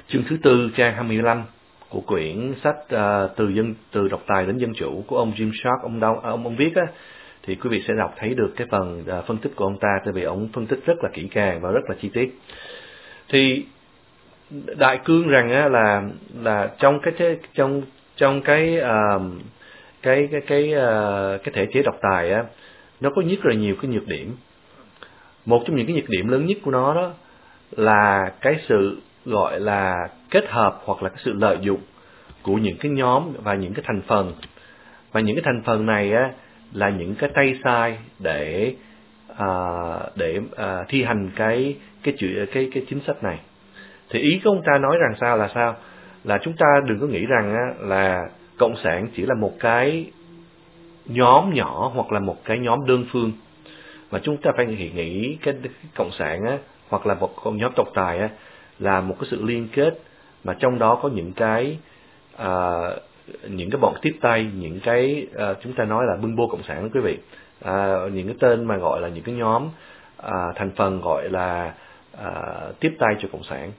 chương thứ tư trang 25 của quyển sách uh, từ dân từ độc tài đến dân chủ của ông Jim Sharp. Ông đâu ông ông viết á thì quý vị sẽ đọc thấy được cái phần uh, phân tích của ông ta tại vì ông phân tích rất là kỹ càng và rất là chi tiết. Thì đại cương rằng á là là trong cái trong trong cái uh, cái cái cái uh, cái thể chế độc tài á nó có rất là nhiều cái nhược điểm. Một trong những cái nhược điểm lớn nhất của nó đó là cái sự gọi là kết hợp hoặc là cái sự lợi dụng của những cái nhóm và những cái thành phần. Và những cái thành phần này á là những cái tay sai để à, để à, thi hành cái cái chuyện cái cái chính sách này thì ý của ông ta nói rằng sao là sao? Là chúng ta đừng có nghĩ rằng á, là cộng sản chỉ là một cái nhóm nhỏ hoặc là một cái nhóm đơn phương. Mà chúng ta phải nghĩ, nghĩ cái, cộng sản á, hoặc là một nhóm tộc tài á, là một cái sự liên kết. Mà trong đó có những cái à, những cái bọn tiếp tay những cái à, chúng ta nói là bưng bô cộng sản đó quý vị. À, những cái tên mà gọi là những cái nhóm à, thành phần gọi là à, tiếp tay cho cộng sản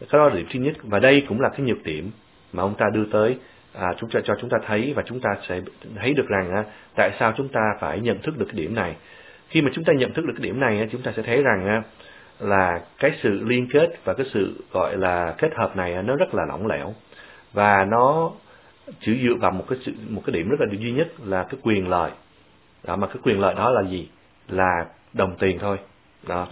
cái đó là điểm thứ nhất. Và đây cũng là cái nhược điểm mà ông ta đưa tới. À, chúng ta cho chúng ta thấy và chúng ta sẽ thấy được rằng à, tại sao chúng ta phải nhận thức được cái điểm này. Khi mà chúng ta nhận thức được cái điểm này chúng ta sẽ thấy rằng à, là cái sự liên kết và cái sự gọi là kết hợp này nó rất là lỏng lẻo. Và nó chỉ dựa vào một cái sự một cái điểm rất là duy nhất là cái quyền lợi. Đó mà cái quyền lợi đó là gì? Là đồng tiền thôi. Đó.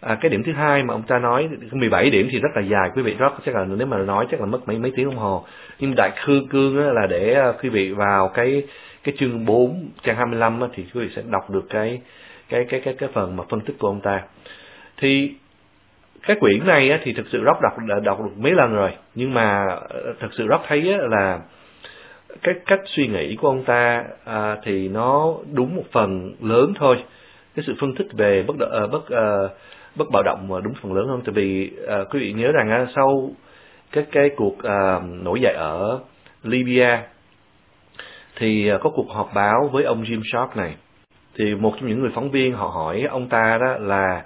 À, cái điểm thứ hai mà ông ta nói 17 điểm thì rất là dài quý vị rất chắc là nếu mà nói chắc là mất mấy mấy tiếng đồng hồ. Nhưng đại khư cương là để à, quý vị vào cái cái chương 4 trang 25 thì quý vị sẽ đọc được cái cái cái cái cái phần mà phân tích của ông ta. Thì cái quyển này thì thực sự Rock đọc đã đọc được mấy lần rồi nhưng mà ờ, thực sự Rock thấy là cái cách suy nghĩ của ông ta à, thì nó đúng một phần lớn thôi. Cái sự phân tích về bất đợi, ờ, bất uh, bất bạo động đúng phần lớn hơn tại vì uh, quý vị nhớ rằng uh, sau cái cái cuộc uh, nổi dậy ở Libya thì uh, có cuộc họp báo với ông Jim Sharp này. Thì một trong những người phóng viên họ hỏi ông ta đó là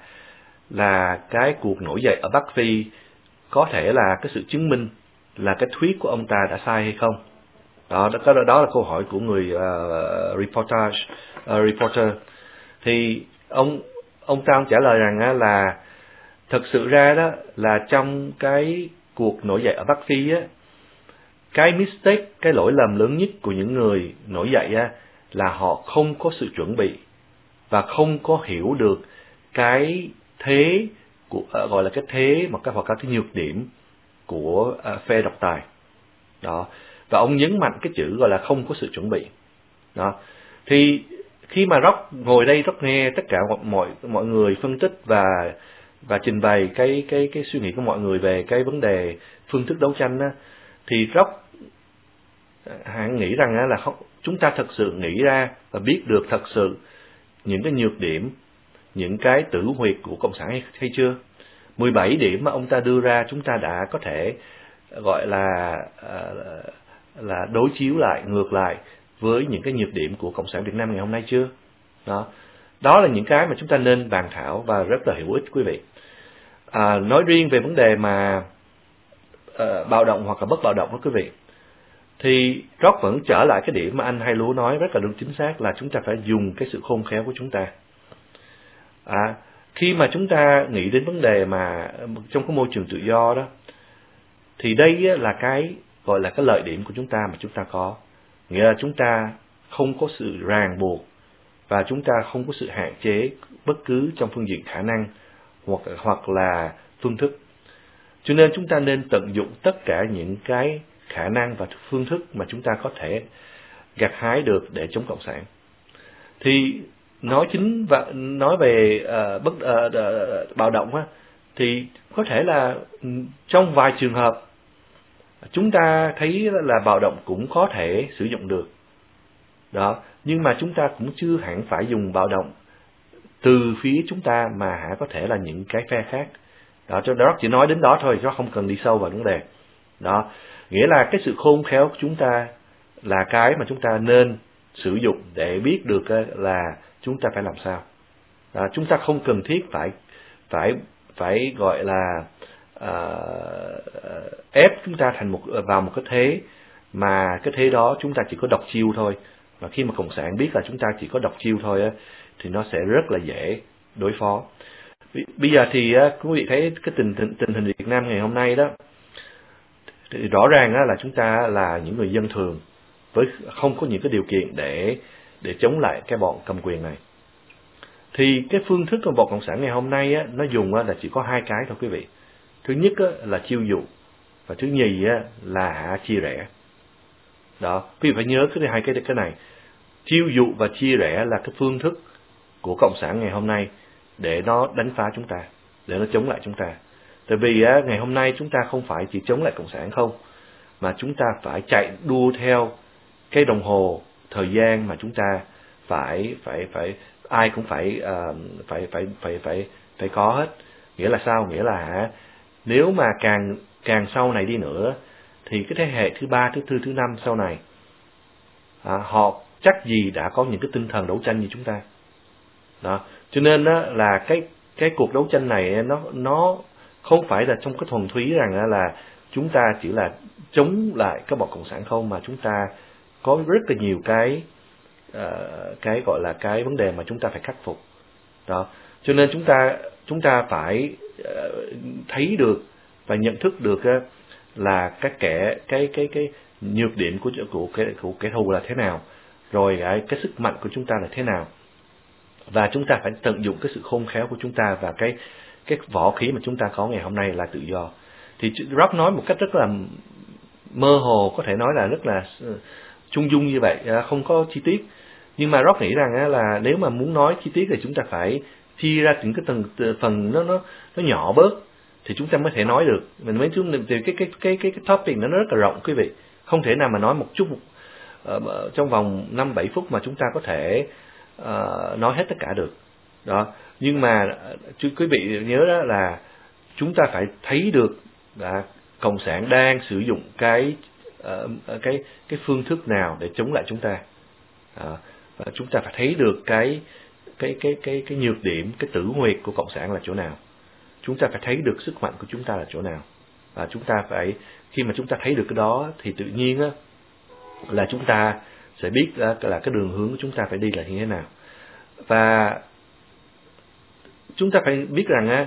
là cái cuộc nổi dậy ở Bắc Phi có thể là cái sự chứng minh là cái thuyết của ông ta đã sai hay không? Đó đó, đó là câu hỏi của người uh, reportage uh, reporter. Thì ông ông ta trả lời rằng là thực sự ra đó là trong cái cuộc nổi dậy ở Bắc Phi á, cái mistake, cái lỗi lầm lớn nhất của những người nổi dậy á là họ không có sự chuẩn bị và không có hiểu được cái thế của ờ, gọi là cái thế mà các, hoặc các cái nhược điểm của ờ, phe độc tài. Đó. Và ông nhấn mạnh cái chữ gọi là không có sự chuẩn bị. Đó. Thì khi mà Rock ngồi đây Rock nghe tất cả mọi mọi người phân tích và và trình bày cái cái cái suy nghĩ của mọi người về cái vấn đề phương thức đấu tranh đó, thì Rock à, hãy nghĩ rằng là không, chúng ta thật sự nghĩ ra và biết được thật sự những cái nhược điểm, những cái tử huyệt của cộng sản hay, hay chưa? 17 điểm mà ông ta đưa ra chúng ta đã có thể gọi là à, là đối chiếu lại ngược lại với những cái nhược điểm của cộng sản Việt Nam ngày hôm nay chưa? Đó, đó là những cái mà chúng ta nên bàn thảo và rất là hữu ích quý vị. À, nói riêng về vấn đề mà uh, bạo động hoặc là bất bạo động đó quý vị thì Rock vẫn trở lại cái điểm mà anh hai lúa nói rất là đúng chính xác là chúng ta phải dùng cái sự khôn khéo của chúng ta à, khi mà chúng ta nghĩ đến vấn đề mà ờ, trong cái môi trường tự do đó thì đây là cái gọi là cái lợi điểm của chúng ta mà chúng ta có nghĩa là chúng ta không có sự ràng buộc và chúng ta không có sự hạn chế bất cứ trong phương diện khả năng hoặc hoặc là phương thức. Cho nên chúng ta nên tận dụng tất cả những cái khả năng và phương thức mà chúng ta có thể gặt hái được để chống cộng sản. Thì nói chính và nói về uh, bất uh, bạo động á thì có thể là trong vài trường hợp chúng ta thấy là bạo động cũng có thể sử dụng được. Đó nhưng mà chúng ta cũng chưa hẳn phải dùng bạo động từ phía chúng ta mà hả có thể là những cái phe khác. Đó cho đó chỉ nói đến đó thôi chứ không cần đi sâu vào vấn đề. Đó nghĩa là cái sự khôn khéo của chúng ta là cái mà chúng ta nên sử dụng để biết được ờ, là chúng ta phải làm sao. Đó, chúng ta không cần thiết phải phải phải gọi là uh, ép chúng ta thành một vào một cái thế mà cái thế đó chúng ta chỉ có độc chiêu thôi. Và khi mà cộng sản biết là chúng ta chỉ có độc chiêu thôi á thì nó sẽ rất là dễ đối phó. Bây giờ thì quý vị thấy cái tình tình, tình hình Việt Nam ngày hôm nay đó thì rõ ràng là chúng ta là những người dân thường với không có những cái điều kiện để để chống lại cái bọn cầm quyền này. Thì cái phương thức của bọn cộng sản ngày hôm nay á, nó dùng là chỉ có hai cái thôi quý vị thứ nhất là chiêu dụ. Và thứ nhì là chia rẽ. Đó quý vị phải nhớ cái hai cái cái này. Chiêu dụ và chia rẽ là cái phương thức của cộng sản ngày hôm nay để nó đánh phá chúng ta để nó chống lại chúng ta. Tại vì ngày hôm nay chúng ta không phải chỉ chống lại cộng sản không mà chúng ta phải chạy đua theo cái đồng hồ thời gian mà chúng ta phải phải phải ai cũng phải uh, phải phải phải phải phải có hết. Nghĩa là sao? Nghĩa là hả? Nếu mà càng càng sau này đi nữa thì cái thế hệ thứ ba thứ tư thứ năm sau này à, họ chắc gì đã có những cái tinh thần đấu tranh như chúng ta. Đó. Cho nên đó là cái cái cuộc đấu tranh này nó nó không phải là trong cái thuần túy rằng là chúng ta chỉ là chống lại các bọn cộng sản không mà chúng ta có rất là nhiều cái uh, cái gọi là cái vấn đề mà chúng ta phải khắc phục. Đó. Cho nên chúng ta chúng ta phải thấy được và nhận thức được là các kẻ cái cái cái nhược điểm của của cái của kẻ thù là thế nào rồi cái, cái sức mạnh của chúng ta là thế nào. Và chúng ta phải tận dụng cái sự khôn khéo của chúng ta và cái cái võ khí mà chúng ta có ngày hôm nay là tự do. Thì Rock nói một cách rất là mơ hồ có thể nói là rất là ờ, trung dung như vậy à, không có chi tiết. Nhưng mà Rock nghĩ rằng là nếu mà muốn nói chi tiết thì chúng ta phải chia ra những cái tầng phần nó nó nó nhỏ bớt thì chúng ta mới thể nói được. Mình mới chúng thì cái cái cái cái cái topic nó rất là rộng quý vị. Không thể nào mà nói một chút uh, trong vòng năm bảy phút mà chúng ta có thể uh, nói hết tất cả được. Đó. Nhưng mà chứ quý vị nhớ đó là chúng ta phải thấy được là cộng sản đang sử dụng cái uh, cái cái phương thức nào để chống lại chúng ta. Uh, và chúng ta phải thấy được cái cái cái cái cái nhược điểm cái tử huyệt của cộng sản là chỗ nào? Chúng ta phải thấy được sức mạnh của chúng ta là chỗ nào? Và chúng ta phải khi mà chúng ta thấy được cái đó thì tự nhiên á là chúng ta sẽ biết là, là cái đường hướng của chúng ta phải đi là như thế nào. Và chúng ta phải biết rằng á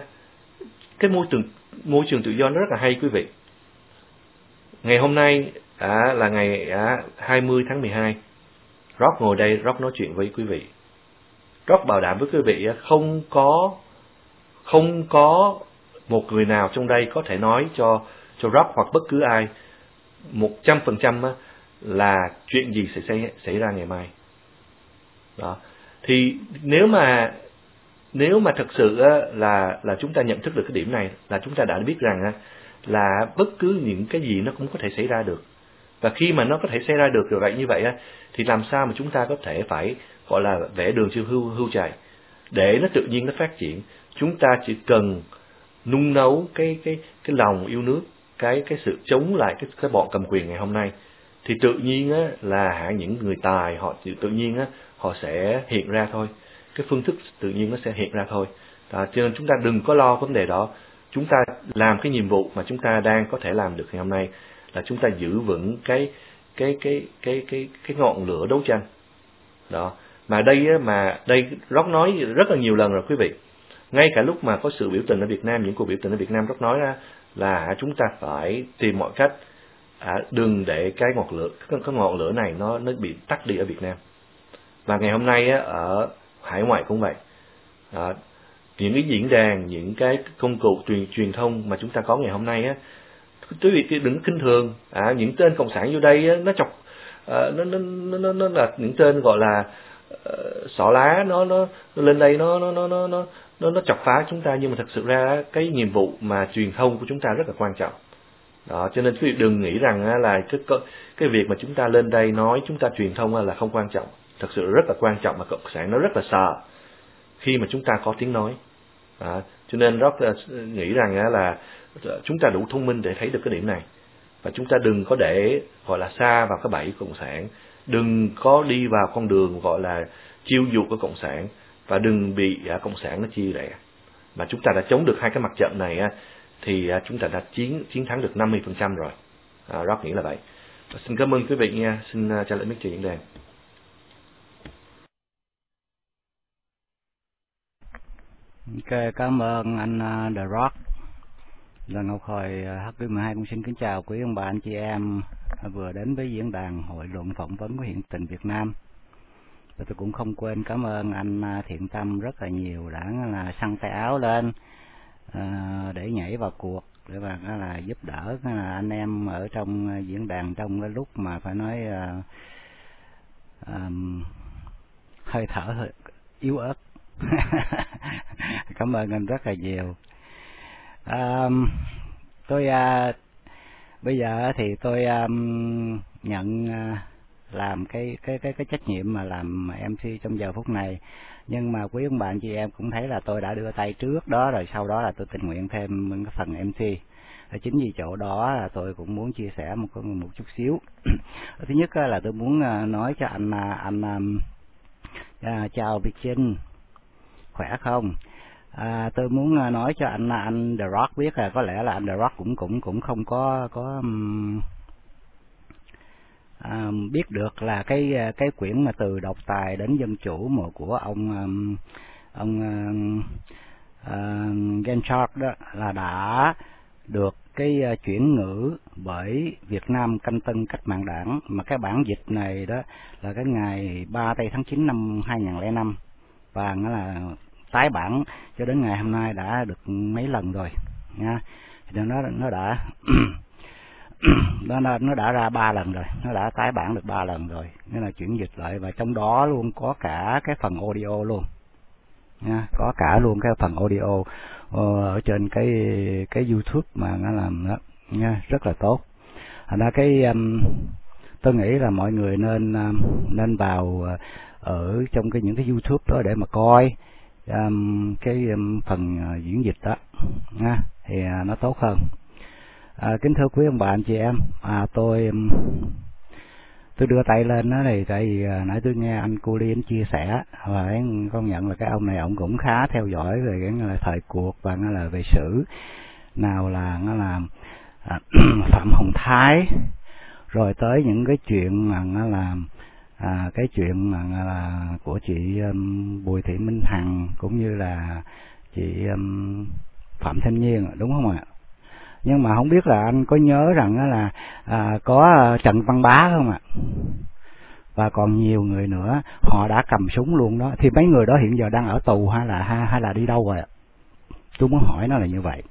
cái môi trường môi trường tự do nó rất là hay quý vị. Ngày hôm nay à, là ngày à, 20 tháng 12 Rock ngồi đây Rock nói chuyện với quý vị rất bảo đảm với quý vị không có không có một người nào trong đây có thể nói cho cho Rock hoặc bất cứ ai một trăm phần trăm là chuyện gì sẽ xảy, xảy ra ngày mai. Đó. Thì nếu mà nếu mà thật sự là là chúng ta nhận thức được cái điểm này là chúng ta đã biết rằng là bất cứ những cái gì nó cũng có thể xảy ra được. Và khi mà nó có thể xảy ra được rồi vậy như vậy thì làm sao mà chúng ta có thể phải gọi là vẽ đường cho hưu hưu chạy để nó tự nhiên nó phát triển chúng ta chỉ cần nung nấu cái cái cái lòng yêu nước cái cái sự chống lại cái cái bọn cầm quyền ngày hôm nay thì tự nhiên á, là hả những người tài họ tự nhiên á, họ sẽ hiện ra thôi. Cái phương thức tự nhiên nó sẽ hiện ra thôi. À, cho nên chúng ta đừng có lo vấn đề đó. Chúng ta làm cái nhiệm vụ mà chúng ta đang có thể làm được ngày hôm nay là chúng ta giữ vững cái cái cái cái cái cái ngọn lửa đấu tranh. Đó mà đây mà đây rót nói rất là nhiều lần rồi quý vị. Ngay cả lúc mà có sự biểu tình ở Việt Nam những cuộc biểu tình ở Việt Nam rót nói ra là chúng ta phải tìm mọi cách à, đừng để cái ngọn lửa cái, cái ngọn lửa này nó nó bị tắt đi ở Việt Nam. Và ngày hôm nay á, ở hải ngoại cũng vậy. À, những cái diễn đàn những cái công cụ truyền truyền thông mà chúng ta có ngày hôm nay á quý vị đừng kinh thường à, những tên cộng sản vô đây á, nó chọc à, nó, nó nó nó nó là những tên gọi là Ờ, xỏ lá nó, nó nó lên đây nó nó nó nó nó nó nó chọc phá chúng ta. Nhưng mà thật sự ra cái nhiệm vụ mà truyền thông của chúng ta rất là quan trọng. Đó cho nên quý vị đừng nghĩ rằng là cái cái việc mà chúng ta lên đây nói chúng ta truyền thông là không quan trọng. Thật sự rất là quan trọng mà cộng sản nó rất là sợ khi mà chúng ta có tiếng nói. Đó. cho nên rất là nghĩ rằng là chúng ta đủ thông minh để thấy được cái điểm này. Và chúng ta đừng có để gọi là xa vào cái bẫy cộng sản đừng có đi vào con đường gọi là chiêu dụ của cộng sản và đừng bị à, cộng sản nó chia rẽ. Mà chúng ta đã chống được hai cái mặt trận này thì à, chúng ta đã chiến chiến thắng được 50% rồi. À, Rock nghĩ là vậy. Và xin cảm ơn quý vị nha. Xin à, trả lời mic cho diễn đàn Ok, cảm ơn anh The Rock. Là Ngọc Hồi à, HQ12 cũng xin kính chào quý ông bà anh chị em à, vừa đến với diễn đàn hội luận phỏng vấn của hiện tình Việt Nam. Và tôi cũng không quên cảm ơn anh à, Thiện Tâm rất là nhiều đã là săn tay áo lên để nhảy vào cuộc để mà là giúp đỡ là anh em ở trong diễn đàn trong cái lúc mà phải nói um, hơi thở hơi yếu ớt cảm ơn anh rất là nhiều à, tôi à, bây giờ thì tôi à, nhận à, làm cái cái cái cái trách nhiệm mà làm MC trong giờ phút này. Nhưng mà quý ông bạn chị em cũng thấy là tôi đã đưa tay trước đó rồi sau đó là tôi tình nguyện thêm cái phần MC chính vì chỗ đó là tôi cũng muốn chia sẻ một một chút xíu. Thứ nhất là tôi muốn à, nói cho anh à, anh à, à, chào Việt Trinh. Khỏe không? À, tôi muốn à, nói cho anh à, anh The Rock biết là có lẽ là anh The Rock cũng cũng cũng không có có um, à, biết được là cái à, cái quyển mà từ độc tài đến dân chủ mà của ông um, ông uh, Genshark đó là đã được cái chuyển ngữ bởi Việt Nam canh tân cách mạng đảng. Mà cái bản dịch này đó là cái ngày 3 tây tháng 9 năm 2005 và nó là tái bản cho đến ngày hôm nay đã được mấy lần rồi nha. Thì nó nó đã nó nó đã ra ba lần rồi nó đã tái bản được ba lần rồi. Nên là chuyển dịch lại và trong đó luôn có cả cái phần audio luôn nha. Có cả luôn cái phần audio ờ, ở trên cái cái youtube mà nó làm đó nha. Rất là tốt. Thành ra cái um, tôi nghĩ là mọi người nên um, nên vào ờ, ở trong cái những cái youtube đó để mà coi um, cái um, phần uh, diễn dịch đó nha thì uh, nó tốt hơn. À, kính thưa quý ông bà anh chị em à, tôi um, tôi đưa tay lên đó này tại vì uh, nãy tôi nghe anh cô liên chia sẻ và anh công nhận là cái ông này ông cũng khá theo dõi về cái là thời cuộc và nó là về sử. Nào là nó là à, phạm hồng thái rồi tới những cái chuyện mà nó là à, cái chuyện mà là của chị um, Bùi Thị Minh Hằng cũng như là chị um, Phạm Thanh Nhiên đúng không ạ? Nhưng mà không biết là anh có nhớ rằng là à, có à, Trần Văn Bá không ạ? Và còn nhiều người nữa, họ đã cầm súng luôn đó. Thì mấy người đó hiện giờ đang ở tù hay là hay, hay là đi đâu rồi ạ? Tôi muốn hỏi nó là như vậy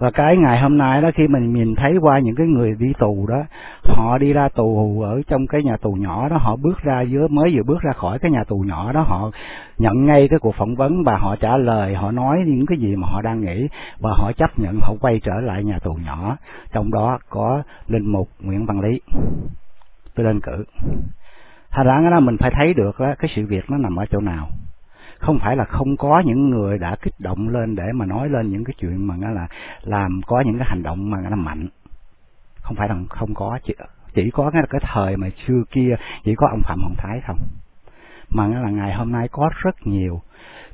và cái ngày hôm nay đó khi mình nhìn thấy qua những cái người đi tù đó họ đi ra tù ở trong cái nhà tù nhỏ đó họ bước ra dưới mới vừa bước ra khỏi cái nhà tù nhỏ đó họ nhận ngay cái cuộc phỏng vấn và họ trả lời họ nói những cái gì mà họ đang nghĩ và họ chấp nhận họ quay trở lại nhà tù nhỏ. Trong đó có linh mục nguyễn văn lý. Tôi đơn cử. Thành ra đó mình phải thấy được đó, cái sự việc nó nằm ở chỗ nào không phải là không có những người đã kích động lên để mà nói lên những cái chuyện mà nó là làm có những cái hành động mà nó mạnh. Không phải là không có chỉ, chỉ có cái, cái thời mà xưa kia chỉ có ông phạm hồng thái không. Mà nó là ngày hôm nay có rất nhiều.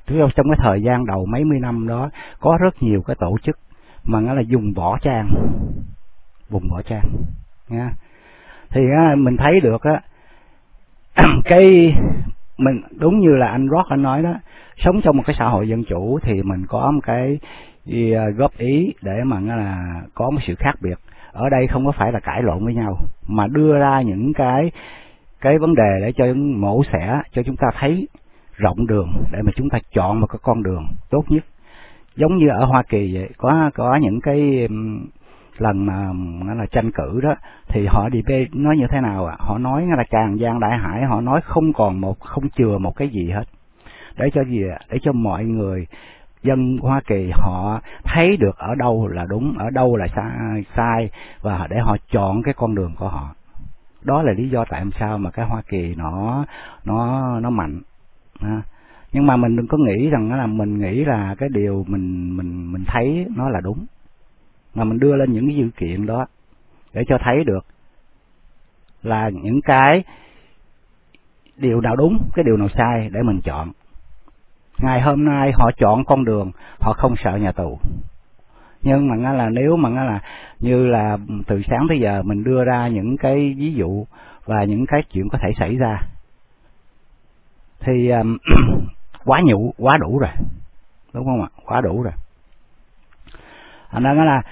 Trong cái thời gian đầu mấy mươi năm đó có rất nhiều cái tổ chức mà nó là dùng võ trang. Vùng võ trang nha. Thì á, mình thấy được á cái mình, đúng như là anh Rock anh nói đó, sống trong một cái xã hội dân chủ thì mình có một cái à, góp ý để mà là, có một sự khác biệt. Ở đây không có phải là cãi lộn với nhau, mà đưa ra những cái cái vấn đề để cho mổ xẻ, cho chúng ta thấy rộng đường để mà chúng ta chọn một cái con đường tốt nhất. Giống như ở Hoa Kỳ vậy, có có những cái lần mà là, tranh cử đó, thì họ đi bê, nói như thế nào ạ à? họ nói là càng gian đại hải, họ nói không còn một, không chừa một cái gì hết để cho gì để cho mọi người, dân Hoa Kỳ họ thấy được ở đâu là đúng, ở đâu là sai sai, và để họ chọn cái con đường của họ đó là lý do tại sao mà cái Hoa Kỳ nó nó nó mạnh à. nhưng mà mình đừng có nghĩ rằng là, mình nghĩ là cái điều mình mình mình thấy nó là đúng mà mình đưa lên những cái dữ kiện đó để cho thấy được là những cái điều nào đúng cái điều nào sai để mình chọn. Ngày hôm nay họ chọn con đường họ không sợ nhà tù. Nhưng mà là nếu mà là như là từ sáng tới giờ mình đưa ra những cái ví dụ và những cái chuyện có thể xảy ra thì um, quá nhụ quá đủ rồi. Đúng không ạ? Quá đủ rồi. Thành ra là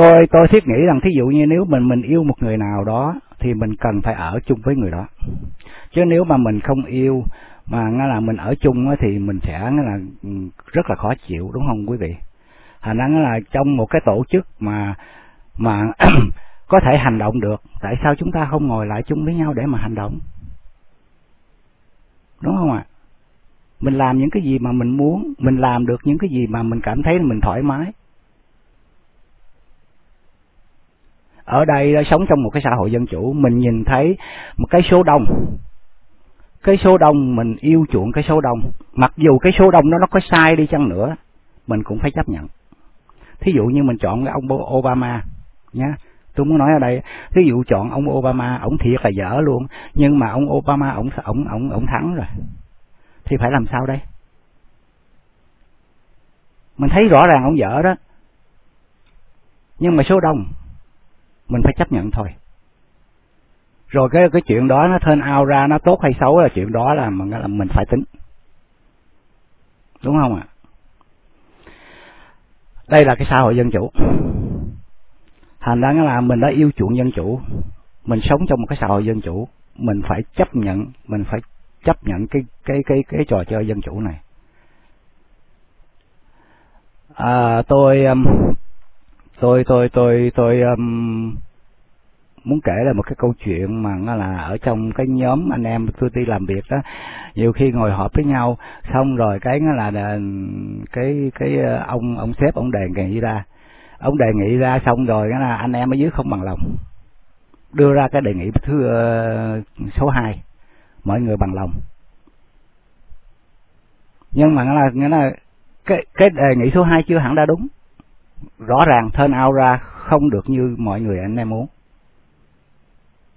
tôi tôi thiết nghĩ rằng thí dụ như nếu mình mình yêu một người nào đó, thì mình cần phải ở chung với người đó. Chứ nếu mà mình không yêu, mà nghe là mình ở chung thì mình sẽ nghe là ừ, rất là khó chịu, đúng không quý vị? Thành ra là trong một cái tổ chức mà mà có thể hành động được, tại sao chúng ta không ngồi lại chung với nhau để mà hành động? Đúng không ạ? Mình làm những cái gì mà mình muốn, mình làm được những cái gì mà mình cảm thấy mình thoải mái. Ở đây sống trong một cái xã hội dân chủ, mình nhìn thấy một cái số đông. Cái số đông, mình yêu chuộng cái số đông. Mặc dù cái số đông đó nó có sai đi chăng nữa, mình cũng phải chấp nhận. Thí dụ như mình chọn cái ông Obama, nhá. Tôi muốn nói ở đây, thí dụ chọn ông Obama ông thiệt là dở luôn. Nhưng mà ông Obama ông ông ông ông thắng rồi. Thì phải làm sao đây? Mình thấy rõ ràng ông dở đó. Nhưng mà số đông mình phải chấp nhận thôi. Rồi cái cái chuyện đó nó thân ao ra nó tốt hay xấu là chuyện đó là mình là mình phải tính. Đúng không ạ? Đây là cái xã hội dân chủ. Thành ra là mình đã yêu chuộng dân chủ. Mình sống trong một cái xã hội dân chủ. Mình phải chấp nhận mình phải chấp nhận cái cái cái cái trò chơi dân chủ này. À, tôi um, tôi tôi tôi tôi um, muốn kể là một cái câu chuyện mà nó là ở trong cái nhóm anh em tôi đi làm việc đó. Nhiều khi ngồi họp với nhau xong rồi cái nó là um, cái cái uh, ông ông sếp ông đề nghị ra. Ông đề nghị ra xong rồi nó là anh em ở dưới không bằng lòng. Đưa ra cái đề nghị thứ uh, số 2 mọi người bằng lòng. Nhưng mà nó là nó là cái cái đề nghị số 2 chưa hẳn đã đúng rõ ràng thân out ra không được như mọi người anh em muốn.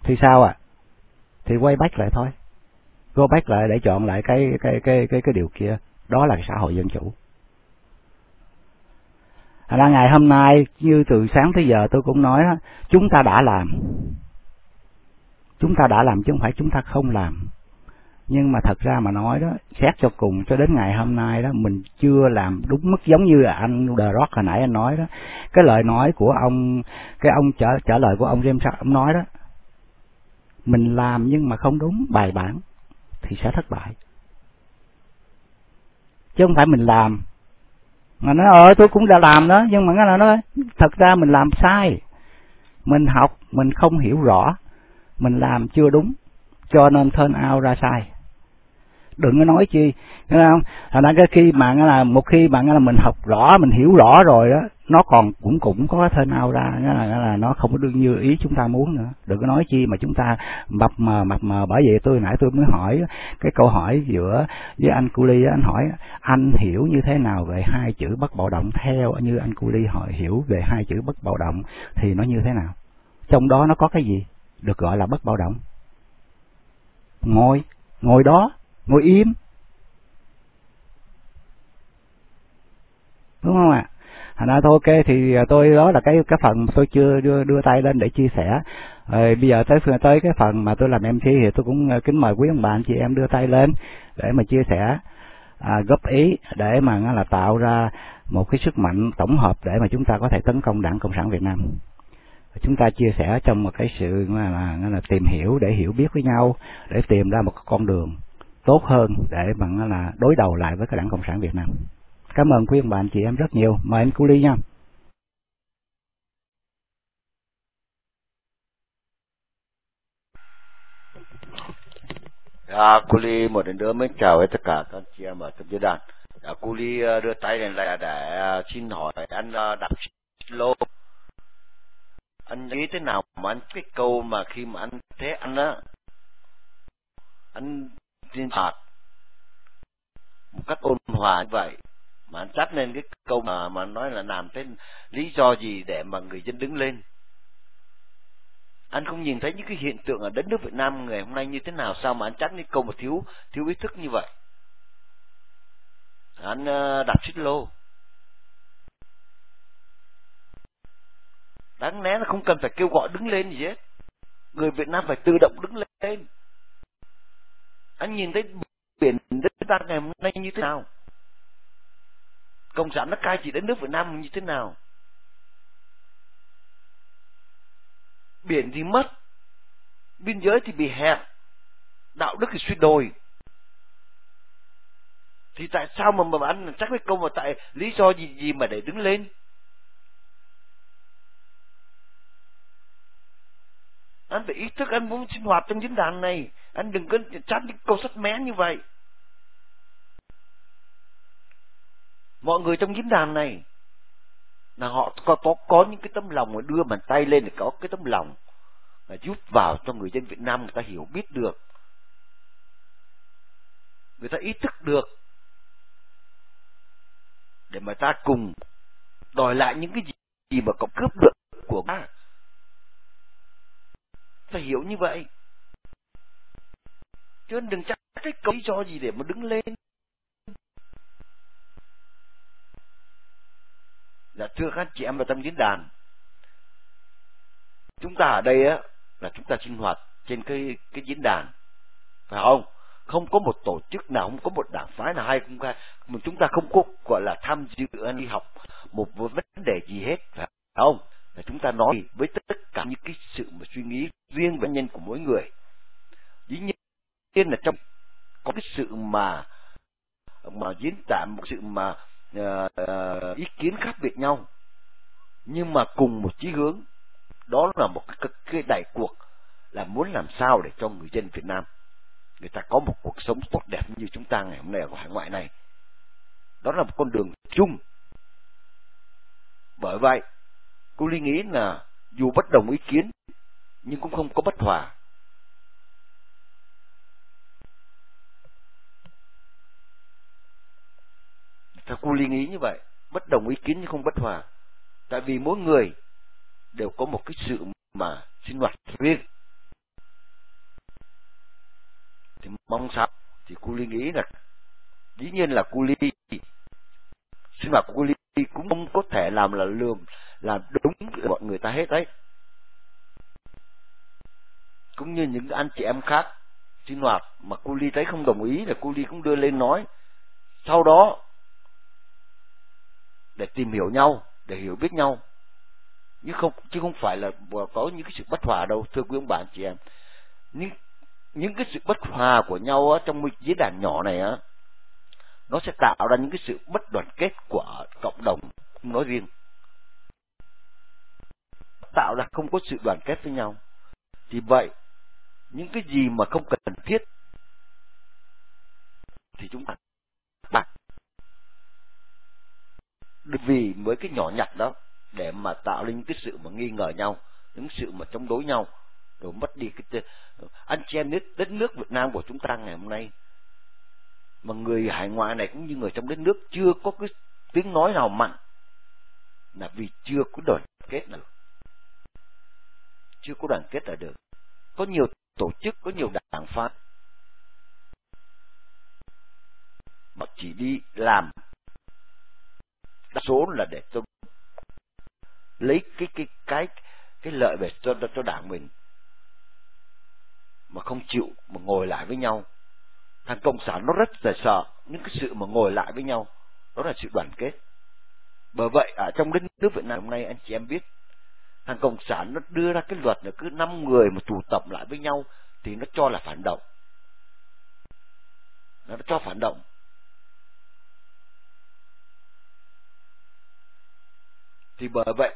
Thì sao ạ? À? thì quay back lại thôi. Go back lại để chọn lại cái cái cái cái cái điều kia. Đó là xã hội dân chủ. Thành ra ngày hôm nay như từ sáng tới giờ tôi cũng nói đó, chúng ta đã làm. Chúng ta đã làm chứ không phải chúng ta không làm nhưng mà thật ra mà nói đó, xét cho cùng cho đến ngày hôm nay đó, mình chưa làm đúng mức giống như là anh The Rock hồi nãy anh nói đó. Cái lời nói của ông, cái ông trả trả lời của ông James ông nói đó, mình làm nhưng mà không đúng, bài bản thì sẽ thất bại. Chứ không phải mình làm. Mà nói ờ tôi cũng đã làm đó, nhưng mà nó nói, thật ra mình làm sai. Mình học, mình không hiểu rõ. Mình làm chưa đúng, cho nên turn out ra sai đừng có nói chi thấy không? Thành ra cái khi mà là một khi bạn là mình học rõ mình hiểu rõ rồi đó nó còn cũng cũng có thể nào ra nghĩa là, nghĩa là nó không có đương như ý chúng ta muốn nữa. Đừng có nói chi mà chúng ta mập mờ mập mờ bởi vậy tôi nãy tôi mới hỏi cái câu hỏi giữa với anh Culi anh hỏi anh hiểu như thế nào về hai chữ bất bạo động? Theo như anh Culi hỏi hiểu về hai chữ bất bạo động thì nó như thế nào? Trong đó nó có cái gì được gọi là bất bạo động? Ngồi ngồi đó ngồi im. Đúng không ạ? Thành ra thôi ok thì à, tôi đó là cái cái phần tôi chưa đưa đưa tay lên để chia sẻ. Rồi bây giờ tới tới cái phần mà tôi làm MC thì tôi cũng à, kính mời quý ông bạn chị em đưa tay lên để mà chia sẻ à, góp ý để mà à, là tạo ra một cái sức mạnh tổng hợp để mà chúng ta có thể tấn công đảng cộng sản việt nam. Chúng ta chia sẻ trong một cái sự là, là, là tìm hiểu để hiểu biết với nhau để tìm ra một con đường tốt hơn để bằng là đối đầu lại với cái đảng cộng sản việt nam cảm ơn quý ông bạn chị em rất nhiều mời anh cu ly nha dạ, À, cô Ly một lần nữa mới chào với tất cả các chị em ở trong diễn đàn. Dạ, à, cô Ly ờ, đưa tay lên lại để ờ, xin hỏi anh ờ, lô. Anh nghĩ thế nào mà anh cái câu mà khi mà anh thế anh á, anh xin phạt một cách ôn hòa như vậy, mà anh chắt lên cái câu mà mà nói là làm thế lý do gì để mà người dân đứng lên. Anh không nhìn thấy những cái hiện tượng ở đất nước Việt Nam ngày hôm nay như thế nào, sao mà anh chắc cái câu mà thiếu thiếu ý thức như vậy? Anh ờ, đặt đạp xích lô. Đáng lẽ là không cần phải kêu gọi đứng lên gì hết. Người Việt Nam phải tự động đứng lên anh nhìn thấy biển đất ta ngày hôm nay như thế nào? Cộng sản nó cai trị đất nước Việt Nam như thế nào? Biển thì mất, biên giới thì bị hẹp, đạo đức thì suy đồi. Thì tại sao mà mà anh, chắc cái câu mà tại lý do gì gì mà để đứng lên? Anh phải ý thức anh muốn sinh hoạt trong diễn đàn này. Anh đừng có chát những câu sách mé như vậy. Mọi người trong diễn đàn này là họ có, có có những cái tấm lòng mà đưa bàn tay lên để có cái tấm lòng là giúp vào cho người dân Việt Nam người ta hiểu biết được. Người ta ý thức được để mà ta cùng đòi lại những cái gì mà cộng cướp được của ta phải hiểu như vậy. Chứ đừng chắc cái lý do gì để mà đứng lên. Là thưa các chị em vào trong diễn đàn, chúng ta ở đây á, là chúng ta sinh hoạt trên cái cái diễn đàn. Phải không? Không có một tổ chức nào, không có một đảng phái nào hay không khai mà chúng ta không có, gọi là tham dự, đi học một vấn đề gì hết, phải không? Là chúng ta nói với tất cả những cái sự mà suy nghĩ riêng về nhân của mỗi người. Dĩ nhiên là trong có cái sự mà mà diễn tả một sự mà uh, ý kiến khác biệt nhau nhưng mà cùng một chí hướng đó là một cái, cái đại cuộc là muốn làm sao để cho người dân Việt Nam người ta có một cuộc sống tốt đẹp như chúng ta ngày hôm nay ở hải ngoại này. Đó là một con đường chung. Bởi vậy cô Ly nghĩ là dù bất đồng ý kiến, nhưng cũng không có bất hòa. Theo cô Ly nghĩ như vậy, bất đồng ý kiến nhưng không bất hòa. Tại vì mỗi người đều có một cái sự mà sinh hoạt riêng. Thì mong sao? Thì cô ly nghĩ là, dĩ nhiên là cô ly, sinh hoạt của cô ly cũng không có thể làm là lường là đúng mọi người ta hết đấy. Cũng như những anh chị em khác sinh hoạt mà cô ly thấy không đồng ý là cô ly cũng đưa lên nói. Sau đó để tìm hiểu nhau để hiểu biết nhau. Chứ không chứ không phải là có những cái sự bất hòa đâu thưa quý ông bạn chị em. Những những cái sự bất hòa của nhau á, trong một diễn đàn nhỏ này á nó sẽ tạo ra những cái sự bất đoàn kết của cộng đồng nói riêng tạo ra không có sự đoàn kết với nhau. Thì vậy, những cái gì mà không cần thiết, thì chúng ta đặt vì với cái nhỏ nhặt đó, để mà tạo nên cái sự mà nghi ngờ nhau, những sự mà chống đối nhau, rồi mất đi cái anh chị em nước đất nước Việt Nam của chúng ta ngày hôm nay, mà người hải ngoại này cũng như người trong đất nước chưa có cái tiếng nói nào mạnh là vì chưa có đoàn kết nào chưa có đoàn kết là được. Có nhiều tổ chức, có nhiều đảng phái. Mà chỉ đi làm. Đa số là để cho lấy cái cái cái cái lợi về cho cho đảng mình. Mà không chịu, mà ngồi lại với nhau. Thằng cộng sản nó rất là sợ những cái sự mà ngồi lại với nhau. Đó là sự đoàn kết. Bởi vậy, ở trong đất nước Việt Nam hôm nay, anh chị em biết thằng cộng sản nó đưa ra cái luật là cứ năm người mà tụ tập lại với nhau thì nó cho là phản động. Nó cho phản động. Thì bởi vậy,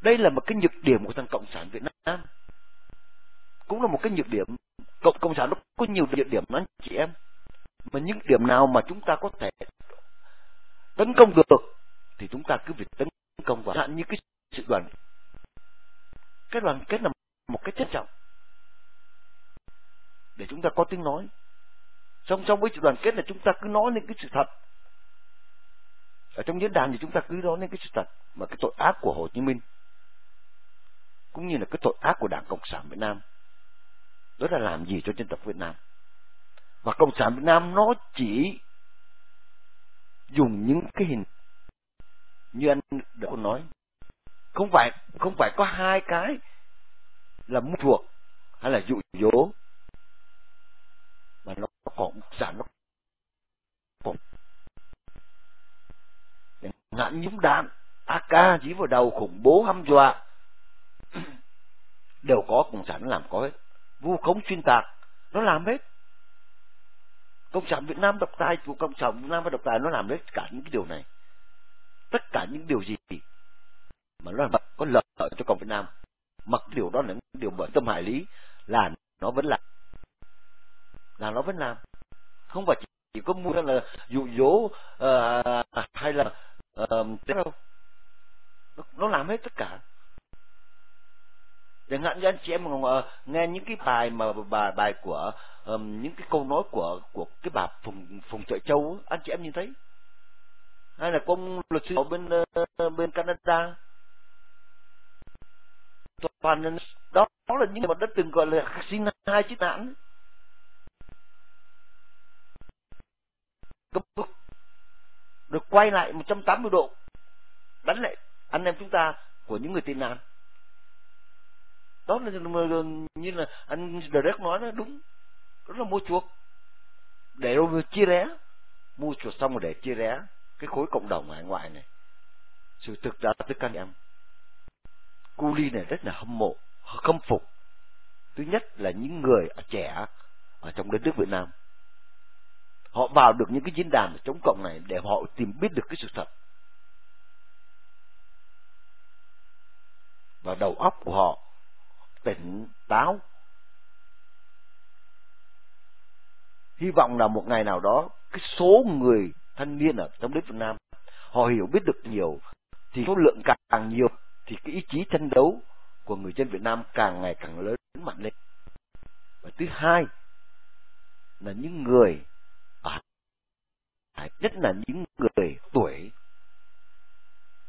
đây là một cái nhược điểm của thằng cộng sản Việt Nam. Cũng là một cái nhược điểm. Cộng cộng sản nó có nhiều nhược điểm anh chị em. Mà những điểm nào mà chúng ta có thể tấn công được thì chúng ta cứ việc tấn công vào. Như cái sự đoàn. Cái đoàn kết là một cái chất trọng. Để chúng ta có tiếng nói. Song song với sự đoàn kết là chúng ta cứ nói lên cái sự thật. Ở trong diễn đàn thì chúng ta cứ nói lên cái sự thật mà cái tội ác của Hồ Chí Minh, cũng như là cái tội ác của Đảng Cộng sản Việt Nam, đó là làm gì cho dân tộc Việt Nam. Và Cộng sản Việt Nam nó chỉ dùng những cái hình như anh đã nói không phải không phải có hai cái là mua chuộc hay là dụ dỗ, mà nó còn sản nó còn ngạn nhúng đạn AK chỉ vào đầu khủng bố hăm dọa. Đều có cộng sản làm có hết. Vu khống xuyên tạc, nó làm hết. Cộng sản Việt Nam độc tài của cộng sản Việt Nam và độc tài nó làm hết cả những cái điều này. Tất cả những điều gì mà nó là có lợi cho cộng Việt Nam. Mặc điều đó là những điều bởi tâm hại lý là nó vẫn làm là nó vẫn làm. Không phải chỉ, chỉ có mua là dụ dỗ uh, hay là uh, đâu. Nó, nó làm hết tất cả. Chẳng hạn như anh chị em uh, nghe những cái bài mà bài bài của um, những cái câu nói của của cái bà phùng phùng trợ châu anh chị em nhìn thấy? Hay là công luật sư ở bên uh, bên Canada? Và đó, đó là những người mà đã từng gọi là xin hai chiếc nạn được quay lại 180 độ. Đánh lại anh em chúng ta của những người tị nạn. Đó là như là anh Derek nói nó đúng. Đó là mua chuộc. Để rồi chia rẽ. Mua chuộc xong rồi để chia rẽ cái khối cộng đồng hải ngoại này. Sự thực ra tất cả anh em cu ly này rất là hâm mộ khâm phục. Thứ nhất là những người trẻ ở trong đất nước Việt Nam. Họ vào được những cái diễn đàn chống cộng này để họ tìm biết được cái sự thật. Và đầu óc của họ tỉnh táo. Hy vọng là một ngày nào đó, cái số người thanh niên ở trong đất Việt Nam, họ hiểu biết được nhiều, thì số lượng càng nhiều thì cái ý chí tranh đấu của người dân Việt Nam càng ngày càng lớn mạnh lên. Và thứ hai là những người à, nhất là những người tuổi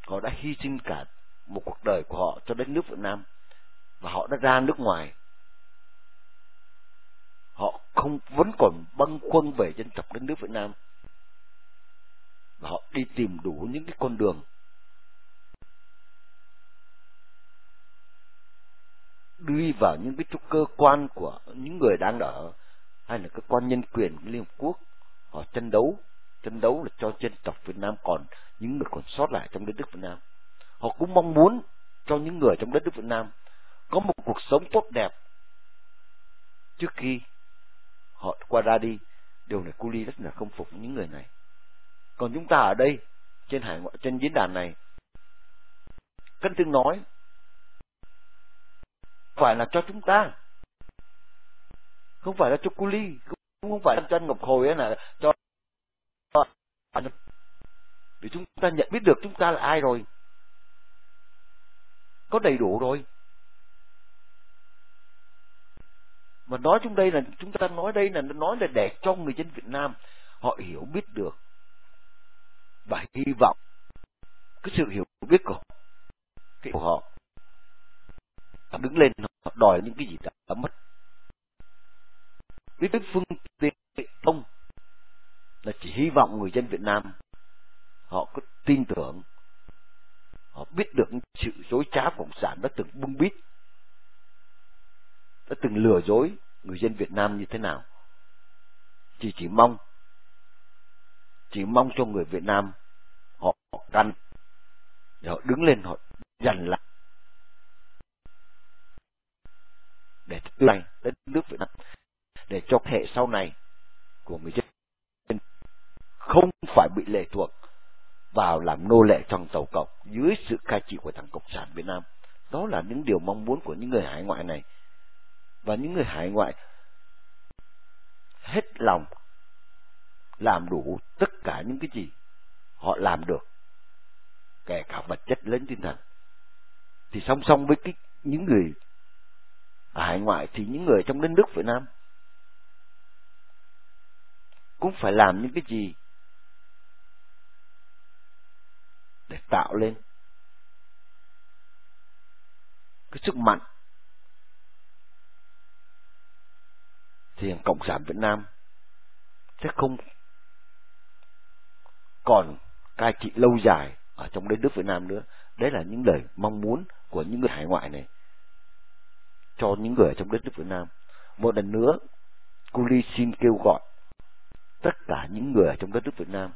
họ đã hy sinh cả một cuộc đời của họ cho đất nước Việt Nam và họ đã ra nước ngoài. Họ không vẫn còn băn khoăn về dân tộc đất nước Việt Nam và họ đi tìm đủ những cái con đường đi vào những cái cơ quan của những người đang ở, hay là cơ quan nhân quyền của Liên Hợp Quốc, họ tranh đấu tranh đấu là cho dân tộc Việt Nam còn, những người còn sót lại trong đất nước Việt Nam. Họ cũng mong muốn cho những người trong đất nước Việt Nam có một cuộc sống tốt đẹp trước khi họ qua ra đi. Điều này cô ly rất là không phục những người này. Còn chúng ta ở đây, trên hải ngoại, trên diễn đàn này cân tương nói phải là cho chúng ta. Không phải là cho cô ly cũng không phải là cho anh ngọc hồi ấy là cho vì chúng ta nhận biết được chúng ta là ai rồi. Có đầy đủ rồi. Mà nói chúng đây là, chúng ta nói đây là nói là để cho người dân Việt Nam họ hiểu biết được và hy vọng cái sự hiểu biết của cái của họ đứng lên họ đòi những cái gì đã, đã mất với phương tiện thông là chỉ hy vọng người dân Việt Nam họ có tin tưởng họ biết được sự dối trá cộng sản đã từng bưng bít đã từng lừa dối người dân Việt Nam như thế nào. Chỉ chỉ mong chỉ mong cho người Việt Nam họ, họ căn để họ đứng lên họ dằn lại để tương lai đất nước Việt Nam, để cho thế hệ sau này của người dân không phải bị lệ thuộc vào làm nô lệ trong tàu cộng dưới sự cai trị của thằng cộng sản Việt Nam. Đó là những điều mong muốn của những người hải ngoại này. Và những người hải ngoại hết lòng làm đủ tất cả những cái gì họ làm được, kể cả vật chất lẫn tinh thần. Thì song song với cái, những người ở hải ngoại thì những người trong đất nước Việt Nam cũng phải làm những cái gì để tạo lên cái sức mạnh thì cộng sản Việt Nam sẽ không còn cai trị lâu dài ở trong đất nước Việt Nam nữa. Đấy là những lời mong muốn của những người hải ngoại này cho những người ở trong đất nước Việt Nam. Một lần nữa, cô Ly xin kêu gọi tất cả những người ở trong đất nước Việt Nam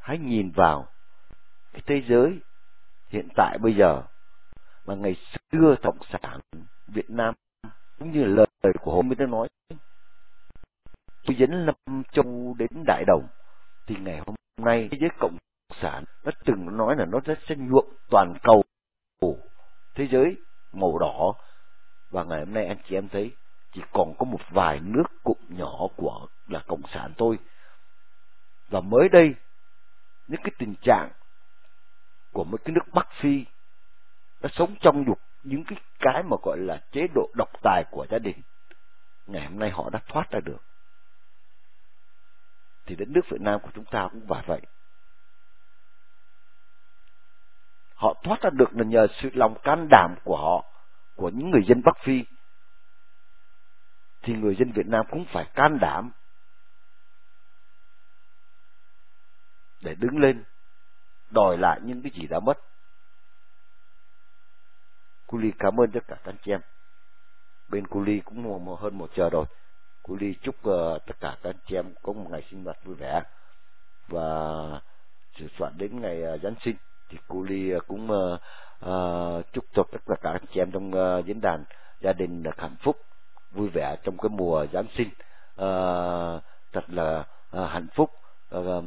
hãy nhìn vào cái thế giới hiện tại bây giờ mà ngày xưa cộng sản Việt Nam cũng như lời của hôm mới đã nói tôi dẫn Lâm Châu đến Đại Đồng thì ngày hôm nay thế giới cộng sản nó từng nói là nó sẽ nhuộm toàn cầu thế giới màu đỏ và ngày hôm nay anh chị em thấy chỉ còn có một vài nước cụm nhỏ của là cộng sản thôi. Và mới đây, những cái tình trạng của mấy cái nước Bắc Phi nó sống trong dục những cái cái mà gọi là chế độ độc tài của gia đình, ngày hôm nay họ đã thoát ra được. Thì đất nước Việt Nam của chúng ta cũng phải vậy. Họ thoát ra được là nhờ sự lòng can đảm của họ của những người dân Bắc Phi thì người dân Việt Nam cũng phải can đảm để đứng lên đòi lại những cái gì đã mất. Cô Ly cảm ơn tất cả các anh chị em. Bên cô Ly cũng hơn một giờ rồi. Cô Ly chúc uh, tất cả các anh chị em có một ngày sinh nhật vui vẻ và sửa soạn đến ngày uh, Giáng sinh thì cô Ly uh, ờ, cũng uh, uh, chúc cho tất cả các chị em trong uh, diễn đàn gia đình được hạnh phúc vui vẻ trong cái mùa Giáng sinh. Uh, thật là uh, hạnh phúc. Uh,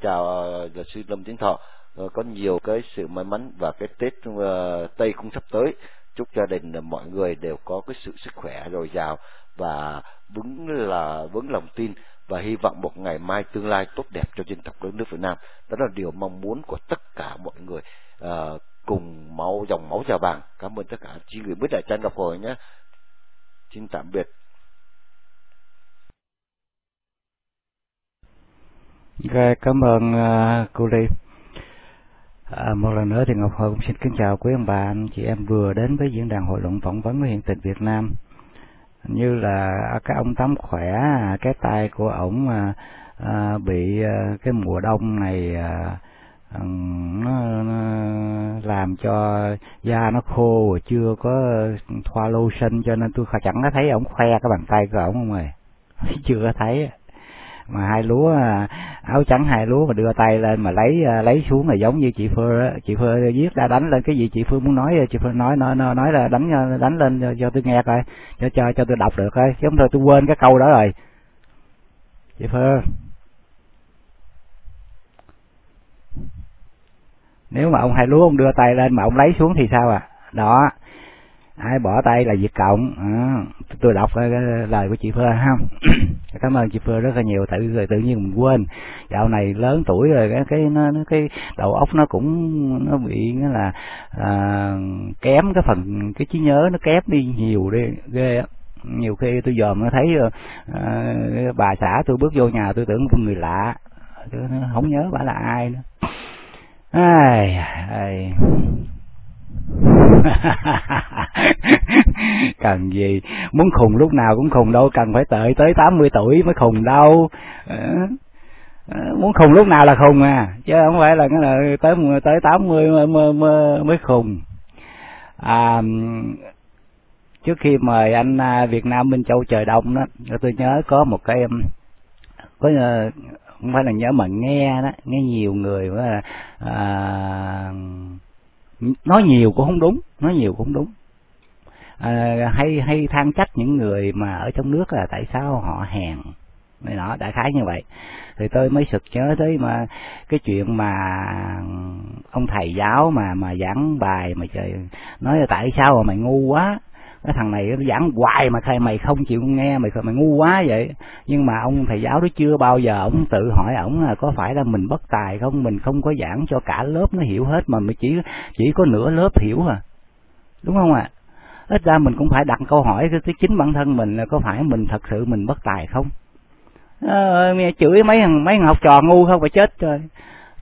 chào uh, luật sư Lâm Tiến Thọ uh, có nhiều cái sự may mắn và cái Tết uh, Tây cũng sắp tới. Chúc gia đình uh, mọi người đều có cái sự sức khỏe dồi dào và vững là vững lòng tin và hy vọng một ngày mai tương lai tốt đẹp cho dân tộc đất nước Việt Nam. Đó là điều mong muốn của tất cả mọi người. Uh, cùng máu dòng máu trà vàng cảm ơn tất cả chị gửi bức đại tranh đọc hồi nhé xin tạm biệt Rồi, cảm ơn uh, cô Ly. À, một lần nữa thì Ngọc Hồi cũng xin kính chào quý ông bà anh chị em vừa đến với diễn đàn hội luận phỏng vấn với hiện tình Việt Nam. Như là à, cái ông tắm khỏe, à, cái tay của ổng à, à, bị à, cái mùa đông này à, nó, nó làm cho da nó khô chưa có thoa lotion cho nên tôi chẳng có thấy ổng khoe cái bàn tay của ổng không rồi chưa có thấy. Mà hai lúa à, áo trắng hai lúa mà đưa tay lên mà lấy à, lấy xuống là giống như chị Phơ chị Phơ viết ra đánh lên cái gì chị Phương muốn nói chị Phương nói nói nói là đánh à, đánh lên cho, cho tôi nghe coi cho cho cho tôi đọc được coi. Chứ không thôi tôi quên cái câu đó rồi. Chị Phơ. Nếu mà ông hai lúa ông đưa tay lên mà ông lấy xuống thì sao à đó. Ai bỏ tay là diệt cộng. À, tôi đọc cái, lời của chị Phơ không cảm ơn chị Phơ rất là nhiều tự rồi tự nhiên mình quên. Dạo này lớn tuổi rồi cái cái nó, cái đầu óc nó cũng nó bị nó là à, kém cái phần cái trí nhớ nó kém đi nhiều đi ghê á. Nhiều khi tôi dòm nó thấy ờ, à, bà xã tôi bước vô nhà tôi tưởng một người lạ. Tôi không nhớ bà là ai nữa ai ai. Cần gì? Muốn khùng lúc nào cũng khùng đâu cần phải tới tới 80 tuổi mới khùng đâu. Ờ, ờ, muốn khùng lúc nào là khùng à chứ không phải là cái là tới tới tám mươi mới, mới, khùng. À, trước khi mời anh à, Việt Nam Minh Châu trời đông đó tôi nhớ có một cái có à, không phải là nhớ mà nghe đó nghe nhiều người là à, nói nhiều cũng không đúng nói nhiều cũng không đúng. À, hay hay than trách những người mà ở trong nước là tại sao họ hèn này nọ đại khái như vậy. Thì tôi mới sực nhớ tới mà cái chuyện mà ông thầy giáo mà mà giảng bài mà trời nói là tại sao mà mày ngu quá cái thằng này nó giảng hoài mà thầy mày không chịu nghe mày mày ngu quá vậy. Nhưng mà ông thầy giáo đó chưa bao giờ ông tự hỏi ổng là có phải là mình bất tài không? Mình không có giảng cho cả lớp nó hiểu hết mà mới chỉ chỉ có nửa lớp hiểu à. Đúng không ạ? À? ít ra mình cũng phải đặt câu hỏi cái chính bản thân mình là có phải mình thật sự mình bất tài không? À, chửi mấy thằng mấy thằng học trò ngu không phải chết rồi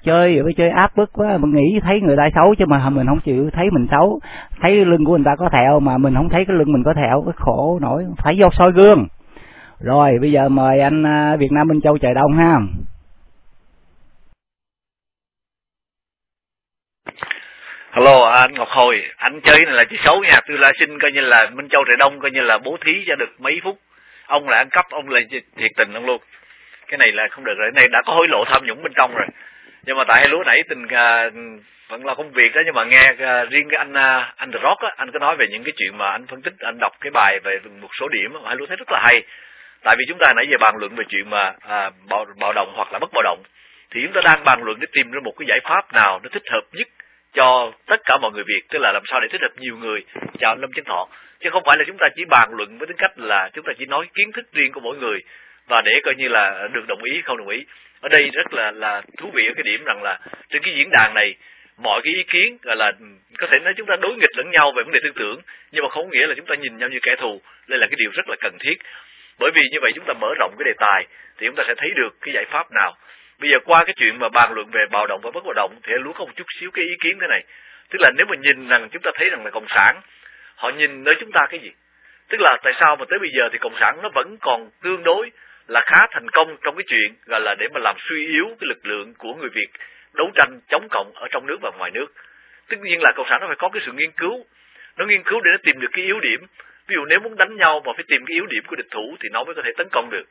chơi phải chơi áp bức quá. Mình nghĩ thấy người ta xấu chứ mà mình không chịu thấy mình xấu. Thấy lưng của người ta có thẹo mà mình không thấy cái lưng mình có thẹo cái khổ nổi. Phải vô soi gương. Rồi bây giờ mời anh à, Việt Nam Minh Châu trời đông ha. Hello anh Ngọc Hồi, anh chơi này là chỉ xấu nha, tôi là xin coi như là Minh Châu trời đông coi như là bố thí cho được mấy phút. Ông là ăn cắp, ông là thiệt tình ông luôn. Cái này là không được rồi, cái này đã có hối lộ tham nhũng bên trong rồi nhưng mà tại hai lúa nãy tình uh, vẫn là công việc đó nhưng mà nghe uh, riêng cái anh uh, anh The Rock á, anh có nói về những cái chuyện mà anh phân tích anh đọc cái bài về một số điểm mà hai lúa thấy rất là hay. Tại vì chúng ta nãy giờ bàn luận về chuyện mà à, bạo, bạo động hoặc là bất bạo động thì chúng ta đang bàn luận để tìm ra một cái giải pháp nào nó thích hợp nhất cho tất cả mọi người Việt tức là làm sao để thích hợp nhiều người chào Lâm Chánh Thọ. Chứ không phải là chúng ta chỉ bàn luận với tính cách là chúng ta chỉ nói kiến thức riêng của mỗi người và để coi như là được đồng ý không đồng ý ở đây rất là là thú vị ở cái điểm rằng là trên cái diễn đàn này, mọi cái ý kiến, gọi là, có thể nói chúng ta đối nghịch lẫn nhau về vấn đề tư tưởng, nhưng mà không nghĩa là chúng ta nhìn nhau như kẻ thù. Đây là cái điều rất là cần thiết. Bởi vì như vậy chúng ta mở rộng cái đề tài thì chúng ta sẽ thấy được cái giải pháp nào. Bây giờ qua cái chuyện mà bàn luận về bạo động và bất bạo động thì lúa có một chút xíu cái ý kiến thế này. Tức là nếu mà nhìn rằng chúng ta thấy rằng là cộng sản, họ nhìn nơi chúng ta cái gì? Tức là tại sao mà tới bây giờ thì cộng sản nó vẫn còn tương đối là khá thành công trong cái chuyện gọi là để mà làm suy yếu cái lực lượng của người Việt đấu tranh chống cộng ở trong nước và ngoài nước. Tất nhiên là cộng sản nó phải có cái sự nghiên cứu, nó nghiên cứu để nó tìm được cái yếu điểm. Ví dụ nếu muốn đánh nhau mà phải tìm cái yếu điểm của địch thủ thì nó mới có thể tấn công được.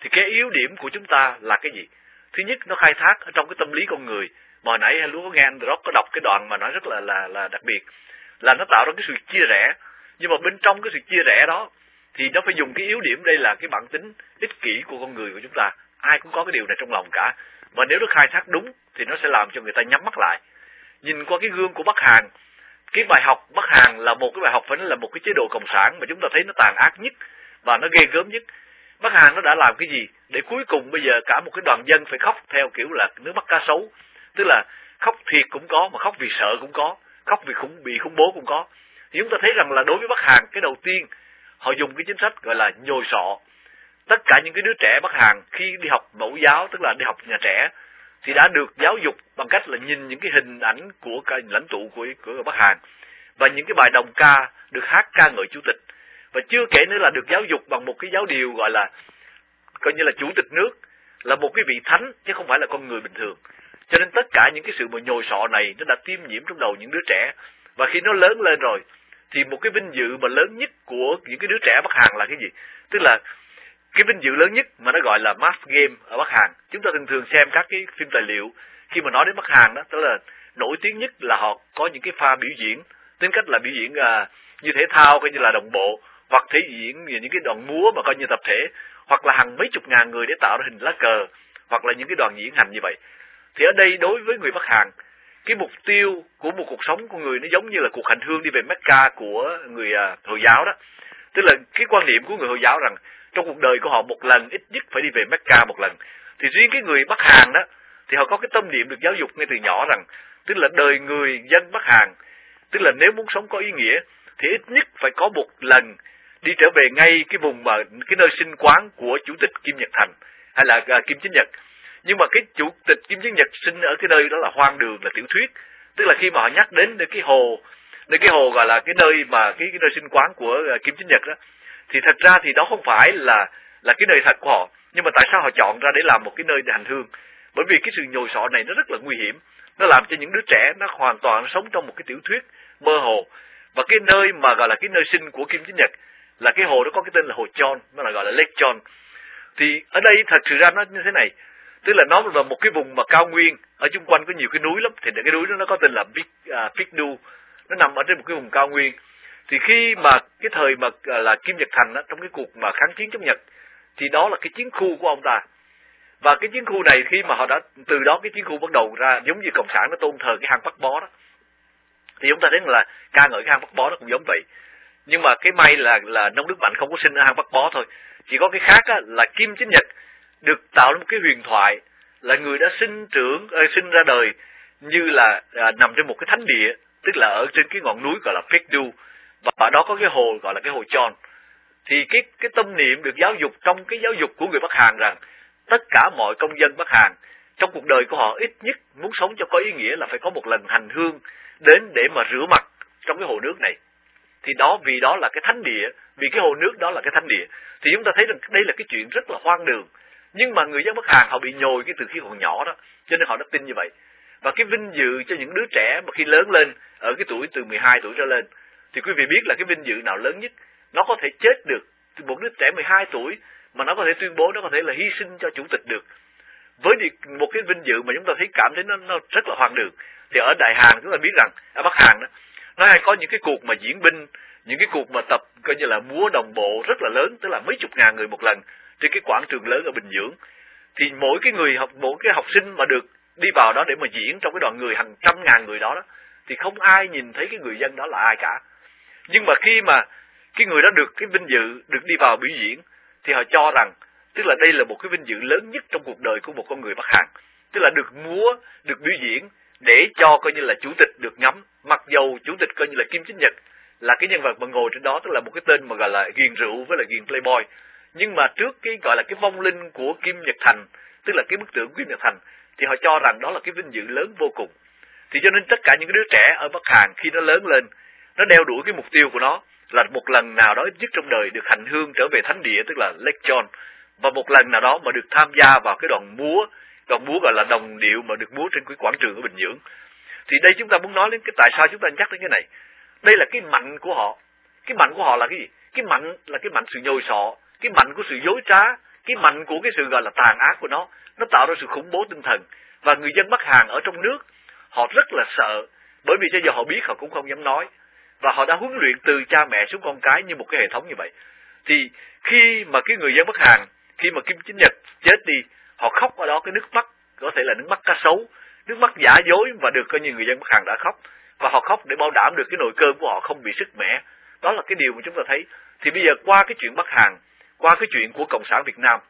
Thì cái yếu điểm của chúng ta là cái gì? Thứ nhất nó khai thác ở trong cái tâm lý con người. Mà hồi nãy lúc có nghe anh Rock có đọc cái đoạn mà nói rất là là là đặc biệt là nó tạo ra cái sự chia rẽ. Nhưng mà bên trong cái sự chia rẽ đó thì nó phải dùng cái yếu điểm đây là cái bản tính, ích kỷ của con người của chúng ta. Ai cũng có cái điều này trong lòng cả. Và nếu nó khai thác đúng thì nó sẽ làm cho người ta nhắm mắt lại. Nhìn qua cái gương của bắc hàn, cái bài học bắc hàn là một cái bài học phải nói là một cái chế độ cộng sản mà chúng ta thấy nó tàn ác nhất và nó ghê gớm nhất. Bắc hàn nó đã làm cái gì để cuối cùng bây giờ cả một cái đoàn dân phải khóc theo kiểu là nước mắt cá sấu? Tức là khóc thiệt cũng có mà khóc vì sợ cũng có, khóc vì khủng, bị khủng bố cũng có. Thì chúng ta thấy rằng là đối với bắc hàn, cái đầu tiên họ dùng cái chính sách gọi là nhồi sọ. Tất cả những cái đứa trẻ Bắc Hàn khi đi học mẫu giáo, tức là đi học nhà trẻ, thì đã được giáo dục bằng cách là nhìn những cái hình ảnh của cả lãnh tụ của của Bắc Hàn. Và những cái bài đồng ca được hát ca ngợi chủ tịch. Và chưa kể nữa là được giáo dục bằng một cái giáo điều gọi là, coi như là chủ tịch nước, là một cái vị thánh, chứ không phải là con người bình thường. Cho nên tất cả những cái sự mà nhồi sọ này nó đã tiêm nhiễm trong đầu những đứa trẻ. Và khi nó lớn lên rồi thì một cái vinh dự mà lớn nhất của những cái đứa trẻ Bắc Hàn là cái gì? Tức là cái vinh dự lớn nhất mà nó gọi là mass game ở Bắc Hàn. Chúng ta thường thường xem các cái phim tài liệu khi mà nói đến Bắc Hàn đó, tức là nổi tiếng nhất là họ có những cái pha biểu diễn tính cách là biểu diễn à, như thể thao coi như là đồng bộ hoặc thể diễn những cái đoạn múa mà coi như tập thể hoặc là hàng mấy chục ngàn người để tạo ra hình lá cờ hoặc là những cái đoàn diễn hành như vậy thì ở đây đối với người Bắc Hàn cái mục tiêu của một cuộc sống của người nó giống như là cuộc hành hương đi về Mecca của người à, Hồi giáo đó. Tức là cái quan niệm của người Hồi giáo rằng trong cuộc đời của họ một lần ít nhất phải đi về Mecca một lần. Thì riêng cái người Bắc Hàn đó thì họ có cái tâm niệm được giáo dục ngay từ nhỏ rằng tức là đời người dân Bắc Hàn tức là nếu muốn sống có ý nghĩa thì ít nhất phải có một lần đi trở về ngay cái vùng mà cái nơi sinh quán của chủ tịch Kim Nhật Thành hay là uh, Kim Chính Nhật nhưng mà cái chủ tịch Kim Chiến Nhật sinh ở cái nơi đó là hoang đường là tiểu thuyết. Tức là khi mà họ nhắc đến cái hồ nơi cái hồ gọi là cái nơi mà cái, cái nơi sinh quán của ờ, Kim Chính Nhật đó thì thật ra thì đó không phải là là cái nơi thật của họ. Nhưng mà tại sao họ chọn ra để làm một cái nơi để hành hương? Bởi vì cái sự nhồi sọ này nó rất là nguy hiểm. Nó làm cho những đứa trẻ nó hoàn toàn sống trong một cái tiểu thuyết mơ hồ. Và cái nơi mà gọi là cái nơi sinh của kim chính nhật là cái hồ đó có cái tên là hồ John nó là gọi là Lake John thì ở đây thật sự ra nó như thế này tức là nó là một cái vùng mà cao nguyên. Ở chung quanh có nhiều cái núi lắm. Thì cái núi đó nó có tên là Big uh, Big Du. Nó nằm ở trên một cái vùng cao nguyên. Thì khi mà cái thời mà à, là Kim Nhật Thành đó, trong cái cuộc mà kháng chiến chống Nhật thì đó là cái chiến khu của ông ta. Và cái chiến khu này khi mà họ đã từ đó cái chiến khu bắt đầu ra giống như cộng sản nó tôn thờ cái hang Bắc bó đó. Thì chúng ta thấy là ca ngợi cái hang Bắc bó nó cũng giống vậy. Nhưng mà cái may là là nông đức mạnh không có sinh ở hang Bắc bó thôi. Chỉ có cái khác á, là kim chính nhật được tạo ra một cái huyền thoại là người đã sinh trưởng ơi, sinh ra đời như là à, nằm trên một cái thánh địa tức là ở trên cái ngọn núi gọi là Pekdu. Và ở đó có cái hồ gọi là cái hồ Chon. Thì cái cái tâm niệm được giáo dục trong cái giáo dục của người Bắc Hàn rằng tất cả mọi công dân Bắc Hàn trong cuộc đời của họ ít nhất muốn sống cho có ý nghĩa là phải có một lần hành hương đến để mà rửa mặt trong cái hồ nước này. Thì đó vì đó là cái thánh địa vì cái hồ nước đó là cái thánh địa. Thì chúng ta thấy rằng đây là cái chuyện rất là hoang đường nhưng mà người dân Bắc Hàn họ bị nhồi cái từ khi còn nhỏ đó cho nên họ đã tin như vậy. Và cái vinh dự cho những đứa trẻ mà khi lớn lên ở cái tuổi từ 12 tuổi trở lên thì quý vị biết là cái vinh dự nào lớn nhất? Nó có thể chết được một đứa trẻ 12 tuổi mà nó có thể tuyên bố nó có thể là hy sinh cho chủ tịch được. Với một cái vinh dự mà chúng ta thấy cảm thấy nó, nó rất là hoang đường thì ở Đại Hàn chúng ta biết rằng ở Bắc Hàn đó nó hay có những cái cuộc mà diễn binh những cái cuộc mà tập coi như là múa đồng bộ rất là lớn tức là mấy chục ngàn người một lần trên cái quảng trường lớn ở Bình Nhưỡng, thì mỗi cái người học, mỗi cái học sinh mà được đi vào đó để mà diễn trong cái đoàn người, hàng trăm ngàn người đó đó, thì không ai nhìn thấy cái người dân đó là ai cả. Nhưng mà khi mà cái người đó được cái vinh dự được đi vào biểu diễn, thì họ cho rằng, tức là đây là một cái vinh dự lớn nhất trong cuộc đời của một con người Bắc Hàn. Tức là được múa, được biểu diễn để cho coi như là chủ tịch được ngắm, mặc dầu chủ tịch coi như là Kim Chính Nhật là cái nhân vật mà ngồi trên đó, tức là một cái tên mà gọi là ghiền rượu với là ghiền playboy nhưng mà trước cái gọi là cái vong linh của Kim Nhật Thành, tức là cái bức tượng Kim Nhật Thành, thì họ cho rằng đó là cái vinh dự lớn vô cùng. Thì cho nên tất cả những đứa trẻ ở Bắc Hàn khi nó lớn lên, nó đeo đuổi cái mục tiêu của nó là một lần nào đó ít nhất trong đời được hành hương trở về thánh địa, tức là Lake John. Và một lần nào đó mà được tham gia vào cái đoàn múa đoàn múa gọi là đồng điệu mà được múa trên cái quảng trường ở Bình Nhưỡng. Thì đây chúng ta muốn nói đến cái tại sao chúng ta nhắc đến cái này. Đây là cái mạnh của họ. Cái mạnh của họ là cái gì? Cái mạnh là cái mạnh sự nhồi sọ cái mạnh của sự dối trá, cái mạnh của cái sự, gọi là, tàn ác của nó nó tạo ra sự khủng bố tinh thần. Và người dân Bắc Hàn ở trong nước, họ rất là sợ, bởi vì cho giờ họ biết họ cũng không dám nói. Và họ đã huấn luyện từ cha mẹ xuống con cái như một cái hệ thống như vậy. Thì khi mà cái người dân Bắc Hàn, khi mà Kim Chính Nhật chết đi, họ khóc ở đó cái nước mắt, có thể là nước mắt cá sấu, nước mắt giả dối và được coi như người dân Bắc Hàn đã khóc. Và họ khóc để bảo đảm được cái nội cơm của họ không bị sức mẻ. Đó là cái điều mà chúng ta thấy. Thì bây giờ qua cái chuyện Bắc Hàn qua cái chuyện của cộng sản Việt Nam.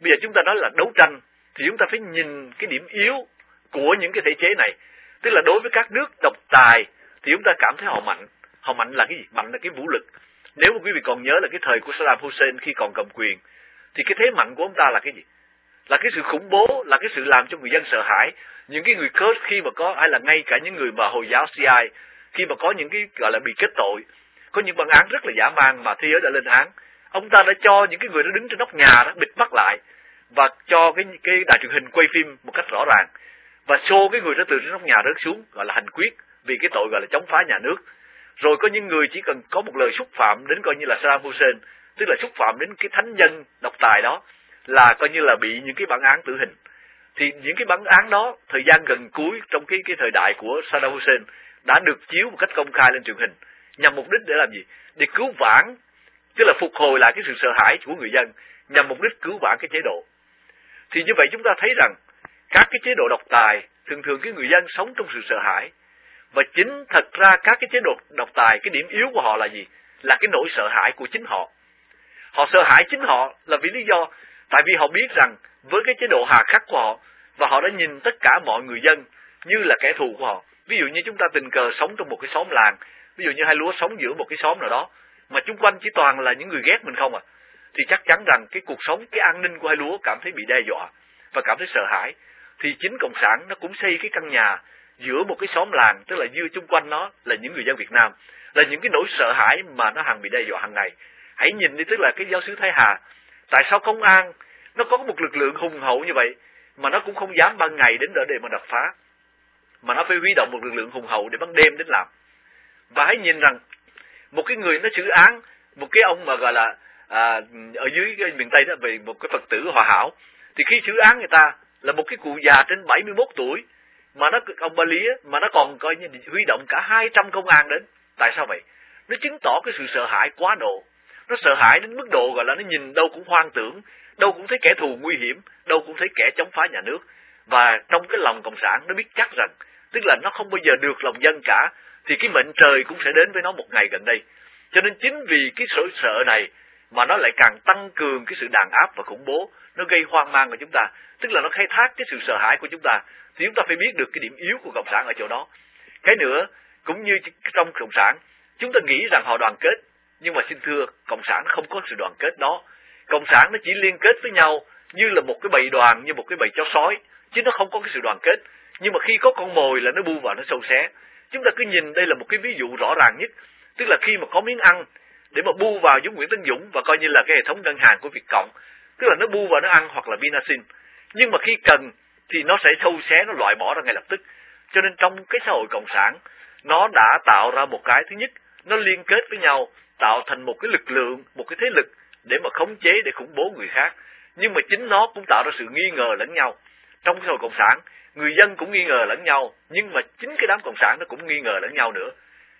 Bây giờ chúng ta nói là đấu tranh, thì chúng ta phải nhìn cái điểm yếu của những cái thể chế này. Tức là đối với các nước độc tài, thì chúng ta cảm thấy họ mạnh. Họ mạnh là cái gì? Mạnh là cái vũ lực. Nếu mà quý vị còn nhớ là cái thời của Saddam Hussein khi còn cầm quyền, thì cái thế mạnh của ông ta là cái gì? Là cái sự khủng bố, là cái sự làm cho người dân sợ hãi. Những cái người Kurd khi mà có, hay là ngay cả những người mà hồi giáo CI khi mà có những cái gọi là bị kết tội, có những bản án rất là giả man mà thế giới đã lên án ông ta đã cho những cái người đó đứng trên nóc nhà đó bịt mắt lại và cho cái cái đài truyền hình quay phim một cách rõ ràng. Và xô cái người đó từ trên nóc nhà rớt xuống, gọi là hành quyết, vì cái tội gọi là chống phá nhà nước. Rồi có những người chỉ cần có một lời xúc phạm đến coi như là Saddam Hussein, tức là xúc phạm đến cái thánh nhân độc tài đó, là coi như là bị những cái bản án tử hình. Thì những cái bản án đó, thời gian gần cuối trong cái cái thời đại của Saddam Hussein đã được chiếu một cách công khai lên truyền hình, nhằm mục đích để làm gì? Để cứu vãn tức là phục hồi lại cái sự sợ hãi của người dân nhằm mục đích cứu vãn cái chế độ. Thì như vậy chúng ta thấy rằng các cái chế độ độc tài, thường thường cái người dân sống trong sự sợ hãi. Và chính thật ra các cái chế độ độc tài, cái điểm yếu của họ là gì? Là cái nỗi sợ hãi của chính họ. Họ sợ hãi chính họ là vì lý do, tại vì họ biết rằng với cái chế độ hà khắc của họ và họ đã nhìn tất cả mọi người dân như là kẻ thù của họ. Ví dụ như chúng ta tình cờ sống trong một cái xóm làng, ví dụ như hai lúa sống giữa một cái xóm nào đó mà chung quanh chỉ toàn là những người ghét mình không à. Thì chắc chắn rằng cái cuộc sống, cái an ninh của hai lúa cảm thấy bị đe dọa và cảm thấy sợ hãi. Thì chính cộng sản nó cũng xây cái căn nhà giữa một cái xóm làng, tức là dưa chung quanh nó là những người dân Việt Nam. Là những cái nỗi sợ hãi mà nó hàng bị đe dọa hàng ngày. Hãy nhìn đi, tức là cái giáo sứ Thái Hà, tại sao công an nó có một lực lượng hùng hậu như vậy mà nó cũng không dám ban ngày đến đỡ để mà đập phá? Mà nó phải huy động một lực lượng hùng hậu để ban đêm đến làm. Và hãy nhìn rằng một cái người nó xử án một cái ông mà gọi là à, ở dưới cái miền tây đó về một cái phật tử hòa hảo. Thì khi xử án người ta là một cái cụ già trên 71 tuổi mà nó ông ba lý mà nó còn coi như huy động cả 200 công an đến. Tại sao vậy? Nó chứng tỏ cái sự sợ hãi quá độ. Nó sợ hãi đến mức độ gọi là nó nhìn đâu cũng hoang tưởng đâu cũng thấy kẻ thù nguy hiểm đâu cũng thấy kẻ chống phá nhà nước. Và trong cái lòng cộng sản nó biết chắc rằng tức là nó không bao giờ được lòng dân cả thì cái mệnh trời cũng sẽ đến với nó một ngày gần đây. Cho nên chính vì cái sự sợ này mà nó lại càng tăng cường cái sự đàn áp và khủng bố, nó gây hoang mang của chúng ta. Tức là nó khai thác cái sự sợ hãi của chúng ta. Thì chúng ta phải biết được cái điểm yếu của cộng sản ở chỗ đó. Cái nữa, cũng như trong cộng sản, chúng ta nghĩ rằng họ đoàn kết. Nhưng mà xin thưa, cộng sản không có sự đoàn kết đó. Cộng sản nó chỉ liên kết với nhau như là một cái bầy đoàn, như một cái bầy chó sói. Chứ nó không có cái sự đoàn kết. Nhưng mà khi có con mồi là nó bu vào, nó sâu xé chúng ta cứ nhìn đây là một cái ví dụ rõ ràng nhất. Tức là khi mà có miếng ăn để mà bu vào giống Nguyễn tấn Dũng và coi như là cái hệ thống ngân hàng của Việt Cộng. Tức là nó bu vào nó ăn hoặc là Vinasin. Nhưng mà khi cần thì nó sẽ sâu xé, nó loại bỏ ra ngay lập tức. Cho nên trong cái xã hội cộng sản, nó đã tạo ra một cái thứ nhất, nó liên kết với nhau, tạo thành một cái lực lượng, một cái thế lực để mà khống chế, để khủng bố người khác. Nhưng mà chính nó cũng tạo ra sự nghi ngờ lẫn nhau. Trong cái xã hội cộng sản người dân cũng nghi ngờ lẫn nhau nhưng mà chính cái đám cộng sản nó cũng nghi ngờ lẫn nhau nữa.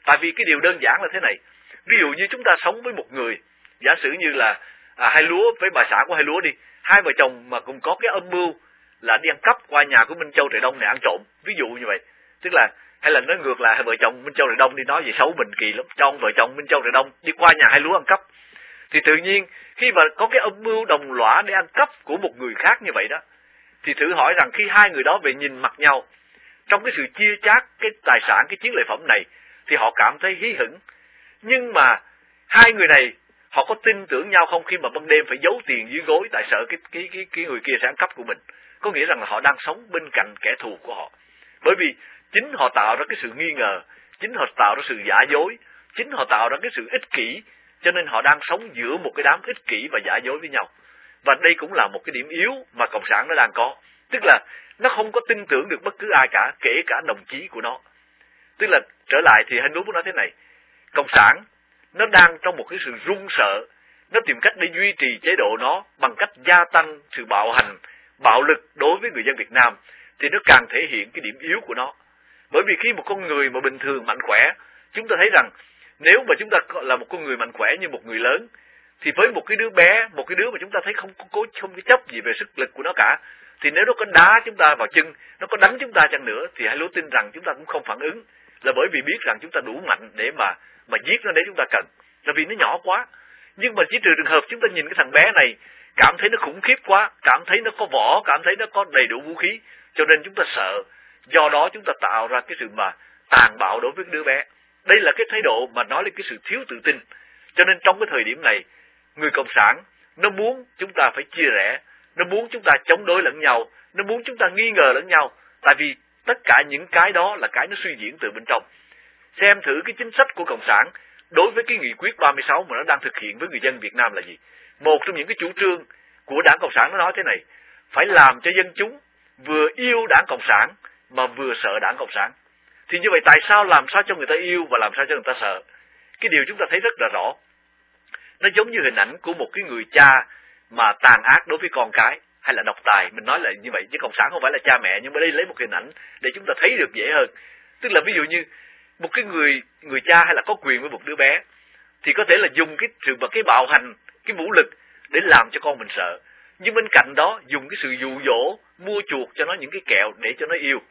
Tại vì cái điều đơn giản là thế này ví dụ như chúng ta sống với một người giả sử như là à, hai lúa với bà xã của hai lúa đi hai vợ chồng mà cùng có cái âm mưu là đi ăn cắp qua nhà của Minh Châu Trời Đông này ăn trộm ví dụ như vậy. Tức là hay là nói ngược lại hai vợ chồng Minh Châu Trời Đông đi nói gì xấu mình kỳ lắm cho ông vợ chồng Minh Châu Trời Đông đi qua nhà hai lúa ăn cắp. Thì tự nhiên khi mà có cái âm mưu đồng lõa để ăn cắp của một người khác như vậy đó thì thử hỏi rằng khi hai người đó về nhìn mặt nhau, trong cái sự chia chác cái tài sản, cái chiến lợi phẩm này, thì họ cảm thấy hí hửng. Nhưng mà hai người này, họ có tin tưởng nhau không khi mà ban đêm phải giấu tiền dưới gối tại sợ cái cái cái cái người kia sẽ ăn cắp của mình? Có nghĩa rằng là họ đang sống bên cạnh kẻ thù của họ. Bởi vì chính họ tạo ra cái sự nghi ngờ, chính họ tạo ra sự giả dối, chính họ tạo ra cái sự ích kỷ, cho nên họ đang sống giữa một cái đám ích kỷ và giả dối với nhau và đây cũng là một cái điểm yếu mà cộng sản nó đang có. Tức là nó không có tin tưởng được bất cứ ai cả, kể cả đồng chí của nó. Tức là trở lại thì anh muốn nói thế này. Cộng sản nó đang trong một cái sự run sợ. Nó tìm cách để duy trì chế độ nó bằng cách gia tăng sự bạo hành, bạo lực đối với người dân Việt Nam thì nó càng thể hiện cái điểm yếu của nó. Bởi vì khi một con người mà bình thường mạnh khỏe, chúng ta thấy rằng nếu mà chúng ta là một con người mạnh khỏe như một người lớn thì với một cái đứa bé một cái đứa mà chúng ta thấy không cố không có chấp gì về sức lực của nó cả thì nếu nó có đá chúng ta vào chân nó có đánh chúng ta chăng nữa thì hãy lúa tin rằng chúng ta cũng không phản ứng. Là bởi vì biết rằng chúng ta đủ mạnh để mà mà giết nó nếu chúng ta cần. Là vì nó nhỏ quá. Nhưng mà chỉ trừ trường hợp chúng ta nhìn cái thằng bé này cảm thấy nó khủng khiếp quá cảm thấy nó có vỏ, cảm thấy nó có đầy đủ vũ khí cho nên chúng ta sợ. Do đó chúng ta tạo ra cái sự mà tàn bạo đối với đứa bé. Đây là cái thái độ mà nói lên cái sự thiếu tự tin. Cho nên trong cái thời điểm này người cộng sản, nó muốn chúng ta phải chia rẽ, nó muốn chúng ta chống đối lẫn nhau, nó muốn chúng ta nghi ngờ lẫn nhau. Tại vì tất cả những cái đó là cái nó suy diễn từ bên trong. Xem thử cái chính sách của cộng sản đối với cái nghị quyết 36 mà nó đang thực hiện với người dân Việt Nam là gì. Một trong những cái chủ trương của đảng cộng sản nó nói thế này, phải làm cho dân chúng vừa yêu đảng cộng sản mà vừa sợ đảng cộng sản. Thì như vậy tại sao làm sao cho người ta yêu và làm sao cho người ta sợ? Cái điều chúng ta thấy rất là rõ nó giống như hình ảnh của một cái người cha mà tàn ác đối với con cái, hay là độc tài. Mình nói là như vậy chứ cộng sản không phải là cha mẹ, nhưng mà đây lấy một hình ảnh để chúng ta thấy được dễ hơn. Tức là ví dụ như một cái người người cha hay là có quyền với một đứa bé, thì có thể là dùng cái sự và cái bạo hành, cái vũ lực để làm cho con mình sợ. Nhưng bên cạnh đó, dùng cái sự dụ dỗ, mua chuộc cho nó những cái kẹo để cho nó yêu.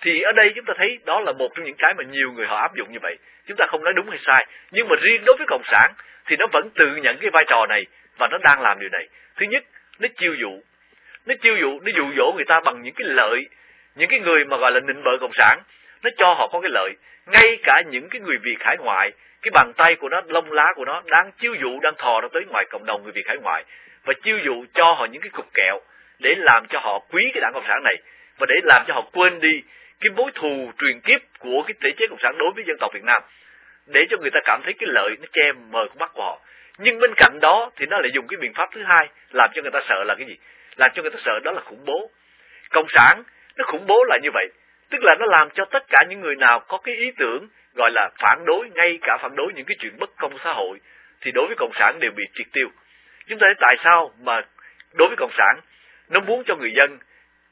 Thì ở đây chúng ta thấy đó là một trong những cái mà nhiều người họ áp dụng như vậy. Chúng ta không nói đúng hay sai, nhưng mà riêng đối với cộng sản thì nó vẫn tự nhận cái vai trò này và nó đang làm điều này. Thứ nhất, nó chiêu dụ. Nó chiêu dụ, nó dụ dỗ người ta bằng những cái lợi, những cái người mà gọi là nịnh bợ cộng sản. Nó cho họ có cái lợi. Ngay cả những cái người việt hải ngoại, cái bàn tay của nó, lông lá của nó đang chiêu dụ, đang thò ra tới ngoài cộng đồng người việt hải ngoại và chiêu dụ cho họ những cái cục kẹo để làm cho họ quý cái đảng cộng sản này và để làm cho họ quên đi cái mối thù truyền kiếp của cái thể chế cộng sản đối với dân tộc Việt Nam để cho người ta cảm thấy cái lợi nó che mờ con mắt của họ. Nhưng bên cạnh đó thì nó lại dùng cái biện pháp thứ hai, làm cho người ta sợ là cái gì? Làm cho người ta sợ đó là khủng bố. Cộng sản, nó khủng bố là như vậy. Tức là nó làm cho tất cả những người nào có cái ý tưởng gọi là phản đối, ngay cả phản đối những cái chuyện bất công xã hội, thì đối với cộng sản đều bị triệt tiêu. Chúng ta thấy tại sao mà đối với cộng sản, nó muốn cho người dân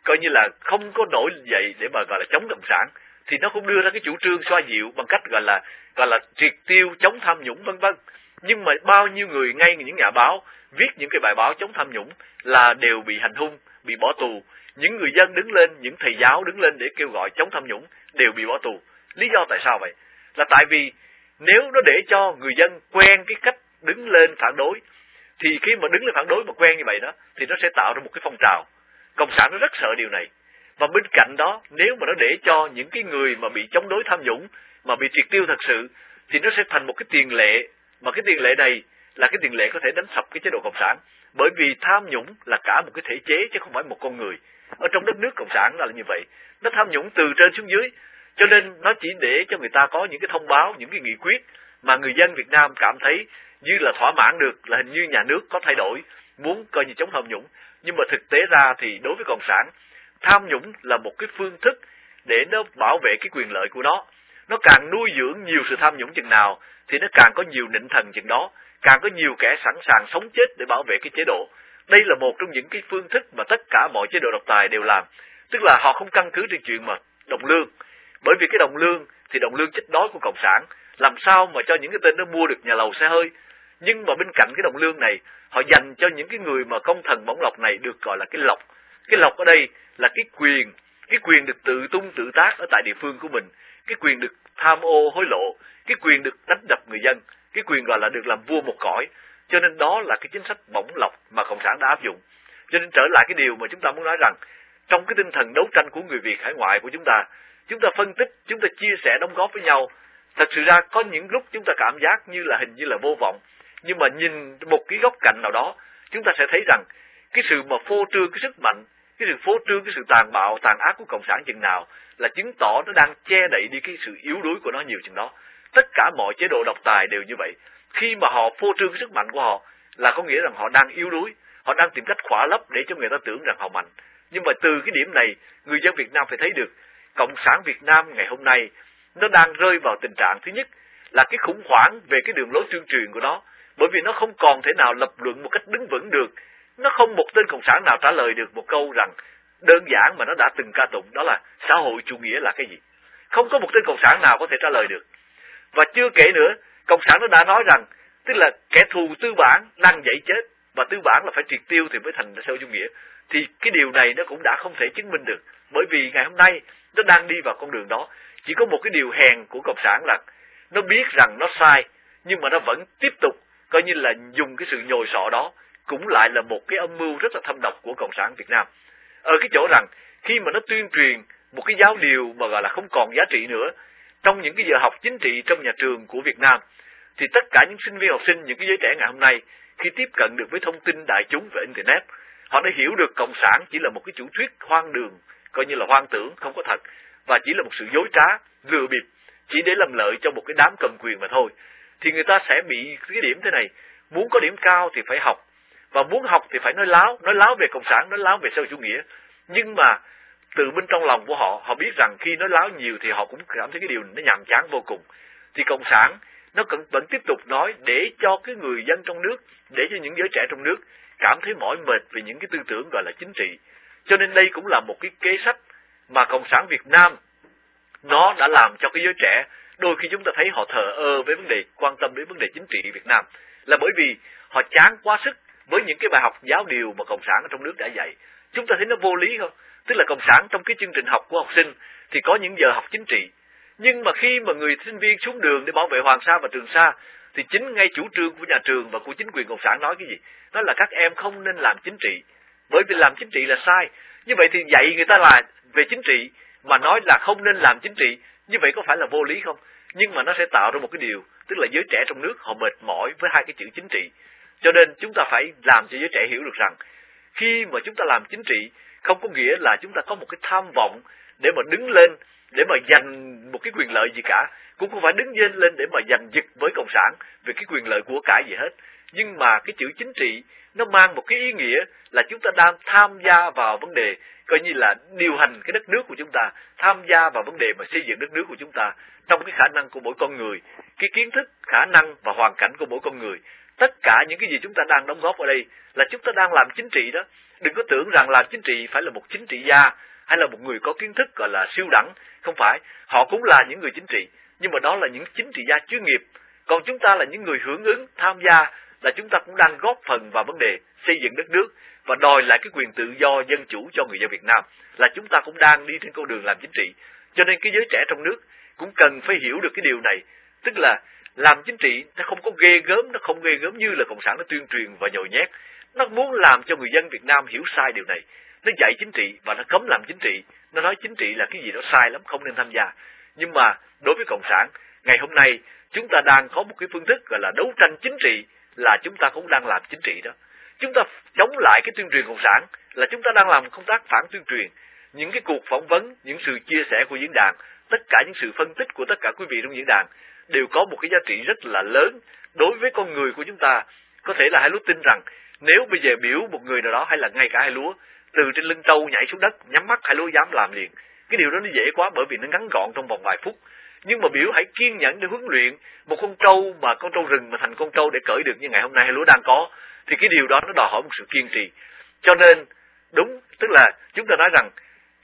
coi như là không có nổi dậy để mà gọi là chống cộng sản thì nó cũng đưa ra cái chủ trương xoa dịu bằng cách gọi là gọi là triệt tiêu chống tham nhũng, vân vân. Nhưng mà bao nhiêu người ngay những nhà báo viết những cái bài báo chống tham nhũng là đều bị hành hung, bị bỏ tù. Những người dân đứng lên, những thầy giáo đứng lên để kêu gọi chống tham nhũng đều bị bỏ tù. Lý do tại sao vậy? Là tại vì nếu nó để cho người dân quen cái cách đứng lên phản đối, thì khi mà đứng lên phản đối mà quen như vậy đó, thì nó sẽ tạo ra một cái phong trào. Cộng sản nó rất sợ điều này và bên cạnh đó, nếu mà nó để cho những cái người mà bị chống đối tham nhũng, mà bị triệt tiêu thật sự, thì nó sẽ thành một cái tiền lệ. Mà cái tiền lệ này là cái tiền lệ có thể đánh sập cái chế độ cộng sản. Bởi vì tham nhũng là cả một cái thể chế chứ không phải một con người. Ở trong đất nước cộng sản là như vậy. Nó tham nhũng từ trên xuống dưới. Cho nên nó chỉ để cho người ta có những cái thông báo, những cái nghị quyết mà người dân Việt Nam cảm thấy như là thỏa mãn được, là hình như nhà nước có thay đổi, muốn coi như chống tham nhũng. Nhưng mà thực tế ra thì đối với cộng sản tham nhũng là một cái phương thức để nó bảo vệ cái quyền lợi của nó. Nó càng nuôi dưỡng nhiều sự tham nhũng chừng nào, thì nó càng có nhiều nịnh thần chừng đó, càng có nhiều kẻ sẵn sàng sống chết để bảo vệ cái chế độ. Đây là một trong những cái phương thức mà tất cả mọi chế độ độc tài đều làm. Tức là họ không căn cứ trên chuyện mà đồng lương. Bởi vì cái đồng lương, thì đồng lương chết đói của cộng sản. Làm sao mà cho những cái tên nó mua được nhà lầu xe hơi? Nhưng mà bên cạnh cái đồng lương này, họ dành cho những cái người mà công thần bổng lộc này được gọi là cái lộc cái lộc ở đây là cái quyền cái quyền được tự tung, tự tác ở tại địa phương của mình. Cái quyền được tham ô hối lộ, cái quyền được đánh đập người dân, cái quyền gọi là được làm vua một cõi. Cho nên đó là cái chính sách bổng lộc mà cộng sản đã áp dụng. Cho nên trở lại cái điều mà chúng ta muốn nói rằng, trong cái tinh thần đấu tranh của người việt hải ngoại của chúng ta chúng ta phân tích, chúng ta chia sẻ, đóng góp với nhau. Thật sự ra có những lúc chúng ta cảm giác như là hình như là vô vọng. Nhưng mà nhìn một cái góc cạnh nào đó, chúng ta sẽ thấy rằng cái sự mà phô trương, cái sức mạnh cái sự phô trương, cái sự tàn bạo, tàn ác của cộng sản chừng nào là chứng tỏ nó đang che đậy đi cái sự yếu đuối của nó nhiều chừng đó. Tất cả mọi chế độ độc tài đều như vậy. Khi mà họ phô trương cái sức mạnh của họ là có nghĩa rằng họ đang yếu đuối, họ đang tìm cách khỏa lấp để cho người ta tưởng rằng họ mạnh. Nhưng mà từ cái điểm này, người dân Việt Nam phải thấy được, cộng sản Việt Nam ngày hôm nay nó đang rơi vào tình trạng thứ nhất là cái khủng hoảng về cái đường lối tuyên truyền của nó. Bởi vì nó không còn thể nào lập luận một cách đứng vững được nó không một tên cộng sản nào trả lời được một câu rằng đơn giản mà nó đã từng ca tụng, đó là xã hội chủ nghĩa là cái gì. Không có một tên cộng sản nào có thể trả lời được. Và chưa kể nữa, cộng sản nó đã nói rằng, tức là kẻ thù tư bản đang dậy chết và tư bản là phải triệt tiêu thì mới thành xã hội chủ nghĩa. Thì cái điều này nó cũng đã không thể chứng minh được. Bởi vì ngày hôm nay, nó đang đi vào con đường đó. Chỉ có một cái điều hèn của cộng sản là nó biết rằng nó sai, nhưng mà nó vẫn tiếp tục coi như là dùng cái sự nhồi sọ đó cũng lại là một cái âm mưu rất là thâm độc của cộng sản Việt Nam. Ở cái chỗ rằng, khi mà nó tuyên truyền một cái giáo điều mà gọi là không còn giá trị nữa, trong những cái giờ học chính trị trong nhà trường của Việt Nam, thì tất cả những sinh viên học sinh, những cái giới trẻ ngày hôm nay, khi tiếp cận được với thông tin đại chúng về internet, họ đã hiểu được cộng sản chỉ là một cái chủ thuyết hoang đường, coi như là hoang tưởng, không có thật, và chỉ là một sự dối trá, lừa bịp, chỉ để làm lợi cho một cái đám cầm quyền mà thôi. Thì người ta sẽ bị cái điểm thế này. Muốn có điểm cao thì phải học và muốn học thì phải nói láo nói láo về cộng sản, nói láo về xã hội chủ nghĩa. Nhưng mà từ bên trong lòng của họ họ biết rằng khi nói láo nhiều thì họ cũng cảm thấy cái điều nó nhàm chán vô cùng. Thì cộng sản, nó cần vẫn tiếp tục nói để cho cái người dân trong nước, để cho những giới trẻ trong nước cảm thấy mỏi mệt về những cái tư tưởng gọi là chính trị. Cho nên đây cũng là một cái kế sách mà cộng sản Việt Nam, nó đã làm cho cái giới trẻ. Đôi khi chúng ta thấy họ thờ ơ với vấn đề quan tâm đến vấn đề chính trị Việt Nam. Là bởi vì họ chán quá sức với những cái bài học giáo điều mà cộng sản ở trong nước đã dạy, chúng ta thấy nó vô lý không? Tức là cộng sản trong cái chương trình học của học sinh thì có những giờ học chính trị. Nhưng mà khi mà người sinh viên xuống đường để bảo vệ Hoàng Sa và Trường Sa, thì chính ngay chủ trương của nhà trường và của chính quyền cộng sản nói cái gì? Đó là các em không nên làm chính trị. Bởi vì làm chính trị là sai. Như vậy thì dạy người ta là về chính trị, mà nói là không nên làm chính trị, như vậy có phải là vô lý không? Nhưng mà nó sẽ tạo ra một cái điều, tức là giới trẻ trong nước họ mệt mỏi với hai cái chữ chính trị cho nên chúng ta phải làm cho giới trẻ hiểu được rằng khi mà chúng ta làm chính trị không có nghĩa là chúng ta có một cái tham vọng để mà đứng lên để mà giành một cái quyền lợi gì cả cũng không phải đứng lên lên để mà giành giật với cộng sản về cái quyền lợi của cả gì hết nhưng mà cái chữ chính trị nó mang một cái ý nghĩa là chúng ta đang tham gia vào vấn đề coi như là điều hành cái đất nước của chúng ta, tham gia vào vấn đề mà xây dựng đất nước của chúng ta trong cái khả năng của mỗi con người, cái kiến thức, khả năng và hoàn cảnh của mỗi con người. Tất cả những cái gì chúng ta đang đóng góp ở đây là chúng ta đang làm chính trị đó. Đừng có tưởng rằng làm chính trị phải là một chính trị gia hay là một người có kiến thức gọi là siêu đẳng, không phải. Họ cũng là những người chính trị, nhưng mà đó là những chính trị gia chuyên nghiệp. Còn chúng ta là những người hưởng ứng, tham gia là chúng ta cũng đang góp phần vào vấn đề xây dựng đất nước và đòi lại cái quyền tự do dân chủ cho người dân Việt Nam là chúng ta cũng đang đi trên con đường làm chính trị. Cho nên cái giới trẻ trong nước cũng cần phải hiểu được cái điều này, tức là làm chính trị nó không có ghê gớm, nó không ghê gớm như là cộng sản nó tuyên truyền và nhồi nhét. Nó muốn làm cho người dân Việt Nam hiểu sai điều này. Nó dạy chính trị và nó cấm làm chính trị. Nó nói chính trị là cái gì đó sai lắm, không nên tham gia. Nhưng mà đối với cộng sản, ngày hôm nay chúng ta đang có một cái phương thức gọi là đấu tranh chính trị là chúng ta cũng đang làm chính trị đó. Chúng ta chống lại cái tuyên truyền cộng sản là chúng ta đang làm công tác phản tuyên truyền. Những cái cuộc phỏng vấn, những sự chia sẻ của diễn đàn, tất cả những sự phân tích của tất cả quý vị trong diễn đàn đều có một cái giá trị rất là lớn đối với con người của chúng ta. Có thể là hai lúa tin rằng, nếu bây giờ biểu một người nào đó hay là ngay cả hai lúa, từ trên lưng trâu nhảy xuống đất, nhắm mắt, hai lúa dám làm liền. Cái điều đó nó dễ quá bởi vì nó ngắn gọn trong vòng vài phút nhưng mà biểu hãy kiên nhẫn để huấn luyện một con trâu mà con trâu rừng mà thành con trâu để cởi được như ngày hôm nay hai lúa đang có, thì cái điều đó nó đòi hỏi một sự kiên trì cho nên, đúng, tức là chúng ta nói rằng,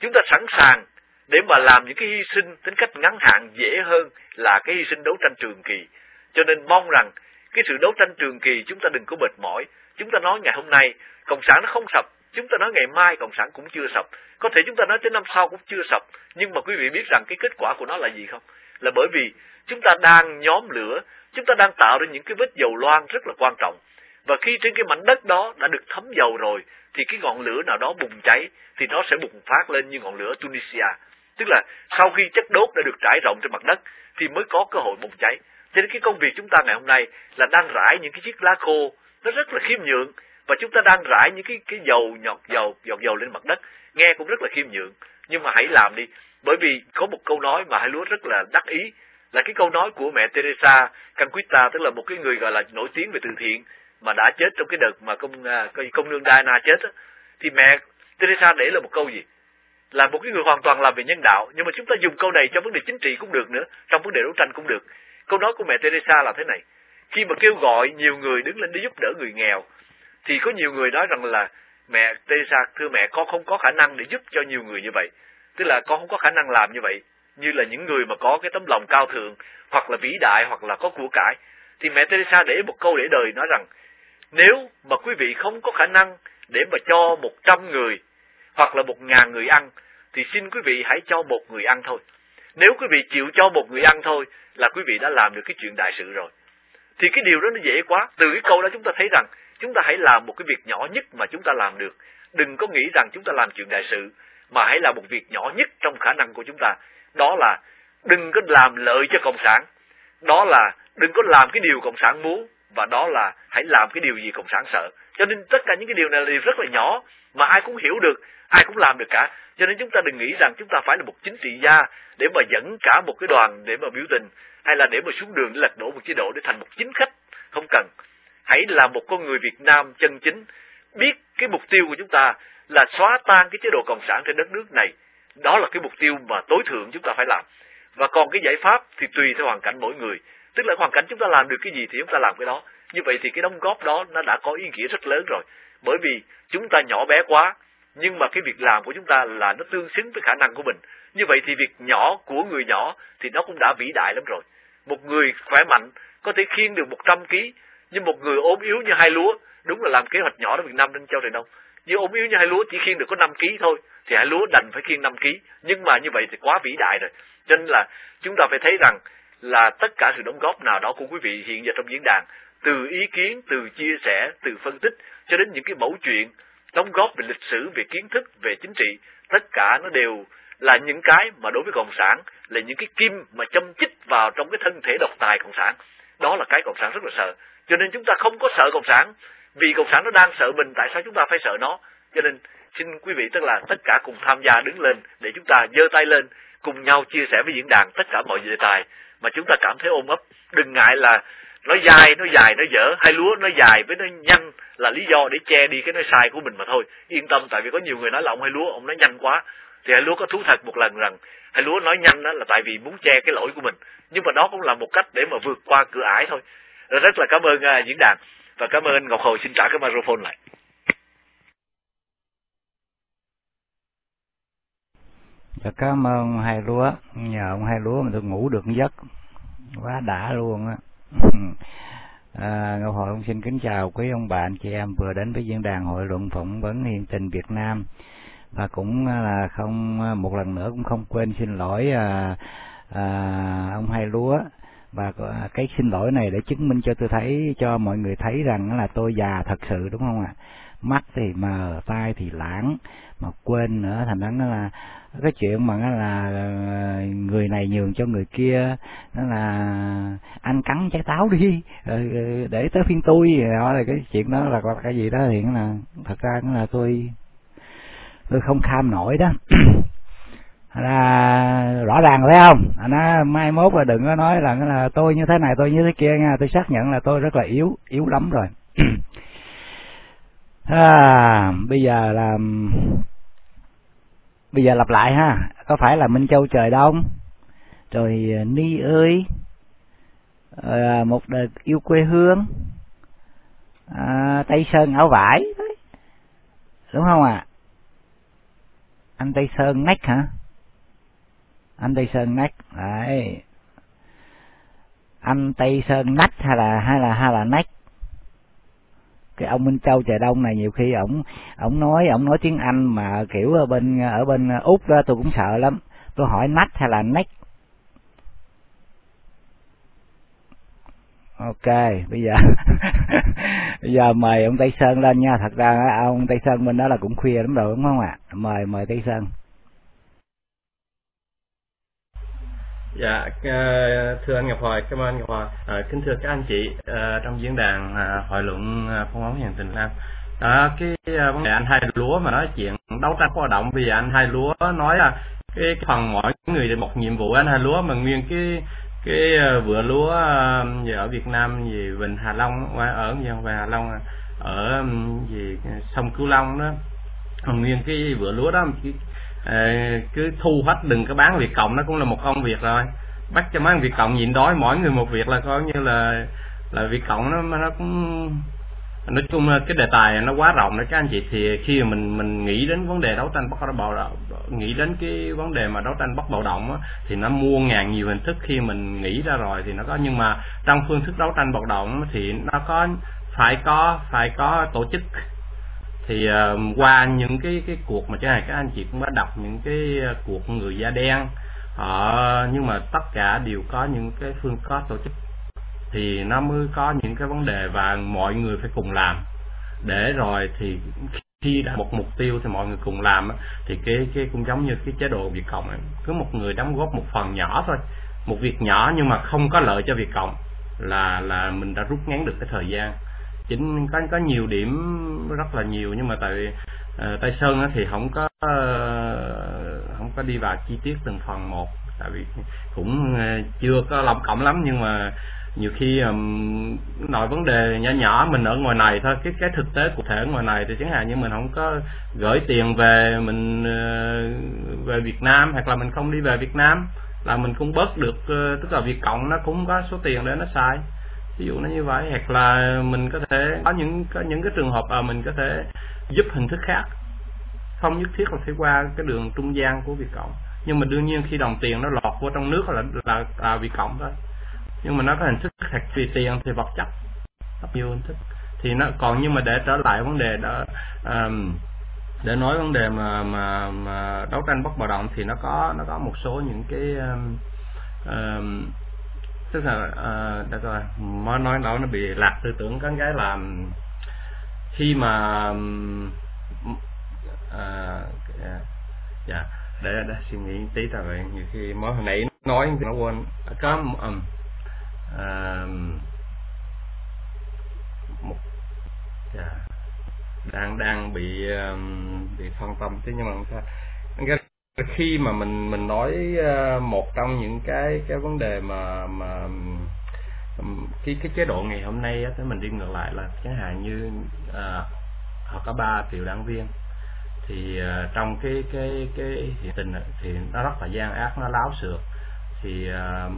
chúng ta sẵn sàng để mà làm những cái hy sinh tính cách ngắn hạn dễ hơn là cái hy sinh đấu tranh trường kỳ. Cho nên mong rằng cái sự đấu tranh trường kỳ chúng ta đừng có mệt mỏi. Chúng ta nói ngày hôm nay cộng sản nó không sập. Chúng ta nói ngày mai cộng sản cũng chưa sập. Có thể chúng ta nói tới năm sau cũng chưa sập. Nhưng mà quý vị biết rằng cái kết quả của nó là gì không? Là bởi vì chúng ta đang nhóm lửa, chúng ta đang tạo ra những cái vết dầu loang rất là quan trọng. Và khi trên cái mảnh đất đó đã được thấm dầu rồi, thì cái ngọn lửa nào đó bùng cháy, thì nó sẽ bùng phát lên như ngọn lửa Tunisia. Tức là sau khi chất đốt đã được trải rộng trên mặt đất, thì mới có cơ hội bùng cháy. Cho nên cái công việc chúng ta ngày hôm nay là đang rải những cái chiếc lá khô, nó rất là khiêm nhượng, và chúng ta đang rải những cái cái dầu nhọt dầu giọt dầu lên mặt đất nghe cũng rất là khiêm nhượng nhưng mà hãy làm đi bởi vì có một câu nói mà hai lúa rất là đắc ý là cái câu nói của mẹ Teresa Canquita tức là một cái người gọi là nổi tiếng về từ thiện mà đã chết trong cái đợt mà công à, công nương Diana chết đó. thì mẹ Teresa để là một câu gì là một cái người hoàn toàn làm về nhân đạo, nhưng mà chúng ta dùng câu này cho vấn đề chính trị cũng được nữa, trong vấn đề đấu tranh cũng được. Câu nói của mẹ Teresa là thế này, khi mà kêu gọi nhiều người đứng lên để giúp đỡ người nghèo, thì có nhiều người nói rằng là, mẹ Teresa, thưa mẹ, con không có khả năng để giúp cho nhiều người như vậy tức là con không có khả năng làm như vậy, như là những người mà có cái tấm lòng cao thượng, hoặc là vĩ đại, hoặc là có của cải. Thì mẹ Teresa để một câu để đời nói rằng, nếu mà quý vị không có khả năng để mà cho một trăm người hoặc là một ngàn người ăn, thì xin quý vị hãy cho một người ăn thôi. Nếu quý vị chịu cho một người ăn thôi, là quý vị đã làm được cái chuyện đại sự rồi. Thì cái điều đó nó dễ quá. Từ cái câu đó chúng ta thấy rằng, chúng ta hãy làm một cái việc nhỏ nhất mà chúng ta làm được. Đừng có nghĩ rằng chúng ta làm chuyện đại sự, mà hãy làm một việc nhỏ nhất trong khả năng của chúng ta. Đó là đừng có làm lợi cho cộng sản. Đó là đừng có làm cái điều cộng sản muốn, và đó là hãy làm cái điều gì cộng sản sợ cho nên tất cả những cái điều này là điều rất là nhỏ, mà ai cũng hiểu được, ai cũng làm được cả. Cho nên chúng ta đừng nghĩ rằng chúng ta phải là một chính trị gia để mà dẫn cả một cái đoàn để mà biểu tình, hay là để mà xuống đường để lật đổ một chế độ để thành một chính khách. Không cần. Hãy là một con người Việt Nam chân chính. Biết cái mục tiêu của chúng ta là xóa tan cái chế độ cộng sản trên đất nước này. Đó là cái mục tiêu mà tối thượng chúng ta phải làm. Và còn cái giải pháp thì tùy theo hoàn cảnh mỗi người. Tức là hoàn cảnh chúng ta làm được cái gì thì chúng ta làm cái đó như vậy thì cái đóng góp đó nó đã có ý nghĩa rất lớn rồi. Bởi vì chúng ta nhỏ bé quá, nhưng mà cái việc làm của chúng ta là nó tương xứng với khả năng của mình. Như vậy thì việc nhỏ của người nhỏ thì nó cũng đã vĩ đại lắm rồi. Một người khỏe mạnh có thể khiêng được 100 kg nhưng một người ốm yếu như hai lúa, đúng là làm kế hoạch nhỏ ở Việt Nam nên cho Trời Đông như ốm yếu như hai lúa chỉ khiêng được có 5 kg thôi, thì hai lúa đành phải khiêng 5 kg nhưng mà như vậy thì quá vĩ đại rồi. Cho nên là chúng ta phải thấy rằng là tất cả sự đóng góp nào đó của quý vị hiện giờ trong diễn đàn từ ý kiến, từ chia sẻ, từ phân tích cho đến những cái mẫu chuyện đóng góp về lịch sử, về kiến thức, về chính trị, tất cả nó đều là những cái mà đối với cộng sản là những cái kim mà châm chích vào trong cái thân thể độc tài cộng sản. Đó là cái cộng sản rất là sợ. Cho nên chúng ta không có sợ cộng sản. Vì cộng sản nó đang sợ mình, tại sao chúng ta phải sợ nó? Cho nên xin quý vị tức là tất cả cùng tham gia đứng lên để chúng ta giơ tay lên, cùng nhau chia sẻ với diễn đàn tất cả mọi đề tài mà chúng ta cảm thấy ôm ấp. Đừng ngại là nó dài nó dài nó dở. Hay lúa nó dài với nó nhanh là lý do để che đi cái nói sai của mình mà thôi. Yên tâm tại vì có nhiều người nói là ông hay lúa ông nói nhanh quá. Thì hay lúa có thú thật một lần rằng hay lúa nói nhanh đó là tại vì muốn che cái lỗi của mình. Nhưng mà đó cũng là một cách để mà vượt qua cửa ải thôi. Rất là cảm ơn uh, diễn đàn. Và cảm ơn Ngọc Hồi xin trả cái microphone lại. Dạ cảm ơn hai lúa. Nhờ ông hai lúa mà tôi ngủ được giấc. Quá đã luôn á. à, Ngọc Hội ông xin kính chào quý ông bạn chị em vừa đến với diễn đàn hội luận phỏng vấn hiện tình Việt Nam. Và cũng à, là không à, một lần nữa cũng không quên xin lỗi à, à, ông hai lúa. Và à, cái xin lỗi này để chứng minh cho tôi thấy cho mọi người thấy rằng là tôi già thật sự đúng không ạ? Mắt thì mờ tai thì lãng. Mà quên nữa thành ra là cái chuyện mà là ờ, người này nhường cho người kia nó là anh cắn trái táo đi ờ, ờ, để tới phiên tôi. Đó là cái chuyện đó là cái gì đó thì là thật ra là tôi tôi không kham nổi đó. Là rõ ràng phải không? À, nó mai mốt là đừng có nói là là tôi như thế này tôi như thế kia nha. Tôi xác nhận là tôi rất là yếu yếu lắm rồi. À, bây giờ là bây giờ lặp lại ha. Có phải là minh châu trời đông? Rồi à, ni ơi à, một đời yêu quê hương à, tây sơn áo vải đúng không ạ? À? anh tây sơn nách hả? Anh tây sơn nách đấy. Anh tây sơn nách hay là hay là hay là nách cái ông Minh Châu trời đông này nhiều khi ổng ổng nói ổng nói tiếng Anh mà, kiểu, ở bên ở bên úc đó tôi cũng sợ lắm. Tôi hỏi nách hay là nách? Ok, bây giờ bây giờ mời ông Tây Sơn lên nha. Thật ra, ông Tây Sơn bên đó là cũng khuya lắm rồi, đúng không ạ? Mời mời Tây Sơn. Dạ, ờ, thưa anh Ngọc Hoài, cảm ơn anh Ngọc Hoài. À, kính thưa các anh chị à, trong diễn đàn à, hội luận à, phong ấn hiền tình Nam. À, cái à, vấn đề anh hai lúa mà nói chuyện đấu tranh hoạt động vì anh hai lúa nói là cái, cái phần mỗi người một nhiệm vụ anh hai lúa mà nguyên cái cái vựa lúa ở Việt Nam gì Vịnh Hà Long ở gì Hà Long à, ở gì sông Cửu Long đó nguyên cái vựa lúa đó Ờ, cứ thu hết đừng có bán việc cộng nó cũng là một công việc rồi. Bắt cho mấy anh việc cộng nhịn đói mỗi người một việc là coi như là là việc cộng nó nó cũng nói chung là cái đề tài nó quá rộng đấy các anh chị. Thì khi mà mình mình nghĩ đến vấn đề đấu tranh bất bạo động nghĩ đến cái vấn đề mà đấu tranh bất bạo động á, thì nó muôn ngàn nhiều hình thức. Khi mình nghĩ ra rồi thì nó có nhưng mà trong phương thức đấu tranh bạo động thì nó có phải có phải có tổ chức thì uh, qua những cái cái cuộc mà cái này các anh chị cũng đã đọc những cái ờ, cuộc người da đen. Họ nhưng mà tất cả đều có những cái phương có tổ chức. Thì nó mới có những cái vấn đề và mọi người phải cùng làm. Để rồi thì khi đã một mục tiêu thì mọi người cùng làm thì cái cái cũng giống như cái chế độ Việt Cộng ấy. cứ một người đóng góp một phần nhỏ thôi một việc nhỏ nhưng mà không có lợi cho Việt Cộng là là mình đã rút ngắn được cái thời gian chính có có nhiều điểm rất là nhiều nhưng mà tại uh, Tây Sơn thì không có uh, không có đi vào chi tiết từng phần một. Tại vì cũng uh, chưa có lòng cộng lắm nhưng mà nhiều khi um, nói vấn đề nhỏ nhỏ mình ở ngoài này thôi cái cái thực tế cụ thể ở ngoài này thì chẳng hạn như mình không có gửi tiền về mình uh, về Việt Nam hoặc là mình không đi về Việt Nam là mình cũng bớt được uh, tức là Việt cộng nó cũng có số tiền để nó xài ví dụ nó như vậy hoặc là mình có thể có những có những cái trường hợp à, mình có thể giúp hình thức khác. Không nhất thiết là phải qua cái đường trung gian của Việt Cộng. Nhưng mà đương nhiên khi đồng tiền nó lọt vô trong nước là là, là Việt Cộng thôi. Nhưng mà nó có hình thức thật vì tiền thì vật chất rất nhiều hình thức. Thì nó còn nhưng mà để trở lại vấn đề đó um, để nói vấn đề mà mà mà đấu tranh bất bạo động thì nó có nó có một số những cái um, um, tức là uh, được rồi mới nói đó nó bị lạc tư tưởng có cái là khi mà uh, dạ để để suy nghĩ tí rồi nhiều khi mới hồi nãy nói nó quên. Có um, à, một dạ, đang đang bị um, bị phân tâm. Chứ nhưng mà không sao cái khi mà mình mình nói ờ, một trong những cái cái vấn đề mà mà cái cái chế độ ngày hôm nay á thì mình đi ngược lại là chẳng hạn như à, họ có 3 triệu đảng viên thì uh, trong cái cái cái hiện tình thì nó rất là gian ác nó láo xược thì uh,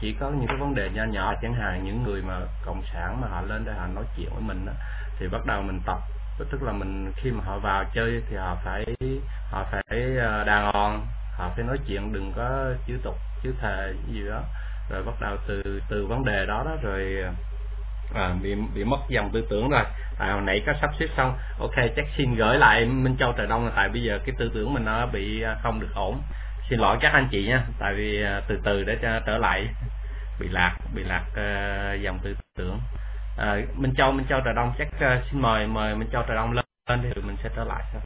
chỉ có những cái vấn đề nho nhỏ chẳng hạn những người mà cộng sản mà họ lên đây họ nói chuyện với mình đó, thì bắt đầu mình tập tức là mình khi mà họ vào chơi thì họ phải họ phải ờ, đàng hoàng họ phải nói chuyện đừng có chữ tục chữ thề gì đó. Rồi bắt đầu từ từ vấn đề đó đó rồi ờ, à, bị bị mất dòng tư tưởng rồi. À, hồi nãy có sắp xếp xong ok chắc xin gửi lại Minh Châu Trời Đông. Là tại bây giờ cái tư tưởng mình nó bị ờ, không được ổn. Xin lỗi các anh chị nha tại vì từ từ để cho trở lại. Bị lạc bị lạc uh, dòng tư tưởng à, Minh Châu Minh Châu Trà Đông chắc uh, xin mời mời Minh Châu Trà Đông lên lên thì mình sẽ trở lại thôi.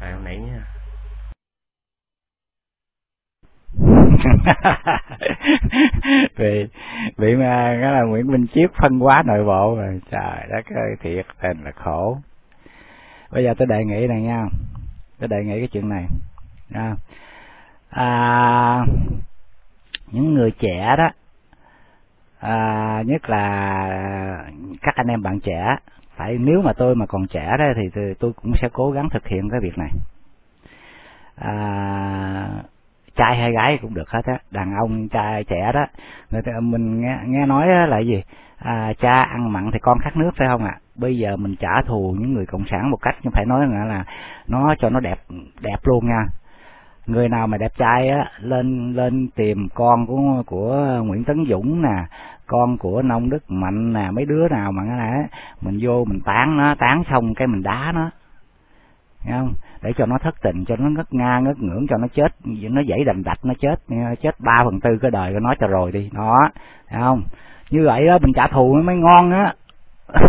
À, hôm nãy nha. Vì bị mà cái là Nguyễn Minh Chiết phân hóa nội bộ rồi trời đất ơi thiệt tình là khổ. Bây giờ tôi đề nghị này nha. Tôi đề nghị cái chuyện này. Nha. À, những người trẻ đó à, nhất là các anh em bạn trẻ. Phải nếu mà tôi mà còn trẻ đó thì tôi cũng sẽ cố gắng thực hiện cái việc này. À, trai hay gái cũng được hết á. Đàn ông trai trẻ đó. Người ta, mình nghe nghe nói là gì? À, cha ăn mặn thì con khát nước phải không ạ? À? bây giờ mình trả thù những người cộng sản một cách nhưng phải nói là, là nó cho nó đẹp đẹp luôn nha người nào mà đẹp trai á, lên lên tìm con của của Nguyễn Tấn Dũng nè, con của nông Đức Mạnh nè, mấy đứa nào mà cái này mình vô mình tán nó, tán xong cái mình đá nó. Nghe không? Để cho nó thất tình, cho nó ngất nga, ngất ngưỡng, cho nó chết, nó dãy đành đạch nó chết chết ba phần tư cái đời của nó cho rồi đi. Đó thấy không? Như vậy đó mình trả thù mới ngon á.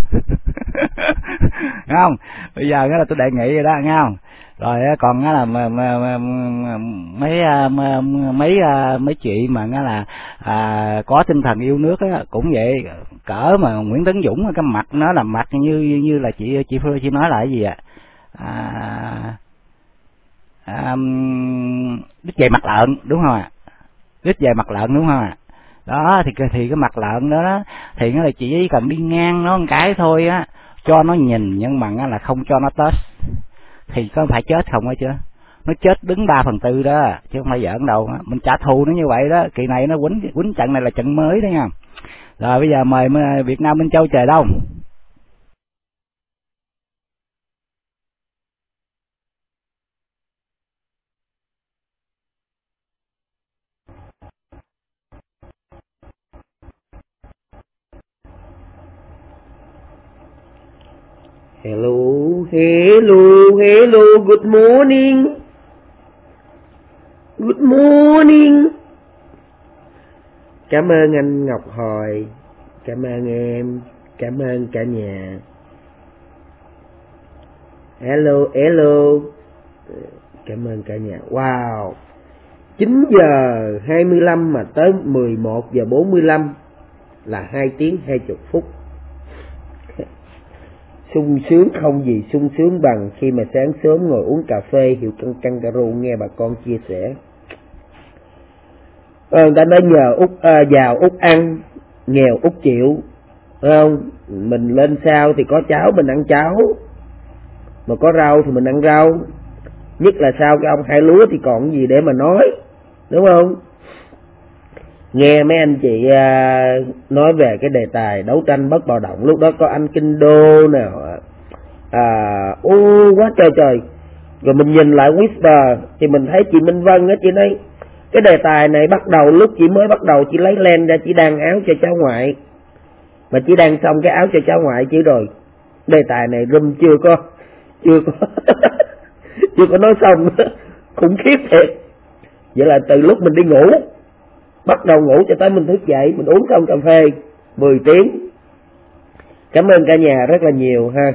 Nghe không? Bây giờ đó là tôi đề nghị rồi đó, nghe không? Rồi còn á là mấy à, mấy à, mấy chị mà nó là à, có tinh thần yêu nước á cũng vậy. Cỡ mà Nguyễn Tấn Dũng cái mặt nó là mặt như như là chị chị Phương chị nói là cái gì ạ? À, à, đứt về mặt lợn đúng không ạ? Đứt về mặt lợn đúng không ạ? Đó thì thì cái mặt lợn đó, đó thì nó là chỉ cần đi ngang nó một cái thôi á cho nó nhìn nhưng mà là không cho nó tết thì có phải chết không á chứ? Nó chết đứng ba phần tư đó, chứ không phải giỡn đâu mình trả thù nó như vậy đó, kỳ này nó quýnh quýnh trận này là trận mới đó nha. Rồi bây giờ mời Việt Nam Minh Châu trời đông Hello, hello, hello, good morning. Good morning. Cảm ơn anh Ngọc Hồi, cảm ơn em, cảm ơn cả nhà. Hello, hello. Cảm ơn cả nhà. Wow. 9 giờ 25 mà tới 11 giờ 45 là 2 tiếng 20 phút sung sướng không gì sung sướng bằng khi mà sáng sớm ngồi uống cà phê hiệu căng căng cà rô nghe bà con chia sẻ. Ờ, người ta nói nhờ út à, giàu út ăn nghèo út chịu phải không? Mình lên sao thì có cháo mình ăn cháo. Mà có rau thì mình ăn rau. Nhất là sao cái ông hai lúa thì còn gì để mà nói đúng không? Nghe mấy anh chị à, nói về cái đề tài đấu tranh bất bạo động lúc đó có anh kinh đô nào à u quá trời trời. Rồi mình nhìn lại whisper thì mình thấy chị minh vân á chị nói cái đề tài này bắt đầu lúc chị mới bắt đầu chị lấy len ra chị đan áo cho cháu ngoại. Mà chị đan xong cái áo cho cháu ngoại chứ rồi đề tài này rum chưa có chưa có chưa có nói xong khủng khiếp thiệt. Vậy là từ lúc mình đi ngủ bắt đầu ngủ cho tới mình thức dậy mình uống xong cà phê 10 tiếng. Cảm ơn cả nhà rất là nhiều ha.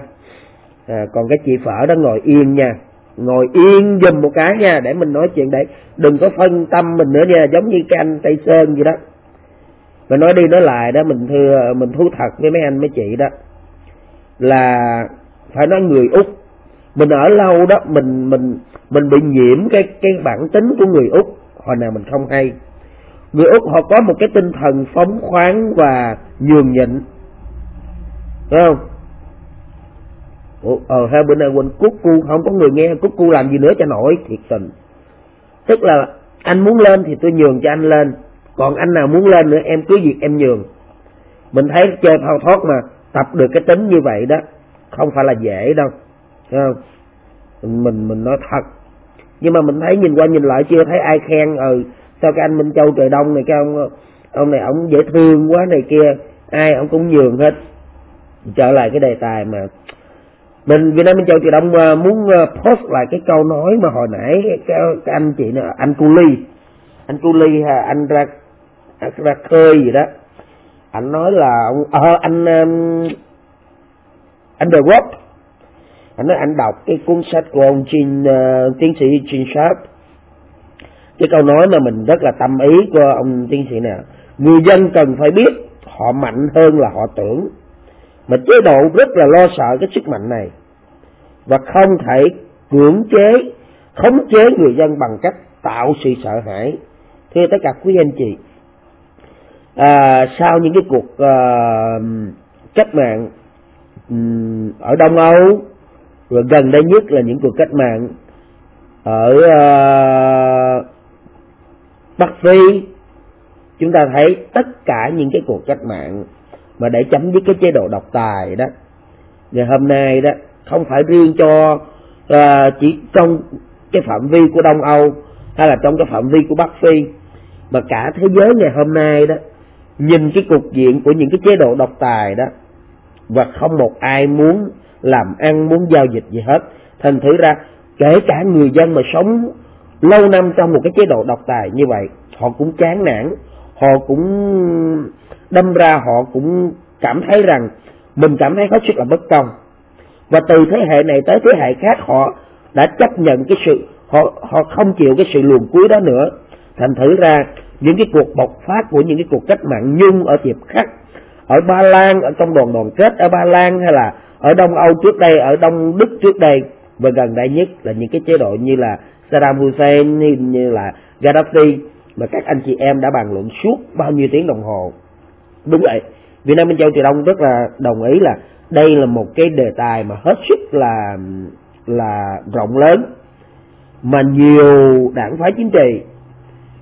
À, còn cái chị phở đó ngồi yên nha. Ngồi yên dùm một cái nha để mình nói chuyện đấy đừng có phân tâm mình nữa nha giống như cái anh tây sơn gì đó. Mà nói đi nói lại đó mình thưa mình thú thật với mấy anh mấy chị đó. Là phải nói người úc. Mình ở lâu đó mình mình mình bị nhiễm cái cái bản tính của người úc. Hồi nào mình không hay người úc họ có một cái tinh thần phóng khoáng và nhường nhịn. Đúng không? Ủa, ờ hai bữa nay quên cút cu không có người nghe cút cu làm gì nữa cho nổi thiệt tình. Tức là anh muốn lên thì tôi nhường cho anh lên còn anh nào muốn lên nữa em cứ việc em nhường. Mình thấy chơi thao thoát mà tập được cái tính như vậy đó không phải là dễ đâu thấy không? Mình mình nói thật. Nhưng mà mình thấy nhìn qua nhìn lại chưa thấy ai khen ừ sao cái anh Minh Châu trời đông này cái ông ông này ông dễ thương quá này kia ai ông cũng nhường hết. Trở lại cái đề tài mà mình Việt Nam Minh Châu trời đông à, muốn à, post lại cái câu nói mà hồi nãy cái, cái anh chị nữa anh Cu Ly. Anh Cu Ly ha anh ra ra khơi gì đó. Anh nói là ông à, anh um, anh The Rock. Anh nói anh đọc cái cuốn sách của ông Jin uh, tiến sĩ Jin Sharp cái câu nói mà mình rất là tâm ý của ông tiến sĩ nè. Người dân cần phải biết họ mạnh hơn là họ tưởng. Mà chế độ rất là lo sợ cái sức mạnh này. Và không thể cưỡng chế khống chế người dân bằng cách tạo sự sợ hãi. Thưa tất cả quý anh chị à, sau những cái cuộc à, cách mạng ở đông âu rồi gần đây nhất là những cuộc cách mạng ở uh, Bắc Phi chúng ta thấy tất cả những cái cuộc cách mạng mà để chấm dứt cái chế độ độc tài đó ngày hôm nay đó không phải riêng cho uh, chỉ trong cái phạm vi của Đông Âu hay là trong cái phạm vi của Bắc Phi mà cả thế giới ngày hôm nay đó nhìn cái cục diện của những cái chế độ độc tài đó và không một ai muốn làm ăn muốn giao dịch gì hết. Thành thử ra kể cả người dân mà sống lâu năm trong một cái chế độ độc tài như vậy, họ cũng chán nản, họ cũng đâm ra họ cũng cảm thấy rằng mình cảm thấy hết sức là bất công. Và từ thế hệ này tới thế hệ khác, họ đã chấp nhận cái sự, họ họ không chịu cái sự luồn cuối đó nữa. Thành thử ra, những cái cuộc bộc phát của những cái cuộc cách mạng nhung ở tiệp khắc, ở ba lan, ở trong đoàn đoàn kết ở ba lan, hay là ở đông âu trước đây, ở đông đức trước đây, và gần đây nhất là những cái chế độ như là Saddam Hussein như, như là Gaddafi mà các anh chị em đã bàn luận suốt bao nhiêu tiếng đồng hồ. Đúng vậy Việt Nam Minh Châu Triều Đông rất là đồng ý là đây là một cái đề tài mà hết sức là là rộng lớn mà nhiều đảng phái chính trị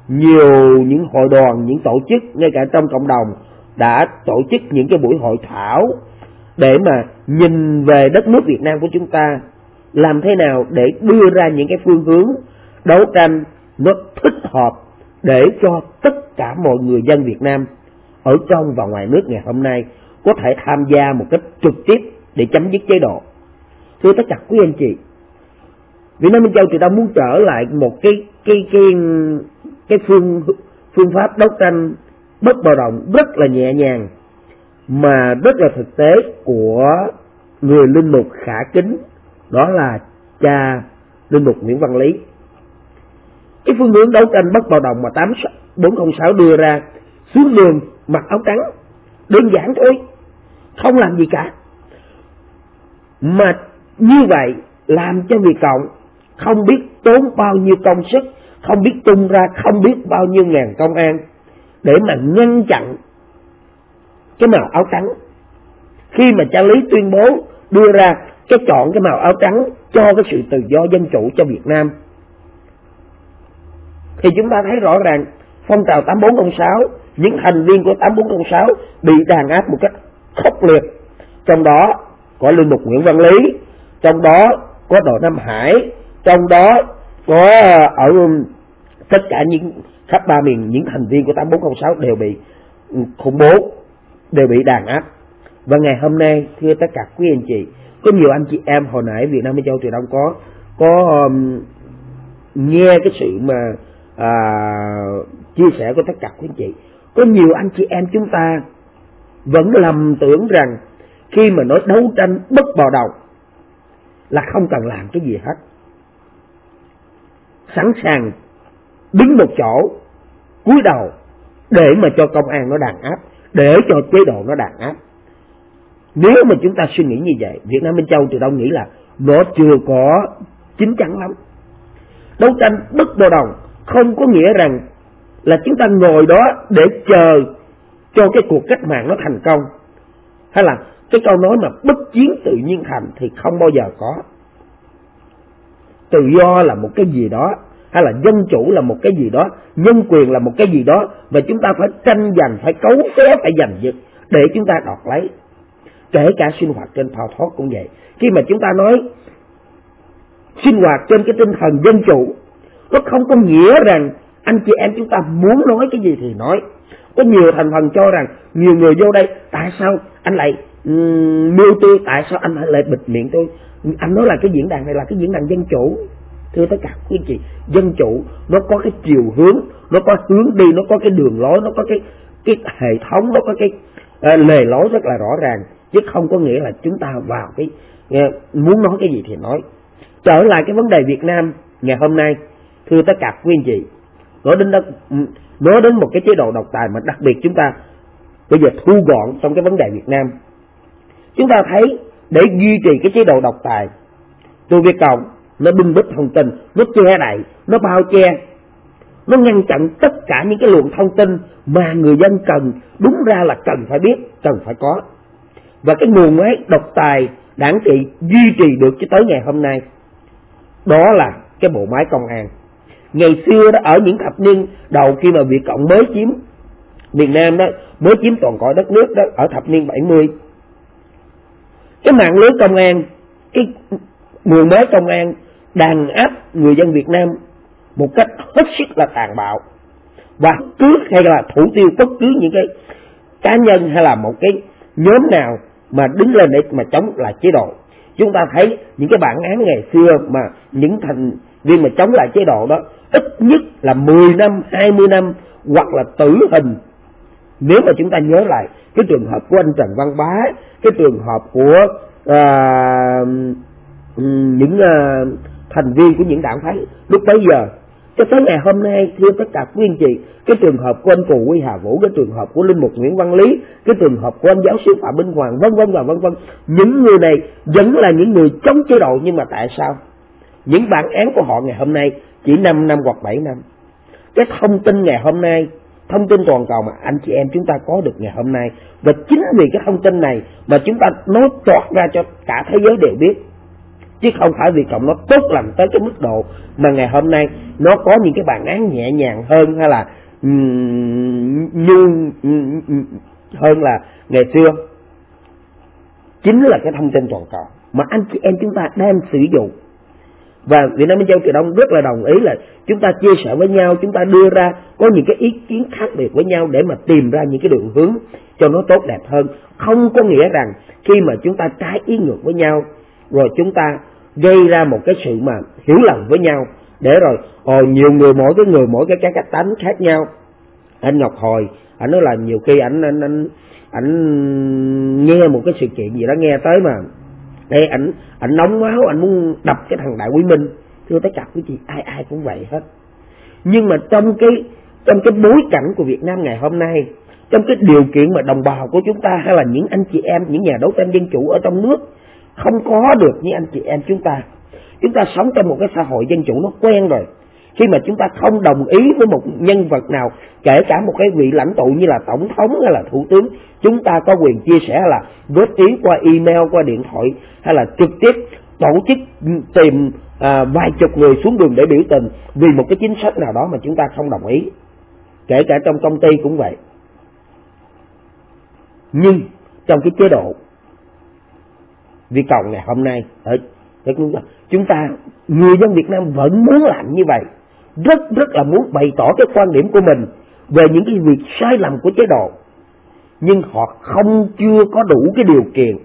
nhiều những hội đoàn những tổ chức ngay cả trong cộng đồng đã tổ chức những cái buổi hội thảo để mà nhìn về đất nước Việt Nam của chúng ta làm thế nào để đưa ra những cái phương hướng đấu tranh nó thích hợp để cho tất cả mọi người dân Việt Nam ở trong và ngoài nước ngày hôm nay có thể tham gia một cách trực tiếp để chấm dứt chế độ. Thưa tất cả quý anh chị, Việt Nam Minh Châu thì ta muốn trở lại một cái cái cái cái phương phương pháp đấu tranh bất bạo động rất là nhẹ nhàng mà rất là thực tế của người linh mục khả kính đó là cha linh mục Nguyễn Văn Lý. Cái phương hướng đấu tranh bất bạo động mà tám bốn không sáu đưa ra, xuống đường, mặc áo trắng, đơn giản thôi, không làm gì cả. Mà như vậy làm cho người Cộng không biết tốn bao nhiêu công sức, không biết tung ra, không biết bao nhiêu ngàn công an để mà ngăn chặn cái màu áo trắng. Khi mà cha lý tuyên bố đưa ra cái chọn cái màu áo trắng cho cái sự tự do dân chủ cho Việt Nam. Thì chúng ta thấy rõ ràng, phong trào 8406 những thành viên của 8406 bị đàn áp một cách khốc liệt. Trong đó có linh mục Nguyễn Văn Lý, trong đó có đội Nam Hải, trong đó có ờ, ở, tất cả những khắp ba miền, những thành viên của 8406 đều bị ừ, khủng bố, đều bị đàn áp. Và ngày hôm nay, thưa tất cả quý anh chị có nhiều anh chị em hồi nãy Việt Nam Minh Châu Truyền Đông có có um, nghe cái sự mà à, chia sẻ của tất cả quý anh chị. Có nhiều anh chị em chúng ta vẫn lầm tưởng rằng khi mà nói đấu tranh bất bạo động là không cần làm cái gì hết. Sẵn sàng đứng một chỗ cúi đầu để mà cho công an nó đàn áp để cho chế độ nó đàn áp nếu mà chúng ta suy nghĩ như vậy, Việt Nam Minh Châu từ đâu nghĩ là nó chưa có chín chắn lắm. Đấu tranh bất đồ đồng không có nghĩa rằng là chúng ta ngồi đó để chờ cho cái cuộc cách mạng nó thành công. Hay là cái câu nói mà bất chiến tự nhiên thành thì không bao giờ có. Tự do là một cái gì đó, hay là dân chủ là một cái gì đó, nhân quyền là một cái gì đó, và chúng ta phải tranh giành, phải cấu xé phải giành giật để chúng ta đọt lấy kể cả sinh hoạt trên thao thoát cũng vậy. Khi mà chúng ta nói sinh hoạt trên cái tinh thần dân chủ nó không có nghĩa rằng anh chị em chúng ta muốn nói cái gì thì nói. Có nhiều thành phần cho rằng nhiều người vô đây tại sao anh lại mưu tôi tại sao anh lại bịt miệng tôi? Anh nói là cái diễn đàn này là cái diễn đàn dân chủ. Thưa tất cả quý chị dân chủ nó có cái chiều hướng nó có hướng đi nó có cái đường lối nó có cái cái hệ thống nó có cái uh, lề lối rất là rõ ràng chứ không có nghĩa là chúng ta vào cái muốn nói cái gì thì nói. Trở lại cái vấn đề Việt Nam ngày hôm nay, thưa tất cả quý anh chị, nói đến đó nói đến một cái chế độ độc tài mà đặc biệt chúng ta bây giờ thu gọn trong cái vấn đề Việt Nam. Chúng ta thấy để duy trì cái chế độ độc tài tôi Việt Cộng nó bưng bít thông tin, nó che đậy, nó bao che, nó ngăn chặn tất cả những cái luồng thông tin mà người dân cần. Đúng ra là cần phải biết, cần phải có và cái nguồn máy độc tài, đảng trị duy trì được cho tới ngày hôm nay. Đó là cái bộ máy công an. Ngày xưa đó, ở những thập niên đầu khi mà Việt Cộng mới chiếm miền Nam đó, mới chiếm toàn cõi đất nước đó, ở thập niên 70 cái mạng lưới công an, cái nguồn mới công an đàn áp người dân Việt Nam một cách hết sức là tàn bạo. Và cứ hay là thủ tiêu bất cứ những cái cá nhân hay là một cái nhóm nào mà đứng lên để mà chống lại chế độ. Chúng ta thấy những cái bản án ngày xưa mà những thành viên mà chống lại chế độ đó ít nhất là 10 năm 20 năm hoặc là tử hình. Nếu mà chúng ta nhớ lại cái trường hợp của anh Trần Văn Bá cái trường hợp của uh, những uh, thành viên của những đảng phái lúc bấy giờ cho tới ngày hôm nay thưa tất cả quý anh chị. Cái trường hợp của anh cù quy hà vũ, cái trường hợp của linh mục nguyễn văn lý, cái trường hợp của anh giáo sư phạm minh hoàng, vân vân và vân vân. Những người này vẫn là những người chống chế độ, nhưng mà tại sao? Những bản án của họ ngày hôm nay chỉ 5 năm hoặc 7 năm. Cái thông tin ngày hôm nay, thông tin toàn cầu mà anh chị em chúng ta có được ngày hôm nay. Và chính vì cái thông tin này mà chúng ta nói toát ra cho cả thế giới đều biết chứ không phải vì cộng nó tốt lành tới cái mức độ mà ngày hôm nay nó có những cái bản án nhẹ nhàng hơn hay là như hơn là ngày xưa. Chính là cái thông tin toàn cầu mà anh chị em chúng ta đang sử dụng. Và Việt Nam Minh Châu kỳ Đông rất là đồng ý là chúng ta chia sẻ với nhau, chúng ta đưa ra, có những cái ý kiến khác biệt với nhau để mà tìm ra những cái đường hướng cho nó tốt đẹp hơn. Không có nghĩa rằng khi mà chúng ta trái ý ngược với nhau, rồi chúng ta gây ra một cái sự mà hiểu lầm với nhau. Để rồi ồ nhiều người mỗi cái người mỗi cái cái cách tánh khác nhau. Anh Ngọc Hồi, anh nói là nhiều khi anh anh anh anh nghe một cái sự kiện gì đó nghe tới mà đây ảnh ảnh nóng máu anh muốn đập cái thằng đại quý minh. Thưa tất cả quý chị ai ai cũng vậy hết. Nhưng mà trong cái trong cái bối cảnh của Việt Nam ngày hôm nay, trong cái điều kiện mà đồng bào của chúng ta hay là những anh chị em, những nhà đấu tranh dân chủ ở trong nước không có được như anh chị em chúng ta. Chúng ta sống trong một cái xã hội dân chủ nó quen rồi. Khi mà chúng ta không đồng ý với một nhân vật nào kể cả một cái vị lãnh tụ như là tổng thống hay là thủ tướng chúng ta có quyền chia sẻ là góp ý qua email qua điện thoại hay là trực tiếp tổ chức ừ, tìm à, vài chục người xuống đường để biểu tình vì một cái chính sách nào đó mà chúng ta không đồng ý. Kể cả trong công ty cũng vậy. Nhưng trong cái chế độ vì cộng ngày hôm nay, ở đất nước chúng ta, người dân Việt Nam vẫn muốn làm như vậy. Rất rất là muốn bày tỏ cái quan điểm của mình về những cái việc sai lầm của chế độ. Nhưng họ không chưa có đủ cái điều kiện.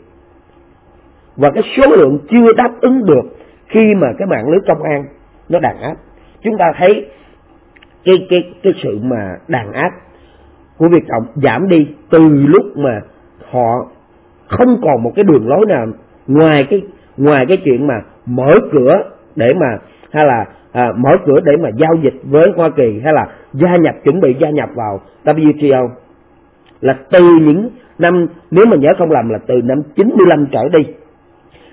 Và cái số lượng chưa đáp ứng được khi mà cái mạng lưới công an nó đàn áp. Chúng ta thấy cái cái cái sự mà đàn áp của Việt Cộng giảm đi từ lúc mà họ không còn một cái đường lối nào ngoài cái ngoài cái chuyện mà mở cửa để mà hay là à, mở cửa để mà giao dịch với Hoa Kỳ hay là gia nhập chuẩn bị gia nhập vào WTO là từ những năm nếu mà nhớ không lầm là từ năm 95 trở đi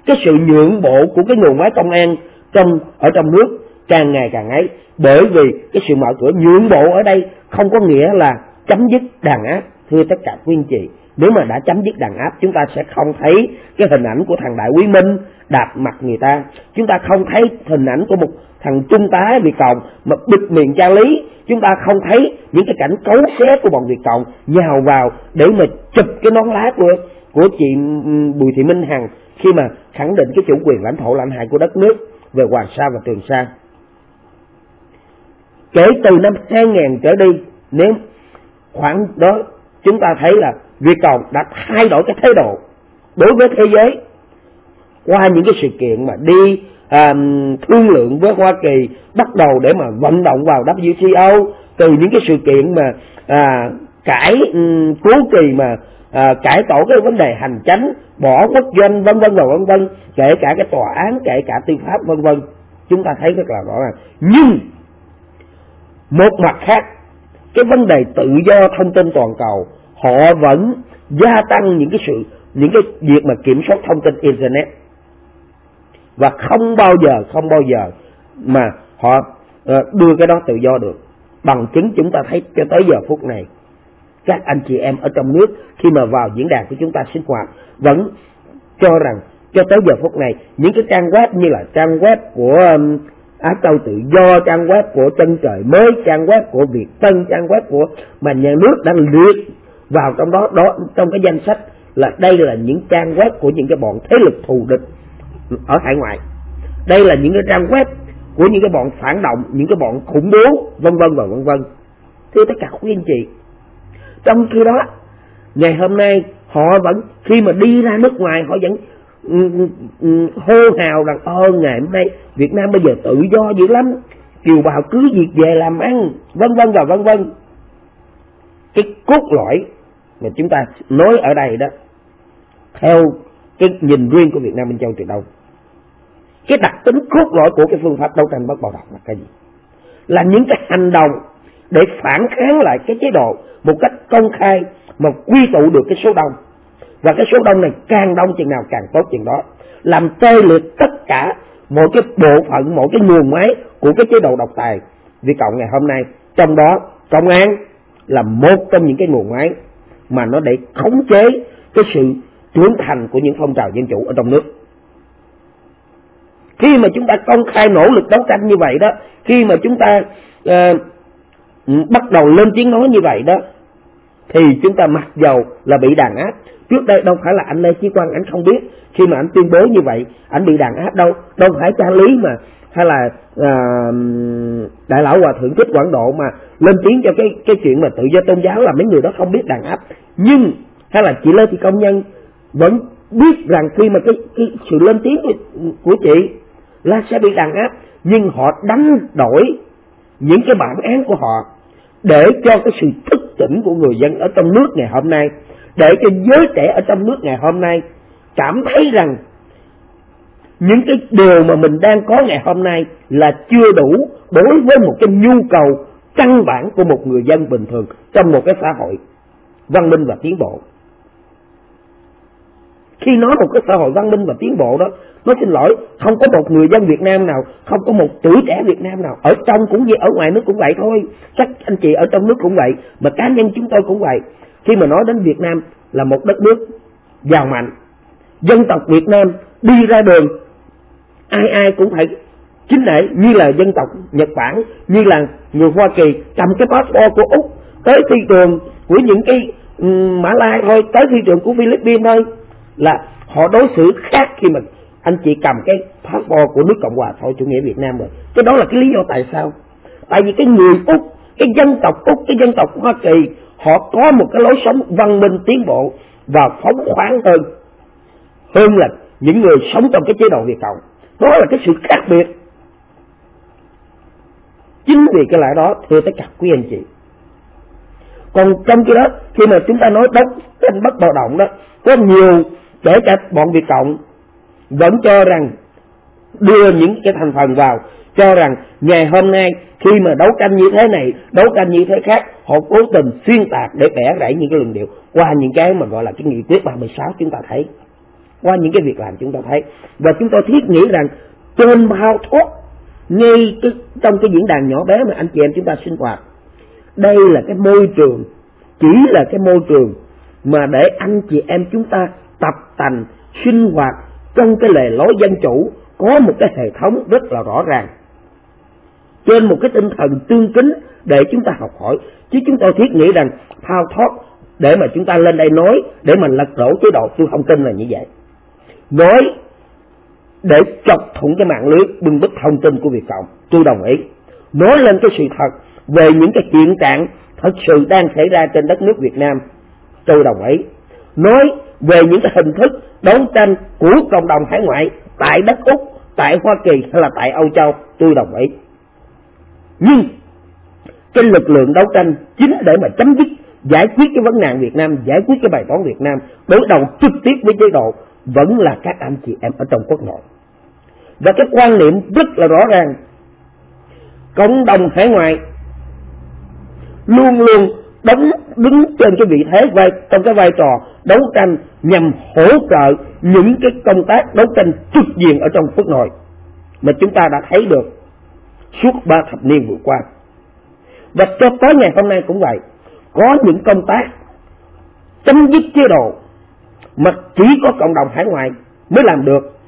cái sự nhượng bộ của cái nguồn máy công an trong ở trong nước càng ngày càng ấy bởi vì cái sự mở cửa nhượng bộ ở đây không có nghĩa là chấm dứt đàn áp thưa tất cả quý anh chị nếu mà đã chấm dứt đàn áp, chúng ta sẽ không thấy cái hình ảnh của thằng đại quý minh đạp mặt người ta. Chúng ta không thấy hình ảnh của một thằng trung tá việt cộng mà bịt miệng cha lý. Chúng ta không thấy những cái cảnh cấu xé của bọn việt cộng nhào vào để mà chụp cái nón lá của của chị ừ, bùi thị minh hằng khi mà khẳng định cái chủ quyền lãnh thổ lãnh hải của đất nước về hoàng sa và trường sa. Kể từ năm 2000 trở đi, nếu khoảng đó chúng ta thấy là Việt Cộng đã thay đổi cái thái độ đối với thế giới qua những cái sự kiện mà đi à, thương lượng với Hoa Kỳ bắt đầu để mà vận động vào WTO từ những cái sự kiện mà à, cải um, cuối kỳ mà à, cải tổ cái vấn đề hành chánh bỏ quốc doanh vân vân và vân vân kể cả cái tòa án kể cả tư pháp vân vân. Chúng ta thấy rất là rõ ràng. Nhưng một mặt khác cái vấn đề tự do thông tin toàn cầu, họ vẫn gia tăng những cái sự, những cái việc mà kiểm soát thông tin internet. Và không bao giờ, không bao giờ mà họ ờ, đưa cái đó tự do được. Bằng chứng chúng ta thấy cho tới giờ phút này, các anh chị em ở trong nước khi mà vào diễn đàn của chúng ta sinh hoạt vẫn cho rằng cho tới giờ phút này, những cái trang web như là trang web của um, Á Châu Tự Do, trang web của Chân Trời Mới, trang web của Việt Tân, trang web của mà nhà nước đang liệt vào trong đó đó trong cái danh sách là đây là những trang web của những cái bọn thế lực thù địch ở hải ngoại. Đây là những cái trang web của những cái bọn phản động, những cái bọn khủng bố, vân vân và vân vân. Thưa tất cả quý anh chị, trong khi đó ngày hôm nay họ vẫn khi mà đi ra nước ngoài họ vẫn Ừ, ừ, ừ, hô hào rằng ơn ngày hôm nay Việt Nam bây giờ tự do dữ lắm, kiều bào cứ việc về làm ăn, vân vân và vân vân. Cái cốt lõi mà chúng ta nói ở đây đó, theo cái nhìn riêng của Việt Nam Minh Châu từ đâu? Cái đặc tính cốt lõi của cái phương pháp đấu tranh bất bạo động là cái gì? Là những cái hành động để phản kháng lại cái chế độ một cách công khai mà quy tụ được cái số đông và cái số đông này càng đông chừng nào càng tốt chừng đó. Làm tê liệt tất cả mỗi cái bộ phận mỗi cái nguồn máy của cái chế độ độc tài. Vì cộng ngày hôm nay trong đó công an là một trong những cái nguồn máy mà nó để khống chế cái sự trưởng thành của những phong trào dân chủ ở trong nước. Khi mà chúng ta công khai nỗ lực đấu tranh như vậy đó khi mà chúng ta uh, bắt đầu lên tiếng nói như vậy đó thì chúng ta mặc dầu là bị đàn áp. Trước đây đâu phải là anh lê chí quang anh không biết. Khi mà anh tuyên bố như vậy anh bị đàn áp đâu? Đâu phải cha lý mà hay là à, đại lão hòa thượng thích quảng độ mà lên tiếng cho cái cái chuyện mà tự do tôn giáo là mấy người đó không biết đàn áp. Nhưng hay là chị lê thị công nhân vẫn biết rằng khi mà cái, cái sự lên tiếng của, của chị là sẽ bị đàn áp nhưng họ đánh đổi những cái bản án của họ để cho cái sự thức tỉnh của người dân ở trong nước ngày hôm nay, để cho giới trẻ ở trong nước ngày hôm nay cảm thấy rằng những cái điều mà mình đang có ngày hôm nay là chưa đủ đối với một cái nhu cầu căn bản của một người dân bình thường trong một cái xã hội văn minh và tiến bộ. Khi nói một cái xã hội văn minh và tiến bộ đó nó xin lỗi, không có một người dân Việt Nam nào, không có một tuổi trẻ Việt Nam nào. Ở trong cũng vậy, ở ngoài nước cũng vậy thôi. Các anh chị ở trong nước cũng vậy, mà cá nhân chúng tôi cũng vậy. Khi mà nói đến Việt Nam là một đất nước giàu mạnh. Dân tộc Việt Nam đi ra đường, ai ai cũng phải chính nể như là dân tộc Nhật Bản, như là người Hoa Kỳ, cầm cái passport của Úc, tới thị trường của những cái ừ, Mã Lai thôi, tới thị trường của Philippines thôi, là họ đối xử khác khi mình anh chị cầm cái passport của nước cộng hòa thôi, chủ nghĩa việt nam rồi. Cái đó là cái lý do tại sao? Tại vì cái người úc, cái dân tộc úc, cái dân tộc hoa kỳ, họ có một cái lối sống văn minh tiến bộ và phóng khoáng hơn. Hơn là những người sống trong cái chế độ việt cộng. Đó là cái sự khác biệt. Chính vì cái lại đó, thưa tất cả quý anh chị. Còn trong khi đó, khi mà chúng ta nói đấu tranh bất bạo động đó, có nhiều kể cả bọn Việt Cộng vẫn cho rằng đưa những cái thành phần vào cho rằng ngày hôm nay khi mà đấu tranh như thế này đấu tranh như thế khác họ cố tình xuyên tạc để bẻ gãy những cái luận điệu qua những cái mà gọi là cái nghị quyết 36 chúng ta thấy qua những cái việc làm chúng ta thấy. Và chúng tôi thiết nghĩ rằng trên bao thuốc ngay cái, trong cái diễn đàn nhỏ bé mà anh chị em chúng ta sinh hoạt đây là cái môi trường chỉ là cái môi trường mà để anh chị em chúng ta tập tành sinh hoạt trong cái lề lối dân chủ, có một cái hệ thống rất là rõ ràng. Trên một cái tinh thần tương kính để chúng ta học hỏi. Chứ chúng tôi thiết nghĩ rằng thao thoát để mà chúng ta lên đây nói, để mình lật đổ chế độ tôi không tin là như vậy. Nói để chọc thủng cái mạng lưới bưng bít thông tin của Việt Cộng, tôi đồng ý. Nói lên cái sự thật về những cái hiện trạng thật sự đang xảy ra trên đất nước Việt Nam, tôi đồng ý. Nói về những cái hình thức đấu tranh của cộng đồng hải ngoại tại đất Úc, tại Hoa Kỳ hay là tại Âu Châu, tôi đồng ý. Nhưng cái lực lượng đấu tranh chính để mà chấm dứt, giải quyết cái vấn nạn Việt Nam, giải quyết cái bài toán Việt Nam, đối đầu trực tiếp với chế độ vẫn là các anh chị em ở trong quốc nội. Và cái quan niệm rất là rõ ràng, cộng đồng hải ngoại luôn luôn đóng đứng trên cái vị thế vai, trong cái vai trò đấu tranh nhằm hỗ trợ những cái công tác đấu tranh trực diện ở trong quốc nội mà chúng ta đã thấy được suốt ba thập niên vừa qua. Và cho tới ngày hôm nay cũng vậy, có những công tác chấm dứt chế độ mà chỉ có cộng đồng hải ngoại mới làm được,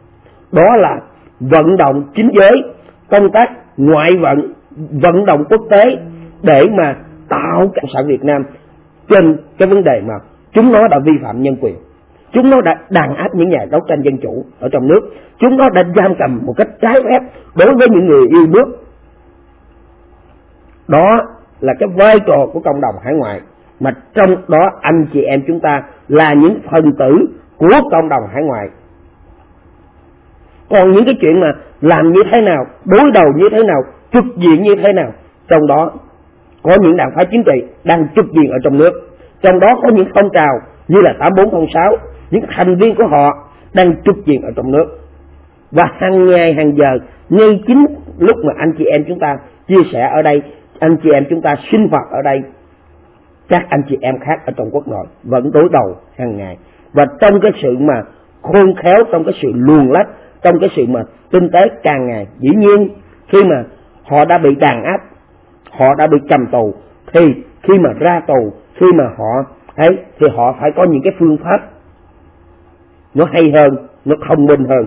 đó là vận động chính giới, công tác ngoại vận vận động quốc tế để mà tạo cộng sản Việt Nam trên cái vấn đề mà chúng nó đã vi phạm nhân quyền. Chúng nó đã đàn áp những nhà đấu tranh dân chủ ở trong nước. Chúng nó đã giam cầm một cách trái phép đối với những người yêu nước. Đó là cái vai trò của cộng đồng hải ngoại. Mà trong đó anh chị em chúng ta là những phần tử của cộng đồng hải ngoại. Còn những cái chuyện mà làm như thế nào, đối đầu như thế nào, trực diện như thế nào, trong đó có những đảng phái chính trị đang trực diện ở trong nước. Trong đó có những phong trào như là 8406 những thành viên của họ đang trực diện ở trong nước. Và hàng ngày, hàng giờ, ngay chính lúc mà anh chị em chúng ta chia sẻ ở đây, anh chị em chúng ta sinh hoạt ở đây, các anh chị em khác ở trong quốc nội vẫn đối đầu hàng ngày. Và trong cái sự mà khôn khéo, trong cái sự luồn lách, trong cái sự mà tinh tế càng ngày, dĩ nhiên khi mà họ đã bị đàn áp họ đã bị cầm tù, thì khi mà ra tù, khi mà họ, ấy, thì họ phải có những cái phương pháp nó hay hơn, nó thông minh hơn.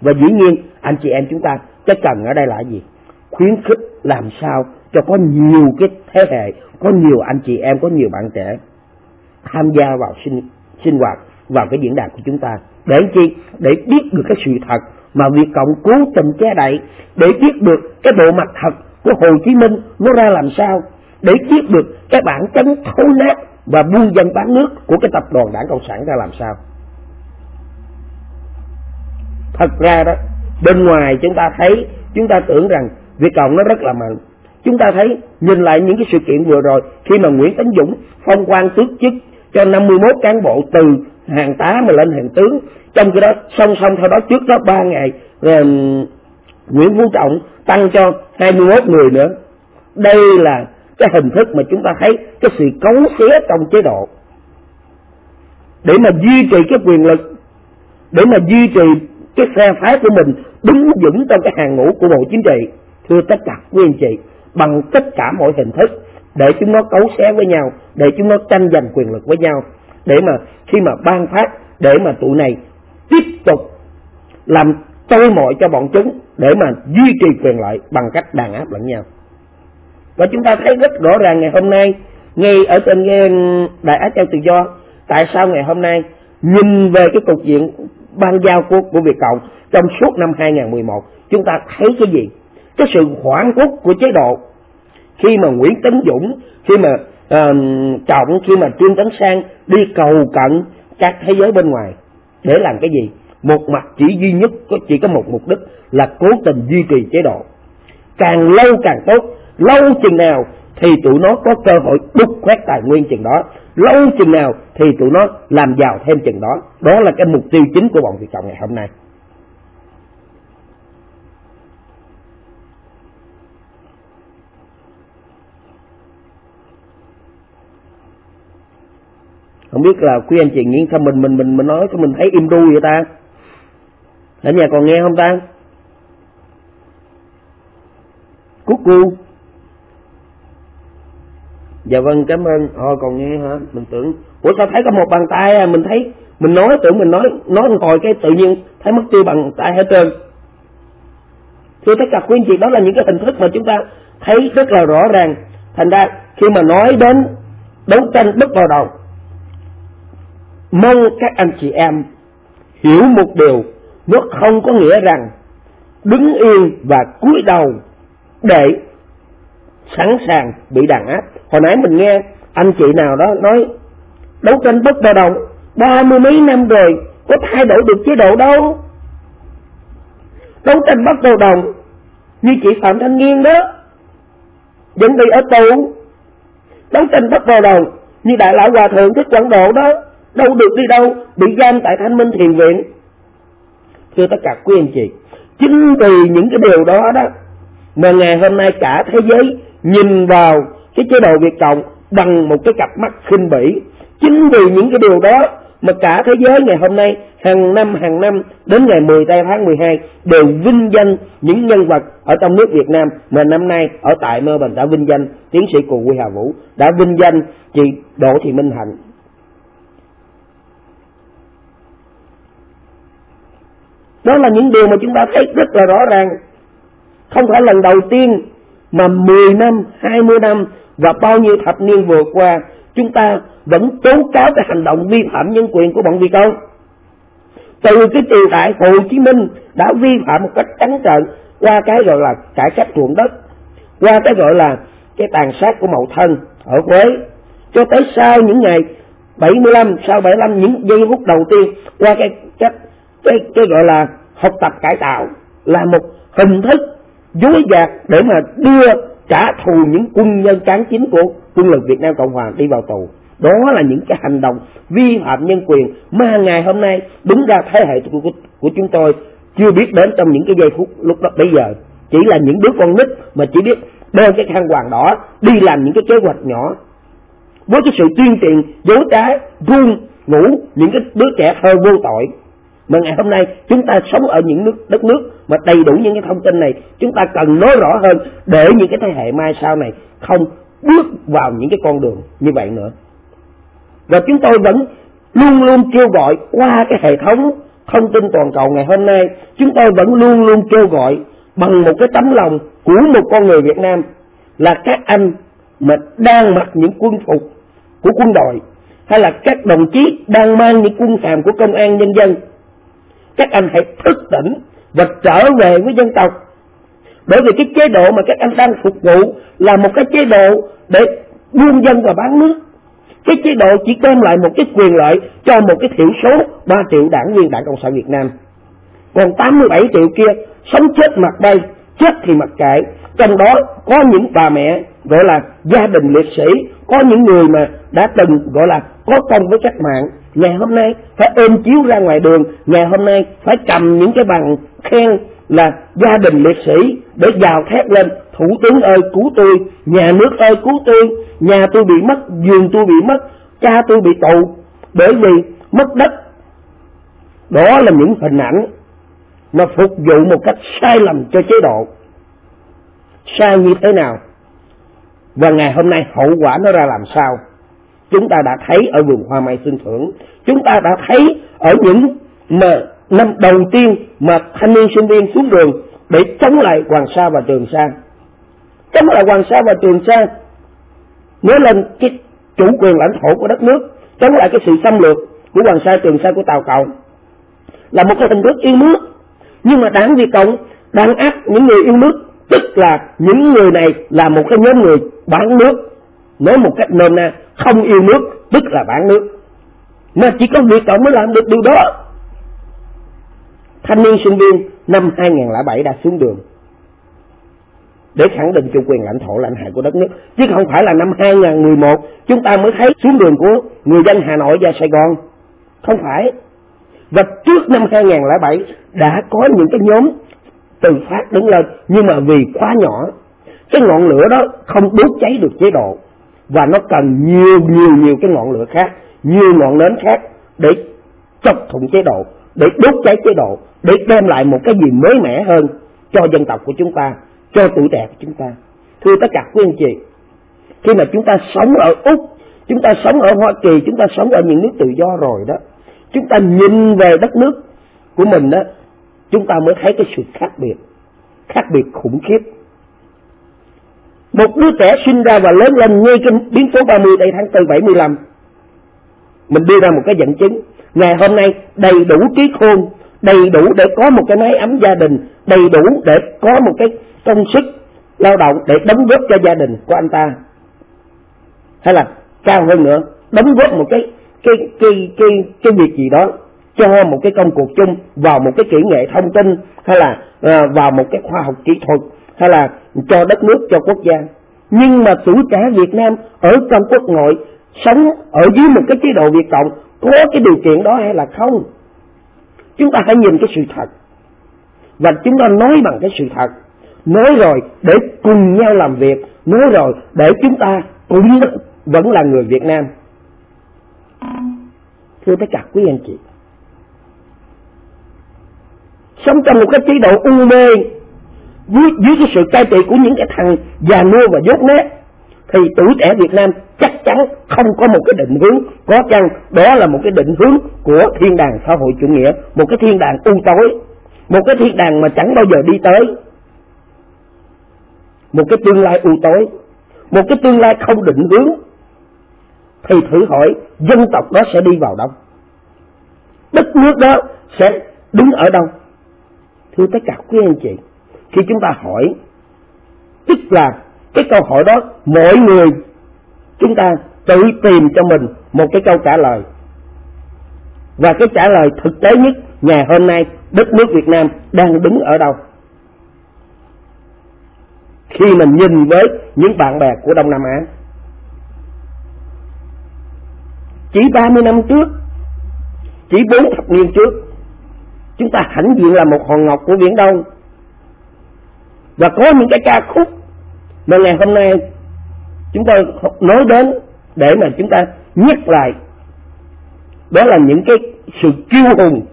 Và dĩ nhiên, anh chị em chúng ta, cái cần ở đây là gì? Khuyến khích làm sao cho có nhiều cái thế hệ, có nhiều anh chị em, có nhiều bạn trẻ tham gia vào sinh sinh hoạt, vào cái diễn đàn của chúng ta. Để chi? Để biết được cái sự thật mà Việt Cộng cố tình che đậy, để biết được cái bộ mặt thật của Hồ Chí Minh nó ra làm sao để biết được cái bản chất thối nát và buôn dân bán nước của cái tập đoàn đảng cộng sản ra làm sao? Thật ra đó, bên ngoài chúng ta thấy, chúng ta tưởng rằng Việt Cộng nó rất là mạnh chúng ta thấy, nhìn lại những cái sự kiện vừa rồi, khi mà Nguyễn Tấn Dũng phong quan tước chức cho 51 cán bộ từ hàng tá mà lên hàng tướng, trong cái đó song song theo đó trước đó ba ngày Nguyễn Phú Trọng tăng cho 21 người nữa. Đây là cái hình thức mà chúng ta thấy cái sự cấu xé trong chế độ. Để mà duy trì cái quyền lực, để mà duy trì cái phe phái của mình đứng vững trong cái hàng ngũ của bộ chính trị, thưa tất cả quý anh chị, bằng tất cả mọi hình thức để chúng nó cấu xé với nhau, để chúng nó tranh giành quyền lực với nhau, để mà khi mà ban phát, để mà tụi này tiếp tục làm tôi mọi cho bọn chúng để mà duy trì quyền lợi bằng cách đàn áp lẫn nhau. Và chúng ta thấy rất rõ ràng ngày hôm nay ngay ở trên đại á châu tự do tại sao ngày hôm nay nhìn về cái cục diện ban giao của của Việt Cộng trong suốt năm 2011 chúng ta thấy cái gì? Cái sự hoảng hốt của chế độ. Khi mà Nguyễn Tấn Dũng khi mà uh, Trọng khi mà Trương Tấn Sang đi cầu cận các thế giới bên ngoài để làm cái gì? Một mặt chỉ duy nhất có chỉ có một mục đích là cố tình duy trì chế độ. Càng lâu càng tốt, lâu chừng nào thì tụi nó có cơ hội đúc khoét tài nguyên chừng đó. Lâu chừng nào thì tụi nó làm giàu thêm chừng đó. Đó là cái mục tiêu chính của bọn Việt Cộng ngày hôm nay. Không biết là quý anh chị nghĩ sao mình mình mình mình nói cho mình thấy im đu vậy ta? Ở nhà còn nghe không ta? Cú cu. Dạ vâng cảm ơn. Thôi còn nghe hả? Mình tưởng ủa, sao thấy có một bàn tay à? Mình thấy mình nói, tưởng mình nói nói hồi cái tự nhiên thấy mất tiêu bằng tay hết trơn. Thưa tất cả quý anh chị, đó là những cái hình thức mà chúng ta thấy rất là rõ ràng. Thành ra, khi mà nói đến đấu tranh bất vào đầu mong các anh chị em hiểu một điều nó không có nghĩa rằng đứng yên và cúi đầu để sẵn sàng bị đàn áp. Hồi nãy mình nghe anh chị nào đó nói, đấu tranh bất bạo động, ba mươi mấy năm rồi, có thay đổi được chế độ đâu? Đấu tranh bất bạo động, như chị phạm thanh nghiên đó, vẫn bị ở tù. Đấu tranh bất bạo động, như đại lão hòa thượng thích quảng độ đó, đâu được đi đâu, bị giam tại thanh minh thiền viện. Thưa tất cả quý anh chị, chính vì những cái điều đó đó mà ngày hôm nay cả thế giới nhìn vào cái chế độ Việt Cộng bằng một cái cặp mắt khinh bỉ. Chính vì những cái điều đó mà cả thế giới ngày hôm nay, hàng năm hàng năm, đến ngày 10 tây tháng 12 đều vinh danh những nhân vật ở trong nước Việt Nam mà năm nay ở tại Melbourne đã vinh danh tiến sĩ Cù Quy Hà Vũ, đã vinh danh chị Đỗ Thị Minh Hạnh đó là những điều mà chúng ta thấy rất là rõ ràng không phải lần đầu tiên mà 10 năm, 20 năm và bao nhiêu thập niên vừa qua chúng ta vẫn tố cáo cái hành động vi phạm nhân quyền của bọn Việt Cộng. Từ cái triều đại Hồ Chí Minh đã vi phạm một cách trắng trợn qua cái gọi là cải cách ruộng đất, qua cái gọi là cái tàn sát của mậu thân ở Quế, cho tới sau những ngày 75, sau 75 những giây phút đầu tiên qua cái cách cái, cái gọi là học tập cải tạo là một hình thức dối gạt để mà đưa trả thù những quân nhân cán chính của quân lực Việt Nam Cộng Hòa đi vào tù. Đó là những cái hành động vi phạm nhân quyền mà ngày hôm nay đúng ra thế hệ của, của chúng tôi chưa biết đến trong những cái giây phút lúc đó bây giờ. Chỉ là những đứa con nít mà chỉ biết đeo cái khăn hoàng đỏ đi làm những cái kế hoạch nhỏ. Với cái sự tuyên truyền dối trá, run, ngủ những cái đứa trẻ thơ vô tội mà ngày hôm nay, chúng ta sống ở những nước, đất nước mà đầy đủ những cái thông tin này, chúng ta cần nói rõ hơn để những cái thế hệ mai sau này không bước vào những cái con đường như vậy nữa. Và chúng tôi vẫn luôn luôn kêu gọi qua cái hệ thống thông tin toàn cầu ngày hôm nay, chúng tôi vẫn luôn luôn kêu gọi bằng một cái tấm lòng của một con người Việt Nam là các anh mà đang mặc những quân phục của quân đội, hay là các đồng chí đang mang những quân hàm của công an nhân dân các anh hãy thức tỉnh và trở về với dân tộc. Bởi vì cái chế độ mà các anh đang phục vụ là một cái chế độ để buôn dân và bán nước. Cái chế độ chỉ đem lại một cái quyền lợi cho một cái thiểu số 3 triệu đảng viên đảng cộng sản việt nam. Còn 87 triệu kia sống chết mặt bay chết thì mặc kệ. Trong đó có những bà mẹ gọi là gia đình liệt sĩ, có những người mà đã từng gọi là có công với cách mạng ngày hôm nay phải ôm chiếu ra ngoài đường. Ngày hôm nay phải cầm những cái bằng khen là gia đình liệt sĩ để gào thét lên, thủ tướng ơi, cứu tôi! Nhà nước ơi, cứu tôi! Nhà tôi bị mất, giường tôi bị mất, cha tôi bị tù. Bởi vì mất đất, đó là những hình ảnh mà phục vụ một cách sai lầm cho chế độ. Sai như thế nào? Và ngày hôm nay hậu quả nó ra làm sao? Chúng ta đã thấy ở vườn hoa mai xuân thưởng. Chúng ta đã thấy ở những mà năm đầu tiên mà thanh niên sinh viên xuống đường để chống lại Hoàng Sa và Trường Sa. Chống lại Hoàng Sa và Trường Sa nói lên cái chủ quyền lãnh thổ của đất nước, chống lại cái sự xâm lược của Hoàng Sa, Trường Sa, của Tàu Cộng là một cái hình thức yêu nước. Nhưng mà đảng Việt Cộng đang áp những người yêu nước, tức là những người này là một cái nhóm người bán nước nói một cách nôm na, không yêu nước, tức là bản nước. Mà chỉ có Việt Cộng mới làm được điều đó. Thanh niên sinh viên năm 2007 đã xuống đường. Để khẳng định chủ quyền lãnh thổ, lãnh hải của đất nước. Chứ không phải là năm 2011 chúng ta mới thấy xuống đường của người dân Hà Nội và Sài Gòn. Không phải. Và trước năm 2007 đã có những cái nhóm tự phát đứng lên, nhưng mà vì quá nhỏ, cái ngọn lửa đó không đốt cháy được chế độ và nó cần nhiều nhiều nhiều cái ngọn lửa khác, nhiều ngọn nến khác để chọc thủng chế độ, để đốt cháy chế độ, để đem lại một cái gì mới mẻ hơn cho dân tộc của chúng ta, cho tuổi trẻ của chúng ta. Thưa tất cả quý anh chị, khi mà chúng ta sống ở úc, chúng ta sống ở hoa kỳ, chúng ta sống ở những nước tự do rồi đó, chúng ta nhìn về đất nước của mình đó, chúng ta mới thấy cái sự khác biệt khác biệt khủng khiếp một đứa trẻ sinh ra và lớn lên ngay cái biến số 30 đây tháng 4 75 mình đưa ra một cái dẫn chứng. Ngày hôm nay đầy đủ trí khôn đầy đủ để có một cái mái ấm gia đình đầy đủ để có một cái công sức lao động để đóng góp cho gia đình của anh ta. Hay là cao hơn nữa đóng góp một cái cái cái cái cái việc gì đó cho một cái công cuộc chung vào một cái kỹ nghệ thông tin hay là à, vào một cái khoa học kỹ thuật hay là cho đất nước, cho quốc gia. Nhưng mà tuổi trẻ Việt Nam ở trong quốc nội, sống ở dưới một cái chế độ Việt Cộng, có cái điều kiện đó hay là không? Chúng ta hãy nhìn cái sự thật. Và chúng ta nói bằng cái sự thật. Nói rồi để cùng nhau làm việc. Nói rồi để chúng ta cũng vẫn là người Việt Nam. Thưa tất cả quý anh chị, sống trong một cái chế độ u mê dưới, dưới cái sự cai trị của những cái thằng già nua và dốt nát thì tuổi trẻ Việt Nam chắc chắn không có một cái định hướng. Có chăng đó là một cái định hướng của thiên đàng xã hội chủ nghĩa một cái thiên đàng u tối một cái thiên đàng mà chẳng bao giờ đi tới. Một cái tương lai u tối một cái tương lai không định hướng thì thử hỏi dân tộc đó sẽ đi vào đâu? Đất nước đó sẽ đứng ở đâu? Thưa tất cả quý anh chị khi chúng ta hỏi, tức là cái câu hỏi đó, mỗi người chúng ta tự tìm cho mình một cái câu trả lời. Và cái trả lời thực tế nhất, ngày hôm nay, đất nước Việt Nam đang đứng ở đâu? Khi mình nhìn với những bạn bè của Đông Nam Á. Chỉ 30 năm trước, chỉ 4 thập niên trước, chúng ta hãnh diện là một hòn ngọc của biển Đông và có những cái ca khúc mà ngày hôm nay chúng tôi nói đến để mà chúng ta nhắc lại. Đó là những cái sự kiêu hùng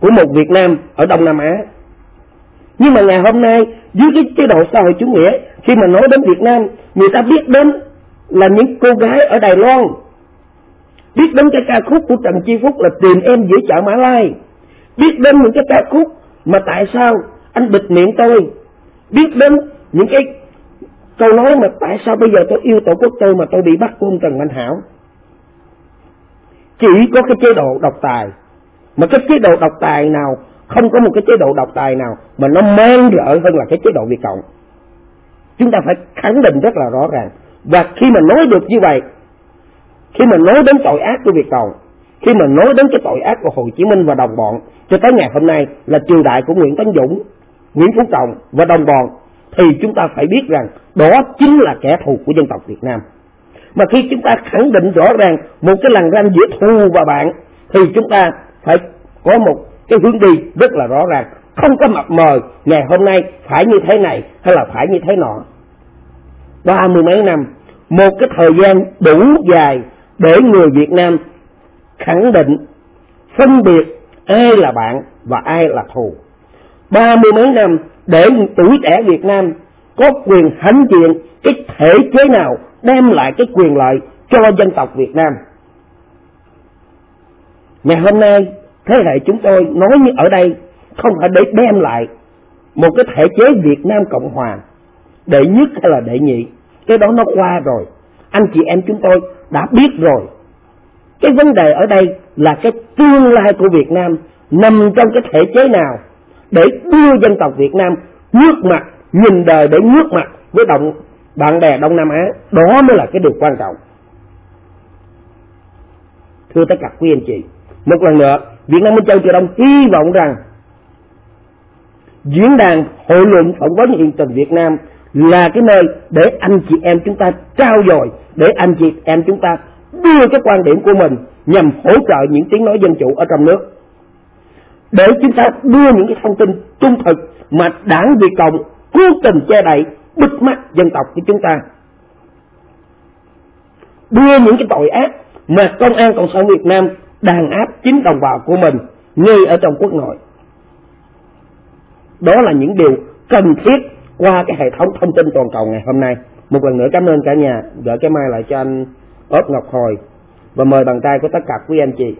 của một Việt Nam ở Đông Nam Á. Nhưng mà ngày hôm nay, dưới cái chế độ xã hội chủ nghĩa, khi mà nói đến Việt Nam, người ta biết đến là những cô gái ở Đài Loan. Biết đến cái ca khúc của Trần Chi Phúc là tìm em giữa chợ Mã Lai. Biết đến những cái ca khúc mà tại sao anh bịt miệng tôi biết đến những cái câu nói mà tại sao bây giờ tôi yêu tổ quốc tôi mà tôi bị bắt của ông Trần Mạnh Hảo? Chỉ có cái chế độ độc tài. Mà cái chế độ độc tài nào, không có một cái chế độ độc tài nào mà nó men rỡ hơn là cái chế độ Việt Cộng. Chúng ta phải khẳng định rất là rõ ràng. Và khi mà nói được như vậy, khi mà nói đến tội ác của Việt Cộng, khi mà nói đến cái tội ác của Hồ Chí Minh và đồng bọn, cho tới ngày hôm nay là triều đại của Nguyễn Tấn Dũng Nguyễn Phú Trọng và đồng bọn, thì chúng ta phải biết rằng đó chính là kẻ thù của dân tộc Việt Nam. Mà khi chúng ta khẳng định rõ ràng một cái lằn ranh giữa thù và bạn, thì chúng ta phải có một cái hướng đi rất là rõ ràng. Không có mập mờ ngày hôm nay phải như thế này hay là phải như thế nọ. Ba mươi mấy năm, một cái thời gian đủ dài để người Việt Nam khẳng định phân biệt ai là bạn và ai là thù ba mươi mấy năm để tuổi trẻ Việt Nam có quyền hãnh diện cái thể chế nào, đem lại cái quyền lợi cho dân tộc Việt Nam. Ngày hôm nay, thế hệ chúng tôi nói như ở đây, không phải để đem lại một cái thể chế Việt Nam Cộng Hòa. Đệ nhất hay là đệ nhị, cái đó nó qua rồi. Anh chị em chúng tôi đã biết rồi. Cái vấn đề ở đây là cái tương lai của Việt Nam nằm trong cái thể chế nào để đưa dân tộc Việt Nam ngước mặt, nhìn đời để ngước mặt với động bạn bè Đông Nam Á. Đó mới là cái điều quan trọng. Thưa tất cả quý anh chị, một lần nữa, Việt Nam Minh Châu Triều Đông hy vọng rằng diễn đàn hội luận phỏng vấn hiện tình Việt Nam là cái nơi để anh chị em chúng ta trao dồi, để anh chị em chúng ta đưa cái quan điểm của mình nhằm hỗ trợ những tiếng nói dân chủ ở trong nước để chúng ta đưa những cái thông tin trung thực mà đảng Việt Cộng cố tình che đậy, bịt mắt dân tộc của chúng ta. Đưa những cái tội ác mà công an cộng sản Việt Nam đàn áp chính đồng bào của mình ngay ở trong quốc nội. Đó là những điều cần thiết qua cái hệ thống thông tin toàn cầu ngày hôm nay. Một lần nữa cảm ơn cả nhà. Gửi cái mai lại cho anh ốp ngọc hồi. Và mời bàn tay của tất cả quý anh chị.